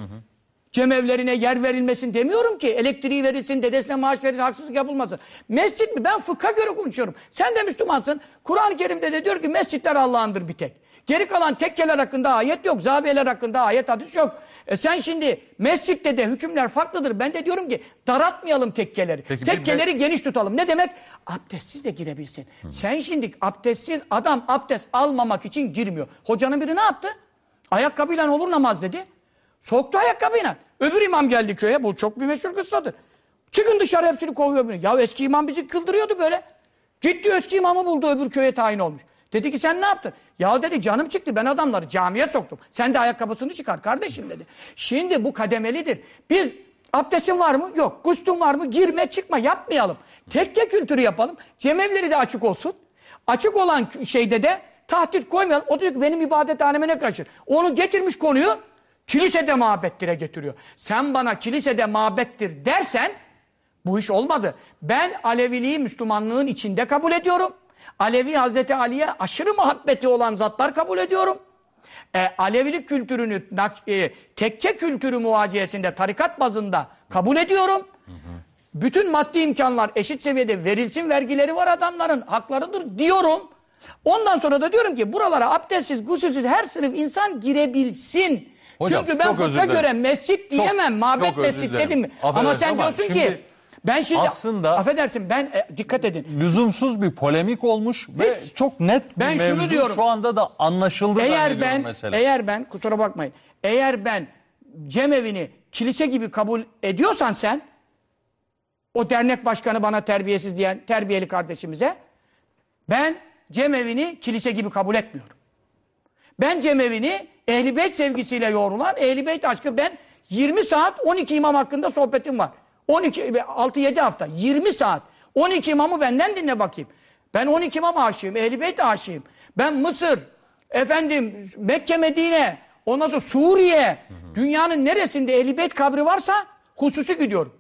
Cemevlerine yer verilmesin demiyorum ki. Elektriği verilsin, dedesine maaş verilsin, haksızlık yapılmasın. Mescit mi? Ben fıkha göre konuşuyorum. Sen de Müslümansın. Kur'an-ı Kerim'de de diyor ki mescitler Allah'ındır bir tek. Geri kalan tekkeler hakkında ayet yok. Zaviyeler hakkında ayet hadis yok. E sen şimdi mescitte de hükümler farklıdır. Ben de diyorum ki daraltmayalım tekkeleri. Peki tekkeleri geniş tutalım. Ne demek? Abdestsiz de girebilsin. Sen şimdi abdestsiz adam abdest almamak için girmiyor. Hocanın biri ne yaptı? Ayakkabıyla olur namaz dedi. Soktu ayakkabıyla. Öbür imam geldi köye. Bu çok bir meşhur kıssadır. Çıkın dışarı hepsini kovuyor beni. Ya eski imam bizi kıldırıyordu böyle. Gitti eski imamı buldu öbür köye tayin olmuş. Dedi ki sen ne yaptın? Ya dedi canım çıktı ben adamları camiye soktum. Sen de ayakkabısını çıkar kardeşim dedi. Şimdi bu kademelidir. Biz abdestin var mı? Yok. Gustun var mı? Girme çıkma yapmayalım. Tekke kültürü yapalım. Cemevleri de açık olsun. Açık olan şeyde de tahdit koymayalım. O diyor ki benim ibadethaneme ne kaçır? Onu getirmiş konuyu kilisede mabettire getiriyor. Sen bana kilisede mabettir dersen bu iş olmadı. Ben Aleviliği Müslümanlığın içinde kabul ediyorum. Alevi Hazreti Ali'ye aşırı muhabbeti olan zatlar kabul ediyorum. E, Alevilik kültürünü e, tekke kültürü muvaciyesinde tarikat bazında kabul ediyorum. Bütün maddi imkanlar eşit seviyede verilsin vergileri var adamların haklarıdır diyorum. Ondan sonra da diyorum ki buralara abdestsiz, gusülsüz her sınıf insan girebilsin. Hocam, Çünkü ben çok fıkha göre mescit diyemem, mabet çok mescit dedim mi? Ama sen ama diyorsun şimdi- ki ben şimdi Aslında- affedersin ben e, dikkat edin. Lüzumsuz bir polemik olmuş ve Hiç. çok net bir Ben şunu mevzu diyorum. şu anda da anlaşıldı Eğer ben mesele. eğer ben kusura bakmayın. Eğer ben cemevini kilise gibi kabul ediyorsan sen o dernek başkanı bana terbiyesiz diyen terbiyeli kardeşimize ben cemevini kilise gibi kabul etmiyorum. Ben cemevini Ehl-i Beyt sevgisiyle yoğrulan Ehl-i Beyt aşkı ben 20 saat 12 imam hakkında sohbetim var. 12 6-7 hafta 20 saat 12 imamı benden dinle bakayım. Ben 12 imam aşığım, Ehl-i Beyt aşığım. Ben Mısır, efendim Mekke, Medine, ondan sonra Suriye, dünyanın neresinde Ehl-i Beyt kabri varsa hususi gidiyorum.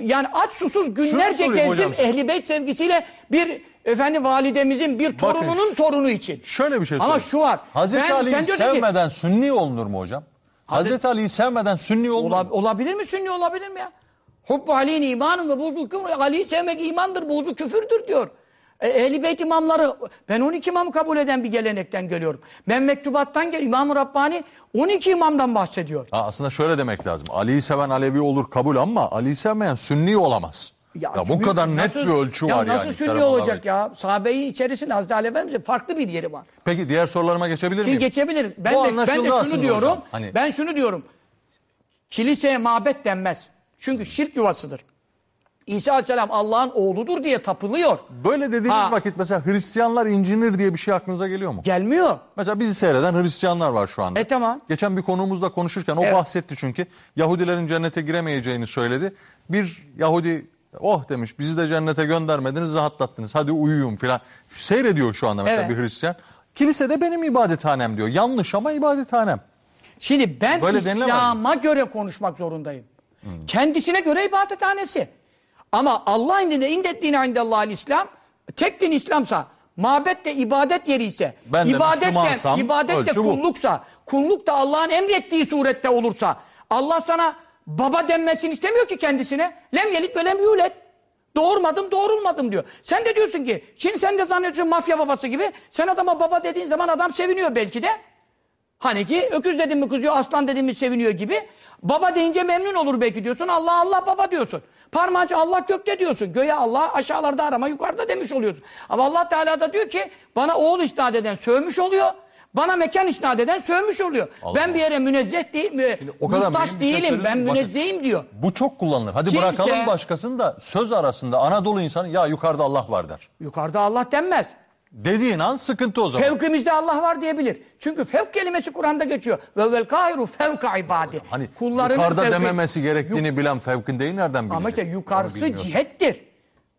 Yani aç susuz günlerce sorayım gezdim. Ehl-i Beyt sevgisiyle bir efendi validemizin bir torununun torunu için. Şöyle bir şey Ama söyleyeyim. şu var. Hazreti Ali'yi diyorsun ki- sevmeden sünni olunur mu hocam? Hazreti Ali'yi sevmeden sünni Ola- mu? olabilir mi sünni olabilir mi ya? Hubbu Ali'nin imanın ve buğzu küfür. Ali'yi sevmek imandır, buğzu küfürdür diyor. E, Ehl-i Beyt imamları, ben 12 imamı kabul eden bir gelenekten geliyorum. Ben mektubattan gel, İmam-ı Rabbani 12 imamdan bahsediyor. Ha, aslında şöyle demek lazım. Ali'yi seven Alevi olur kabul ama Ali'yi sevmeyen Sünni olamaz. Ya, bu çünkü kadar net bir ölçü ya var yani. Nasıl sünni olacak için. ya? Sahabeyi içerisinde Hazreti Ali Efendimiz'in farklı bir yeri var. Peki diğer sorularıma geçebilir Şimdi miyim? geçebilir. Ben Bu de, ben de şunu diyorum. hocam. Hani- Ben şunu diyorum. Kiliseye mabet denmez. Çünkü şirk yuvasıdır. İsa Aleyhisselam Allah'ın oğludur diye tapılıyor. Böyle dediğiniz Ha. vakit mesela Hristiyanlar incinir diye bir şey aklınıza geliyor mu? Gelmiyor. Mesela bizi seyreden Hristiyanlar var şu anda. E tamam. Geçen bir konuğumuzla konuşurken o Evet. bahsetti çünkü. Yahudilerin cennete giremeyeceğini söyledi. Bir Yahudi oh demiş bizi de cennete göndermediniz rahatlattınız hadi uyuyun filan. Seyrediyor şu anda mesela Evet. bir Hristiyan. Kilisede benim ibadethanem diyor. Yanlış ama ibadethanem. Şimdi ben Böyle denilemez İslam'a göre konuşmak zorundayım. Kendisine göre ibadethanesi. Ama Allah indinde indettiğine indellahil İslam tek din İslamsa mabet de ibadet yeri ise Ben de ibadet Müslümansam, de, ibadet de ölçü bu. kulluksa kulluk da Allah'ın emrettiği surette olursa Allah sana baba denmesini istemiyor ki kendisine. Lem yelit ve lem yulet. Doğurmadım, doğrulmadım diyor. Sen de diyorsun ki, şimdi sen de zannediyorsun mafya babası gibi. Sen adama baba dediğin zaman adam seviniyor belki de. Hani ki öküz dedim mi kızıyor, aslan dedim mi seviniyor gibi. Baba deyince memnun olur belki diyorsun. Allah Allah baba diyorsun. Parmağınca Allah gökte diyorsun. Göğe Allah aşağılarda arama yukarıda demiş oluyorsun. Ama Allah Teala da diyor ki bana oğul isnat eden sövmüş oluyor. Bana mekan isnat eden sövmüş oluyor. ben bir yere münezzeh değil, mü, o kadar bir şey değilim. ben. Bakın. münezzehim diyor. Bu çok kullanılır. Hadi Kimse- bırakalım başkasını da söz arasında Anadolu insanı ya yukarıda Allah var der. Yukarıda Allah denmez. Dediğin an sıkıntı o zaman. Fevkimizde Allah var diyebilir. Çünkü fevk kelimesi Kur'an'da geçiyor. Ve vel kairu fevka ibadi. Hani yukarıda fevki- dememesi gerektiğini bilen fevkindeyi nereden bilecek? Ama işte Onu yukarısı bilmiyorsun. cihettir.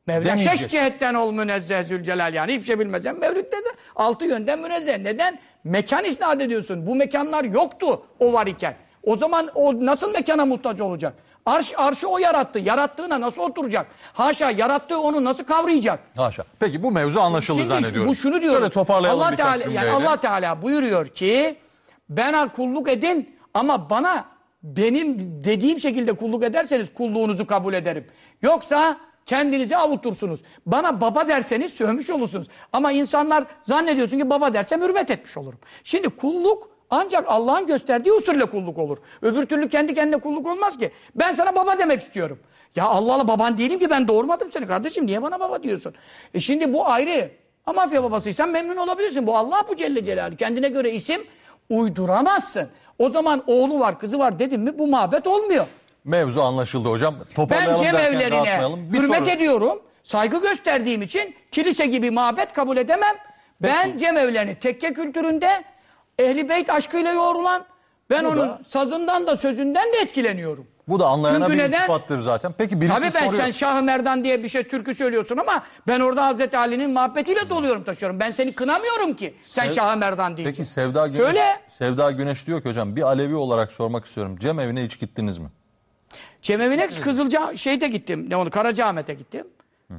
Mevla Demeyecek. şeş cihetten ol münezzeh zülcelal yani hiçbir şey bilmezsen Mevlüt'te de altı yönden münezzeh. Neden? Mekan isnat ediyorsun. Bu mekanlar yoktu o var iken. O zaman o nasıl mekana muhtaç olacak? Arş, arşı o yarattı. Yarattığına nasıl oturacak? Haşa yarattığı onu nasıl kavrayacak? Haşa. Peki bu mevzu anlaşıldı Şimdi zannediyorum. bu şunu diyor. Şöyle toparlayalım Allah Teala yani. Allah Teala buyuruyor ki bana kulluk edin ama bana benim dediğim şekilde kulluk ederseniz kulluğunuzu kabul ederim. Yoksa kendinizi avutursunuz. Bana baba derseniz sövmüş olursunuz. Ama insanlar zannediyorsun ki baba dersem hürmet etmiş olurum. Şimdi kulluk ancak Allah'ın gösterdiği usulle kulluk olur. Öbür türlü kendi kendine kulluk olmaz ki. Ben sana baba demek istiyorum. Ya Allah Allah baban değilim ki ben doğurmadım seni kardeşim. Niye bana baba diyorsun? E şimdi bu ayrı. Ama mafya babasıysan memnun olabilirsin. Bu Allah bu Celle Celaluhu. Kendine göre isim uyduramazsın. O zaman oğlu var kızı var dedim mi bu muhabbet olmuyor. Mevzu anlaşıldı hocam. Ben Toparlayalım derken cemevlerine dağıtmayalım. Bir hürmet soru- ediyorum. Saygı gösterdiğim için kilise gibi mabet kabul edemem. Ben cemevlerini tekke kültüründe ehli beyt aşkıyla yoğrulan ben onun da- sazından da sözünden de etkileniyorum. Bu da anlayana Çünkü bir neden? iltifattır zaten. Peki birisi Tabii ben soruyor. sen Şah-ı Merdan diye bir şey türkü söylüyorsun ama ben orada Hazreti Ali'nin muhabbetiyle doluyorum taşıyorum. Ben seni kınamıyorum ki sen Sev- Şah-ı Merdan deyince. Peki Sevda Güneş, Söyle. Sevda Güneş diyor ki hocam bir Alevi olarak sormak istiyorum. Cem evine hiç gittiniz mi? Cemevine Kızılca şeyde gittim. Ne oldu? Karacaahmet'e gittim.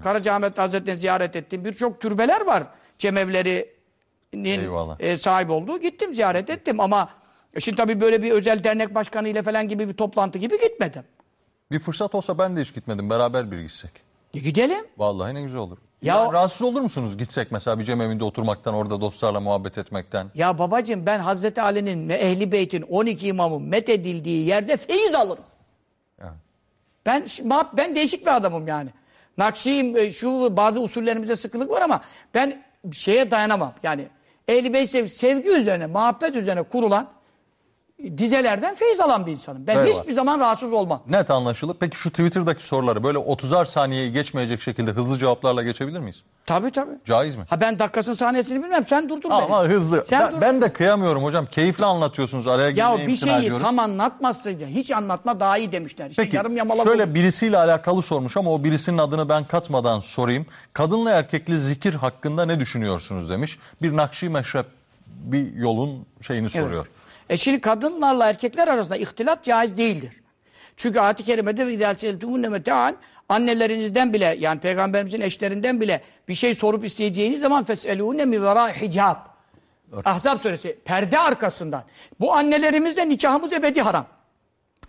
Karacaahmet Hazretleri'ni ziyaret ettim. Birçok türbeler var cemevlerinin e, sahip olduğu. Gittim ziyaret ettim ama e, şimdi tabii böyle bir özel dernek başkanı ile falan gibi bir toplantı gibi gitmedim. Bir fırsat olsa ben de hiç gitmedim. Beraber bir gitsek. E, gidelim. Vallahi ne güzel olur. Ya- Ya, rahatsız olur musunuz gitsek mesela bir cem evinde oturmaktan, orada dostlarla muhabbet etmekten? Ya babacığım ben Hazreti Ali'nin ve Ehli Beyt'in 12 imamın methedildiği yerde feyiz alırım. Ben ben değişik bir adamım yani. Nakşiyim e, şu bazı usullerimizde sıkılık var ama ben şeye dayanamam. Yani Ehli sevgi üzerine, muhabbet üzerine kurulan dizelerden feyiz alan bir insanım. Ben Eyvallah. hiçbir zaman rahatsız olmam. Net anlaşılır. Peki şu Twitter'daki soruları böyle 30'ar saniyeyi geçmeyecek şekilde hızlı cevaplarla geçebilir miyiz? Tabii tabii. Caiz mi? Ha ben dakikasının saniyesini bilmem. Sen durdur beni. Ama hızlı. Sen ben, dur. ben de kıyamıyorum hocam. Keyifli anlatıyorsunuz. Araya Ya girmeye bir imtina şeyi ediyorum. tam anlatmazsa hiç anlatma daha iyi demişler. İşte Peki yarım yamalak şöyle olur. birisiyle alakalı sormuş ama o birisinin adını ben katmadan sorayım. Kadınla erkekli zikir hakkında ne düşünüyorsunuz demiş. Bir nakşi meşrep bir yolun şeyini soruyor. E şimdi kadınlarla erkekler arasında ihtilat caiz değildir. Çünkü ayet-i kerimede annelerinizden bile yani peygamberimizin eşlerinden bile bir şey sorup isteyeceğiniz zaman fes'elûne mi verâ hicab. Ahzab suresi perde arkasından. Bu annelerimizle nikahımız ebedi haram.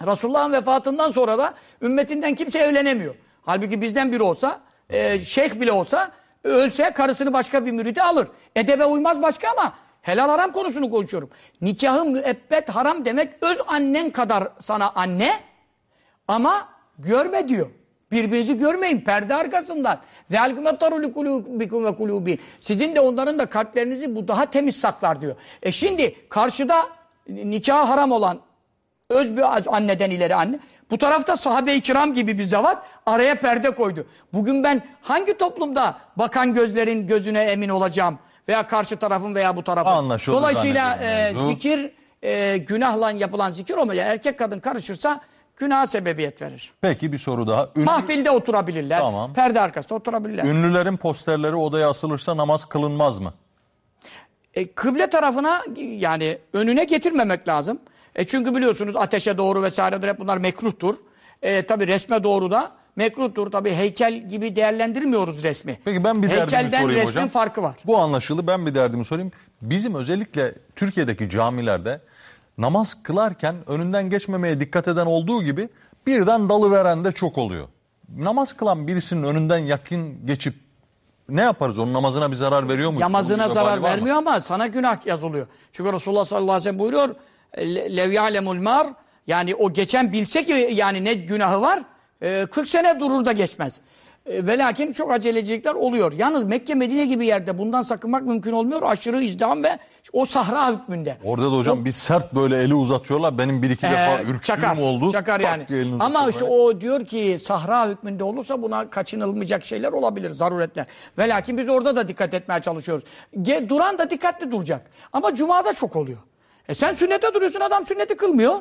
Resulullah'ın vefatından sonra da ümmetinden kimse evlenemiyor. Halbuki bizden biri olsa, e, şeyh bile olsa ölse karısını başka bir müride alır. Edebe uymaz başka ama Helal haram konusunu konuşuyorum. Nikahı müebbet haram demek öz annen kadar sana anne ama görme diyor. Birbirinizi görmeyin perde arkasından. Sizin de onların da kalplerinizi bu daha temiz saklar diyor. E şimdi karşıda nikah haram olan öz bir anneden ileri anne. Bu tarafta sahabe-i kiram gibi bir zavat araya perde koydu. Bugün ben hangi toplumda bakan gözlerin gözüne emin olacağım? Veya karşı tarafın veya bu tarafın. Anlaşıldı Dolayısıyla e, zikir e, günahla yapılan zikir. Yani erkek kadın karışırsa günaha sebebiyet verir. Peki bir soru daha. Ünlü- Mahfilde oturabilirler. Tamam. Perde arkasında oturabilirler. ünlülerin posterleri odaya asılırsa namaz kılınmaz mı? E, kıble tarafına yani önüne getirmemek lazım. E, çünkü biliyorsunuz ateşe doğru vesairedir hep bunlar mekruhtur. E, tabi resme doğru da mekruhtur. Tabi heykel gibi değerlendirmiyoruz resmi. Peki ben bir derdimi Heykelden sorayım resmin hocam. farkı var. Bu anlaşıldı. Ben bir derdimi sorayım. Bizim özellikle Türkiye'deki camilerde namaz kılarken önünden geçmemeye dikkat eden olduğu gibi birden dalı veren de çok oluyor. Namaz kılan birisinin önünden yakın geçip ne yaparız? Onun namazına bir zarar veriyor mu? Namazına zarar vermiyor ama sana günah yazılıyor. Çünkü Resulullah sallallahu aleyhi ve sellem buyuruyor "Le- lev ya'lemul mar yani o geçen bilse ki yani ne günahı var e, 40 sene durur da geçmez. E, Ve lakin çok acelecilikler oluyor. Yalnız Mekke Medine gibi yerde bundan sakınmak mümkün olmuyor. Aşırı izdiham ve o sahra hükmünde. Orada da hocam bir sert böyle eli uzatıyorlar. Benim bir iki defa Ee, ürktüğüm çakar, oldu. Çakar yani. Ama işte böyle. o diyor ki sahra hükmünde olursa buna kaçınılmayacak şeyler olabilir, zaruretler. Ve lakin biz orada da dikkat etmeye çalışıyoruz. Ge- duran da dikkatli duracak. Ama cumada çok oluyor. E sen sünnete duruyorsun adam sünneti kılmıyor.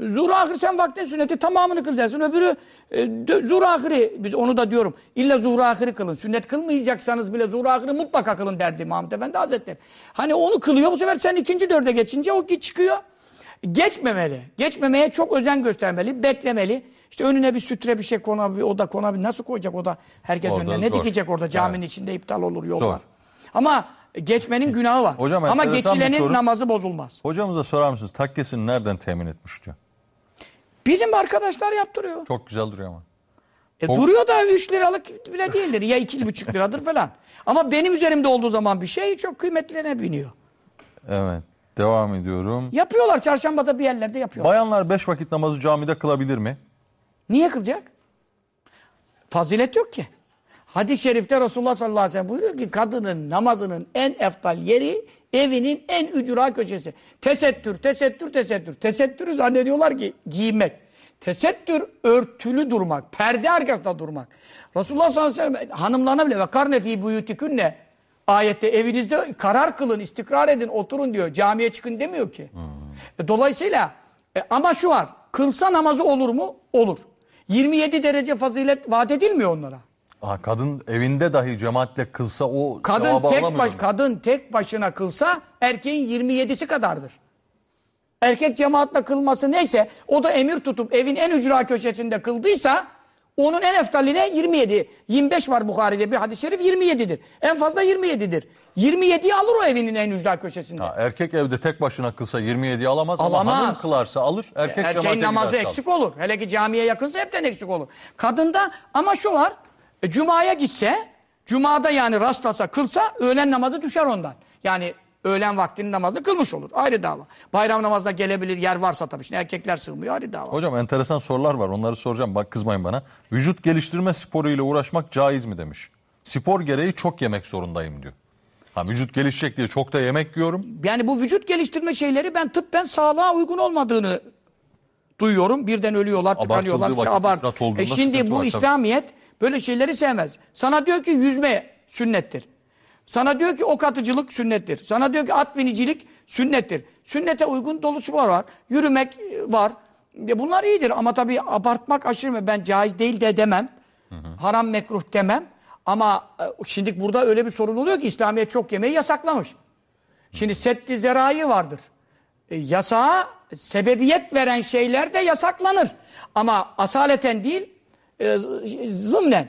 Zuhur ahir sen vaktin sünneti tamamını kılacaksın. Öbürü e, zuhur ahiri biz onu da diyorum. İlla zuhur ahiri kılın. Sünnet kılmayacaksanız bile zuhur ahiri mutlaka kılın derdi Mahmud Efendi Hazretleri. Hani onu kılıyor bu sefer sen ikinci dörde geçince o çıkıyor. Geçmemeli. Geçmemeye çok özen göstermeli. Beklemeli. İşte önüne bir sütre bir şey konabilir, oda konabilir. Nasıl koyacak oda herkes Orada önüne? Ne zor. dikecek orada caminin içinde iptal olur Zor. var. Ama geçmenin günahı var. Hocam, Ama geçilenin namazı bozulmaz. Hocamıza sorar mısınız? Takkesini nereden temin etmiş diyor. Bizim arkadaşlar yaptırıyor. Çok güzel duruyor ama. E O- duruyor da 3 liralık bile değildir. Ya 2,5 liradır falan. Ama benim üzerimde olduğu zaman bir şey çok kıymetlerine biniyor. Evet. Devam ediyorum. Yapıyorlar çarşambada bir yerlerde yapıyorlar. Bayanlar beş vakit namazı camide kılabilir mi? Niye kılacak? Fazilet yok ki. Hadis-i şerifte Resulullah sallallahu aleyhi ve sellem buyuruyor ki kadının namazının en eftal yeri evinin en ücra köşesi. Tesettür, tesettür, tesettür. Tesettürü zannediyorlar ki giymek. Tesettür örtülü durmak, perde arkasında durmak. Resulullah sallallahu aleyhi ve sellem hanımlarına bile ve karne fî buyutikünne ayette evinizde karar kılın, istikrar edin, oturun diyor. Camiye çıkın demiyor ki. E, Dolayısıyla e, ama şu var. Kılsa namazı olur mu? Olur. 27 derece fazilet vaat edilmiyor onlara. Aa, kadın evinde dahi cemaatle kılsa o Kadın sevabı tek alamıyor baş, mu? kadın tek başına kılsa erkeğin 27'si kadardır. Erkek cemaatle kılması neyse o da emir tutup evin en ücra köşesinde kıldıysa onun en eftaline 27. 25 var Bukhari'de bir hadis-i şerif 27'dir. En fazla 27'dir. 27'yi alır o evinin en ücra köşesinde. Ha, erkek evde tek başına kılsa 27 alamaz, ama Alamaz. hanım kılarsa alır. Erkek Erkeğin cemaate namazı giderse eksik olur. Hele ki camiye yakınsa hepten eksik olur. Kadında ama şu var. E, Cuma'ya gitse, Cuma'da yani rastlasa, kılsa öğlen namazı düşer ondan. Yani öğlen vaktinin namazını kılmış olur. Ayrı dava. Bayram namazına gelebilir yer varsa tabii. Şimdi erkekler sığmıyor ayrı dava. Hocam enteresan sorular var. Onları soracağım. Bak kızmayın bana. Vücut geliştirme sporuyla uğraşmak caiz mi demiş. Spor gereği çok yemek zorundayım diyor. Ha, vücut gelişecek diye çok da yemek yiyorum. Yani bu vücut geliştirme şeyleri ben tıbben sağlığa uygun olmadığını duyuyorum. Birden ölüyorlar, tıkanıyorlar. vakit abart. E şimdi bu var tabii. Böyle şeyleri sevmez. Sana diyor ki yüzme sünnettir. Sana diyor ki ok atıcılık sünnettir. Sana diyor ki at binicilik sünnettir. Sünnete uygun dolu spor var. Yürümek e, var. E bunlar iyidir ama tabii abartmak aşırı mı? Ben caiz değil de demem. Haram mekruh demem. Ama e, şimdi burada öyle bir sorun oluyor ki İslamiyet çok yemeği yasaklamış. Şimdi seddi zerayı vardır. E, yasağa sebebiyet veren şeyler de yasaklanır. Ama asaleten değil, e, zımnen.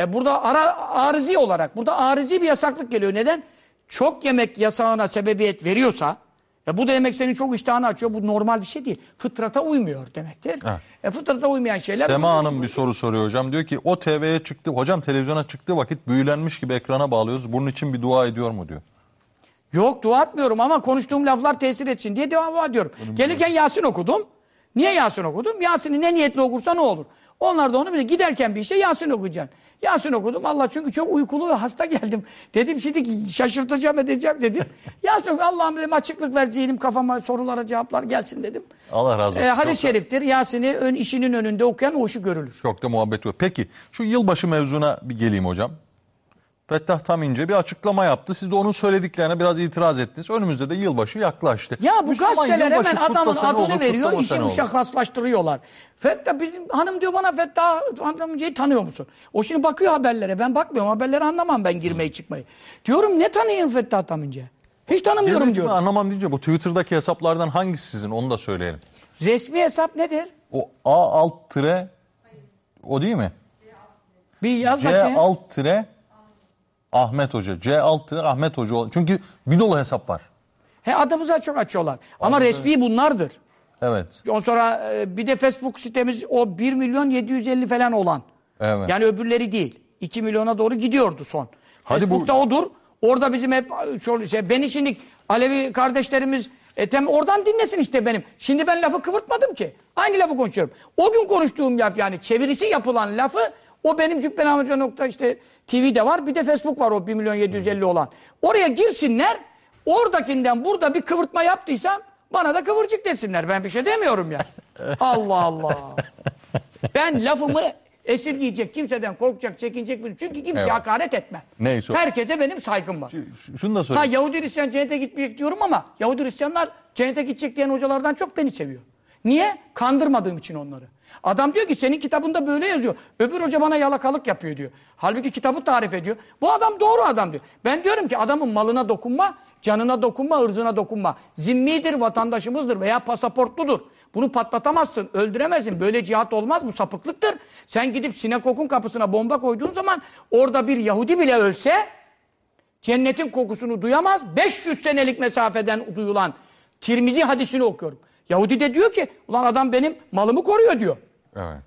E, burada ara, arızi olarak, burada arızi bir yasaklık geliyor. Neden? Çok yemek yasağına sebebiyet veriyorsa, e, bu da yemek senin çok iştahını açıyor. Bu normal bir şey değil. Fıtrata uymuyor demektir. Evet. E, fıtrata uymayan şeyler... Sema Hanım bir soru soruyor hocam. Diyor ki o TV'ye çıktı. Hocam televizyona çıktığı vakit büyülenmiş gibi ekrana bağlıyoruz. Bunun için bir dua ediyor mu diyor. Yok dua etmiyorum ama konuştuğum laflar tesir etsin diye devam ediyorum. Gelirken Yasin okudum. Niye Yasin okudum? Yasin'i ne niyetle okursa ne olur? Onlar da onu bilir. Giderken bir işe Yasin okuyacaksın. Yasin okudum. Allah çünkü çok uykulu ve hasta geldim. Dedim şimdi şaşırtacağım edeceğim dedim. Yasin okudum. Allah'ım dedim açıklık ver zihnim kafama sorulara cevaplar gelsin dedim. Allah razı olsun. Ee, hadis-i şeriftir. Yasin'i ön işinin önünde okuyan o işi görülür. Çok da muhabbet yok. Peki şu yılbaşı mevzuna bir geleyim hocam. Fettah Tamince bir açıklama yaptı. Siz de onun söylediklerine biraz itiraz ettiniz. Önümüzde de yılbaşı yaklaştı. Ya bu Müslüman gazeteler hemen adamın adını olur, veriyor, işi uşaklaştırıyorlar. Fettah bizim hanım diyor bana Fettah amcayı tanıyor musun? O şimdi bakıyor haberlere. Ben bakmıyorum. Haberleri anlamam ben girmeyi çıkmayı. Diyorum ne tanıyın Fettah amca? Hiç tanımıyorum diyorum. Anlamam deyince bu Twitter'daki hesaplardan hangisi sizin onu da söyleyelim. Resmi hesap nedir? O A alt tire o değil mi? Bir yaz C alt tire Ahmet Hoca. C alt tire Ahmet Hoca. Çünkü bir dolu hesap var. He adımıza çok açıyorlar. Ama resmi bunlardır. Evet. Ondan sonra e, bir de Facebook sitemiz o 1 milyon 750 falan olan. Evet. Yani öbürleri değil. 2 milyona doğru gidiyordu son. Hadi bu- Facebook'ta odur. Orada bizim hep şey, beni şimdi Alevi kardeşlerimiz e, tem, oradan dinlesin işte benim. Şimdi ben lafı kıvırtmadım ki. Aynı lafı konuşuyorum. O gün konuştuğum laf yani çevirisi yapılan lafı o benim Cübbeli nokta işte TV'de var. Bir de Facebook var o 1 milyon 750 olan. Oraya girsinler. Oradakinden burada bir kıvırtma yaptıysam bana da kıvırcık desinler. Ben bir şey demiyorum ya. Allah Allah. Ben lafımı esirgeyecek, kimseden korkacak, çekinecek bir Çünkü kimseye Evet. hakaret etmem. Neyse o. Herkese benim saygım var. Ş- Şunu da Ha söyleyeyim. Yahudi Hristiyan cennete gitmeyecek diyorum ama Yahudi Hristiyanlar cennete gidecek diyen hocalardan çok beni seviyor. Niye? Kandırmadığım için onları. Adam diyor ki senin kitabında böyle yazıyor. Öbür hoca bana yalakalık yapıyor diyor. Halbuki kitabı tarif ediyor. Bu adam doğru adam diyor. Ben diyorum ki adamın malına dokunma, canına dokunma, ırzına dokunma. Zimmidir, vatandaşımızdır veya pasaportludur. Bunu patlatamazsın, öldüremezsin. Böyle cihat olmaz, bu sapıklıktır. Sen gidip sinagogun kapısına bomba koyduğun zaman orada bir Yahudi bile ölse cennetin kokusunu duyamaz. 500 senelik mesafeden duyulan Tirmizi hadisini okuyorum. Yahudi de diyor ki ulan adam benim malımı koruyor diyor. Evet.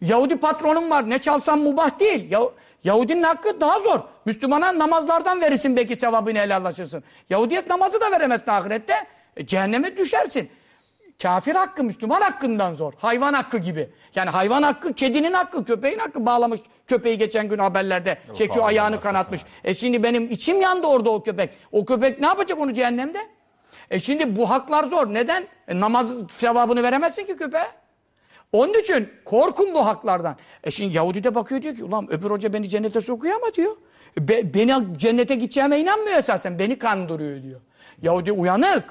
Yahudi patronum var ne çalsam mubah değil. Ya, Yahudinin hakkı daha zor. Müslümana namazlardan verirsin belki sevabını helallaşırsın. Yahudiyet namazı da veremezsin ahirette. E, cehenneme düşersin. Kafir hakkı Müslüman hakkından zor. Hayvan hakkı gibi. Yani hayvan hakkı kedinin hakkı, köpeğin hakkı bağlamış. Köpeği geçen gün haberlerde çekiyor bağladı ayağını kanatmış. E şimdi benim içim yandı orada o köpek. O köpek ne yapacak onu cehennemde? E şimdi bu haklar zor. Neden? E namaz sevabını veremezsin ki köpeğe. Onun için korkun bu haklardan. E şimdi Yahudi de bakıyor diyor ki ulan öbür hoca beni cennete sokuyor ama diyor. Be- beni cennete gideceğime inanmıyor esasen. Beni kandırıyor diyor. Yahudi uyanık.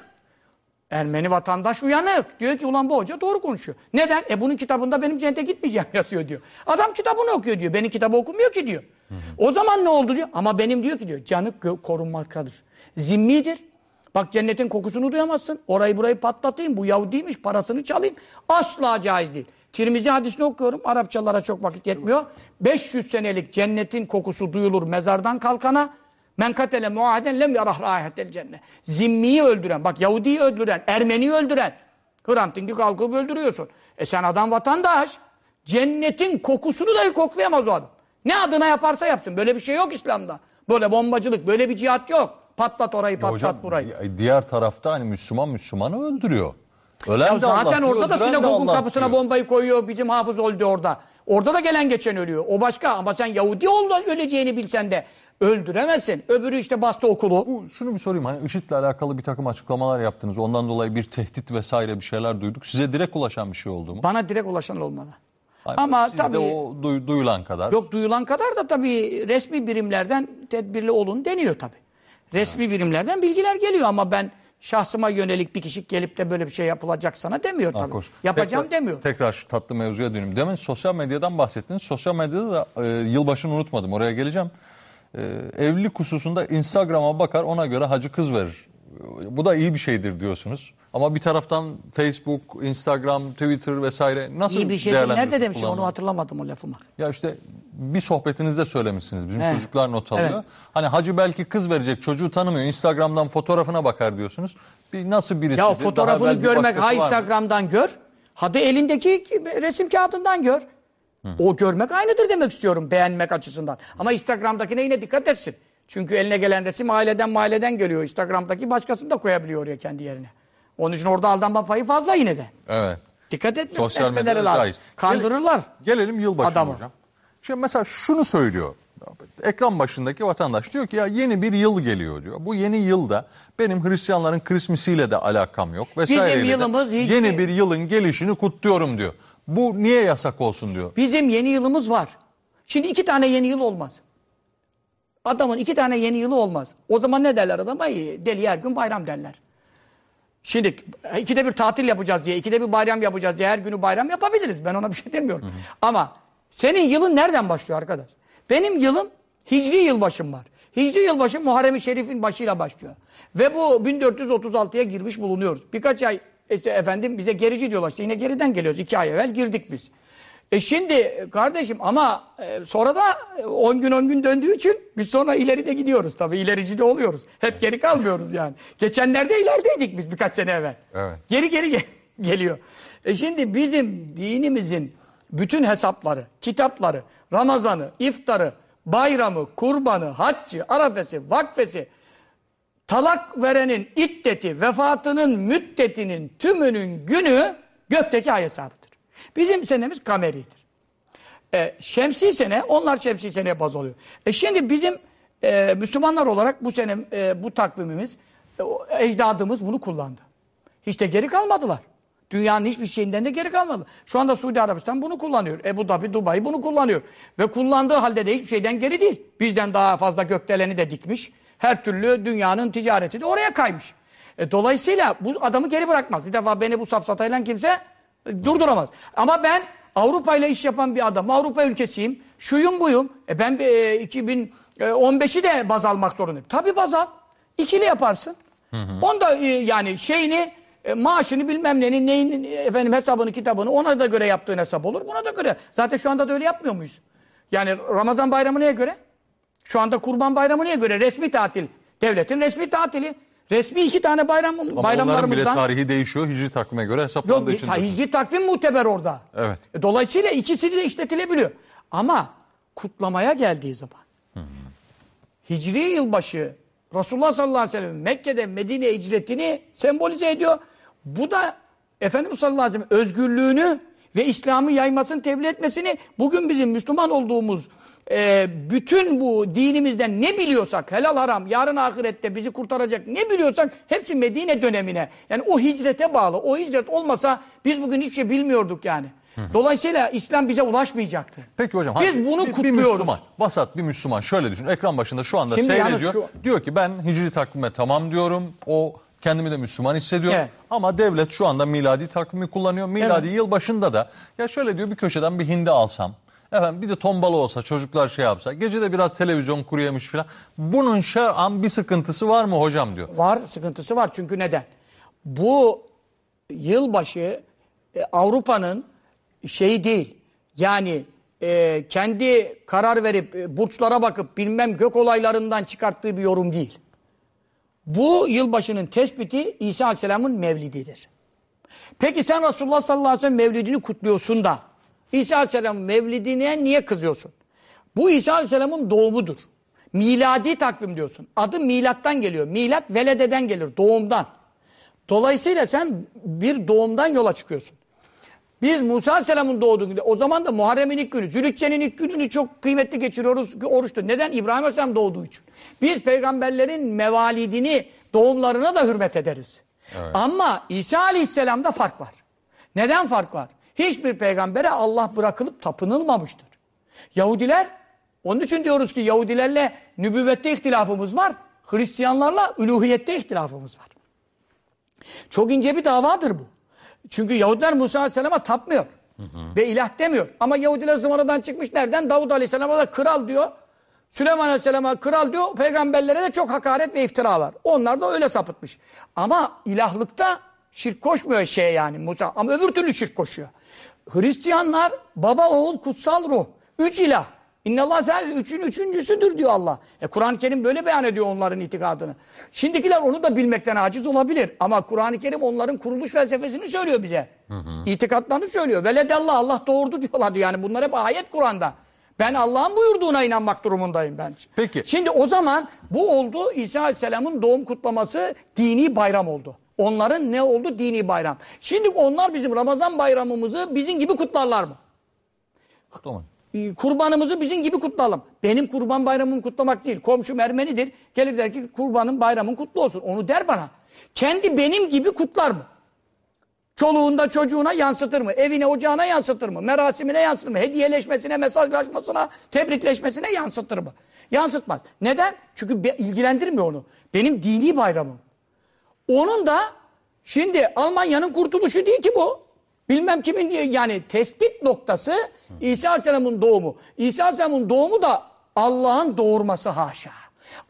Ermeni vatandaş uyanık. Diyor ki ulan bu hoca doğru konuşuyor. Neden? E bunun kitabında benim cennete gitmeyeceğim yazıyor diyor. Adam kitabını okuyor diyor. Benim kitabı okumuyor ki diyor. O zaman ne oldu diyor. Ama benim diyor ki diyor canı korunmaktadır. Zimmidir. Bak cennetin kokusunu duyamazsın. Orayı burayı patlatayım. Bu Yahudiymiş parasını çalayım. Asla caiz değil. Tirmizi hadisini okuyorum. Arapçalara çok vakit yetmiyor. 500 senelik cennetin kokusu duyulur mezardan kalkana. Men katele muaheden lem yarah rahihatel cennet. Zimmiyi öldüren, bak Yahudi'yi öldüren, Ermeni'yi öldüren. Hrant Dink'i kalkıp öldürüyorsun. E sen adam vatandaş. Cennetin kokusunu dahi koklayamaz o adam. Ne adına yaparsa yapsın. Böyle bir şey yok İslam'da. Böyle bombacılık, böyle bir cihat yok. Patlat orayı, patlat Hocam burayı. di- diğer tarafta hani Müslüman Müslümanı öldürüyor. Ölen Ya de zaten orada da öldüren de sinagogun kapısına bombayı koyuyor. Bizim hafız oldu orada. Orada da gelen geçen ölüyor. O başka ama sen Yahudi oldu öleceğini bilsen de öldüremezsin. Öbürü işte bastı okulu. Bu, şunu bir sorayım. Hani IŞİD'le alakalı bir takım açıklamalar yaptınız. Ondan dolayı bir tehdit vesaire bir şeyler duyduk. Size direkt ulaşan bir şey oldu mu? Bana direkt ulaşan olmadı. Hani Ama sizde tabii o duy- duyulan kadar. yok duyulan kadar da tabii resmi birimlerden tedbirli olun deniyor tabii. Resmi birimlerden bilgiler geliyor ama ben şahsıma yönelik bir kişi gelip de böyle bir şey yapılacak sana demiyor tabii. Hoş. Yapacağım tekrar, demiyor. Tekrar şu tatlı mevzuya döneyim. Demin sosyal medyadan bahsettiniz. Sosyal medyada da e, yılbaşını unutmadım. Oraya geleceğim. E, evlilik hususunda Instagram'a bakar ona göre hacı kız verir. Bu da iyi bir şeydir diyorsunuz. Ama bir taraftan Facebook, Instagram, Twitter vesaire nasıl İyi bir şey değil. Nerede demişim onu hatırlamadım o lafımı. Ya işte bir sohbetinizde söylemişsiniz. Bizim He. çocuklar not alıyor. Evet. Hani hacı belki kız verecek çocuğu tanımıyor. Instagram'dan fotoğrafına bakar diyorsunuz. Bir nasıl birisi? Ya fotoğrafını görmek ha Instagram'dan gör. Hadi elindeki resim kağıdından gör. O görmek aynıdır demek istiyorum beğenmek açısından. Ama Instagram'dakine yine dikkat etsin. Çünkü eline gelen resim aileden mahalleden geliyor. Instagram'daki başkasını da koyabiliyor oraya kendi yerine. Onun için orada aldanma payı fazla yine de. Evet. Dikkat etmesin Sosyal medyada lazım. Kandırırlar. Gelelim yılbaşına Adamı. hocam. Şimdi mesela şunu söylüyor. Ekran başındaki vatandaş diyor ki ya yeni bir yıl geliyor diyor. Bu yeni yılda benim Hristiyanların Krismisiyle de alakam yok vesaireyle Bizim de yılımız hiçbir- yeni bir yılın gelişini kutluyorum diyor. Bu niye yasak olsun diyor. Bizim yeni yılımız var. Şimdi iki tane yeni yıl olmaz. Adamın iki tane yeni yılı olmaz. O zaman ne derler adama? "Ay, Deli her gün bayram derler. Şimdi ikide bir tatil yapacağız diye, ikide bir bayram yapacağız diye her günü bayram yapabiliriz. Ben ona bir şey demiyorum. Ama senin yılın nereden başlıyor arkadaş? Benim yılım Hicri yılbaşım var. Hicri yılbaşı Muharrem-i Şerif'in başıyla başlıyor. Ve bu 1436'ya girmiş bulunuyoruz. Birkaç ay işte efendim bize gerici diyorlar. İşte yine geriden geliyoruz. İki ay evvel girdik biz. E şimdi kardeşim ama e, sonra da 10 gün 10 gün döndüğü için biz sonra ileri de gidiyoruz tabii ilerici de oluyoruz. Hep geri kalmıyoruz yani. Geçenlerde ilerideydik biz birkaç sene evvel. Evet. Geri geri ge- geliyor. E şimdi bizim dinimizin bütün hesapları, kitapları, Ramazan'ı, iftarı, bayramı, kurbanı, haccı, arafesi, vakfesi, talak verenin iddeti, vefatının müddetinin tümünün günü gökteki ay hesabıdır. Bizim senemiz kameridir. E, şemsi sene, onlar şemsi seneye baz oluyor. E şimdi bizim e, Müslümanlar olarak bu sene e, bu takvimimiz, e, ecdadımız bunu kullandı. Hiç de geri kalmadılar. Dünyanın hiçbir şeyinden de geri kalmadı. Şu anda Suudi Arabistan bunu kullanıyor. Ebu Dhabi, Dubai bunu kullanıyor. Ve kullandığı halde de hiçbir şeyden geri değil. Bizden daha fazla gökdeleni de dikmiş. Her türlü dünyanın ticareti de oraya kaymış. E, dolayısıyla bu adamı geri bırakmaz. Bir defa beni bu safsatayla kimse durduramaz. Ama ben Avrupa ile iş yapan bir adam, Avrupa ülkesiyim, şuyum buyum. E ben e, 2015'i de baz almak zorundayım. Tabii baz al. İkili yaparsın. Onda e, yani şeyini e, maaşını bilmem nenin neyin e, efendim hesabını kitabını ona da göre yaptığın hesap olur. Buna da göre. Zaten şu anda da öyle yapmıyor muyuz? Yani Ramazan bayramı neye göre? Şu anda Kurban Bayramı neye göre? Resmi tatil. Devletin resmi tatili. Resmi iki tane bayram, Ama onların bile bayramlarımızdan. tarihi değişiyor. Hicri takvime göre hesaplandığı Yok, için. ta, diyorsunuz. hicri takvim muteber orada. Evet. E, Dolayısıyla ikisi de işletilebiliyor. Ama kutlamaya geldiği zaman Hicri yılbaşı Resulullah sallallahu aleyhi ve sellem Mekke'de Medine hicretini sembolize ediyor. Bu da Efendimiz sallallahu aleyhi ve sellem özgürlüğünü ve İslam'ı yaymasını tebliğ etmesini bugün bizim Müslüman olduğumuz e, bütün bu dinimizden ne biliyorsak helal haram yarın ahirette bizi kurtaracak ne biliyorsak hepsi Medine dönemine yani o hicrete bağlı. O hicret olmasa biz bugün hiçbir şey bilmiyorduk yani. Dolayısıyla İslam bize ulaşmayacaktı. Peki hocam. Biz bunu bir- Bir kutluyoruz. Müslüman, vasat bir Müslüman şöyle düşün. Ekran başında şu anda Şimdi seyrediyor. şu- Diyor ki ben hicri takvime tamam diyorum. O kendimi de Müslüman hissediyorum. Evet. Ama devlet şu anda miladi takvimi kullanıyor. Miladi Evet. yıl başında da ya şöyle diyor bir köşeden bir hindi alsam. Efendim bir de tombalı olsa çocuklar şey yapsa. Gece de biraz televizyon kuru yemiş falan. Bunun şer'an bir sıkıntısı var mı hocam diyor. Var, sıkıntısı var. Çünkü neden? Bu yılbaşı e, Avrupa'nın şeyi değil. Yani e, kendi karar verip e, burçlara bakıp bilmem gök olaylarından çıkarttığı bir yorum değil. Bu yılbaşının tespiti İsa Aleyhisselam'ın mevlididir. Peki sen Resulullah sallallahu aleyhi ve sellem mevlidini kutluyorsun da İsa Aleyhisselam'ın mevlidine niye kızıyorsun? Bu İsa Aleyhisselam'ın doğumudur. Miladi takvim diyorsun. Adı milattan geliyor. Milat velededen gelir, doğumdan. Dolayısıyla sen bir doğumdan yola çıkıyorsun. Biz Musa Aleyhisselam'ın doğduğu günde o zaman da Muharrem'in ilk günü, Zülhicce'nin ilk gününü çok kıymetli geçiriyoruz oruçtu. Neden? İbrahim Aleyhisselam doğduğu için. Biz peygamberlerin mevalidini, doğumlarına da hürmet ederiz. Evet. Ama İsa Aleyhisselam'da fark var. Neden fark var? Hiçbir peygambere Allah bırakılıp tapınılmamıştır. Yahudiler, onun için diyoruz ki Yahudilerle nübüvvette ihtilafımız var. Hristiyanlarla üluhiyette ihtilafımız var. Çok ince bir davadır bu. Çünkü Yahudiler Musa Aleyhisselam'a tapmıyor. Hı hı. Ve ilah demiyor. Ama Yahudiler zıvanadan çıkmış nereden? Davud Aleyhisselam'a da kral diyor. Süleyman Aleyhisselam'a kral diyor. Peygamberlere de çok hakaret ve iftira var. Onlar da öyle sapıtmış. Ama ilahlıkta şirk koşmuyor şey yani Musa. Ama öbür türlü şirk koşuyor. Hristiyanlar baba oğul kutsal ruh. Üç ilah. İnnallah sen üçün üçüncüsüdür diyor Allah. E Kur'an-ı Kerim böyle beyan ediyor onların itikadını. Şimdikiler onu da bilmekten aciz olabilir. Ama Kur'an-ı Kerim onların kuruluş felsefesini söylüyor bize. Hı hı. İtikatlarını söylüyor. Veledellah Allah doğurdu diyorlar diyor. Yani bunlar hep ayet Kur'an'da. Ben Allah'ın buyurduğuna inanmak durumundayım ben. Peki. Şimdi o zaman bu oldu İsa Aleyhisselam'ın doğum kutlaması dini bayram oldu. Onların ne oldu? Dini bayram. Şimdi onlar bizim Ramazan bayramımızı bizim gibi kutlarlar mı? Kutlamayın. Ee, kurbanımızı bizim gibi kutlayalım. Benim kurban bayramımı kutlamak değil. Komşum Ermenidir. Gelir der ki kurbanın bayramın kutlu olsun. Onu der bana. Kendi benim gibi kutlar mı? Çoluğunda çocuğuna yansıtır mı? Evine ocağına yansıtır mı? Merasimine yansıtır mı? Hediyeleşmesine, mesajlaşmasına, tebrikleşmesine yansıtır mı? Yansıtmaz. Neden? Çünkü ilgilendirmiyor onu. Benim dini bayramım. Onun da şimdi Almanya'nın kurtuluşu değil ki bu. Bilmem kimin yani tespit noktası İsa Aleyhisselam'ın doğumu. İsa Aleyhisselam'ın doğumu da Allah'ın doğurması haşa.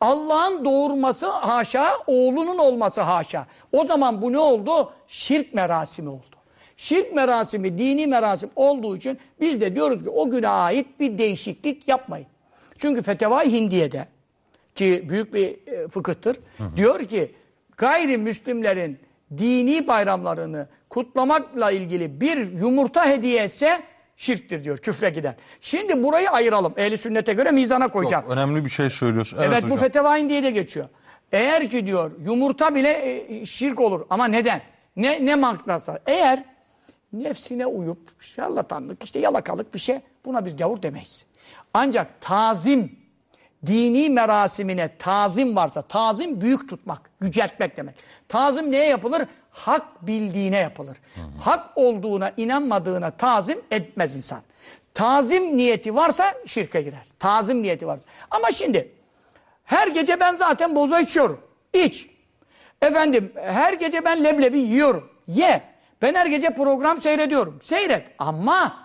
Allah'ın doğurması haşa, oğlunun olması haşa. O zaman bu ne oldu? Şirk merasimi oldu. Şirk merasimi, dini merasim olduğu için biz de diyoruz ki o güne ait bir değişiklik yapmayın. Çünkü Fetevai Hindiye'de ki büyük bir e, fıkıhtır. Hı hı. Diyor ki gayrimüslimlerin dini bayramlarını kutlamakla ilgili bir yumurta hediye etse şirktir diyor. Küfre gider. Şimdi burayı ayıralım. Ehli sünnete göre mizana koyacağım. Çok önemli bir şey söylüyorsun. Evet, evet bu fetevain diye de geçiyor. Eğer ki diyor yumurta bile e, şirk olur. Ama neden? Ne, ne mantıkla? Eğer nefsine uyup şarlatanlık, işte yalakalık bir şey buna biz gavur demeyiz. Ancak tazim, dini merasimine tazim varsa, tazim büyük tutmak, yüceltmek demek. Tazim neye yapılır? hak bildiğine yapılır. Hı hı. Hak olduğuna inanmadığına tazim etmez insan. Tazim niyeti varsa şirke girer. Tazim niyeti varsa. Ama şimdi her gece ben zaten boza içiyorum. İç. Efendim her gece ben leblebi yiyorum. Ye. Ben her gece program seyrediyorum. Seyret. Ama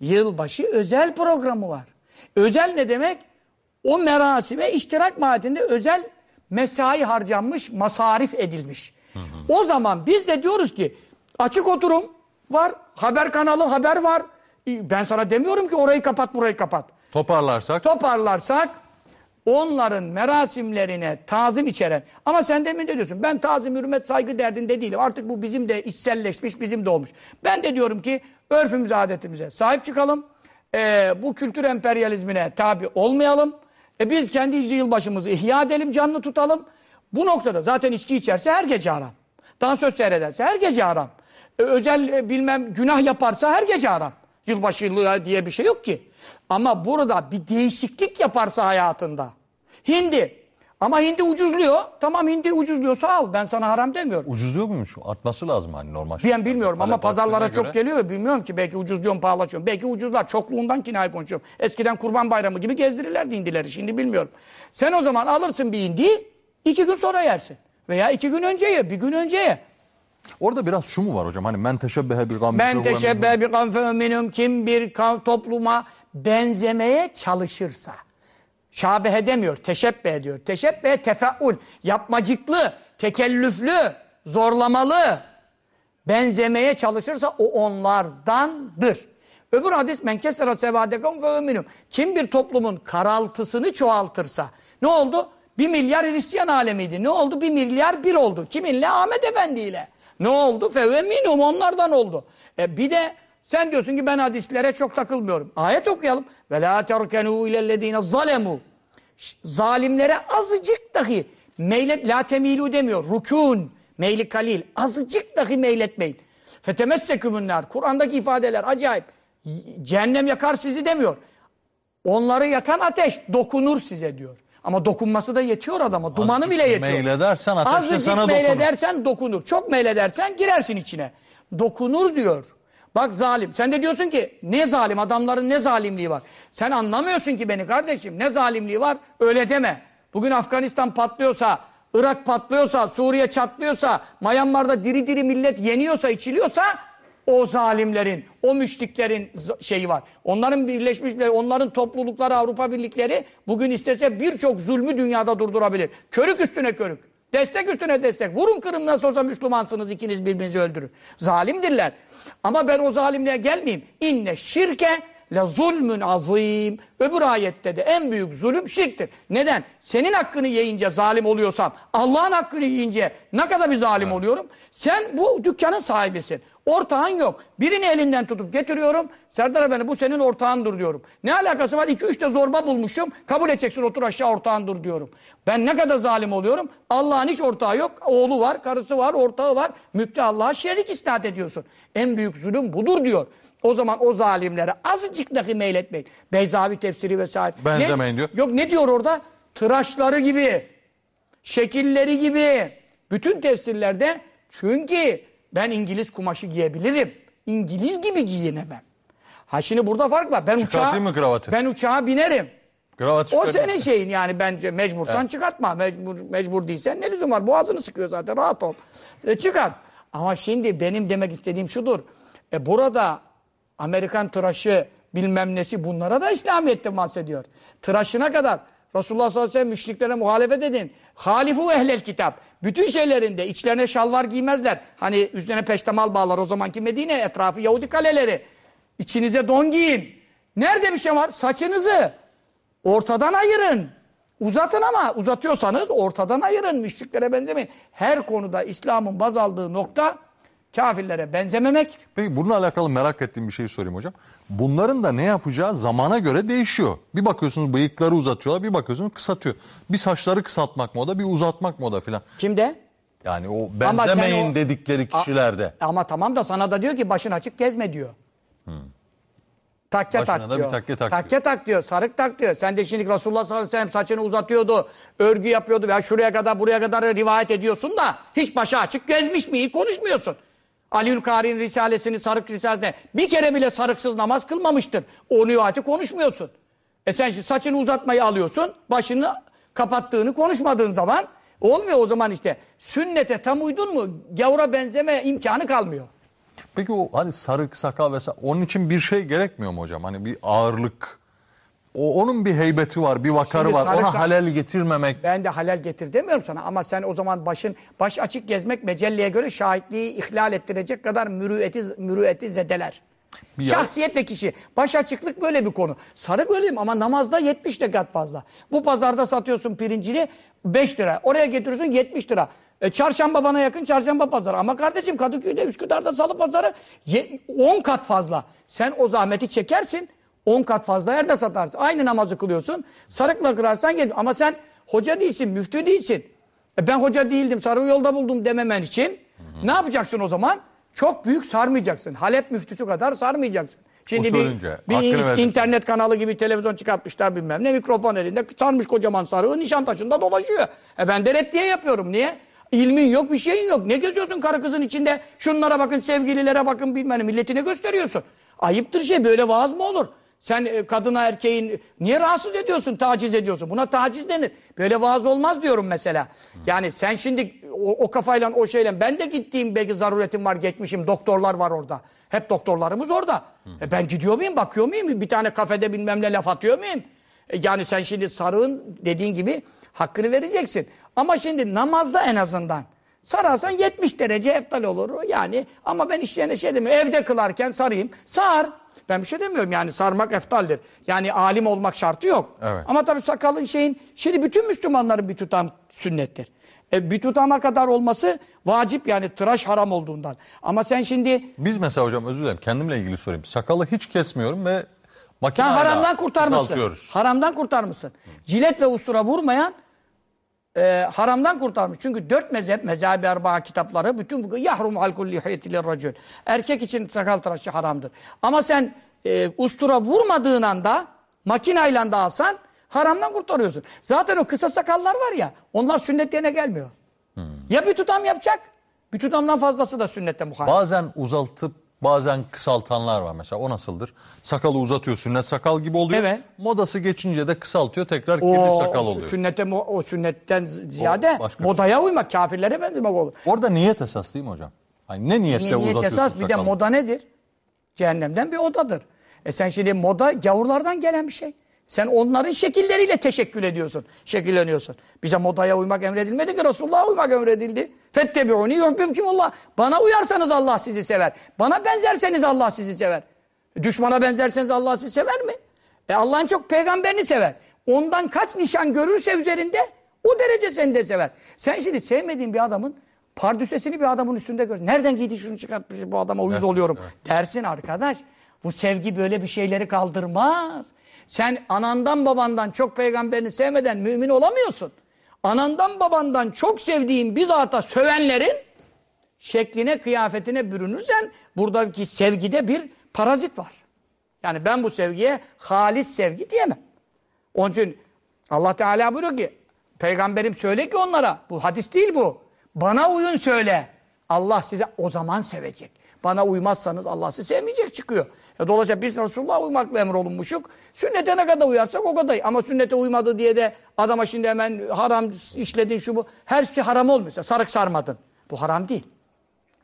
yılbaşı özel programı var. Özel ne demek? O merasime iştirak mahiyetinde özel mesai harcanmış, masarif edilmiş. O zaman biz de diyoruz ki açık oturum var, haber kanalı haber var. Ben sana demiyorum ki orayı kapat burayı kapat. Toparlarsak? Toparlarsak onların merasimlerine tazim içeren ama sen demin de diyorsun ben tazim, hürmet, saygı derdinde değilim. Artık bu bizim de içselleşmiş, bizim de olmuş. Ben de diyorum ki örfümüze, adetimize sahip çıkalım. Ee, bu kültür emperyalizmine tabi olmayalım. E, biz kendi yılbaşımızı ihya edelim, canlı tutalım. Bu noktada zaten içki içerse her gece haram. Dansöz seyrederse her gece haram. E, özel e, bilmem günah yaparsa her gece haram. Yılbaşı yılı diye bir şey yok ki. Ama burada bir değişiklik yaparsa hayatında. Hindi. Ama hindi ucuzluyor. Tamam hindi ucuzluyorsa al. Ben sana haram demiyorum. Ucuzluyor muymuş? Artması lazım hani normal. Ben bilmiyorum ama pazarlara çok geliyor. Bilmiyorum ki belki ucuzluyor mu pahalaşıyor. Belki ucuzlar. Çokluğundan kinaye konuşuyorum. Eskiden kurban bayramı gibi gezdirirlerdi hindileri. Şimdi bilmiyorum. Sen o zaman alırsın bir hindi. iki gün sonra yersin. Veya iki gün önce ye, bir gün önce ye. Orada biraz şu mu var hocam? Hani men teşebbehe bir gam Men teşebbehe bir feminum kim bir topluma benzemeye çalışırsa. Şabehe demiyor, teşebbe diyor. Teşebbe tefeul, yapmacıklı, tekellüflü, zorlamalı. Benzemeye çalışırsa o onlardandır. Öbür hadis men kesera sevadekum fe Kim bir toplumun karaltısını çoğaltırsa ne oldu? Bir milyar Hristiyan alemiydi. Ne oldu? Bir milyar bir oldu. Kiminle? Ahmet Efendi ile. Ne oldu? Fevve minum onlardan oldu. E bir de sen diyorsun ki ben hadislere çok takılmıyorum. Ayet okuyalım. Ve la terkenu ilellezine zalemu. Zalimlere azıcık dahi meylet la temilu demiyor. Rukun, meyli kalil. Azıcık dahi meyletmeyin. Fetemessekümünler. Kur'an'daki ifadeler acayip. Cehennem yakar sizi demiyor. Onları yakan ateş dokunur size diyor. Ama dokunması da yetiyor adama. Dumanı Azıcık bile yetiyor. meyledersen ateş de Azıcık sana dokunur. meyledersen dokunur. Çok meyledersen girersin içine. Dokunur diyor. Bak zalim. Sen de diyorsun ki ne zalim adamların ne zalimliği var. Sen anlamıyorsun ki beni kardeşim. Ne zalimliği var öyle deme. Bugün Afganistan patlıyorsa, Irak patlıyorsa, Suriye çatlıyorsa, Myanmar'da diri diri millet yeniyorsa, içiliyorsa o zalimlerin, o müşriklerin şeyi var. Onların birleşmiş, onların toplulukları, Avrupa birlikleri bugün istese birçok zulmü dünyada durdurabilir. Körük üstüne körük. Destek üstüne destek. Vurun kırın nasıl olsa Müslümansınız ikiniz birbirinizi öldürün. Zalimdirler. Ama ben o zalimliğe gelmeyeyim. İnne şirke le zulmün azim. Öbür ayette de en büyük zulüm şirktir. Neden? Senin hakkını yiyince zalim oluyorsam, Allah'ın hakkını yiyince ne kadar bir zalim oluyorum? Sen bu dükkanın sahibisin. Ortağın yok. Birini elinden tutup getiriyorum. Serdar Efendi bu senin ortağındır diyorum. Ne alakası var? 2-3 de zorba bulmuşum. Kabul edeceksin otur aşağı ortağındır diyorum. Ben ne kadar zalim oluyorum? Allah'ın hiç ortağı yok. Oğlu var, karısı var, ortağı var. Müpte Allah'a şerik isnat ediyorsun. En büyük zulüm budur diyor. O zaman o zalimlere azıcık dahi meyletmeyin. Beyzavi tefsiri vesaire. Benzemeyin Ne- diyor. Yok ne diyor orada? Tıraşları gibi, şekilleri gibi. Bütün tefsirlerde çünkü ben İngiliz kumaşı giyebilirim. İngiliz gibi giyinemem. Ha şimdi burada fark var. Ben uçağa, mı kravatı? ben uçağa binerim. Kravat O senin şeyin yani bence mecbursan çıkartma. Mecbur, mecbur değilsen ne lüzum var? Boğazını sıkıyor zaten rahat ol. E, çıkart. Ama şimdi benim demek istediğim şudur. E, burada Amerikan tıraşı bilmem nesi bunlara da İslamiyet'te bahsediyor. Tıraşına kadar Resulullah sallallahu aleyhi ve sellem müşriklere muhalefet edin. Halifu ehlel kitap. Bütün şeylerinde içlerine şalvar giymezler. Hani üzerine peştemal bağlar o zamanki Medine etrafı Yahudi kaleleri. İçinize don giyin. Nerede bir şey var? Saçınızı Ortadan ayırın. Uzatın ama uzatıyorsanız ortadan ayırın. Müşriklere benzemeyin. Her konuda İslam'ın baz aldığı nokta kafirlere benzememek. Peki bununla alakalı merak ettiğim bir şey sorayım hocam. Bunların da ne yapacağı zamana göre değişiyor. Bir bakıyorsunuz bıyıkları uzatıyorlar, bir bakıyorsunuz kısaltıyor. Bir saçları kısaltmak moda, bir uzatmak moda filan. Kimde? Yani o benzemeyin o- dedikleri kişilerde. Ama tamam da sana da diyor ki başın açık gezme diyor. Takke Başına tak da bir diyor. takke tak takke tak diyor. Sarık tak diyor. Sen de şimdi Resulullah sallallahu aleyhi ve sellem saçını uzatıyordu. Örgü yapıyordu. Ya şuraya kadar buraya kadar rivayet ediyorsun da hiç başı açık gezmiş mi? Hiç konuşmuyorsun. Aliül Kari'nin risalesini, sarık risalesine bir kere bile sarıksız namaz kılmamıştır. O rivayeti konuşmuyorsun. E sen şimdi saçını uzatmayı alıyorsun. Başını kapattığını konuşmadığın zaman olmuyor o zaman işte. Sünnete tam uydun mu gavura benzeme imkanı kalmıyor. Peki o hani sarık, sakal vesaire onun için bir şey gerekmiyor mu hocam? Hani bir ağırlık. O, onun bir heybeti var, bir vakarı Şimdi var. Ona halel getirmemek. Ben de halal getir demiyorum sana ama sen o zaman başın baş açık gezmek mecelleye göre şahitliği ihlal ettirecek kadar mürüvveti, mürüvveti zedeler. Bir Şahsiyetle kişi. Baş açıklık böyle bir konu. Sarık öyle mi? Ama namazda 70 rekat fazla. Bu pazarda satıyorsun pirincini 5 lira. Oraya getiriyorsun 70 lira. E, çarşamba bana yakın çarşamba pazarı. Ama kardeşim Kadıköy'de Üsküdar'da salı pazarı ye- 10 kat fazla. Sen o zahmeti çekersin 10 kat fazla yerde satarsın. Aynı namazı kılıyorsun. Sarıkla kırarsan gel. Ama sen hoca değilsin, müftü değilsin. E, ben hoca değildim, sarığı yolda buldum dememen için ne yapacaksın o zaman? Çok büyük sarmayacaksın. Halep müftüsü kadar sarmayacaksın. Şimdi bir, bir in- internet kanalı gibi televizyon çıkartmışlar bilmem ne mikrofon elinde sarmış kocaman sarığı Nişantaşı'nda dolaşıyor. E ben de reddiye yapıyorum. Niye? İlmin yok bir şeyin yok. Ne geziyorsun karı kızın içinde? Şunlara bakın sevgililere bakın bilmem ne milletine gösteriyorsun. Ayıptır şey böyle vaaz mı olur? Sen e, kadına erkeğin niye rahatsız ediyorsun, taciz ediyorsun? Buna taciz denir. Böyle vaaz olmaz diyorum mesela. Yani sen şimdi o, o kafayla o şeyle ben de gittiğim belki zaruretim var geçmişim doktorlar var orada. Hep doktorlarımız orada. E ben gidiyor muyum bakıyor muyum? Bir tane kafede bilmem ne laf atıyor muyum? E yani sen şimdi sarığın dediğin gibi hakkını vereceksin. Ama şimdi namazda en azından sararsan 70 derece eftal olur. Yani ama ben işlerine şey demiyorum. Evde kılarken sarayım. Sar. Ben bir şey demiyorum yani sarmak eftaldir. Yani alim olmak şartı yok. Evet. Ama tabii sakalın şeyin şimdi bütün Müslümanların bir tutam sünnettir. E, bir tutama kadar olması vacip yani tıraş haram olduğundan. Ama sen şimdi Biz mesela hocam özür dilerim kendimle ilgili sorayım. Sakalı hiç kesmiyorum ve sen makineyle haramdan kurtarmışsın. Haramdan kurtarmışsın. Cilet ve ustura vurmayan e, haramdan kurtarmış. Çünkü dört mezhep, mezhebi erbaa kitapları bütün yahrum halkul lihiyetilir racül. Erkek için sakal tıraşı haramdır. Ama sen e, ustura vurmadığın anda makinayla da alsan haramdan kurtarıyorsun. Zaten o kısa sakallar var ya onlar sünnetlerine gelmiyor. Ya bir tutam yapacak bir tutamdan fazlası da sünnette muhalif. Bazen uzaltıp bazen kısaltanlar var mesela. O nasıldır? Sakalı uzatıyor sünnet sakal gibi oluyor. Evet. Modası geçince de kısaltıyor tekrar kirli O, sakal oluyor. sünnete, o sünnetten ziyade O modaya uymak, kafirlere benzemek olur. Orada niyet esas değil mi hocam? Hani ne niyetle Niye, niyet uzatıyorsun esas bir de sakalı? moda nedir? Cehennemden bir odadır. E sen şimdi moda gavurlardan gelen bir şey. Sen onların şekilleriyle teşekkül ediyorsun, şekilleniyorsun. Bize modaya uymak emredilmedi ki Resulullah'a uymak emredildi. Fettebi'uni yuhbibkumullah. Bana uyarsanız Allah sizi sever. Bana benzerseniz Allah sizi sever. Düşmana benzerseniz Allah sizi sever mi? E Allah'ın çok peygamberini sever. Ondan kaç nişan görürse üzerinde o derece seni de sever. Sen şimdi sevmediğin bir adamın pardüsesini bir adamın üstünde gör. Nereden giydi şunu çıkartmış bu adama uyuz oluyorum. Dersin arkadaş. Bu sevgi böyle bir şeyleri kaldırmaz. Sen anandan babandan çok peygamberini sevmeden mümin olamıyorsun. Anandan babandan çok sevdiğin bir zata sövenlerin şekline, kıyafetine bürünürsen buradaki sevgide bir parazit var. Yani ben bu sevgiye halis sevgi diyemem. Onun için Allah Teala buyuruyor ki peygamberim söyle ki onlara bu hadis değil bu. Bana uyun söyle. Allah size o zaman sevecek. Bana uymazsanız Allah sizi sevmeyecek çıkıyor. E dolayısıyla biz Resulullah'a uymakla emrolunmuşuk. Sünnete ne kadar uyarsak o kadar. Ama sünnete uymadı diye de adama şimdi hemen haram işledin şu bu. Her şey haram olmuyor. Sarık sarmadın. Bu haram değil.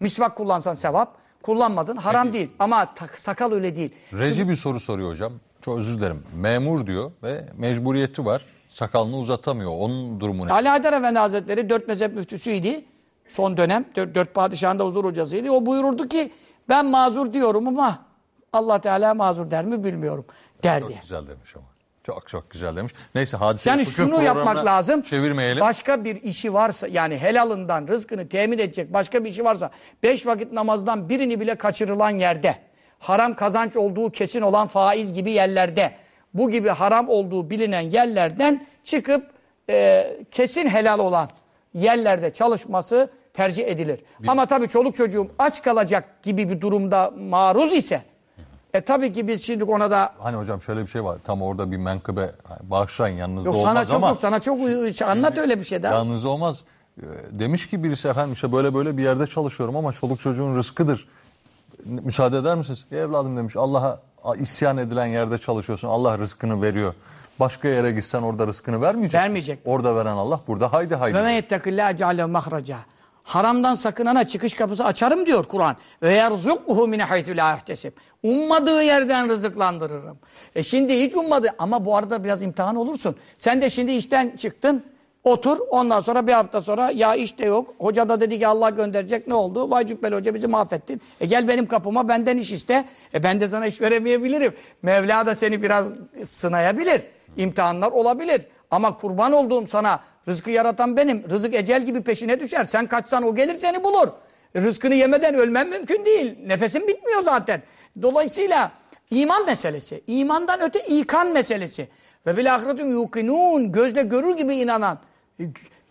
Misvak kullansan sevap. Kullanmadın haram değil. Ama tak- sakal öyle değil. Reji bir soru soruyor hocam. Çok özür dilerim. Memur diyor ve mecburiyeti var. Sakalını uzatamıyor. Onun durumu ne? Ali Haydar Efendi Hazretleri dört mezhep müftüsüydü. Son dönem dört, dört padişahın da huzur hocasıydı. O buyururdu ki ben mazur diyorum ama Allah Teala mazur der mi bilmiyorum derdi. Çok güzel demiş ama. Çok çok güzel demiş. Neyse hadise Yani şunu yapmak lazım. Çevirmeyelim. Başka bir işi varsa yani helalından rızkını temin edecek başka bir işi varsa beş vakit namazdan birini bile kaçırılan yerde haram kazanç olduğu kesin olan faiz gibi yerlerde bu gibi haram olduğu bilinen yerlerden çıkıp e, kesin helal olan yerlerde çalışması tercih edilir. Ama tabii çoluk çocuğum aç kalacak gibi bir durumda maruz ise e tabii ki biz şimdi ona da Hani hocam şöyle bir şey var. Tam orada bir menkıbe hani bağışlayın yanınızda yok olmaz sana çok ama yok sana çok uy- anlat öyle bir şey daha. yanınızda olmaz. Ee, Demiş ki birisi efendim işte böyle böyle bir yerde çalışıyorum ama çoluk çocuğun rızkıdır. Müsaade eder misiniz? "E evladım demiş Allah'a isyan edilen yerde çalışıyorsun. Allah rızkını veriyor. Başka yere gitsen orada rızkını vermeyecek. mi? Vermeyecek. Orada veren Allah burada haydi haydi. Ve men yettekillâhe ceale mahraca. Haramdan sakınana çıkış kapısı açarım diyor Kur'an. Ve yerzukhu min haythu la yahtesib. Ummadığı yerden rızıklandırırım. E şimdi hiç ummadı ama bu arada biraz imtihan olursun. Sen de şimdi işten çıktın. Otur. Ondan sonra bir hafta sonra ya işte yok. Hoca da dedi ki Allah gönderecek. Ne oldu? Vay Cübbeli Hoca bizi mahvettin. E gel benim kapıma benden iş iste. E ben de sana iş veremeyebilirim. Mevla da seni biraz sınayabilir. İmtihanlar olabilir. Ama kurban olduğum sana rızkı yaratan benim. Rızık ecel gibi peşine düşer. Sen kaçsan o gelir seni bulur. Rızkını yemeden ölmen mümkün değil. Nefesin bitmiyor zaten. Dolayısıyla iman meselesi. imandan öte ikan meselesi. Ve bil yukinun. Gözle görür gibi inanan.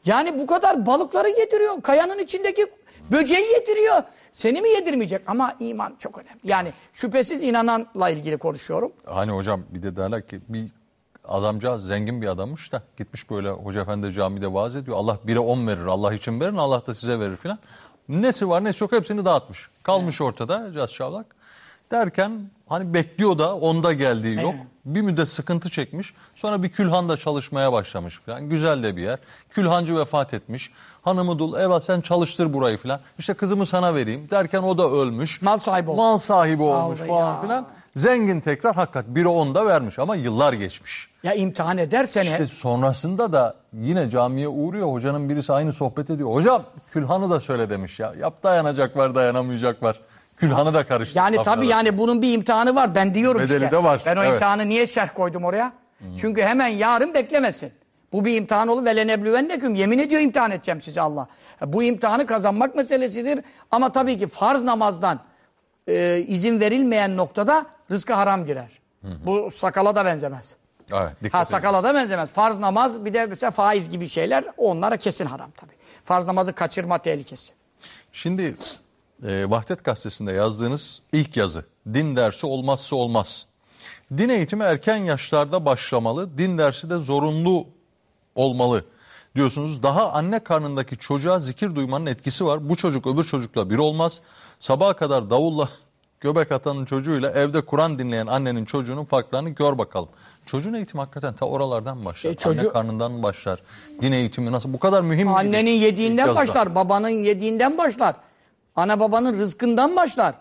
Yani bu kadar balıkları yediriyor. Kayanın içindeki böceği yediriyor. Seni mi yedirmeyecek? Ama iman çok önemli. Yani şüphesiz inananla ilgili konuşuyorum. Hani hocam bir de derler ki bir adamcağız zengin bir adammış da gitmiş böyle hoca efendi camide vaaz ediyor. Allah bire on verir Allah için verin Allah da size verir filan. Nesi var nesi yok hepsini dağıtmış. Kalmış ortada Caz Çavlak. Derken hani bekliyor da onda geldiği yok. Bir müddet sıkıntı çekmiş. Sonra bir külhanda çalışmaya başlamış falan. Güzel de bir yer. Külhancı vefat etmiş. Hanımı dul evet sen çalıştır burayı filan. İşte kızımı sana vereyim derken o da ölmüş. Mal sahibi oldu. Mal sahibi olmuş Aldı falan ya. filan. Zengin tekrar hakikat biri onda vermiş ama yıllar geçmiş. Ya imtihan edersen İşte sonrasında da yine camiye uğruyor. Hocanın birisi aynı sohbet ediyor. Hocam külhanı da söyle demiş ya. Yap dayanacak var dayanamayacak var. Külhanı da karıştı. Yani tabii arasında. yani bunun bir imtihanı var. Ben diyorum Bedeli işte. de var, Ben o evet. imtihanı niye şerh koydum oraya? Çünkü hemen yarın beklemesin. Bu bir imtihan olur. Ve lenebluvenneküm. Yemin ediyor imtihan edeceğim size Allah. Bu imtihanı kazanmak meselesidir. Ama tabii ki farz namazdan e, izin verilmeyen noktada rızka haram girer. Bu sakala da benzemez. Evet, ha edin. sakala da benzemez. Farz namaz bir de mesela faiz gibi şeyler onlara kesin haram tabii. Farz namazı kaçırma tehlikesi. Şimdi e, Vahdet Gazetesi'nde yazdığınız ilk yazı din dersi olmazsa olmaz. Din eğitimi erken yaşlarda başlamalı, din dersi de zorunlu olmalı diyorsunuz. Daha anne karnındaki çocuğa zikir duymanın etkisi var. Bu çocuk öbür çocukla bir olmaz. Sabaha kadar davulla göbek atanın çocuğuyla evde Kur'an dinleyen annenin çocuğunun farklarını gör bakalım. Çocuğun eğitimi hakikaten ta oralardan başlar. E, çocuğu- Anne karnından başlar. Din eğitimi nasıl bu kadar mühim miydi? Annenin İlk yediğinden yazıda. başlar, babanın yediğinden başlar. Ana babanın rızkından başlar.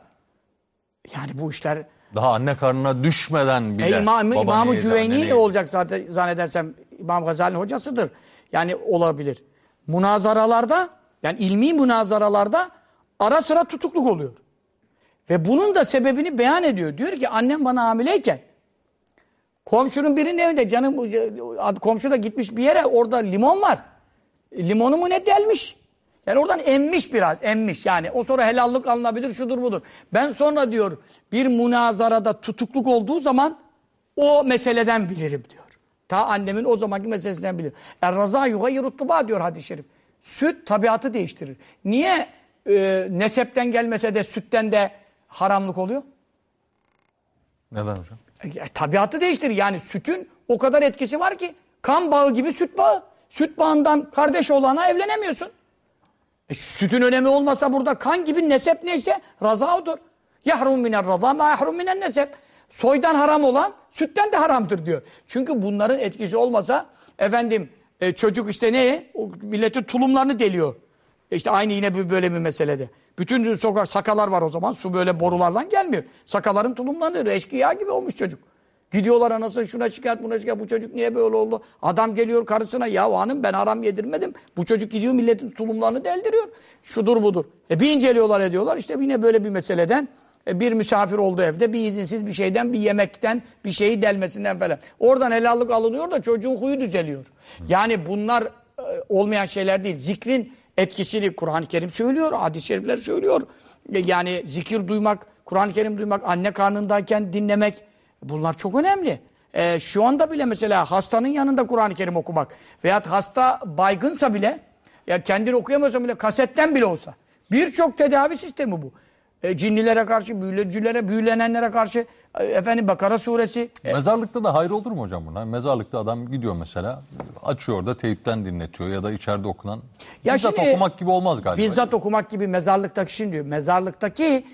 Yani bu işler Daha anne karnına düşmeden bile. E, İmam, İmam-ı Cüveyni olacak zaten zannedersem İmam Gazali'nin hocasıdır. Yani olabilir. Münazaralarda yani ilmi münazaralarda ara sıra tutukluk oluyor. Ve bunun da sebebini beyan ediyor. Diyor ki annem bana hamileyken komşunun birinin evinde canım komşu da gitmiş bir yere orada limon var. Limonu mu ne delmiş? Yani oradan emmiş biraz, emmiş. Yani o sonra helallik alınabilir, şudur budur. Ben sonra diyor bir münazarada tutukluk olduğu zaman o meseleden bilirim diyor. Ta annemin o zamanki meselesinden bilirim. Er-raza yugayyirut tıba diyor hadis-i şerif. Süt tabiatı değiştirir. Niye e, nesepten gelmese de sütten de haramlık oluyor? Neden hocam? E, tabiatı değiştirir. Yani sütün o kadar etkisi var ki kan bağı gibi süt bağı. Süt bağından kardeş olana evlenemiyorsun. E, sütün önemi olmasa burada kan gibi nesep neyse raza odur. Yahrum miner raza ma yahrum minen nesep. Soydan haram olan sütten de haramdır diyor. Çünkü bunların etkisi olmasa efendim e, çocuk işte ne? O milletin tulumlarını deliyor. E İşte aynı yine böyle bir meselede. Bütün sokak sakalar var o zaman. Su böyle borulardan gelmiyor. Sakaların tulumlanıyor. Eşkıya gibi olmuş çocuk. Gidiyorlar anasına şuna şikayet buna şikayet. Bu çocuk niye böyle oldu? Adam geliyor karısına ya hanım ben haram yedirmedim. Bu çocuk gidiyor milletin tulumlarını deldiriyor. Şudur budur. E bir inceliyorlar ediyorlar. İşte yine böyle bir meseleden e, bir misafir oldu evde. Bir izinsiz bir şeyden, bir yemekten, bir şeyi delmesinden falan. Oradan helallik alınıyor da çocuğun huyu düzeliyor. Yani bunlar e, olmayan şeyler değil. Zikrin etkisini Kur'an-ı Kerim söylüyor, hadis-i şerifler söylüyor. E, Yani zikir duymak, Kur'an-ı Kerim duymak, anne karnındayken dinlemek bunlar çok önemli. E, şu anda bile mesela hastanın yanında Kur'an-ı Kerim okumak veyahut hasta baygınsa bile ya kendini okuyamıyorsa bile kasetten bile olsa birçok tedavi sistemi bu. E, cinnilere karşı, büyülecilere, büyülenenlere karşı e, efendim Bakara suresi e, Mezarlıkta da hayır olur mu hocam buna? Mezarlıkta adam gidiyor mesela açıyor da teyipten dinletiyor ya da içeride okunan. Ya bizzat şimdi- okumak gibi olmaz galiba. Bizzat okumak gibi mezarlıktaki şimdi diyor. Mezarlıktaki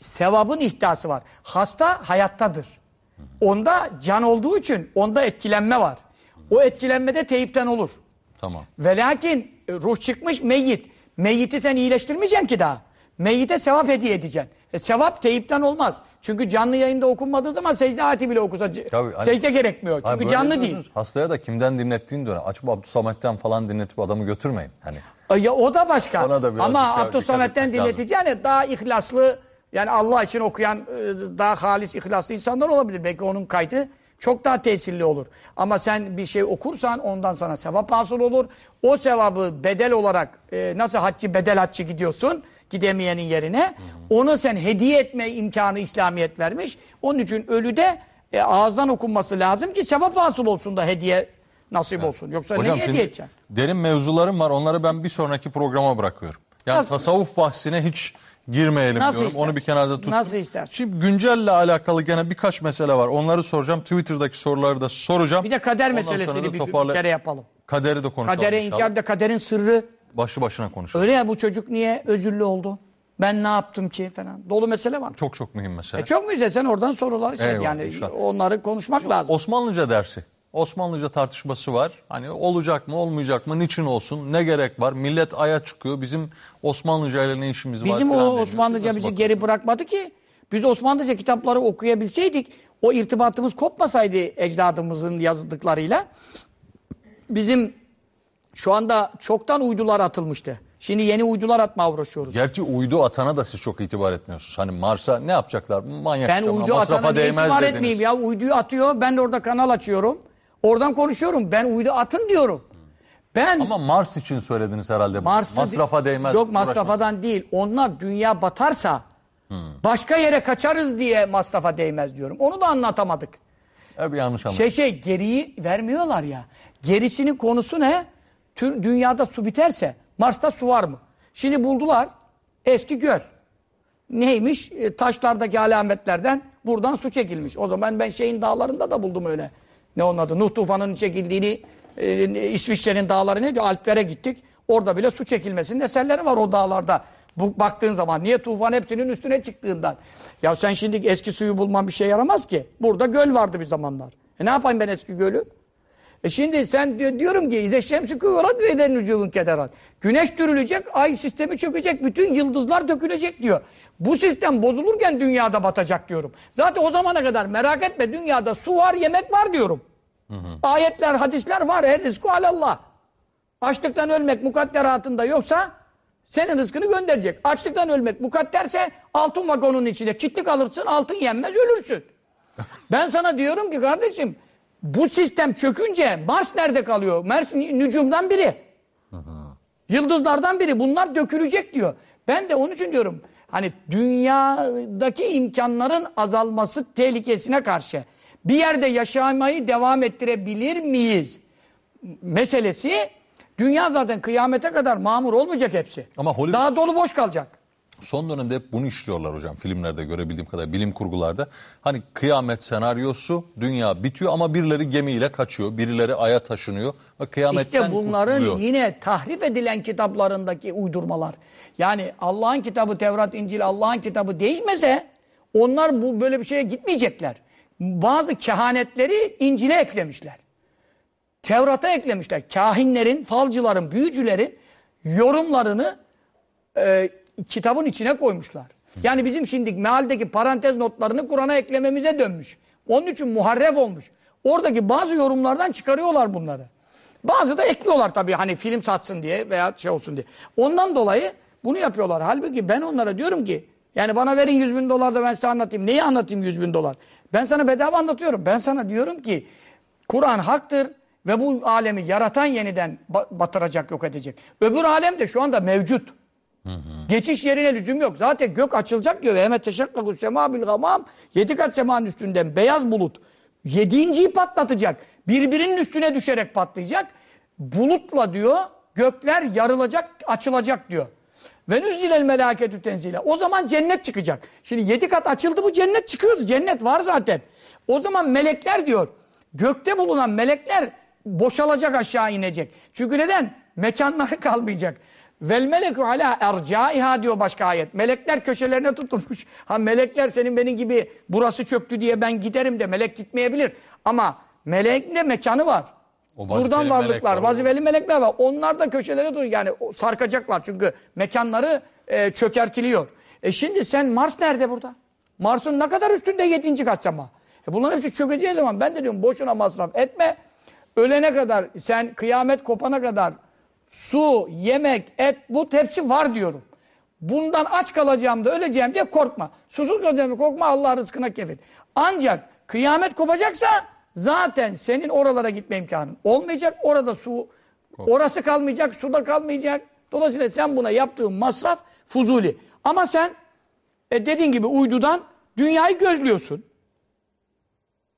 sevabın ihtiyası var. Hasta hayattadır. Onda can olduğu için onda etkilenme var. O etkilenmede teyipten olur. Tamam. Ve lakin e, ruh çıkmış meyyit. Meyyiti sen iyileştirmeyeceksin ki daha. Meyyite sevap hediye edeceksin. E, sevap teyipten olmaz. Çünkü canlı yayında okunmadığı zaman secde ayeti bile okusa Tabii, hani- secde gerekmiyor. Çünkü böyle canlı değil. diyorsunuz. Hastaya da kimden dinlettiğini diyor. Açıp Abdüsamet'ten falan dinletip adamı götürmeyin. Hani E, Ya o da başka. Ona da birazcık Ama ya- Abdülsamet'ten dikkat etmek daha ihlaslı yani Allah için okuyan e, daha halis ihlaslı insanlar olabilir. Belki onun kaydı çok daha tesirli olur. Ama sen bir şey okursan ondan sana sevap hasıl olur. O sevabı bedel olarak e, nasıl haccı bedel haccı gidiyorsun gidemeyenin yerine onu sen hediye etme imkanı İslamiyet vermiş. Onun için ölüde e, ağızdan okunması lazım ki sevap hasıl olsun da hediye nasip olsun. Yoksa hocam ne hediye edeceksin? derin mevzularım var. Onları ben bir sonraki programa bırakıyorum. Yani Nasıl? tasavvuf bahsine hiç girmeyelim Nasıl diyorum. Onu istersin? bir kenarda tuttum. Nasıl istersin? Şimdi güncelle alakalı gene birkaç mesele var. Onları soracağım. Twitter'daki soruları da soracağım. Bir de kader Ondan meselesini da bir, toparlay- bir kere yapalım. Kaderi de konuşalım Kadere inkar de kaderin sırrı. Başlı başına konuşalım. Öyle ya bu çocuk niye özürlü oldu? Ben ne yaptım ki falan. Dolu mesele var. Çok çok mühim mesele. E çok güzel sen oradan sorular şey Eyvallah, yani inşallah. onları konuşmak lazım. Osmanlıca dersi. Osmanlıca tartışması var. Hani olacak mı olmayacak mı niçin olsun ne gerek var millet aya çıkıyor bizim Osmanlıca ile ne işimiz var Bizim o. Osmanlıca bizi geri bırakmadı ki. Biz Osmanlıca kitapları okuyabilseydik o irtibatımız kopmasaydı ecdadımızın yazdıklarıyla bizim şu anda çoktan uydular atılmıştı. Şimdi yeni uydular atmaya uğraşıyoruz. Gerçi uydu atana da siz çok itibar etmiyorsunuz. Hani Mars'a ne yapacaklar? Manyak Ben uydu atana niye itibar dediniz. etmeyeyim ya? Uyduyu atıyor. Ben de orada kanal açıyorum. Oradan konuşuyorum. Ben uydu atın diyorum. Ben Ama Mars için söylediniz herhalde. Mars'ı- Masrafa değmez. Yok uğraşmasın. masrafadan değil. Onlar dünya batarsa başka yere kaçarız diye masrafa değmez diyorum. Onu da anlatamadık. Hep yanlış anladım. Şey şey geriyi vermiyorlar ya. Gerisinin konusu ne? Tür, dünyada su biterse Mars'ta su var mı? Şimdi buldular eski göl. Neymiş? E, taşlardaki alametlerden buradan su çekilmiş. O zaman ben şeyin dağlarında da buldum öyle. Ne onun adı? Nuh tufanının çekildiğini e, İsviçre'nin dağları neydi? Alplere gittik. Orada bile su çekilmesinin eserleri var o dağlarda. Bu, baktığın zaman niye tufan hepsinin üstüne çıktığından. Ya sen şimdi eski suyu bulman bir şey yaramaz ki. Burada göl vardı bir zamanlar. E ne yapayım ben eski gölü? E şimdi sen diyor, diyorum ki İze şemsi kıvrat ve eden nücubun kederat. Güneş dürülecek, ay sistemi çökecek, bütün yıldızlar dökülecek diyor. Bu sistem bozulurken dünyada batacak diyorum. Zaten o zamana kadar merak etme dünyada su var, yemek var diyorum. Ayetler, hadisler var. Her rızkı alallah. Açlıktan ölmek mukadderatında yoksa senin rızkını gönderecek. Açlıktan ölmek mukadderse altın vagonun içinde kitlik alırsın, altın yenmez, ölürsün. Ben sana diyorum ki kardeşim bu sistem çökünce Mars nerede kalıyor? Mars nücumdan biri. Yıldızlardan biri. Bunlar dökülecek diyor. Ben de onun için diyorum hani dünyadaki imkanların azalması tehlikesine karşı bir yerde yaşamayı devam ettirebilir miyiz? Meselesi dünya zaten kıyamete kadar mamur olmayacak hepsi. Ama Hollywood- Daha dolu boş kalacak. Son dönemde hep bunu işliyorlar hocam filmlerde görebildiğim kadar bilim kurgularda. Hani kıyamet senaryosu dünya bitiyor ama birileri gemiyle kaçıyor. Birileri aya taşınıyor ve kıyametten İşte bunların kurtuluyor. yine tahrif edilen kitaplarındaki uydurmalar. Yani Allah'ın kitabı Tevrat, İncil, Allah'ın kitabı değişmese onlar bu böyle bir şeye gitmeyecekler. Bazı kehanetleri İncil'e eklemişler. Tevrat'a eklemişler. Kahinlerin, falcıların, büyücülerin yorumlarını e, kitabın içine koymuşlar. Yani bizim şimdi mealdeki parantez notlarını Kur'an'a eklememize dönmüş. Onun için muharref olmuş. Oradaki bazı yorumlardan çıkarıyorlar bunları. Bazı da ekliyorlar tabii hani film satsın diye veya şey olsun diye. Ondan dolayı bunu yapıyorlar. Halbuki ben onlara diyorum ki yani bana verin 100 bin dolar da ben size anlatayım. Neyi anlatayım 100 bin dolar? Ben sana bedava anlatıyorum. Ben sana diyorum ki Kur'an haktır ve bu alemi yaratan yeniden ba- batıracak, yok edecek. Öbür alem de şu anda mevcut. Geçiş yerine lüzum yok. Zaten gök açılacak diyor. Hemen teşakkaku sema bil gamam. Yedi kat semanın üstünden beyaz bulut. Yedinciyi patlatacak. Birbirinin üstüne düşerek patlayacak. Bulutla diyor gökler yarılacak, açılacak diyor. Ve nüzzilel melâketü tenzile. O zaman cennet çıkacak. Şimdi yedi kat açıldı bu cennet çıkıyoruz. Cennet var zaten. O zaman melekler diyor. Gökte bulunan melekler boşalacak aşağı inecek. Çünkü neden? Mekanları kalmayacak. Vel meleku ala ercaiha diyor başka ayet. Melekler köşelerine tutulmuş. Ha melekler senin benim gibi burası çöktü diye ben giderim de melek gitmeyebilir. Ama meleğin de mekanı var. O Buradan melek varlıklar, var. vazifeli melekler var. Onlar da köşelere tutulur. Yani sarkacaklar çünkü mekanları e, çökertiliyor. E şimdi sen Mars nerede burada? Mars'ın ne kadar üstünde yedinci kat sema. E bunların hepsi çökeceği zaman ben de diyorum boşuna masraf etme. Ölene kadar sen kıyamet kopana kadar su, yemek, et, but hepsi var diyorum. Bundan aç kalacağım da öleceğim diye korkma. Susuz kalacağım korkma Allah rızkına kefil. Ancak kıyamet kopacaksa zaten senin oralara gitme imkanın olmayacak. Orada su, orası kalmayacak, suda kalmayacak. Dolayısıyla sen buna yaptığın masraf fuzuli. Ama sen e, dediğin gibi uydudan dünyayı gözlüyorsun.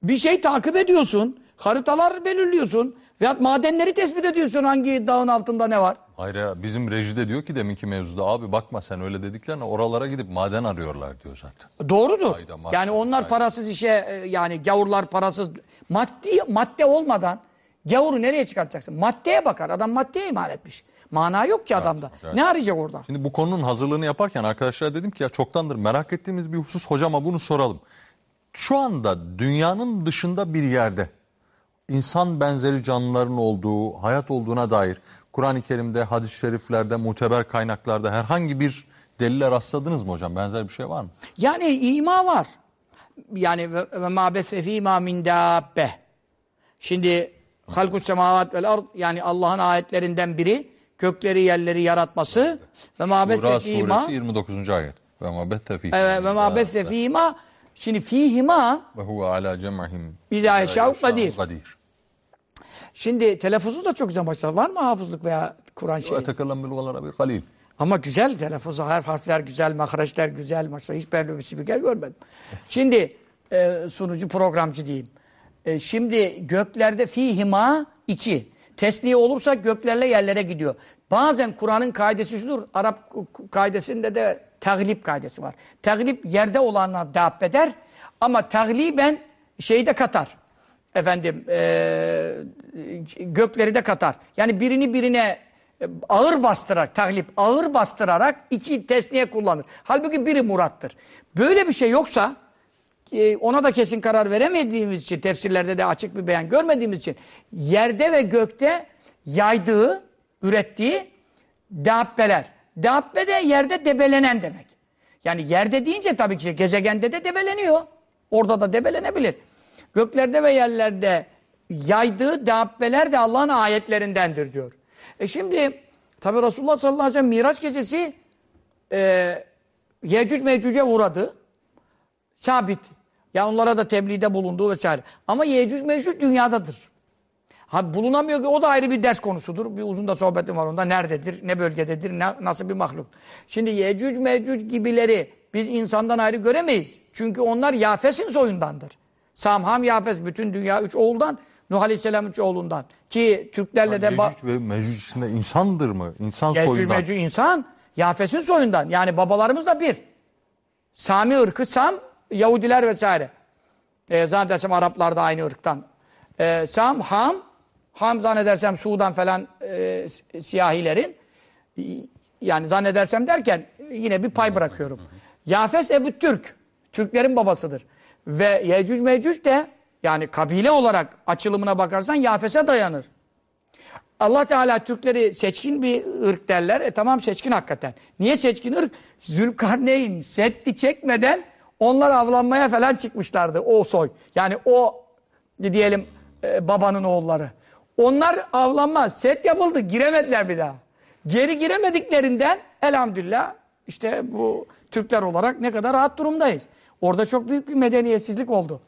Bir şey takip ediyorsun. Haritalar belirliyorsun. Veyahut madenleri tespit ediyorsun hangi dağın altında ne var. Hayır ya bizim rejide diyor ki deminki mevzuda abi bakma sen öyle dediklerine oralara gidip maden arıyorlar diyor zaten. Doğrudur. Ayda, Mars'ta, Yani onlar ayda. parasız işe e, yani gavurlar parasız maddi madde olmadan gavuru nereye çıkartacaksın? Maddeye bakar. Adam maddeye iman etmiş. Mana yok ki adamda. evet. Ne arayacak orada? Şimdi bu konunun hazırlığını yaparken arkadaşlar dedim ki ya çoktandır merak ettiğimiz bir husus hocama bunu soralım. Şu anda dünyanın dışında bir yerde insan benzeri canlıların olduğu, hayat olduğuna dair Kur'an-ı Kerim'de, hadis-i şeriflerde, muteber kaynaklarda herhangi bir delile rastladınız mı hocam? Benzer bir şey var mı? Yani ima var. Yani ve, ma bese fîmâ min dâbbe. Şimdi halkus semavat vel ard yani Allah'ın ayetlerinden biri gökleri yerleri yaratması ve ma bese Şura fîmâ suresi 29. ayet. Ve ma bette fîhî. ve ma bese fîmâ şimdi fîhima Ve huve ala cem'ihim. Yeşâ'u kadir. Kadir. Şimdi telaffuzu da çok güzel başlar. Var mı hafızlık veya Kur'an şeyi? tekellem bil galara bir kalil. Ama güzel telaffuzu, her harfler güzel, mahreçler güzel. Maşallah hiç böyle bir spiker görmedim. Şimdi e, sunucu programcı diyeyim. E, şimdi göklerde fihima iki. Tesniye olursa göklerle yerlere gidiyor. Bazen Kur'an'ın kaidesi şudur. Arap kaidesinde de teglip kaidesi var. Teglip yerde olanla dabbeder ama tegliben şeyi de katar. Efendim e, gökleri de katar. Yani birini birine ağır bastırarak, taglip ağır bastırarak iki tesniye kullanır. Halbuki biri murattır. Böyle bir şey yoksa e, ona da kesin karar veremediğimiz için, tefsirlerde de açık bir beyan görmediğimiz için yerde ve gökte yaydığı, ürettiği dabbeler. Dabbe de yerde debelenen demek. Yani yerde deyince tabii ki gezegende de debeleniyor. Orada da debelenebilir. Göklerde ve yerlerde yaydığı dabbeler de Allah'ın ayetlerindendir diyor. E şimdi tabi Resulullah sallallahu aleyhi ve sellem Miraç gecesi e, Yecüc Mecüc'e uğradı. Sabit. Ya onlara da tebliğde bulunduğu vesaire. Ama Yecüc Mecüc dünyadadır. Ha bulunamıyor ki o da ayrı bir ders konusudur. Bir uzun da sohbetim var onda. Nerededir, ne bölgededir, ne, nasıl bir mahluk. Şimdi Yecüc Mecüc gibileri biz insandan ayrı göremeyiz. Çünkü onlar Yafes'in soyundandır. Samham Yafes bütün dünya üç oğuldan. Nuh Aleyhisselam üç oğlundan. Ki Türklerle de... Yecüc ve Mecüc içinde insandır mı? İnsan Yecüc soyundan. Mecüc insan. Yafes'in soyundan. Yani babalarımız da bir. Sami ırkı Sam, Yahudiler vesaire. E, zannedersem Araplar da aynı ırktan. E, Sam, Ham, Ham zannedersem Sudan falan e, siyahilerin. Yani zannedersem derken yine bir pay bırakıyorum. Yafes Ebu Türk. Türklerin babasıdır. Ve Yecüc Mecüc de yani kabile olarak açılımına bakarsan Yafes'e dayanır. Allah Teala Türkleri seçkin bir ırk derler. E tamam seçkin hakikaten. Niye seçkin ırk? Zülkarneyn setti çekmeden onlar avlanmaya falan çıkmışlardı o soy. Yani o diyelim e, babanın oğulları. Onlar avlanmaz. Set yapıldı. Giremediler bir daha. Geri giremediklerinden elhamdülillah işte bu Türkler olarak ne kadar rahat durumdayız. Orada çok büyük bir medeniyetsizlik oldu.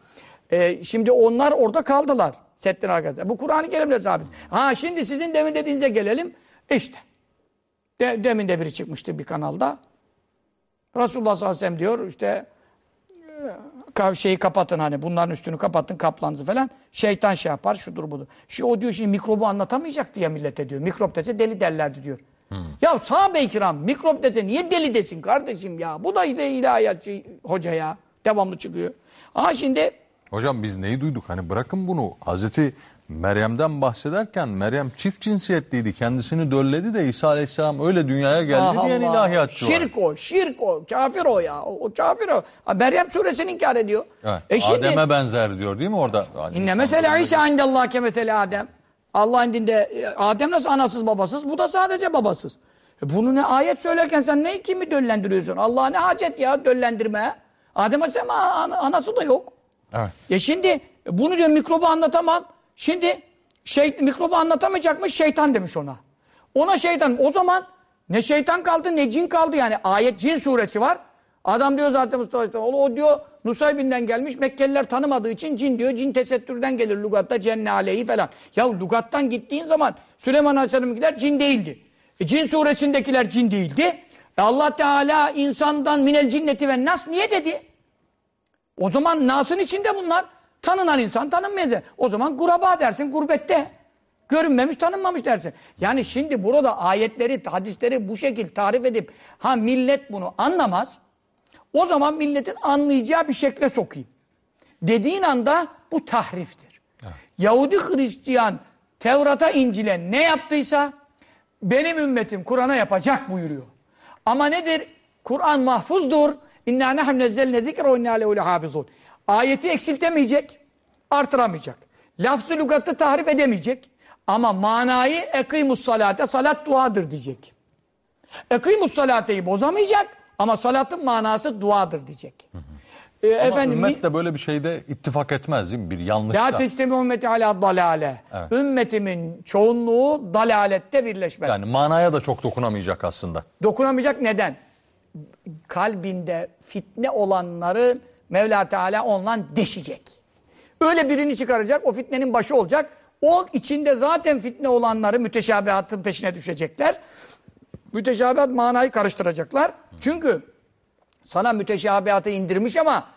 Ee, şimdi onlar orada kaldılar. Settin arkadaşlar. Bu Kur'an-ı Kerim'le sabit. Ha şimdi sizin demin dediğinize gelelim. İşte. De, demin de biri çıkmıştı bir kanalda. Resulullah sallallahu aleyhi ve sellem diyor işte şeyi kapatın hani bunların üstünü kapatın kaplanızı falan. Şeytan şey yapar şudur budur. Şimdi o diyor şimdi mikrobu anlatamayacaktı ya millete diyor. Mikrop dese deli derlerdi diyor. Hmm. Ya sahabe-i kiram mikrop dese niye deli desin kardeşim ya? Bu da işte ilahiyatçı hoca ya. Devamlı çıkıyor. Ama şimdi Hocam biz neyi duyduk? Hani bırakın bunu. Hazreti Meryem'den bahsederken Meryem çift cinsiyetliydi. Kendisini dölledi de İsa Aleyhisselam öyle dünyaya geldi Allah diyen Allah. ilahiyatçı var. Şirk o, şirk o, kafir o ya. O, o kafir o. Ha, Meryem suresini inkar ediyor. Evet. E şimdi, Adem'e benzer diyor değil mi orada? Hani İnne mesela İsa indallah ke mesela Adem. Allah'ın dinde e, Adem nasıl anasız babasız? Bu da sadece babasız. E bunu ne ayet söylerken sen ne kimi döllendiriyorsun? Allah ne hacet ya döllendirme. Adem Aleyhisselam anası da yok. Evet. E şimdi bunu diyor mikrobu anlatamam. Şimdi şey, mikrobu anlatamayacakmış şeytan demiş ona. Ona şeytan o zaman ne şeytan kaldı ne cin kaldı yani ayet cin suresi var. Adam diyor zaten Mustafa Aleyhisselam o diyor Nusaybin'den gelmiş Mekkeliler tanımadığı için cin diyor. Cin tesettürden gelir lugatta cenne aleyhi falan. Ya lugattan gittiğin zaman Süleyman Aleyhisselam'ınkiler cin değildi. E, cin suresindekiler cin değildi. E, Allah Teala insandan minel cinneti ve nas niye dedi? O zaman Nas'ın içinde bunlar. Tanınan insan tanınmayacak. O zaman kuraba dersin gurbette. Görünmemiş tanınmamış dersin. Yani şimdi burada ayetleri, hadisleri bu şekilde tarif edip ha millet bunu anlamaz. O zaman milletin anlayacağı bir şekle sokayım. Dediğin anda bu tahriftir. Evet. Yahudi Hristiyan Tevrat'a İncil'e ne yaptıysa benim ümmetim Kur'an'a yapacak buyuruyor. Ama nedir? Kur'an mahfuzdur. İnna nahnu nezzelne zikre ve inna lehu hafizun. Ayeti eksiltemeyecek, artıramayacak. Lafzı lügatı tahrif edemeyecek. Ama manayı ekimus salate, salat duadır diyecek. Ekimus salateyi bozamayacak ama salatın manası duadır diyecek. Hı hı. Ama efendim, ümmet de böyle bir şeyde ittifak etmez değil mi? Bir yanlışta. La teslimi ümmeti ala dalale. Evet. Ümmetimin çoğunluğu dalalette birleşmez. Yani manaya da çok dokunamayacak aslında. Dokunamayacak neden? kalbinde fitne olanları Mevla Teala ondan deşecek. Öyle birini çıkaracak, o fitnenin başı olacak. O içinde zaten fitne olanları müteşabihatın peşine düşecekler. Müteşabihat manayı karıştıracaklar. Çünkü sana müteşabihatı indirmiş ama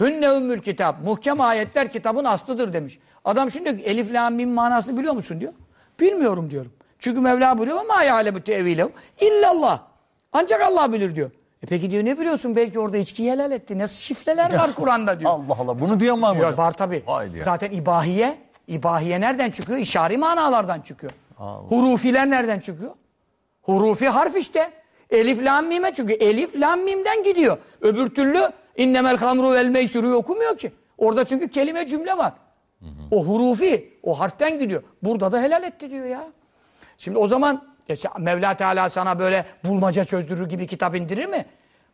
Hünne ümmül kitap. Muhkem ayetler kitabın aslıdır demiş. Adam şimdi elif la mim manasını biliyor musun diyor. Bilmiyorum diyorum. Çünkü Mevla buyuruyor ama ya alemu tevilehu illallah. Ancak Allah bilir diyor. E peki diyor ne biliyorsun? Belki orada içki helal etti. Nasıl şifreler var Kur'an'da diyor. Allah Allah bunu diyen var mı? Diyor, var tabi. Haydi ya. Zaten ibahiye, ibahiye nereden çıkıyor? İşari manalardan çıkıyor. Hurufiler nereden çıkıyor? Hurufi harf işte. Elif lam mime çünkü elif lam mimden gidiyor. Öbür türlü innemel hamru vel meysuru okumuyor ki. Orada çünkü kelime cümle var. O hurufi, o harften gidiyor. Burada da helal etti diyor ya. Şimdi o zaman Mevla Teala sana böyle bulmaca çözdürür gibi kitap indirir mi?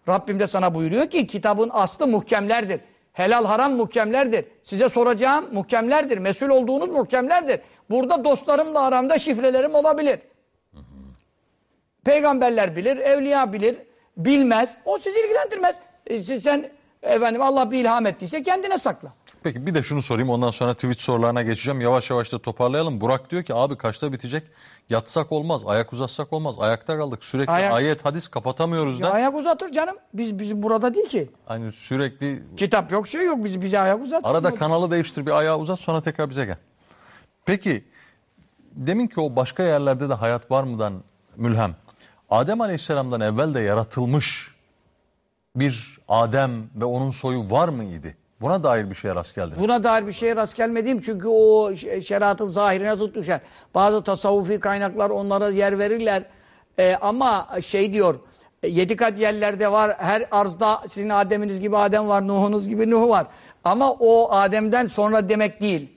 Rabbim de sana buyuruyor ki kitabın aslı muhkemlerdir. Helal haram muhkemlerdir. Size soracağım muhkemlerdir. Mesul olduğunuz muhkemlerdir. Burada dostlarımla aramda şifrelerim olabilir. Peygamberler bilir, evliya bilir, bilmez. O sizi ilgilendirmez. E, sen efendim Allah bir ilham ettiyse kendine sakla. Peki bir de şunu sorayım ondan sonra tweet sorularına geçeceğim. Yavaş yavaş da toparlayalım. Burak diyor ki abi kaçta bitecek? Yatsak olmaz, ayak uzatsak olmaz. Ayakta kaldık. Sürekli Ayak- ayet hadis kapatamıyoruz Ya da. ayak uzatır canım. Biz bizim burada değil ki. Hani sürekli Kitap yok, şey yok. Biz bize ayak uzatsın. arada kanalı değiştir bir ayağı uzat sonra tekrar bize gel. Peki demin ki o başka yerlerde de hayat var mıdan mülhem. Adem Aleyhisselam'dan evvel de yaratılmış bir Adem ve onun soyu var mıydı? Buna dair bir şeye rast geldin. Buna dair bir şeye rast gelmediğim çünkü o şeriatın zahirine zıt düşer. Bazı tasavvufi kaynaklar onlara yer verirler. Ee, ama şey diyor, yedi kat yerlerde var, her arzda sizin Adem'iniz gibi Adem var, Nuh'unuz gibi Nuh var. Ama o Adem'den sonra demek değil.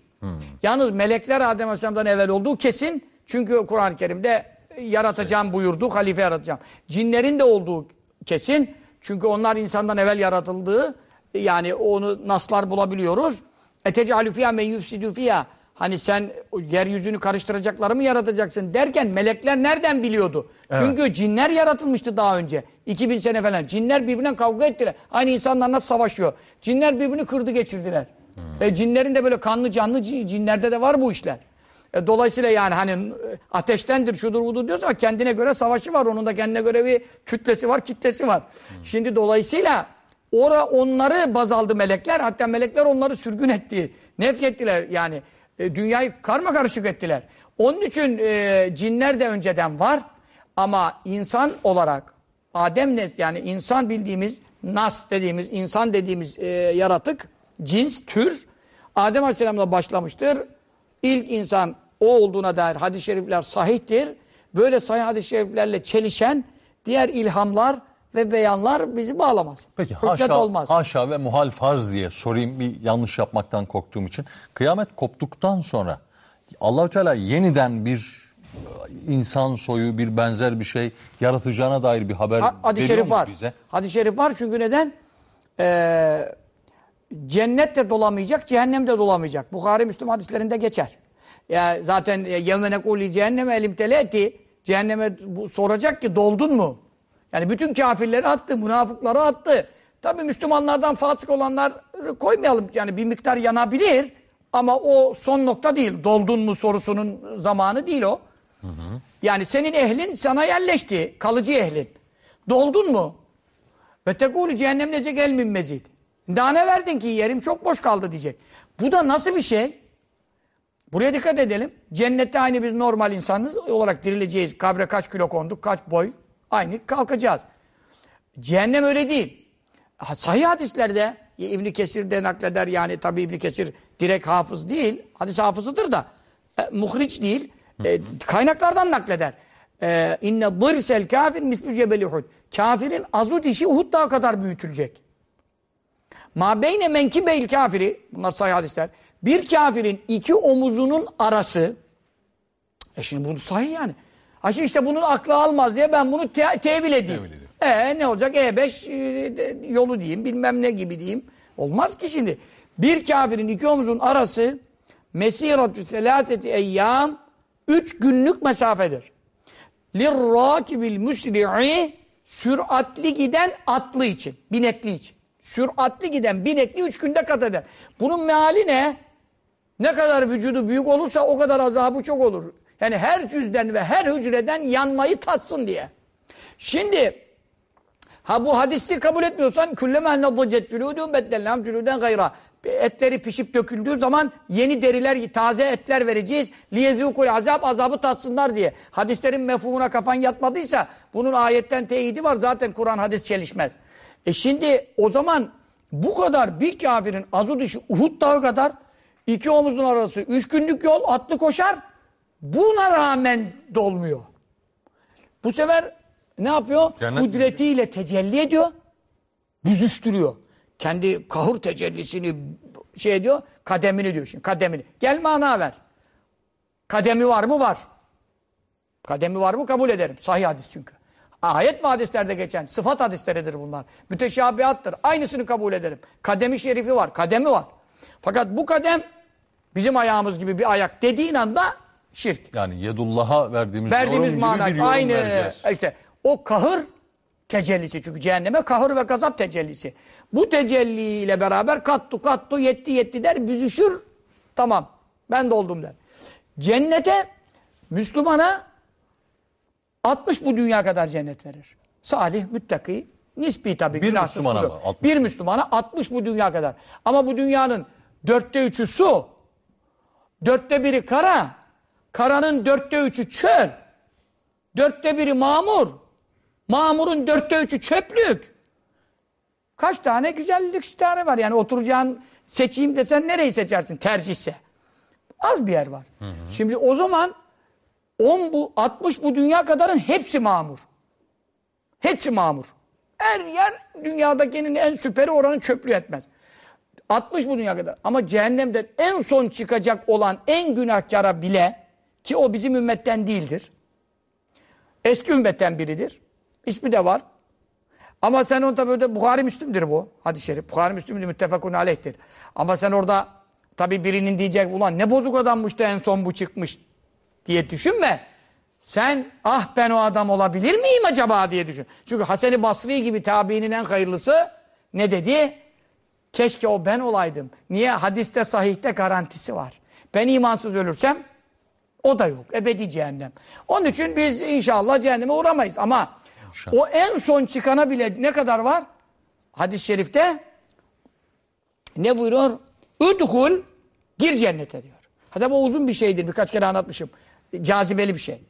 Yalnız melekler Adem Aleyhisselam'dan evvel olduğu kesin. Çünkü Kur'an-ı Kerim'de yaratacağım buyurdu, halife yaratacağım. Cinlerin de olduğu kesin. Çünkü onlar insandan evvel yaratıldığı yani onu naslar bulabiliyoruz. Etecalü fiyâ men yufsidü fiyâ. Hani sen yeryüzünü karıştıracakları mı yaratacaksın derken melekler nereden biliyordu? Çünkü cinler yaratılmıştı daha önce. 2000 sene falan. Cinler birbirinden kavga ettiler. Aynı insanlar nasıl savaşıyor? Cinler birbirini kırdı geçirdiler. E, cinlerin de böyle kanlı canlı ci- cinlerde de var bu işler. E, dolayısıyla yani hani e, ateştendir şudur budur diyoruz ama kendine göre savaşı var. Onun da kendine göre bir kütlesi var, kitlesi var. Şimdi dolayısıyla ora onları baz aldı melekler. Hatta melekler onları sürgün etti. Nefrettiler yani. E, dünyayı karma karışık ettiler. Onun için e, cinler de önceden var. Ama insan olarak Adem nesli yani insan bildiğimiz nas dediğimiz insan dediğimiz e, yaratık cins tür Adem Aleyhisselam'la başlamıştır. İlk insan o olduğuna dair hadis-i şerifler sahihtir. Böyle sahih hadis-i şeriflerle çelişen diğer ilhamlar ve beyanlar bizi bağlamaz. Peki Hüccet haşa, olmaz. haşa ve muhal farz diye sorayım bir yanlış yapmaktan korktuğum için. Kıyamet koptuktan sonra Allahü Teala yeniden bir e, insan soyu, bir benzer bir şey yaratacağına dair bir haber Ha- Hadis-i veriyor şerif var. bize? Hadis-i şerif var çünkü neden? Ee, cennet de dolamayacak, cehennem de dolamayacak. Bukhari Müslüm hadislerinde geçer. Ya zaten yevme nekuli cehenneme elim teleti cehenneme bu soracak ki doldun mu? Yani bütün kafirleri attı, münafıkları attı. Tabi Müslümanlardan fasık olanları koymayalım. Yani bir miktar yanabilir ama o son nokta değil. Doldun mu sorusunun zamanı değil o. Yani senin ehlin sana yerleşti. Kalıcı ehlin. Doldun mu? Ve tekûlü cehennem necek el min mezid. Daha ne verdin ki yerim çok boş kaldı diyecek. Bu da nasıl bir şey? Buraya dikkat edelim. Cennette aynı biz normal insanız olarak dirileceğiz. Kabre kaç kilo konduk, kaç boy. Aynı kalkacağız. Cehennem öyle değil. Sahih hadislerde İbn Kesir de nakleder yani tabi İbn Kesir direkt hafız değil. Hadis hafızıdır da e, muhriç değil. E, kaynaklardan nakleder. E, İnne dırsel kafir mislü cebeli Uhud. Kafirin azu dişi Uhud dağı kadar büyütülecek. Ma beyne menkibeyl kafiri bunlar sahih hadisler. Bir kafirin iki omuzunun arası e şimdi bunu sahih yani. Şimdi işte bunun aklı almaz diye ben bunu te- tevil edeyim. Tevil edeyim. E ne olacak? E5 e, de- yolu diyeyim bilmem ne gibi diyeyim. Olmaz ki şimdi. Bir kafirin iki omuzun arası mesiratü selaseti eyyam üç günlük mesafedir. Lirrakibil müsri'i süratli giden atlı için, binekli için. Süratli giden binekli üç günde kat eder. Bunun meali ne? Ne kadar vücudu büyük olursa o kadar azabı çok olur. Yani her cüzden ve her hücreden yanmayı tatsın diye. Şimdi Ha bu hadisi kabul etmiyorsan küllemen nadzacet cülûdûn beddellâhum cülûden gayra. Etleri pişip döküldüğü zaman yeni deriler, taze etler vereceğiz. Liyezûkul azab, azabı tatsınlar diye. Hadislerin mefhumuna kafan yatmadıysa bunun ayetten teyidi var. Zaten Kur'an hadis çelişmez. E şimdi o zaman bu kadar bir kafirin azu dışı Uhud dağı kadar iki omuzun arası üç günlük yol atlı koşar. Buna rağmen dolmuyor. Bu sefer ne yapıyor? Cennet Kudretiyle tecelli ediyor. Büzüştürüyor. Kendi kahır tecellisini şey ediyor. Kademini diyor şimdi. Kademini. Gel mana ver. Kademi var mı? Var. Kademi var mı? Kabul ederim. Sahih hadis çünkü. Ayet ve hadislerde geçen sıfat hadisleridir bunlar. Müteşabihattır. Aynısını kabul ederim. Kademi şerifi var. Kademi var. Fakat bu kadem bizim ayağımız gibi bir ayak dediğin anda şirk. Yani yedullah'a verdiğimiz, Verdiğimiz mana. gibi bir Aynı vereceğiz. işte o kahır tecellisi çünkü cehenneme kahır ve gazap tecellisi. Bu tecelliyle beraber kattu kattu yetti yetti der büzüşür tamam ben doldum der. Cennete Müslümana 60 bu dünya kadar cennet verir. Salih, müttaki, nispi tabii. Bir Müslümana mı? 60 Bir Müslümana 60 bu dünya kadar. Ama bu dünyanın dörtte üçü su, dörtte biri kara, karanın dörtte üçü çöl, dörtte biri mamur, mamurun dörtte üçü çöplük. Kaç tane güzellik istihare var yani oturacağın seçeyim desen nereyi seçersin tercihse. Az bir yer var. Şimdi o zaman 10 bu 60 bu dünya kadarın hepsi mamur. Hepsi mamur. Her yer dünyadakinin en süperi oranın çöplüğü etmez. 60 bu dünya kadar. Ama cehennemde en son çıkacak olan en günahkara bile ki o bizim ümmetten değildir. Eski ümmetten biridir. İsmi de var. Ama sen onu tabi öyle Bukhari Müslim'dir bu hadis-i şerif. Bukhari Müslim'dir müttefakun aleyhtir. Ama sen orada tabi birinin diyecek ulan ne bozuk adammış da en son bu çıkmış diye düşünme. Sen ah ben o adam olabilir miyim acaba diye düşün. Çünkü Hasan-ı Basri gibi tabiinin en hayırlısı ne dedi? Keşke o ben olaydım. Niye? Hadiste sahihte garantisi var. Ben imansız ölürsem o da yok. Ebedi cehennem. Onun için biz inşallah cehenneme uğramayız. Ama o en son çıkana bile ne kadar var? Hadis-i şerifte ne buyuruyor? Üdhul gir cennete diyor. Hatta bu uzun bir şeydir. Birkaç kere anlatmışım. Cazibeli bir şey.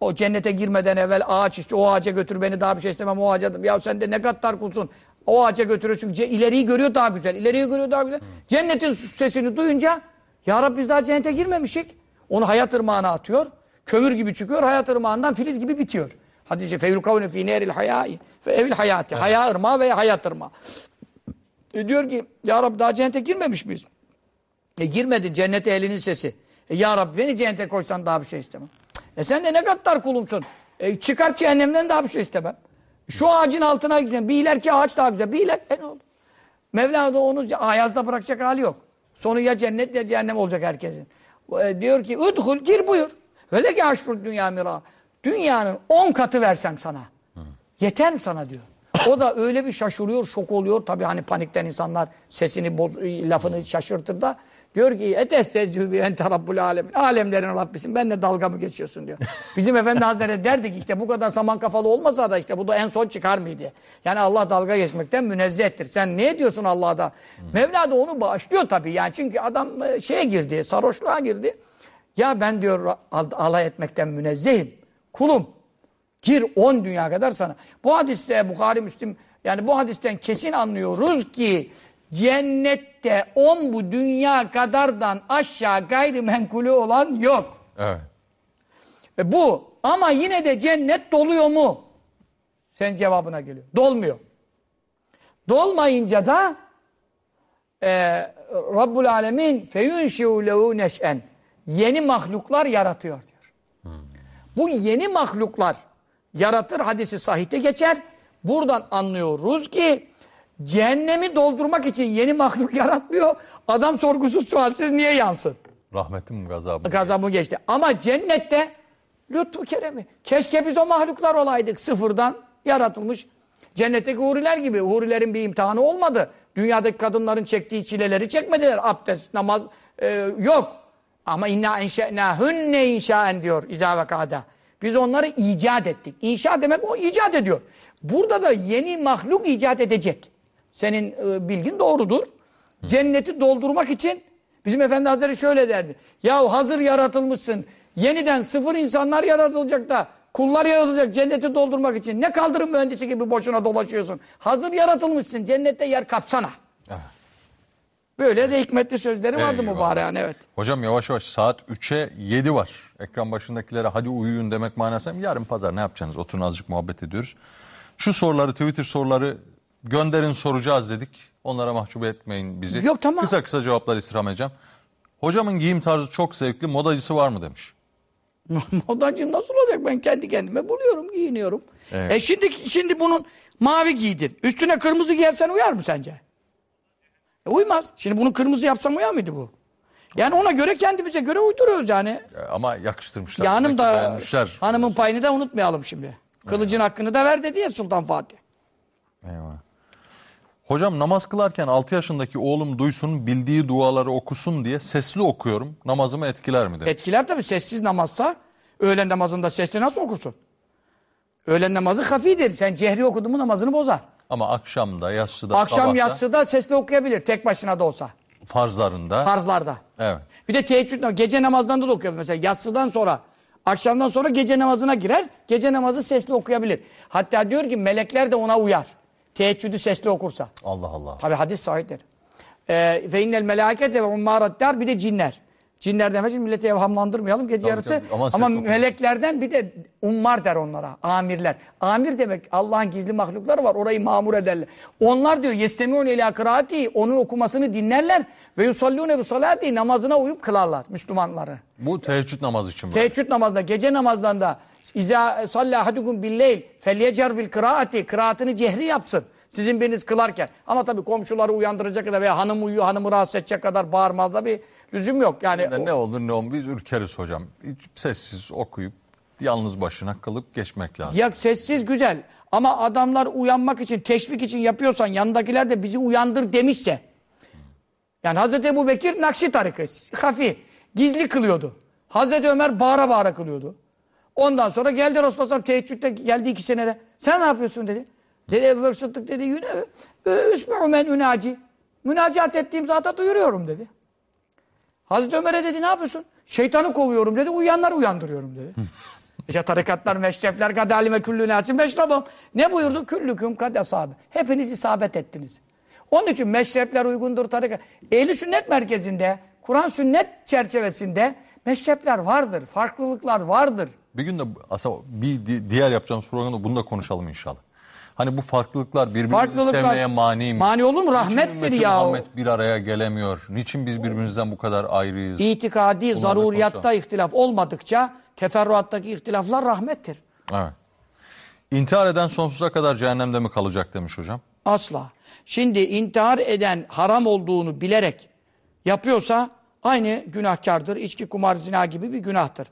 O cennete girmeden evvel ağaç işte o ağaca götür beni daha bir şey istemem o ağaca. Ya sen de ne kadar kulsun. O ağaca götürüyor çünkü ileriyi görüyor daha güzel. İleriyi görüyor daha güzel. Cennetin sesini duyunca ya Rabbi biz daha cennete girmemişik. Onu hayat ırmağına atıyor. Kömür gibi çıkıyor. Hayat ırmağından filiz gibi bitiyor. Hadis-i feyul kavne fî neril hayâi ve evil hayati. Haya ırmağı veya hayat ırmağı. E diyor ki ya Rabbi daha cennete girmemiş miyiz? E girmedin cennete elinin sesi. E ya Rabbi beni cennete koysan daha bir şey istemem. E sen de ne kadar kulumsun. E çıkar cehennemden daha bir şey istemem. Şu ağacın altına gideceğim. Bir ileriki ağaç daha güzel. Bir iler e ne oldu? Mevla da onu ayazda bırakacak hali yok. Sonu ya cennet ya cehennem olacak herkesin. E, diyor ki udhul gir buyur. Öyle ki aşrut dünya mira. Dünyanın on katı versem sana. Yeter sana diyor. O da öyle bir şaşırıyor, şok oluyor. Tabii hani panikten insanlar sesini, boz, lafını şaşırtır da. Diyor ki etestezhü bi ente rabbul alemin. Alemlerin Rabbisin. Benle dalga mı geçiyorsun diyor. Bizim Efendi Hazretleri derdi ki işte bu kadar saman kafalı olmasa da işte bu da en son çıkar mıydı? Yani Allah dalga geçmekten münezzehtir. Sen ne ediyorsun Allah'da? Mevla da onu bağışlıyor tabii. Yani çünkü adam e, şeye girdi, sarhoşluğa girdi. Ya ben diyor al- alay etmekten münezzehim. Kulum. Gir 10 dünya kadar sana. Bu hadiste Bukhari Müslim yani bu hadisten kesin anlıyoruz ki cennette 10 bu dünya kadardan aşağı gayrimenkulü olan yok. Evet. E bu ama yine de cennet doluyor mu? Sen cevabına geliyor. Dolmuyor. Dolmayınca da e, Rabbul Alemin feyunşiu lehu neş'en yeni mahluklar yaratıyor diyor. Bu yeni mahluklar yaratır hadisi sahihte geçer. Buradan anlıyoruz ki cehennemi doldurmak için yeni mahluk yaratmıyor. Adam sorgusuz sualsiz niye yansın? Rahmetim gazabım. Gazabı geçti. Ama cennette lütfu keremi. Keşke biz o mahluklar olaydık. Sıfırdan yaratılmış. Cennetteki huriler gibi. Hurilerin bir imtihanı olmadı. Dünyadaki kadınların çektiği çileleri çekmediler. Abdest, namaz e, yok. Ama inna inşa'na hünne inşaen diyor ve Kada. Biz onları icat ettik. İnşa demek o icat ediyor. Burada da yeni mahluk icat edecek. Senin e, bilgin doğrudur. Cenneti doldurmak için bizim Efendi Hazretleri şöyle derdi. Ya hazır yaratılmışsın. Yeniden sıfır insanlar yaratılacak da kullar yaratılacak cenneti doldurmak için. Ne kaldırım mühendisi gibi boşuna dolaşıyorsun. Hazır yaratılmışsın. Cennette yer kapsana. Böyle de hikmetli sözleri vardı Eyvallah. mübareğin evet. Hocam yavaş yavaş saat 3'e 7 var. Ekran başındakilere hadi uyuyun demek manasında yarın pazar ne yapacaksınız? Oturun azıcık muhabbet ediyoruz. Şu soruları Twitter soruları gönderin soracağız dedik. Onlara mahcup etmeyin bizi. Yok, tamam. Kısa kısa cevaplar istirham edeceğim. Hocamın giyim tarzı çok zevkli. Modacısı var mı demiş. Modacı nasıl olacak? Ben kendi kendime buluyorum, giyiniyorum. Evet. E şimdi şimdi bunun mavi giydin. Üstüne kırmızı giyersen uyar mı sence? E uymaz. Şimdi bunu kırmızı yapsam uyar mıydı bu? Yani ona göre kendimize göre uyduruyoruz yani. E, Ama yakıştırmışlar. Ya hanım Demek ki da beğenmişler. hanımın payını da unutmayalım şimdi. Kılıcın hakkını da ver dedi ya Sultan Fatih. Eyvallah. Hocam namaz kılarken 6 yaşındaki oğlum duysun, bildiği duaları okusun diye sesli okuyorum. Namazımı etkiler mi demiş. Etkiler tabii sessiz namazsa öğlen namazında sesli nasıl okursun? Öğlen namazı hafidir. Sen cehri okudun mu namazını bozar. Ama akşamda, yatsıda, Akşam sabahta, yatsıda sesli okuyabilir tek başına da olsa. farzlarında. Farzlarda. Evet. Bir de teheccüd namazı, gece namazlarında da okuyabilir. Mesela yatsıdan sonra, akşamdan sonra gece namazına girer, gece namazı sesli okuyabilir. Hatta diyor ki melekler de ona uyar. Teheccüdü sesli okursa. Allah Allah. Tabi hadis sahiptir. Ee, Ve innel melâkete ve ummâraddâr bir de cinler. Cinlerden için milleti evhamlandırmayalım gece Tabii, yarısı. tabii. Ama Ama, meleklerden bir de ummar der onlara. Amirler. Amir demek Allah'ın gizli mahlukları var. Orayı mamur ederler. Onlar diyor yestemiûne ilâ kıraati. Onun okumasını dinlerler. Ve yusallûne bi salâti. Namazına uyup kılarlar Müslümanları. Bu teheccüd namazı için böyle. Teheccüd namazında, gece namazlarında İza salla hadukum billeyl felyecer bil kıraati. Kıraatını cehri yapsın. Sizin biriniz kılarken. Ama tabii komşuları uyandıracak kadar veya hanım uyuyor, hanımı rahatsız edecek kadar bağırmazda bir lüzum yok. Yani Ne olur ne olmaz biz ürkeriz hocam. Hiç sessiz okuyup yalnız başına kalıp geçmek lazım. ya sessiz güzel. Ama adamlar uyanmak için, teşvik için yapıyorsan yanındakiler de bizi uyandır demişse. Yani Hazreti Ebu Bekir Nakşi tarikı, hafi, gizli kılıyordu. Hazreti Ömer bağıra bağıra kılıyordu. Ondan sonra geldi Resulullah teheccüde geldi iki senede. Sen ne yapıyorsun dedi. Dedi Ebu Bekir Sıddık dedi. Yüne, üsmü'ü men ünaci. Münacat ettiğim zata duyuruyorum dedi. Hazreti Ömer'e dedi ne yapıyorsun? Şeytanı kovuyorum dedi. Uyuyanları uyandırıyorum dedi. İşte tarikatlar, meşrepler, kadalime küllü nasim meşrabım. Ne buyurdu? Küllüküm kad asabe. Hepiniz isabet ettiniz. Onun için meşrepler uygundur tarikat. Ehli sünnet merkezinde, Kur'an sünnet çerçevesinde meşrepler vardır, farklılıklar vardır. Bir gün de aslında bir di- diğer yapacağımız programda bunu da konuşalım inşallah. Hani bu farklılıklar birbirimizi Farklılıklar sevmeye mani mi? mani olur mu? Rahmettir ümmeti ya. Muhammed bir araya gelemiyor. Niçin biz birbirimizden bu kadar ayrıyız? İtikadi, zaruriyatta konuşalım. ihtilaf olmadıkça teferruattaki ihtilaflar rahmettir. Evet. İntihar eden sonsuza kadar cehennemde mi kalacak demiş hocam. Asla. Şimdi intihar eden haram olduğunu bilerek yapıyorsa aynı günahkardır. İçki, kumar, zina gibi bir günahtır.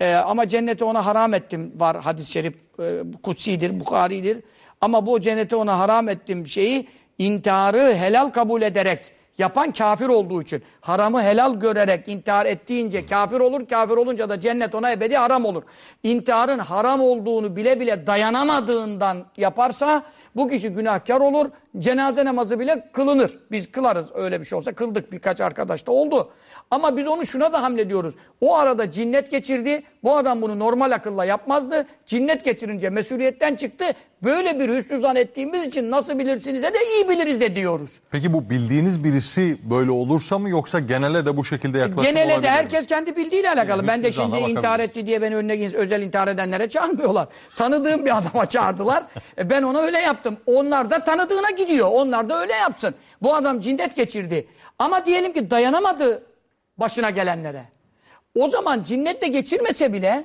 Ee, ama cenneti ona haram ettim var hadis-i şerif. E, kutsidir, Bukhari'dir. Ama bu cenneti ona haram ettim şeyi intiharı helal kabul ederek yapan kafir olduğu için. Haramı helal görerek intihar ettiğince kafir olur. Kafir olunca da cennet ona ebedi haram olur. İntiharın haram olduğunu bile bile dayanamadığından yaparsa bu kişi günahkar olur. Cenaze namazı bile kılınır. Biz kılarız öyle bir şey olsa. Kıldık birkaç arkadaş da oldu. Ama biz onu şuna da hamlediyoruz. O arada cinnet geçirdi. Bu adam bunu normal akılla yapmazdı. Cinnet geçirince mesuliyetten çıktı. Böyle bir hüsnü zan ettiğimiz için nasıl bilirsiniz'e de iyi biliriz de diyoruz. Peki bu bildiğiniz birisi böyle olursa mı yoksa genele de bu şekilde yaklaşım Genele de mi? herkes kendi bildiğiyle alakalı. Yani ben de şimdi intihar etti diye beni önüne özel intihar edenlere çağırmıyorlar. Tanıdığım bir adama çağırdılar. E ben ona öyle yaptım. Onlar da tanıdığına gidiyor. Onlar da öyle yapsın. Bu adam cindet geçirdi. Ama diyelim ki dayanamadı başına gelenlere. O zaman cinnet de geçirmese bile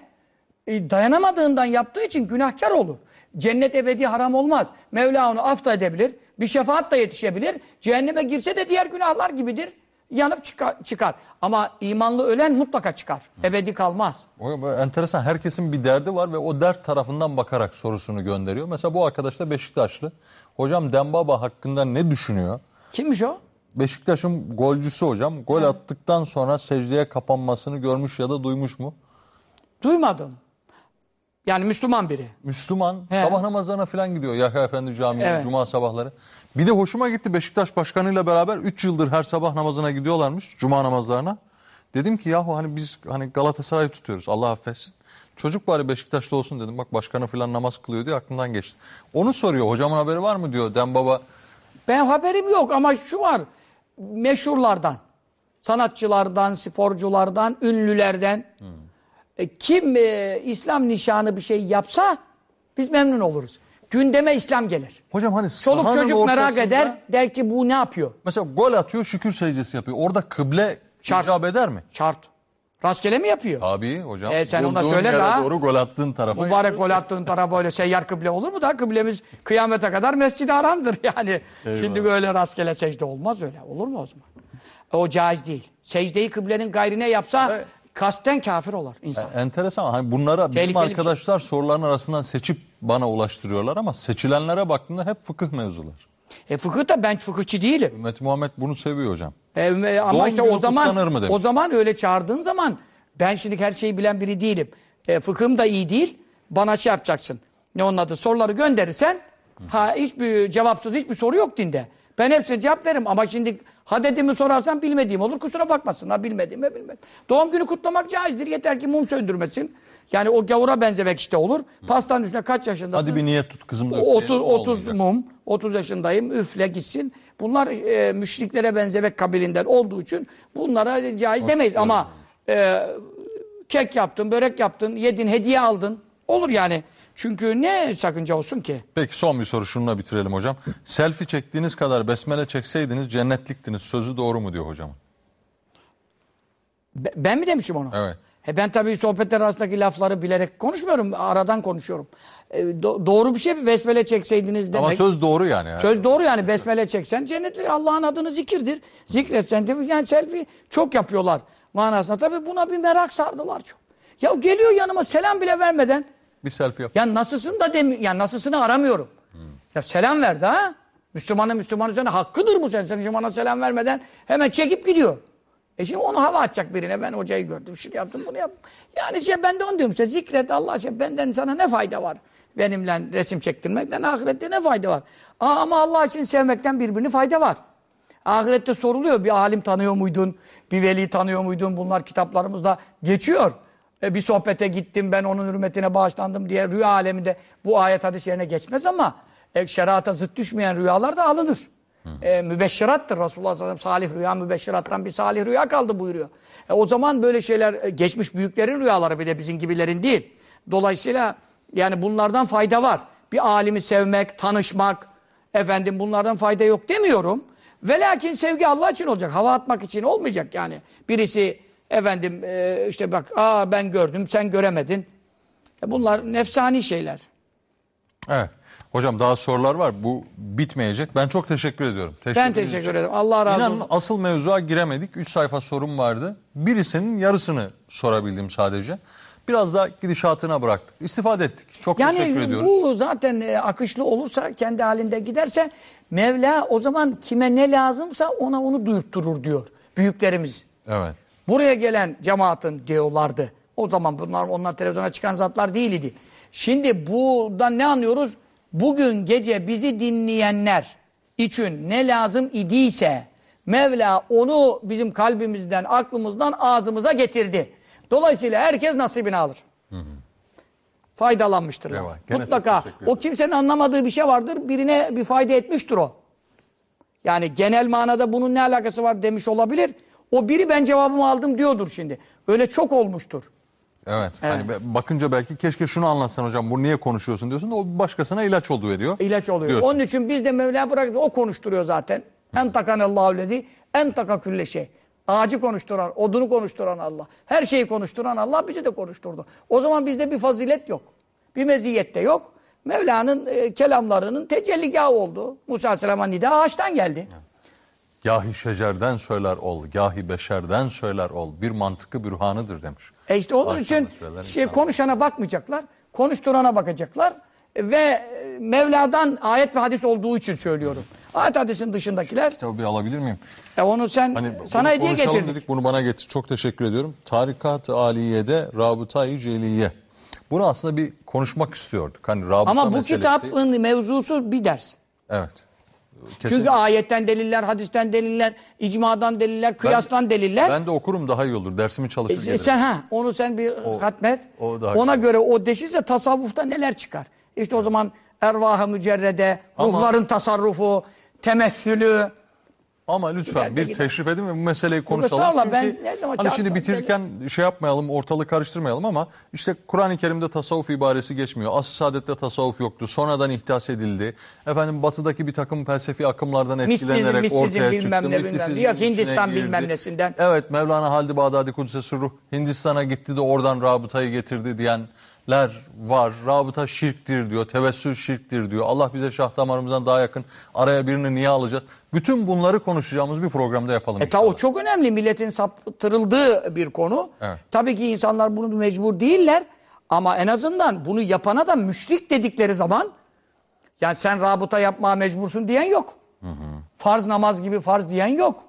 e, dayanamadığından yaptığı için günahkar olur. Cennet ebedi haram olmaz. Mevla onu af da edebilir. Bir şefaat da yetişebilir. Cehenneme girse de diğer günahlar gibidir. Yanıp çıka- çıkar. Ama imanlı ölen mutlaka çıkar. Ebedi kalmaz. O enteresan. Herkesin bir derdi var ve o dert tarafından bakarak sorusunu gönderiyor. Mesela bu arkadaş da Beşiktaşlı. Hocam Dembaba hakkında ne düşünüyor? Kimmiş o? Beşiktaş'ın golcüsü hocam. Gol attıktan sonra secdeye kapanmasını görmüş ya da duymuş mu? Duymadım. Yani Müslüman biri. Müslüman He. sabah namazlarına falan gidiyor Yahya Efendi Camii'ne Evet. cuma sabahları. Bir de hoşuma gitti Beşiktaş Başkanı'yla beraber 3 yıldır her sabah namazına gidiyorlarmış cuma namazlarına. Dedim ki yahu hani biz hani Galatasaray'ı tutuyoruz Allah affetsin. Çocuk bari Beşiktaş'ta olsun dedim. Bak başkanı falan namaz kılıyor diye aklımdan geçti. Onu soruyor hocamın haberi var mı diyor Dem Baba. Ben haberim yok ama şu var. Meşhurlardan, sanatçılardan, sporculardan, ünlülerden e, kim e, İslam nişanı bir şey yapsa biz memnun oluruz. Gündeme İslam gelir. Hocam hani Çoluk çocuk merak eder. Der ki bu ne yapıyor? Mesela gol atıyor şükür secdesi yapıyor. Orada kıble Şart. icap eder mi? Şart. Rastgele mi yapıyor? Abi hocam. E, sen ona söyle daha. doğru gol attığın tarafa. Mübarek gol attığın tarafa öyle seyyar kıble olur mu da kıblemiz kıyamete kadar mescid haramdır yani. Şimdi böyle rastgele secde olmaz öyle. Olur mu o zaman? O caiz değil. Secdeyi kıblenin gayrine yapsa kasten kafir olur insan. Enteresan. Hani bunlara bizim Tehlikeli bir şey. arkadaşlar soruların arasından seçip bana ulaştırıyorlar ama seçilenlere baktığında hep fıkıh mevzular. E fıkıh da ben fıkıhçı değilim. Ümmet Muhammed bunu seviyor hocam. E, e, ama Doğum işte günü o zaman kutlanır mı demiş. o zaman öyle çağırdığın zaman ben şimdi her şeyi bilen biri değilim. E, fıkhım da iyi değil. Bana şey yapacaksın. Ne onun adı? Soruları gönderirsen ha hiçbir cevapsız hiçbir soru yok dinde. Ben hepsine cevap veririm ama şimdi hadedimi sorarsan bilmediğim olur. Kusura bakmasınlar bilmediğime bilmedim. Doğum günü kutlamak caizdir. Yeter ki mum söndürmesin. Yani o gavura benzemek işte olur. Pastanın üstüne kaç yaşındasın? Hadi bir niyet tut kızım da O- üfleyelim, 30, 30 olmayacak. mum, 30 yaşındayım, üfle gitsin. Bunlar e, müşriklere benzemek kabilinden olduğu için bunlara caiz demeyiz. Ama e, kek yaptın, börek yaptın, yedin, hediye aldın. Olur yani. Çünkü ne sakınca olsun ki? Peki son bir soru şununla bitirelim hocam. Selfie çektiğiniz kadar besmele çekseydiniz cennetliktiniz. Sözü doğru mu diyor hocam? Be- Ben mi demişim onu? Evet. He ben tabii sohbetler arasındaki lafları bilerek konuşmuyorum. Aradan konuşuyorum. E, do- doğru bir şey mi? Besmele çekseydiniz demek. Ama söz doğru yani. Söz doğru yani besmele çeksen cennetlik Allah'ın adını zikirdir. Zikretsen de yani selfie çok yapıyorlar manasında. Tabii buna bir merak sardılar çok. Ya geliyor yanıma selam bile vermeden Bir selfie yap. ya nasılsın da demi ya nasılsını aramıyorum. Ya selam verdi ha. Müslümanın Müslüman üzerine hakkıdır bu sen. Sen bana selam vermeden hemen çekip gidiyor. E şimdi onu hava atacak birine. Ben hocayı gördüm. Şunu yaptım bunu yaptım. Yani şey ben de onu diyorum size. Zikret Allah aşkına benden sana ne fayda var? Benimle resim çektirmekten ahirette ne fayda var? Aa, ama Allah için sevmekten birbirini fayda var. Ahirette soruluyor. Bir alim tanıyor muydun? Bir veli tanıyor muydun? Bunlar kitaplarımızda geçiyor. E, bir sohbete gittim ben onun hürmetine bağışlandım diye rüya aleminde bu ayet hadis yerine geçmez ama e, şerata zıt düşmeyen rüyalar da alınır. E, mübeşşirattır Resulullah sallallahu aleyhi ve sellem. Salih rüya mübeşşirattan bir salih rüya kaldı buyuruyor. E, o zaman böyle şeyler e, geçmiş büyüklerin rüyaları bir de bizim gibilerin değil. Dolayısıyla yani bunlardan fayda var. Bir alimi sevmek, tanışmak, efendim bunlardan fayda yok demiyorum. Ve lakin sevgi Allah için olacak. Hava atmak için olmayacak yani. Birisi efendim e, işte bak aa ben gördüm sen göremedin. E, bunlar nefsani şeyler. Evet. Hocam daha sorular var. Bu bitmeyecek. Ben çok teşekkür ediyorum. Ben Teşekkürünüz teşekkür ederim. Allah razı İnanın olsun. asıl mevzuya giremedik. 3 sayfa sorum vardı. Birisinin yarısını sorabildim sadece. Biraz da gidişatına bıraktık. İstifade ettik. Çok teşekkür Yani ediyoruz. bu zaten e, akışlı olursa kendi halinde giderse Mevla o zaman kime ne lazımsa ona onu duyurtturur diyor büyüklerimiz. Evet. Buraya gelen cemaatin diyorlardı. O zaman bunlar onlar televizyona çıkan zatlar değildi. Şimdi buradan ne anlıyoruz? Bugün gece bizi dinleyenler için ne lazım idiyse Mevla onu bizim kalbimizden, aklımızdan ağzımıza getirdi. Dolayısıyla herkes nasibini alır. Faydalanmıştır. Eyvah, gene Mutlaka. O kimsenin anlamadığı bir şey vardır. Birine bir fayda etmiştir o. Yani genel manada bunun ne alakası var demiş olabilir. O biri ben cevabımı aldım diyordur şimdi. Öyle çok olmuştur. Evet. Hani be- bakınca belki keşke şunu anlatsan hocam. Bu niye konuşuyorsun diyorsun da o başkasına ilaç oldu veriyor. İlaç oluyor. Diyorsun. Onun için biz de Mevla bıraktık. O konuşturuyor zaten. En takanallahu lezi en taka külle şey. Ağacı konuşturan, odunu konuşturan Allah. Her şeyi konuşturan Allah bizi de konuşturdu. O zaman bizde bir fazilet yok. Bir meziyet de yok. Mevla'nın e, kelamlarının tecelligahı oldu. Musa Aleyhisselam'a nida ağaçtan geldi. Gahi şecerden söyler ol, gahi beşerden söyler ol. Bir mantıkı bürhanıdır demiş. E işte onun için şey, konuşana bakmayacaklar. Konuşturana bakacaklar. Ve Mevla'dan ayet ve hadis olduğu için söylüyorum. Ayet hadisin dışındakiler Kitabı bir alabilir miyim? e onu sen Hani sana hediye getirdik. dedik bunu bana getir. Çok teşekkür ediyorum. Tarikat-ı Aliye'de Rabıta-i Celiye. Bunu aslında bir konuşmak istiyorduk. Hani rabıta Ama bu meselesi. kitabın mevzusu bir ders. Evet. Çünkü ayetten deliller, hadisten deliller, icmadan deliller, kıyastan deliller. Ben de okurum daha iyi olur. Dersimi çalışır E, gelirim. sen ha onu sen bir hatmet. o daha Ona güzel. göre o deşirse tasavvufta neler çıkar? İşte o zaman ervah-ı mücerrede, Ama- ruhların tasarrufu, temessülü. Ama lütfen bir gider. teşrif edin ve bu meseleyi konuşalım. estağfurullah, ben ne zaman hani şimdi çağırsam bitirirken şey yapmayalım, ortalığı karıştırmayalım ama işte Kur'an-ı Kerim'de tasavvuf ibaresi geçmiyor. Asıl saadette tasavvuf yoktu. Sonradan ihdas edildi. Efendim batıdaki bir takım felsefi akımlardan Mistizm, etkilenerek mistizm ortaya bilmem çıktı. ne, bilmem ne. Mistisizmin Yok, içine Hindistan girdi. bilmem nesinden. Evet Mevlana Halid Bağdadi Kudüs'e ruh Hindistan'a gitti de oradan rabıtayı getirdi diyenler var. Rabıta şirktir diyor. Tevessül şirktir diyor. Allah bize şah damarımızdan daha yakın. Araya birini niye alacağız? Bütün bunları konuşacağımız bir programda yapalım. E ta inşallah. o çok önemli. Milletin saptırıldığı bir konu. Evet. Tabii ki insanlar bunu mecbur değiller. Ama en azından bunu yapana da müşrik dedikleri zaman yani sen rabıta yapmaya mecbursun diyen yok. Farz namaz gibi farz diyen yok.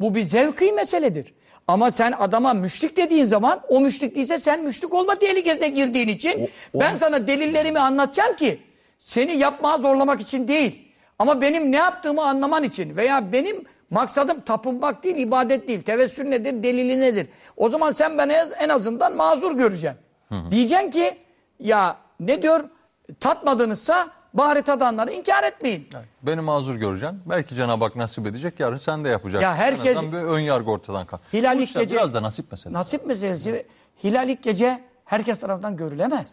Bu bir zevki meseledir. Ama sen adama müşrik dediğin zaman o müşrik değilse sen müşrik olma tehlikesine girdiğin için ben sana delillerimi anlatacağım ki seni yapmaya zorlamak için değil. Ama benim ne yaptığımı anlaman için veya benim maksadım tapınmak değil, ibadet değil. Tevessül nedir, delili nedir? O zaman sen beni en azından mazur göreceksin. Diyeceksin ki ya ne diyor tatmadınızsa bari tadanları inkar etmeyin. Beni mazur göreceksin. Belki Cenab-ı Hak nasip edecek. Yarın sen de yapacaksın. Ya herkes- En bir ön yargı ortadan kalk. Hilal ilk gece- Biraz da nasip meselesi. Nasip meselesi. Hilal ilk gece herkes tarafından görülemez.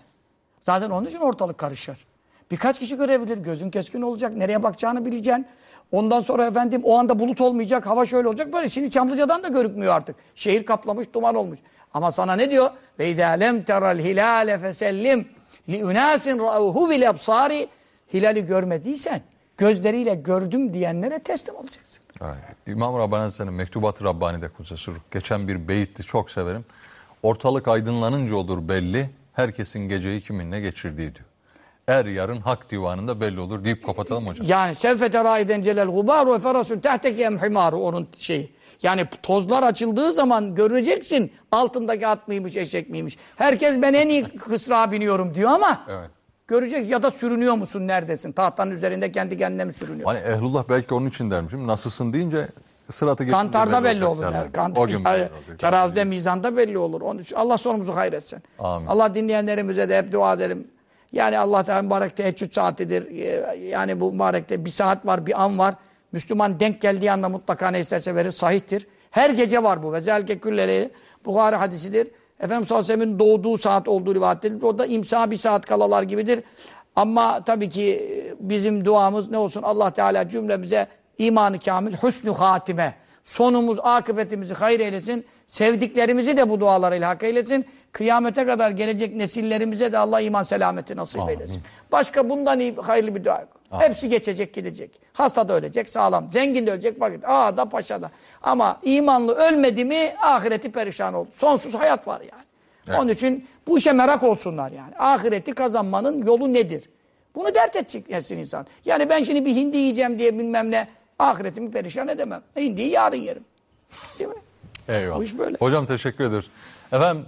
Zaten onun için ortalık karışır. Birkaç kişi görebilir. Gözün keskin olacak. Nereye bakacağını bileceksin. Ondan sonra efendim o anda bulut olmayacak. Hava şöyle olacak. Böyle şimdi Çamlıca'dan da görükmüyor artık. Şehir kaplamış, duman olmuş. Ama sana ne diyor? Ve izâ lem teral hilâle fesellim li unâsin ra'uhu bil absari Hilali görmediysen gözleriyle gördüm diyenlere teslim olacaksın. Evet. İmam Rabbani Hazretleri'nin Mektubat-ı Rabbani'de Kudsesi Ruh. Geçen bir beyitti çok severim. Ortalık aydınlanınca olur belli. Herkesin geceyi kiminle geçirdiği diyor. Er yarın hak divanında belli olur deyip kapatalım hocam. Yani sevfete raiden celel gubaru ve ferasun tehteki emhimaru onun şeyi. Yani tozlar açıldığı zaman göreceksin altındaki at mıymış eşek miymiş. Herkes ben en iyi kısrağa biniyorum diyor ama Evet. Görecek ya da sürünüyor musun neredesin? Tahtanın üzerinde kendi kendine mi sürünüyor? Hani ehlullah belki onun için dermişim. Nasılsın deyince sıratı geçince Kantarda belli olur der. Kantar, O gün belli olacak. terazide, mizanda belli olur. Onun için Allah sonumuzu hayretsin. Amin. Allah dinleyenlerimize de hep dua edelim. Yani Allah Teala mübarek teheccüd saatidir. Ee, Yani bu mübarekte bir saat var, bir an var. Müslüman denk geldiği anda mutlaka ne isterse verir. Sahihtir. Her gece var bu. Ve zelke külleleyli. Buhari hadisidir. Efendimiz sallallahu aleyhi ve sellem'in doğduğu saat olduğu rivayet edilir. O da imsa bir saat kalalar gibidir. Ama tabii ki e, bizim duamız ne olsun? Allah Teala cümlemize imanı kamil, hüsnü hatime. Sonumuz, akıbetimizi hayır eylesin. Sevdiklerimizi de bu dualarıyla hak eylesin. Kıyamete kadar gelecek nesillerimize de Allah iman selameti nasip Amin. eylesin. Başka bundan iyi, hayırlı bir dua yok. Hepsi geçecek gidecek. Hasta da ölecek sağlam. Zengin de ölecek vakit. Aa da paşa da. Ama imanlı ölmedi mi ahireti perişan oldu. Sonsuz hayat var yani. Onun için bu işe merak olsunlar yani. Ahireti kazanmanın yolu nedir? Bunu dert edeceksin insan. Yani ben şimdi bir hindi yiyeceğim diye bilmem ne ahiretimi perişan edemem. Hindiyi yarın yerim. Değil mi? Eyvallah. Bu iş böyle. Hocam teşekkür ediyoruz. Efendim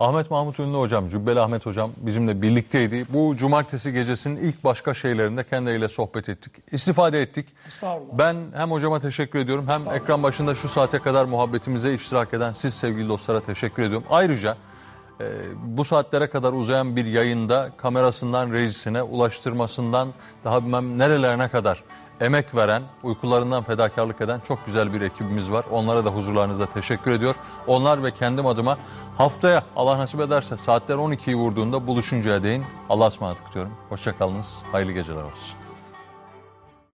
Ahmet Mahmut Ünlü hocam, Cübbeli Ahmet hocam bizimle birlikteydi. Bu cumartesi gecesinin ilk başka şeylerinde kendileriyle sohbet ettik. istifade ettik. Ben hem hocama teşekkür ediyorum hem ekran başında şu saate kadar muhabbetimize iştirak eden siz sevgili dostlara teşekkür ediyorum. Ayrıca e, bu saatlere kadar uzayan bir yayında kamerasından rejisine, ulaştırmasından daha bilmem nerelerine kadar emek veren, uykularından fedakarlık eden çok güzel bir ekibimiz var. Onlara da huzurlarınızda teşekkür ediyor. Onlar ve kendim adıma haftaya Allah nasip ederse saatler 12'yi vurduğunda buluşuncaya değin Allah'a ısmarladık diyorum. Hoşçakalınız, hayırlı geceler olsun.